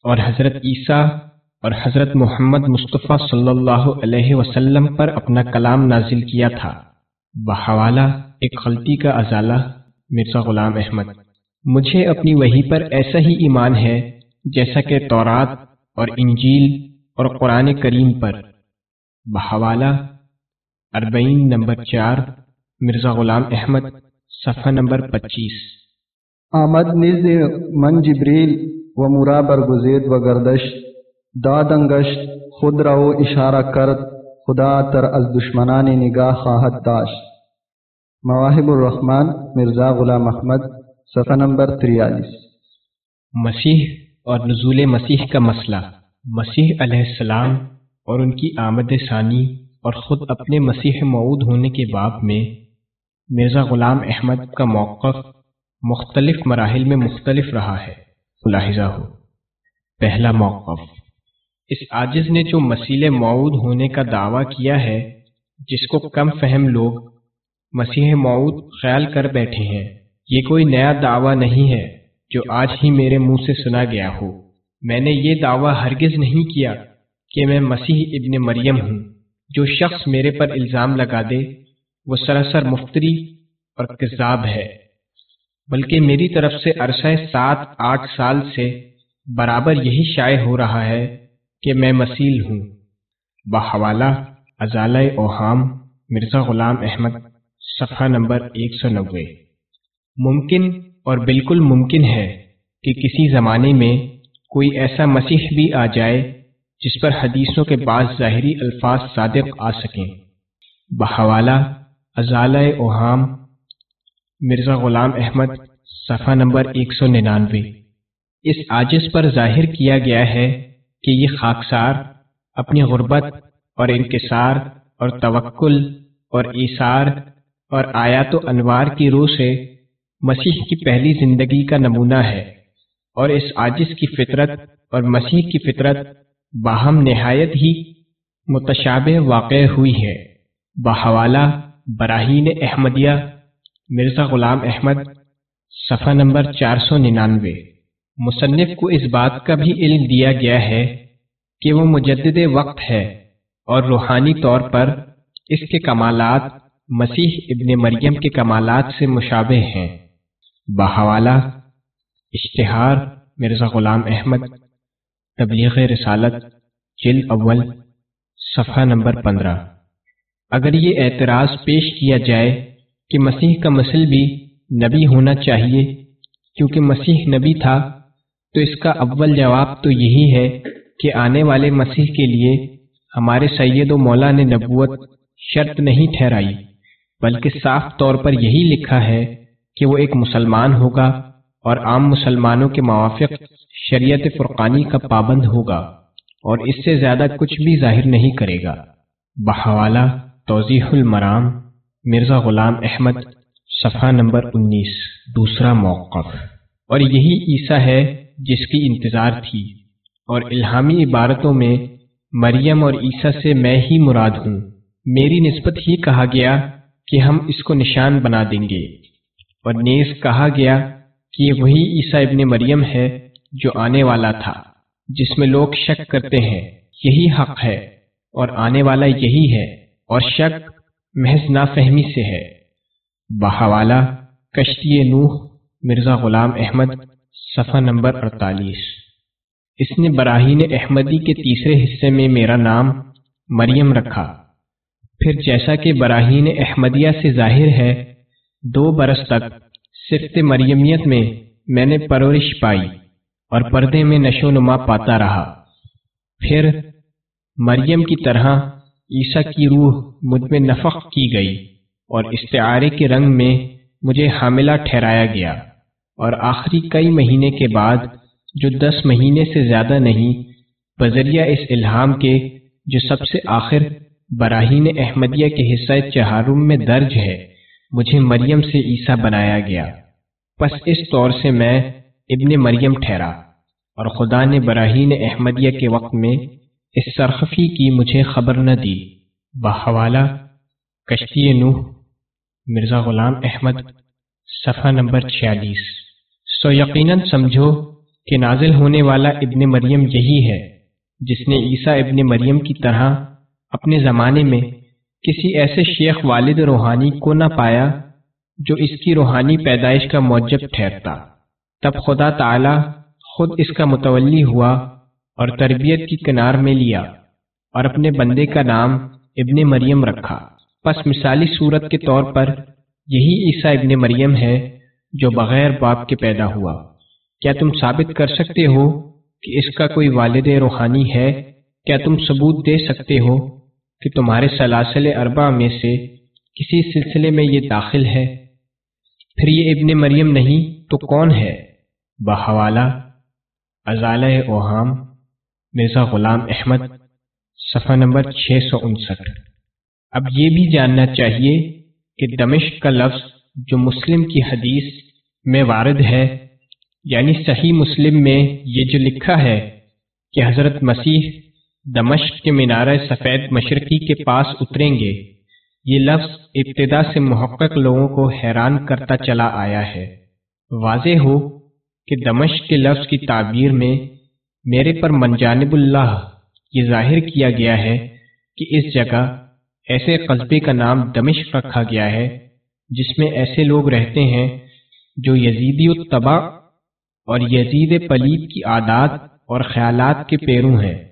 اور حضرت عیسیٰ اور حضرت محمد مصطفیٰ صلی اللہ علیہ وسلم پر اپنا کلام نازل کیا تھا۔ بحوالہ ایک غلطی کا ازالہ، مرزا غلام احمد۔ مجھے اپنی وہی پر ایسا ہی ایمان ہے جیسا کہ تورات اور انجیل اور قرآن کریم پر۔ بحوالہ اربعین نمبر چار، مرزا غلام احمد، صفحہ نمبر پچیس۔ آمد، نزد من جبریل و مرا برگزید و گردش دادنگش خود را و اشارہ کرد۔ خدا تر از دشمنان نگاہ خواہد داشت. مواہب الرحمن مرزا غلام احمد صفحہ نمبر تریالیس. مسیح اور نزول مسیح کا مسئلہ. مسیح علیہ السلام اور ان کی آمد ثانی اور خود اپنے مسیح معود ہونے کے باب میں مرزا غلام احمد کا موقف مختلف مراحل میں مختلف رہا ہے ملاحظہ ہو۔ پہلا موقف اس عاجز نے جو مسیل معود ہونے کا دعویٰ کیا ہے، جس کو کم فہم لوگ مسیح معود خیال کر بیٹھے ہیں، یہ کوئی نیا دعویٰ نہیں ہے جو آج ہی میرے منہ سے سنا گیا ہو۔ میں نے یہ دعویٰ ہرگز نہیں کیا کہ میں مسیح ابن مریم ہوں۔ جو شخص میرے پر الزام لگا دے، وہ سراسر مفتری اور کذاب ہے۔ بلکہ میری طرف سے عرصہ سات، آٹھ سال سے برابر یہی شائع ہو رہا ہے کہ میں مسیل ہوں۔ بحوالہ ازالہ اوہام، مرزا غلام احمد، صفحہ نمبر ایک سو نوے۔ ممکن اور بالکل ممکن ہے کہ کسی زمانے میں کوئی ایسا مسیح بھی آ جائے جس پر حدیثوں کے بعض ظاہری الفاظ صادق آ سکیں۔ بحوالہ ازالہ اوہام، مرزا غلام احمد، صفحہ نمبر ایک سو ننانوے۔ اس آجز پر ظاہر کیا گیا ہے کہ یہ خاکسار اپنی غربت اور انکسار اور توکل اور ایثار اور آیات و انوار کی روح سے مسیح کی پہلی زندگی کا نمونہ ہے اور اس عاجز کی فطرت اور مسیح کی فطرت باہم نہایت ہی متشابہ واقع ہوئی ہے۔ بحوالہ براہین احمدیہ، مرزا غلام احمد، صفحہ نمبر چار سو ننانوے۔ مصنف کو اس بات کا بھی علم دیا گیا ہے کہ وہ مجدد وقت ہے اور روحانی طور پر اس کے کمالات مسیح ابن مریم کے کمالات سے مشابہ ہیں۔ بحوالہ، اشتہار، مرزا غلام احمد، تبلیغ رسالت، جلد اول، صفحہ نمبر پندرہ۔ اگر یہ اعتراض پیش کیا جائے کہ مسیح کا مسل بھی نبی ہونا چاہیے، کیونکہ مسیح نبی تھا تو اس کا اول جواب تو یہی ہے کہ آنے والے مسیح کے لیے ہمارے سید و مولا نے نبوت شرط نہیں ٹھہرائی، بلکہ صاف طور پر یہی لکھا ہے کہ وہ ایک مسلمان ہوگا اور عام مسلمانوں کے موافق شریعت فرقانی کا پابند ہوگا اور اس سے زیادہ کچھ بھی ظاہر نہیں کرے گا۔ بحوالہ توضیح المرام، مرزا غلام احمد، صفحہ نمبر انیس، دوسرا موقف۔ اور یہی عیسیٰ ہے جس کی انتظار تھی۔ اور الہامی عبارتوں میں مریم اور عیسیٰ سے میں ہی مراد ہوں۔ میری نسبت ہی کہا گیا کہ ہم اس کو نشان بنا دیں گے۔ اور نیز کہا گیا کہ وہی عیسیٰ ابن مریم ہے جو آنے والا تھا، جس میں لوگ شک کرتے ہیں۔ یہی حق ہے، اور آنے والا یہی ہے، اور شک محض نافہمی سے ہے۔ بحوالہ، کشتی نوح، مرزا غلام احمد۔ صفحہ نمبر اڑتالیس۔ اس نے براہین احمدی کے تیسرے حصے میں میرا نام مریم رکھا۔ پھر جیسا کہ براہین احمدیہ سے ظاہر ہے، دو برس تک صرف مریمیت میں میں نے پرورش پائی اور پردے میں نشو نما پاتا رہا۔ پھر مریم کی طرح عیسیٰ کی روح مجھ میں نفق کی گئی اور استعارے کے رنگ میں مجھے حاملہ ٹھہرایا گیا۔ اور آخری کئی مہینے کے بعد، جو دس مہینے سے زیادہ نہیں، بذریعہ اس الہام کے، جو سب سے آخر براہین احمدیہ کے حصہ چہارم میں درج ہے، مجھے مریم سے عیسیٰ بنایا گیا۔ پس اس طور سے میں ابن مریم ٹھہرا اور خدا نے براہین احمدیہ کے وقت میں اس سرخفی کی مجھے خبر نہ دی۔ بحوالہ، کشتی نوح، مرزا غلام احمد، صفحہ نمبر چھیالیس۔ سو یقیناً سمجھو کہ نازل ہونے والا ابن مریم یہی ہے، جس نے عیسیٰ ابن مریم کی طرح اپنے زمانے میں کسی ایسے شیخ والد روحانی کو نہ پایا جو اس کی روحانی پیدائش کا موجب ٹھہرتا۔ تب خدا تعالی خود اس کا متولی ہوا اور تربیت کی کنار میں لیا اور اپنے بندے کا نام ابن مریم رکھا۔ پس مثالی صورت کے طور پر یہی عیسیٰ ابن مریم ہے جو بغیر باپ کے پیدا ہوا۔ کیا تم ثابت کر سکتے ہو کہ اس کا کوئی والد روحانی ہے؟ کیا تم ثبوت دے سکتے ہو کہ تمہارے سلاسل اربا میں سے کسی سلسلے میں یہ داخل ہے؟ پھر یہ ابن مریم نہیں تو کون ہے؟ بحوالہ، ازالہ اوہام، مرزا غلام احمد، صفحہ نمبر چھ سو انسٹھ۔ اب یہ بھی جاننا چاہیے کہ دمشق کا لفظ جو مسلم کی حدیث میں وارد ہے۔ یعنی صحیح مسلم میں یہ جو لکھا ہے کہ حضرت مسیح دمشق کے مینارہ سفید مشرقی کے پاس اتریں گے، یہ لفظ ابتدا سے محقق لوگوں کو حیران کرتا چلا آیا ہے۔ واضح ہو کہ دمشق کے لفظ کی تعبیر میں میرے پر منجانب اللہ یہ ظاہر کیا گیا ہے کہ اس جگہ ایسے قصبے کا نام دمشق رکھا گیا ہے جس میں ایسے لوگ رہتے ہیں جو یزیدی الطبع اور یزید پلید کی عادات اور خیالات کے پیروں ہیں۔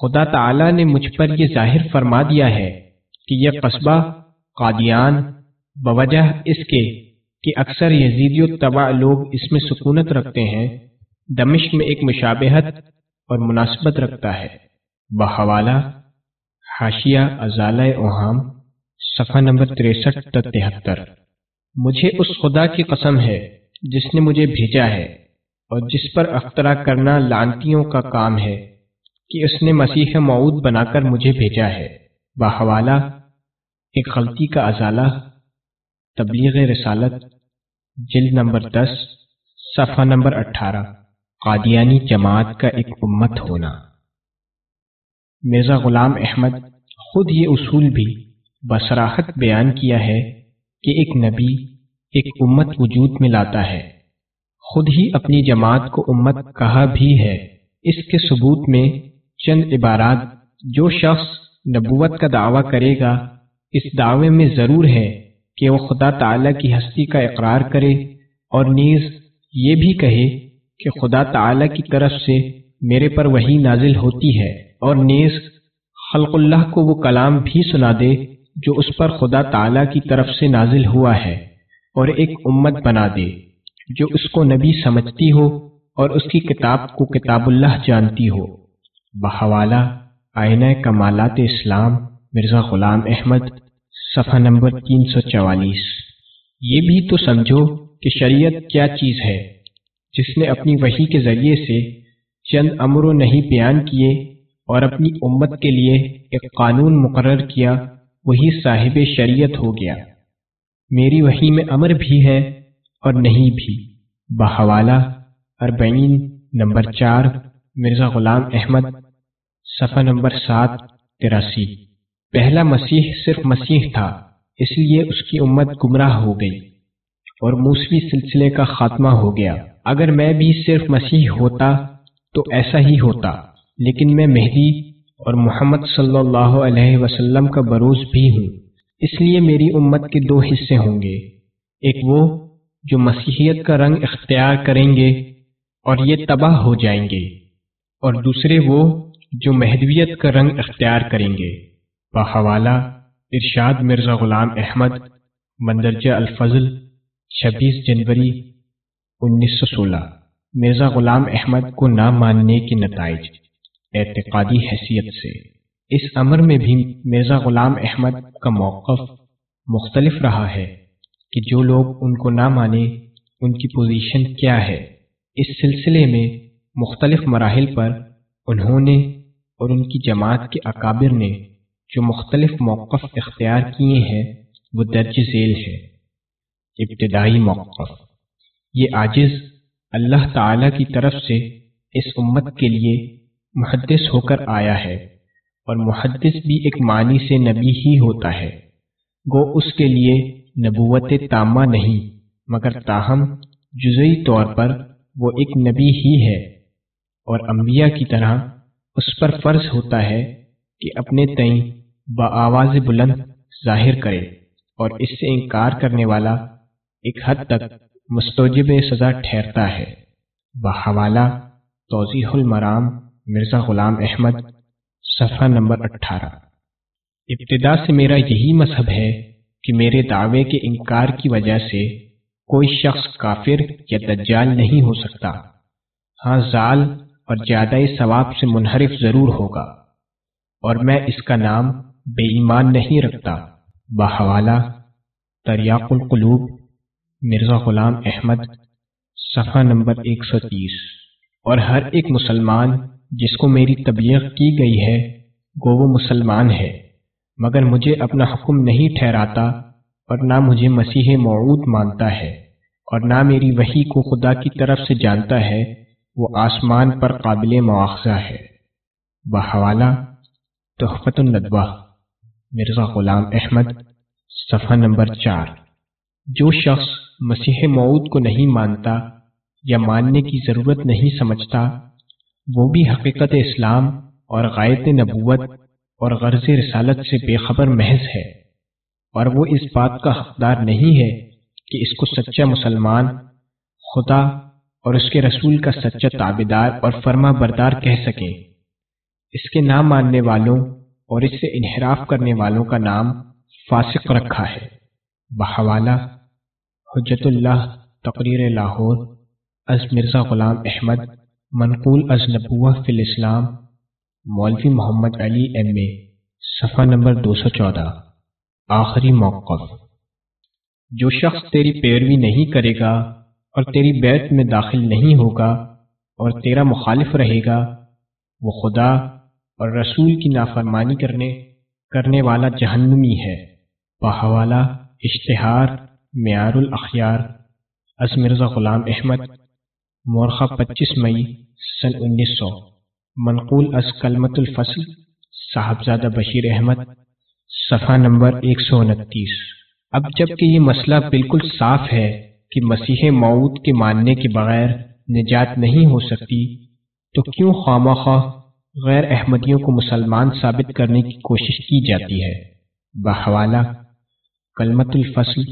خدا تعالی نے مجھ پر یہ ظاہر فرما دیا ہے کہ یہ قصبہ قادیان بوجہ اس کے کہ اکثر یزیدی الطبع لوگ اس میں سکونت رکھتے ہیں، دمشق میں ایک مشابہت اور مناسبت رکھتا ہے۔ بحوالہ، حاشیہ ازالہ اوہام، صفحہ نمبر تریسٹھ تک تہتر۔ مجھے اس خدا کی قسم ہے جس نے مجھے بھیجا ہے اور جس پر اخترا کرنا لانتیوں کا کام ہے کہ اس نے مسیح معود بنا کر مجھے بھیجا ہے۔ بحوالہ، ایک غلطی کا ازالہ، تبلیغ رسالت، جلد نمبر دس، صفحہ نمبر اٹھارہ، قادیانی جماعت کا ایک امت ہونا۔ مرزا غلام احمد خود یہ اصول بھی بصراحت بیان کیا ہے کہ ایک نبی ایک امت وجود میں لاتا ہے۔ خود ہی اپنی جماعت کو امت کہا بھی ہے۔ اس کے ثبوت میں چند عبارات جو شخص نبوت کا دعویٰ کرے گا، اس دعوے میں ضرور ہے کہ وہ خدا تعالی کی ہستی کا اقرار کرے اور نیز یہ بھی کہے کہ خدا تعالی کی طرف سے میرے پر وہی نازل ہوتی ہے اور نیز خلق اللہ کو وہ کلام بھی سنا دے جو اس پر خدا تعالی کی طرف سے نازل ہوا ہے اور ایک امت بنا دے، جو اس کو نبی سمجھتی ہو اور اس کی کتاب کو کتاب اللہ جانتی ہو۔ بحوالہ، آئینہ کمالات اسلام، مرزا غلام احمد، صفحہ نمبر تین سو چوالیس۔ یہ بھی تو سمجھو کہ شریعت کیا چیز ہے، جس نے اپنی وحی کے ذریعے سے چند امر و نہیں بیان کیے اور اپنی امت کے لیے ایک قانون مقرر کیا وہی صاحب شریعت ہو گیا۔ میری وحی میں امر بھی ہے اور نہیں بھی۔ بحوالہ اربعین نمبر چار، مرزا غلام احمد، صفحہ نمبر سات، تراسی۔ پہلا مسیح صرف مسیح تھا، اس لیے اس کی امت گمراہ ہو گئی اور موسوی سلسلے کا خاتمہ ہو گیا۔ اگر میں بھی صرف مسیح ہوتا تو ایسا ہی ہوتا، لیکن میں مہدی اور محمد صلی اللہ علیہ وسلم کا بروز بھی ہوں۔ اس لیے میری امت کے دو حصے ہوں گے۔ ایک وہ جو مسیحیت کا رنگ اختیار کریں گے اور یہ تباہ ہو جائیں گے، اور دوسرے وہ جو مہدویت کا رنگ اختیار کریں گے۔ بحوالہ ارشاد مرزا غلام احمد، مندرجہ الفضل، چھبیس جنوری انیس سو سولہ۔ مرزا غلام احمد کو نہ ماننے کے نتائج۔ اعتقادی حیثیت سے۔ اس امر میں بھی مرزا غلام احمد کا موقف مختلف رہا ہے کہ جو لوگ ان کو نہ مانے، ان کی پوزیشن کیا ہے۔ اس سلسلے میں مختلف مراحل پر انہوں نے اور ان کی جماعت کے اکابر نے جو مختلف موقف اختیار کیے ہیں، وہ درج ذیل ہے۔ ابتدائی موقف۔ یہ عاجز اللہ تعالی کی طرف سے اس امت کے لیے محدث ہو کر آیا ہے اور محدث بھی ایک معنی سے نبی ہی ہوتا ہے۔ گو اس کے لیے نبوت تامہ نہیں، مگر تاہم جزئی طور پر وہ ایک نبی ہی ہے۔ اور انبیاء کی طرح اس پر فرض ہوتا ہے کہ اپنے تئیں بآواز بلند ظاہر کرے اور اس سے انکار کرنے والا ایک حد تک مستوجب سزا ٹھہرتا ہے۔ بحوالہ توضیح المرام مرزا غلام احمد، صفحہ نمبر اٹھارہ۔ ابتدا سے میرا یہی مذہب ہے کہ میرے دعوے کے انکار کی وجہ سے کوئی شخص کافر یا دجال نہیں ہو سکتا۔ ہاں زال اور زیادہ ثواب سے منحرف ضرور ہوگا۔ اور میں اس کا نام بے ایمان نہیں رکھتا۔ بحوالہ، تریاق القلوب، مرزا غلام احمد، صفحہ نمبر ایک سو تیس۔ اور ہر ایک مسلمان جس کو میری طبیعت کی گئی ہے گو وہ مسلمان ہے۔ مگر مجھے اپنا حکم نہیں ٹھہراتا اور نہ مجھے مسیح معود مانتا ہے اور نہ میری وہی کو خدا کی طرف سے جانتا ہے، وہ آسمان پر قابل مواخذہ ہے۔ بحوالہ تحفت الندوہ، مرزا غلام احمد، صفحہ نمبر چار۔ جو شخص مسیح معود کو نہیں مانتا یا ماننے کی ضرورت نہیں سمجھتا وہ بھی حقیقت اسلام اور غائط نبوت اور غرض رسالت سے بے خبر محض ہے اور وہ اس بات کا حقدار نہیں ہے کہ اس کو سچا مسلمان، خدا اور اس کے رسول کا سچا تابدار اور فرما بردار کہہ سکیں۔ اس کے نام ماننے والوں اور اس سے انحراف کرنے والوں کا نام فاسق رکھا ہے۔ بحوالہ، حجت اللہ، تقریر لاہور، از مرزا غلام احمد۔ منقول از نبوہ فی الاسلام، مولوی محمد علی ایم اے، صفحہ نمبر دو سو چودہ، آخری موقف۔ جو شخص تیری پیروی نہیں کرے گا اور تیری بیت میں داخل نہیں ہوگا اور تیرا مخالف رہے گا، وہ خدا اور رسول کی نافرمانی کرنے کرنے والا جہنمی ہے۔ بحوالہ اشتہار، معیار الاخیار۔ از مرزا غلام احمد۔ مورخہ پچیس مئی سن انیس سو۔ منقول از کلمت الفصل۔ صاحبزادہ بشیر احمد، صفحہ نمبر ایک سو انتیس۔ اب جبکہ یہ مسئلہ بالکل صاف ہے کہ مسیح معود کے ماننے کے بغیر نجات نہیں ہو سکتی، تو کیوں خواہ خواہ غیر احمدیوں کو مسلمان ثابت کرنے کی کوشش کی جاتی ہے؟ بحوالہ کلمت الفصل،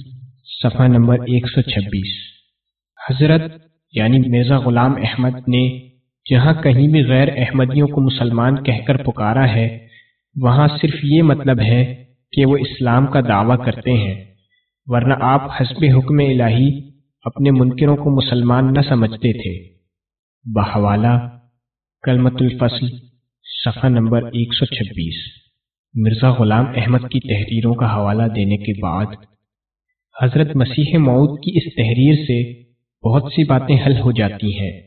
صفحہ نمبر ایک سو چھبیس۔ حضرت یعنی مرزا غلام احمد نے جہاں کہیں بھی غیر احمدیوں کو مسلمان کہہ کر پکارا ہے، وہاں صرف یہ مطلب ہے کہ وہ اسلام کا دعویٰ کرتے ہیں، ورنہ آپ حسب حکم الہی اپنے منکروں کو مسلمان نہ سمجھتے تھے۔ بحوالہ کلمت الفصل، صفحہ نمبر ایک سو چھبیس۔ مرزا غلام احمد کی تحریروں کا حوالہ دینے کے بعد، حضرت مسیح معود کی اس تحریر سے بہت سی باتیں حل ہو جاتی ہیں۔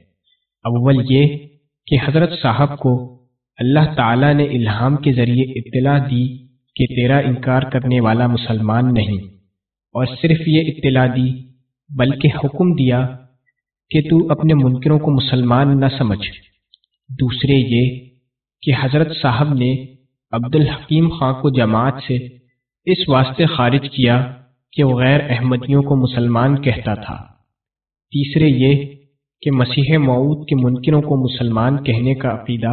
اول یہ کہ حضرت صاحب کو اللہ تعالی نے الہام کے ذریعے اطلاع دی کہ تیرا انکار کرنے والا مسلمان نہیں۔ اور صرف یہ اطلاع دی، بلکہ حکم دیا کہ تو اپنے منکروں کو مسلمان نہ سمجھ۔ دوسرے یہ کہ حضرت صاحب نے عبد الحکیم خان کو جماعت سے اس واسطے خارج کیا کہ وہ غیر احمدیوں کو مسلمان کہتا تھا۔ تیسرے یہ کہ مسیح معود کے منکروں کو مسلمان کہنے کا عقیدہ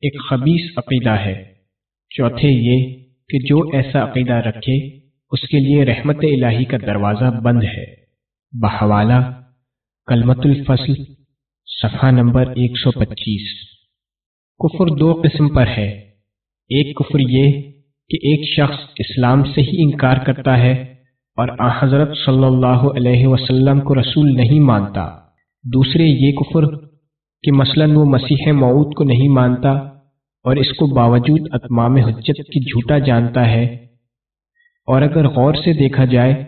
ایک خبیص عقیدہ ہے۔ چوتھے یہ کہ جو ایسا عقیدہ رکھے، اس کے لیے رحمت الہی کا دروازہ بند ہے۔ بحوالہ کلمت الفصل، صفحہ نمبر ایک سو پچیس۔ کفر دو قسم پر ہے۔ ایک کفر یہ کہ ایک شخص اسلام سے ہی انکار کرتا ہے اور حضرت صلی اللہ علیہ وسلم کو رسول نہیں مانتا۔ دوسرے یہ کفر کہ مثلا وہ مسیح معود کو نہیں مانتا اور اس کو باوجود اتمام حجت کی جھوٹا جانتا ہے۔ اور اگر غور سے دیکھا جائے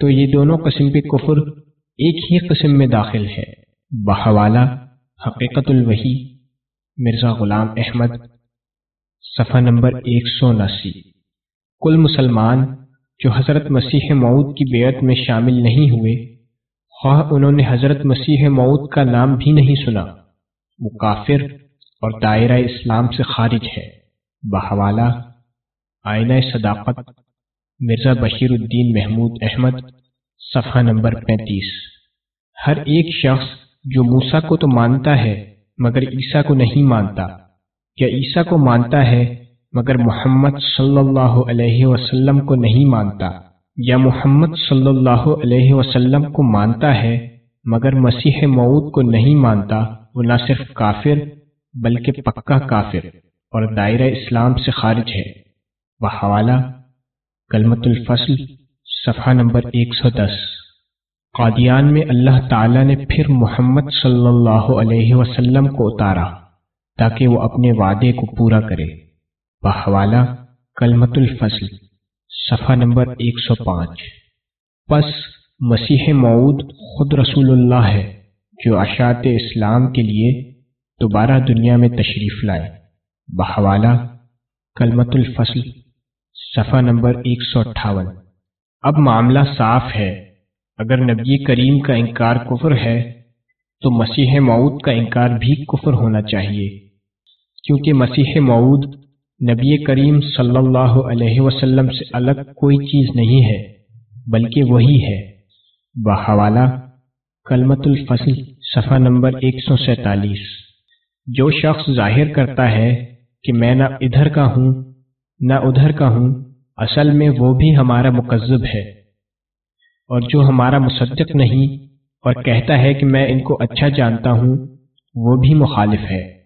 تو یہ دونوں قسم کے کفر ایک ہی قسم میں داخل ہے۔ بحوالہ، حقیقت الوحی، مرزا غلام احمد، صفحہ نمبر ایک سو اناسی۔ کل مسلمان جو حضرت مسیح معود کی بیعت میں شامل نہیں ہوئے، خواہ انہوں نے حضرت مسیح معود کا نام بھی نہیں سنا۔ وہ کافر اور دائرہ اسلام سے خارج ہے۔ بحوالہ، آئینہ صداقت، مرزا بشیر الدین محمود احمد، صفحہ نمبر پینتیس۔ ہر ایک شخص جو موسا کو تو مانتا ہے، مگر عیسیٰ کو نہیں مانتا۔ یا عیسیٰ کو مانتا ہے مگر محمد صلی اللہ علیہ وسلم کو نہیں مانتا۔ یا محمد صلی اللہ علیہ وسلم کو مانتا ہے، مگر مسیح معود کو نہیں مانتا۔ وہ نہ صرف کافر، بلکہ پکا کافر اور دائرہ اسلام سے خارج ہے۔ بحوالہ کلمت الفصل، صفحہ نمبر ایک سو دس۔ قادیان میں اللہ تعالی نے پھر محمد صلی اللہ علیہ وسلم کو اتارا، تاکہ وہ اپنے وعدے کو پورا کرے۔ بحوالہ کلمت الفصل صفحہ نمبر ایک سو پانچ۔ پس مسیح معود خود رسول اللہ ہے جو اشاعت اسلام کے لیے دوبارہ دنیا میں تشریف لائے۔ بحوالہ کلمت الفصل صفحہ نمبر ایک سو اٹھاون۔ اب معاملہ صاف ہے۔ اگر نبی کریم کا انکار کفر ہے، تو مسیح معود کا انکار بھی کفر ہونا چاہیے۔ کیونکہ مسیح معود نبی کریم صلی اللہ علیہ وسلم سے الگ کوئی چیز نہیں ہے، بلکہ وہی ہے۔ بحوالہ کلمت الفصل، صفحہ نمبر ایک سو سینتالیس۔ جو شخص ظاہر کرتا ہے کہ میں نہ ادھر کا ہوں، نہ ادھر کا ہوں، اصل میں وہ بھی ہمارا مکذب ہے۔ اور جو ہمارا مصدق نہیں اور کہتا ہے کہ میں ان کو اچھا جانتا ہوں، وہ بھی مخالف ہے۔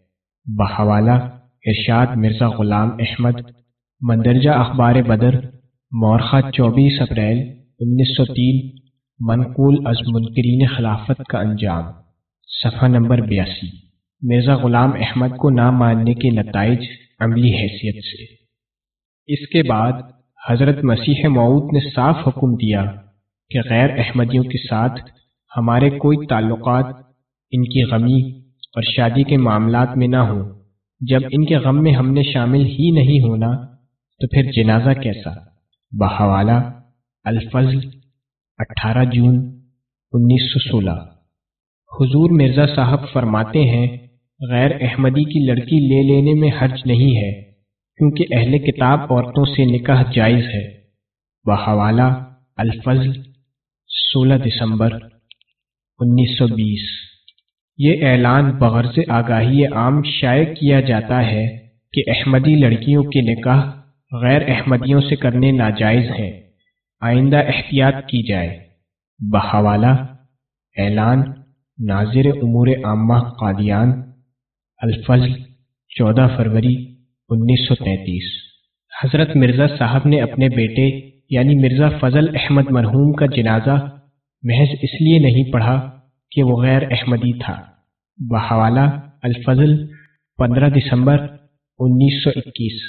بحوالہ ارشاد مرزا غلام احمد، مندرجہ اخبار بدر، مورخہ چوبیس اپریل انیس سو تین، منقول از منکرین خلافت کا انجام، صفحہ نمبر بیاسی۔ مرزا غلام احمد کو نہ ماننے کے نتائج عملی حیثیت سے۔ اس کے بعد حضرت مسیح معود نے صاف حکم دیا کہ غیر احمدیوں کے ساتھ ہمارے کوئی تعلقات ان کی غمی اور شادی کے معاملات میں نہ ہوں۔ جب ان کے غم میں ہم نے شامل ہی نہیں ہونا، تو پھر جنازہ کیسا؟ بحوالہ الفضل اٹھارہ جون، انیس سو سولہ۔ حضور مرزا صاحب فرماتے ہیں، غیر احمدی کی لڑکی لے لینے میں حرج نہیں ہے، کیونکہ اہل کتاب عورتوں سے نکاح جائز ہے۔ بحوالہ الفضل سولہ دسمبر، انیس سو بیس۔ یہ اعلان بغرض آگاہی عام شائع کیا جاتا ہے کہ احمدی لڑکیوں کے نکاح غیر احمدیوں سے کرنے ناجائز ہیں۔ آئندہ احتیاط کی جائے۔ بحوالہ، اعلان، ناظر امور عامہ قادیان، الفضل، چودہ فروری انیس سو تینتیس۔ حضرت مرزا صاحب نے اپنے بیٹے یعنی مرزا فضل احمد مرحوم کا جنازہ محض اس لیے نہیں پڑھا کہ وہ غیر احمدی تھا۔ بحوالہ الفضل، پندرہ دسمبر انیس سو اکیس۔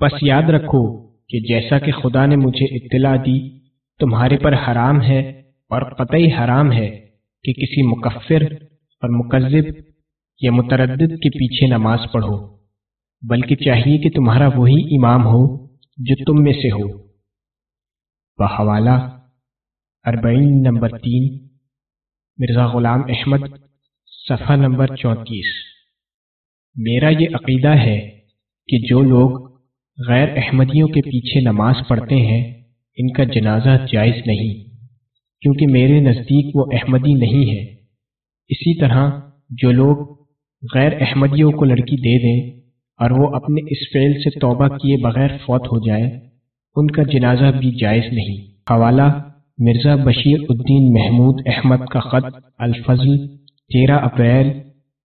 بس یاد رکھو کہ جیسا کہ خدا نے مجھے اطلاع دی، تمہارے پر حرام ہے اور قطعی حرام ہے کہ کسی مکفر اور مکذب یا متردد کے پیچھے نماز پڑھو، بلکہ چاہیے کہ تمہارا وہی امام ہو جو تم میں سے ہو۔ بحوالہ اربعین نمبر تین۔ مرزا غلام احمد، صفحہ نمبر چونتیس۔ میرا یہ عقیدہ ہے کہ جو لوگ غیر احمدیوں کے پیچھے نماز پڑھتے ہیں، ان کا جنازہ جائز نہیں، کیونکہ میرے نزدیک وہ احمدی نہیں ہے اسی طرح جو لوگ غیر احمدیوں کو لڑکی دے دیں اور وہ اپنے اس فعل سے توبہ کیے بغیر فوت ہو جائے ان کا جنازہ بھی جائز نہیں۔ حوالہ مرزا بشیر الدین محمود احمد کا خط الفضل، تیرہ اپریل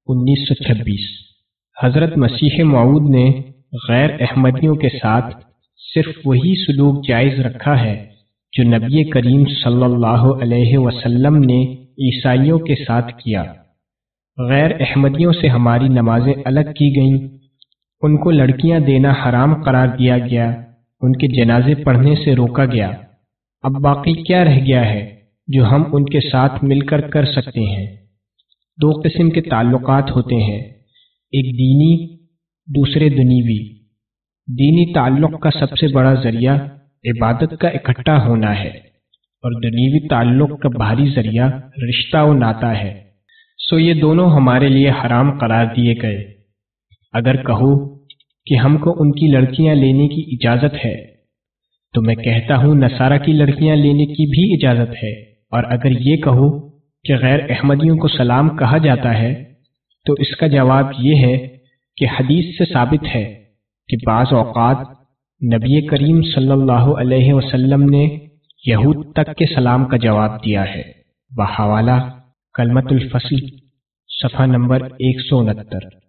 انیس سو چھبیس۔ حضرت مسیح معود نے غیر احمدیوں کے ساتھ صرف وہی سلوک جائز رکھا ہے جو نبی کریم صلی اللہ علیہ وسلم نے عیسائیوں کے ساتھ کیا۔ غیر احمدیوں سے ہماری نمازیں الگ کی گئیں۔ ان کو لڑکیاں دینا حرام قرار دیا گیا۔ ان کے جنازے پڑھنے سے روکا گیا۔ اب باقی کیا رہ گیا ہے جو ہم ان کے ساتھ مل کر کر سکتے ہیں؟ دو قسم کے تعلقات ہوتے ہیں، ایک دینی، دوسرے دنیوی۔ دینی تعلق کا سب سے بڑا ذریعہ عبادت کا اکٹھا ہونا ہے، اور دنیوی تعلق کا بھاری ذریعہ رشتہ و ناتا ہے۔ سو یہ دونوں ہمارے لیے حرام قرار دیے گئے۔ اگر کہو کہ ہم کو ان کی لڑکیاں لینے کی اجازت ہے تو میں کہتا ہوں، نصارہ کی لڑکیاں لینے کی بھی اجازت ہے۔ اور اگر یہ کہو کہ غیر احمدیوں کو سلام کہا جاتا ہے، تو اس کا جواب یہ ہے کہ حدیث سے ثابت ہے کہ بعض اوقات نبی کریم صلی اللہ علیہ وسلم نے یہود تک کے سلام کا جواب دیا ہے۔ بحوالہ کلمت الفصل، صفحہ نمبر ایک سو انہتر۔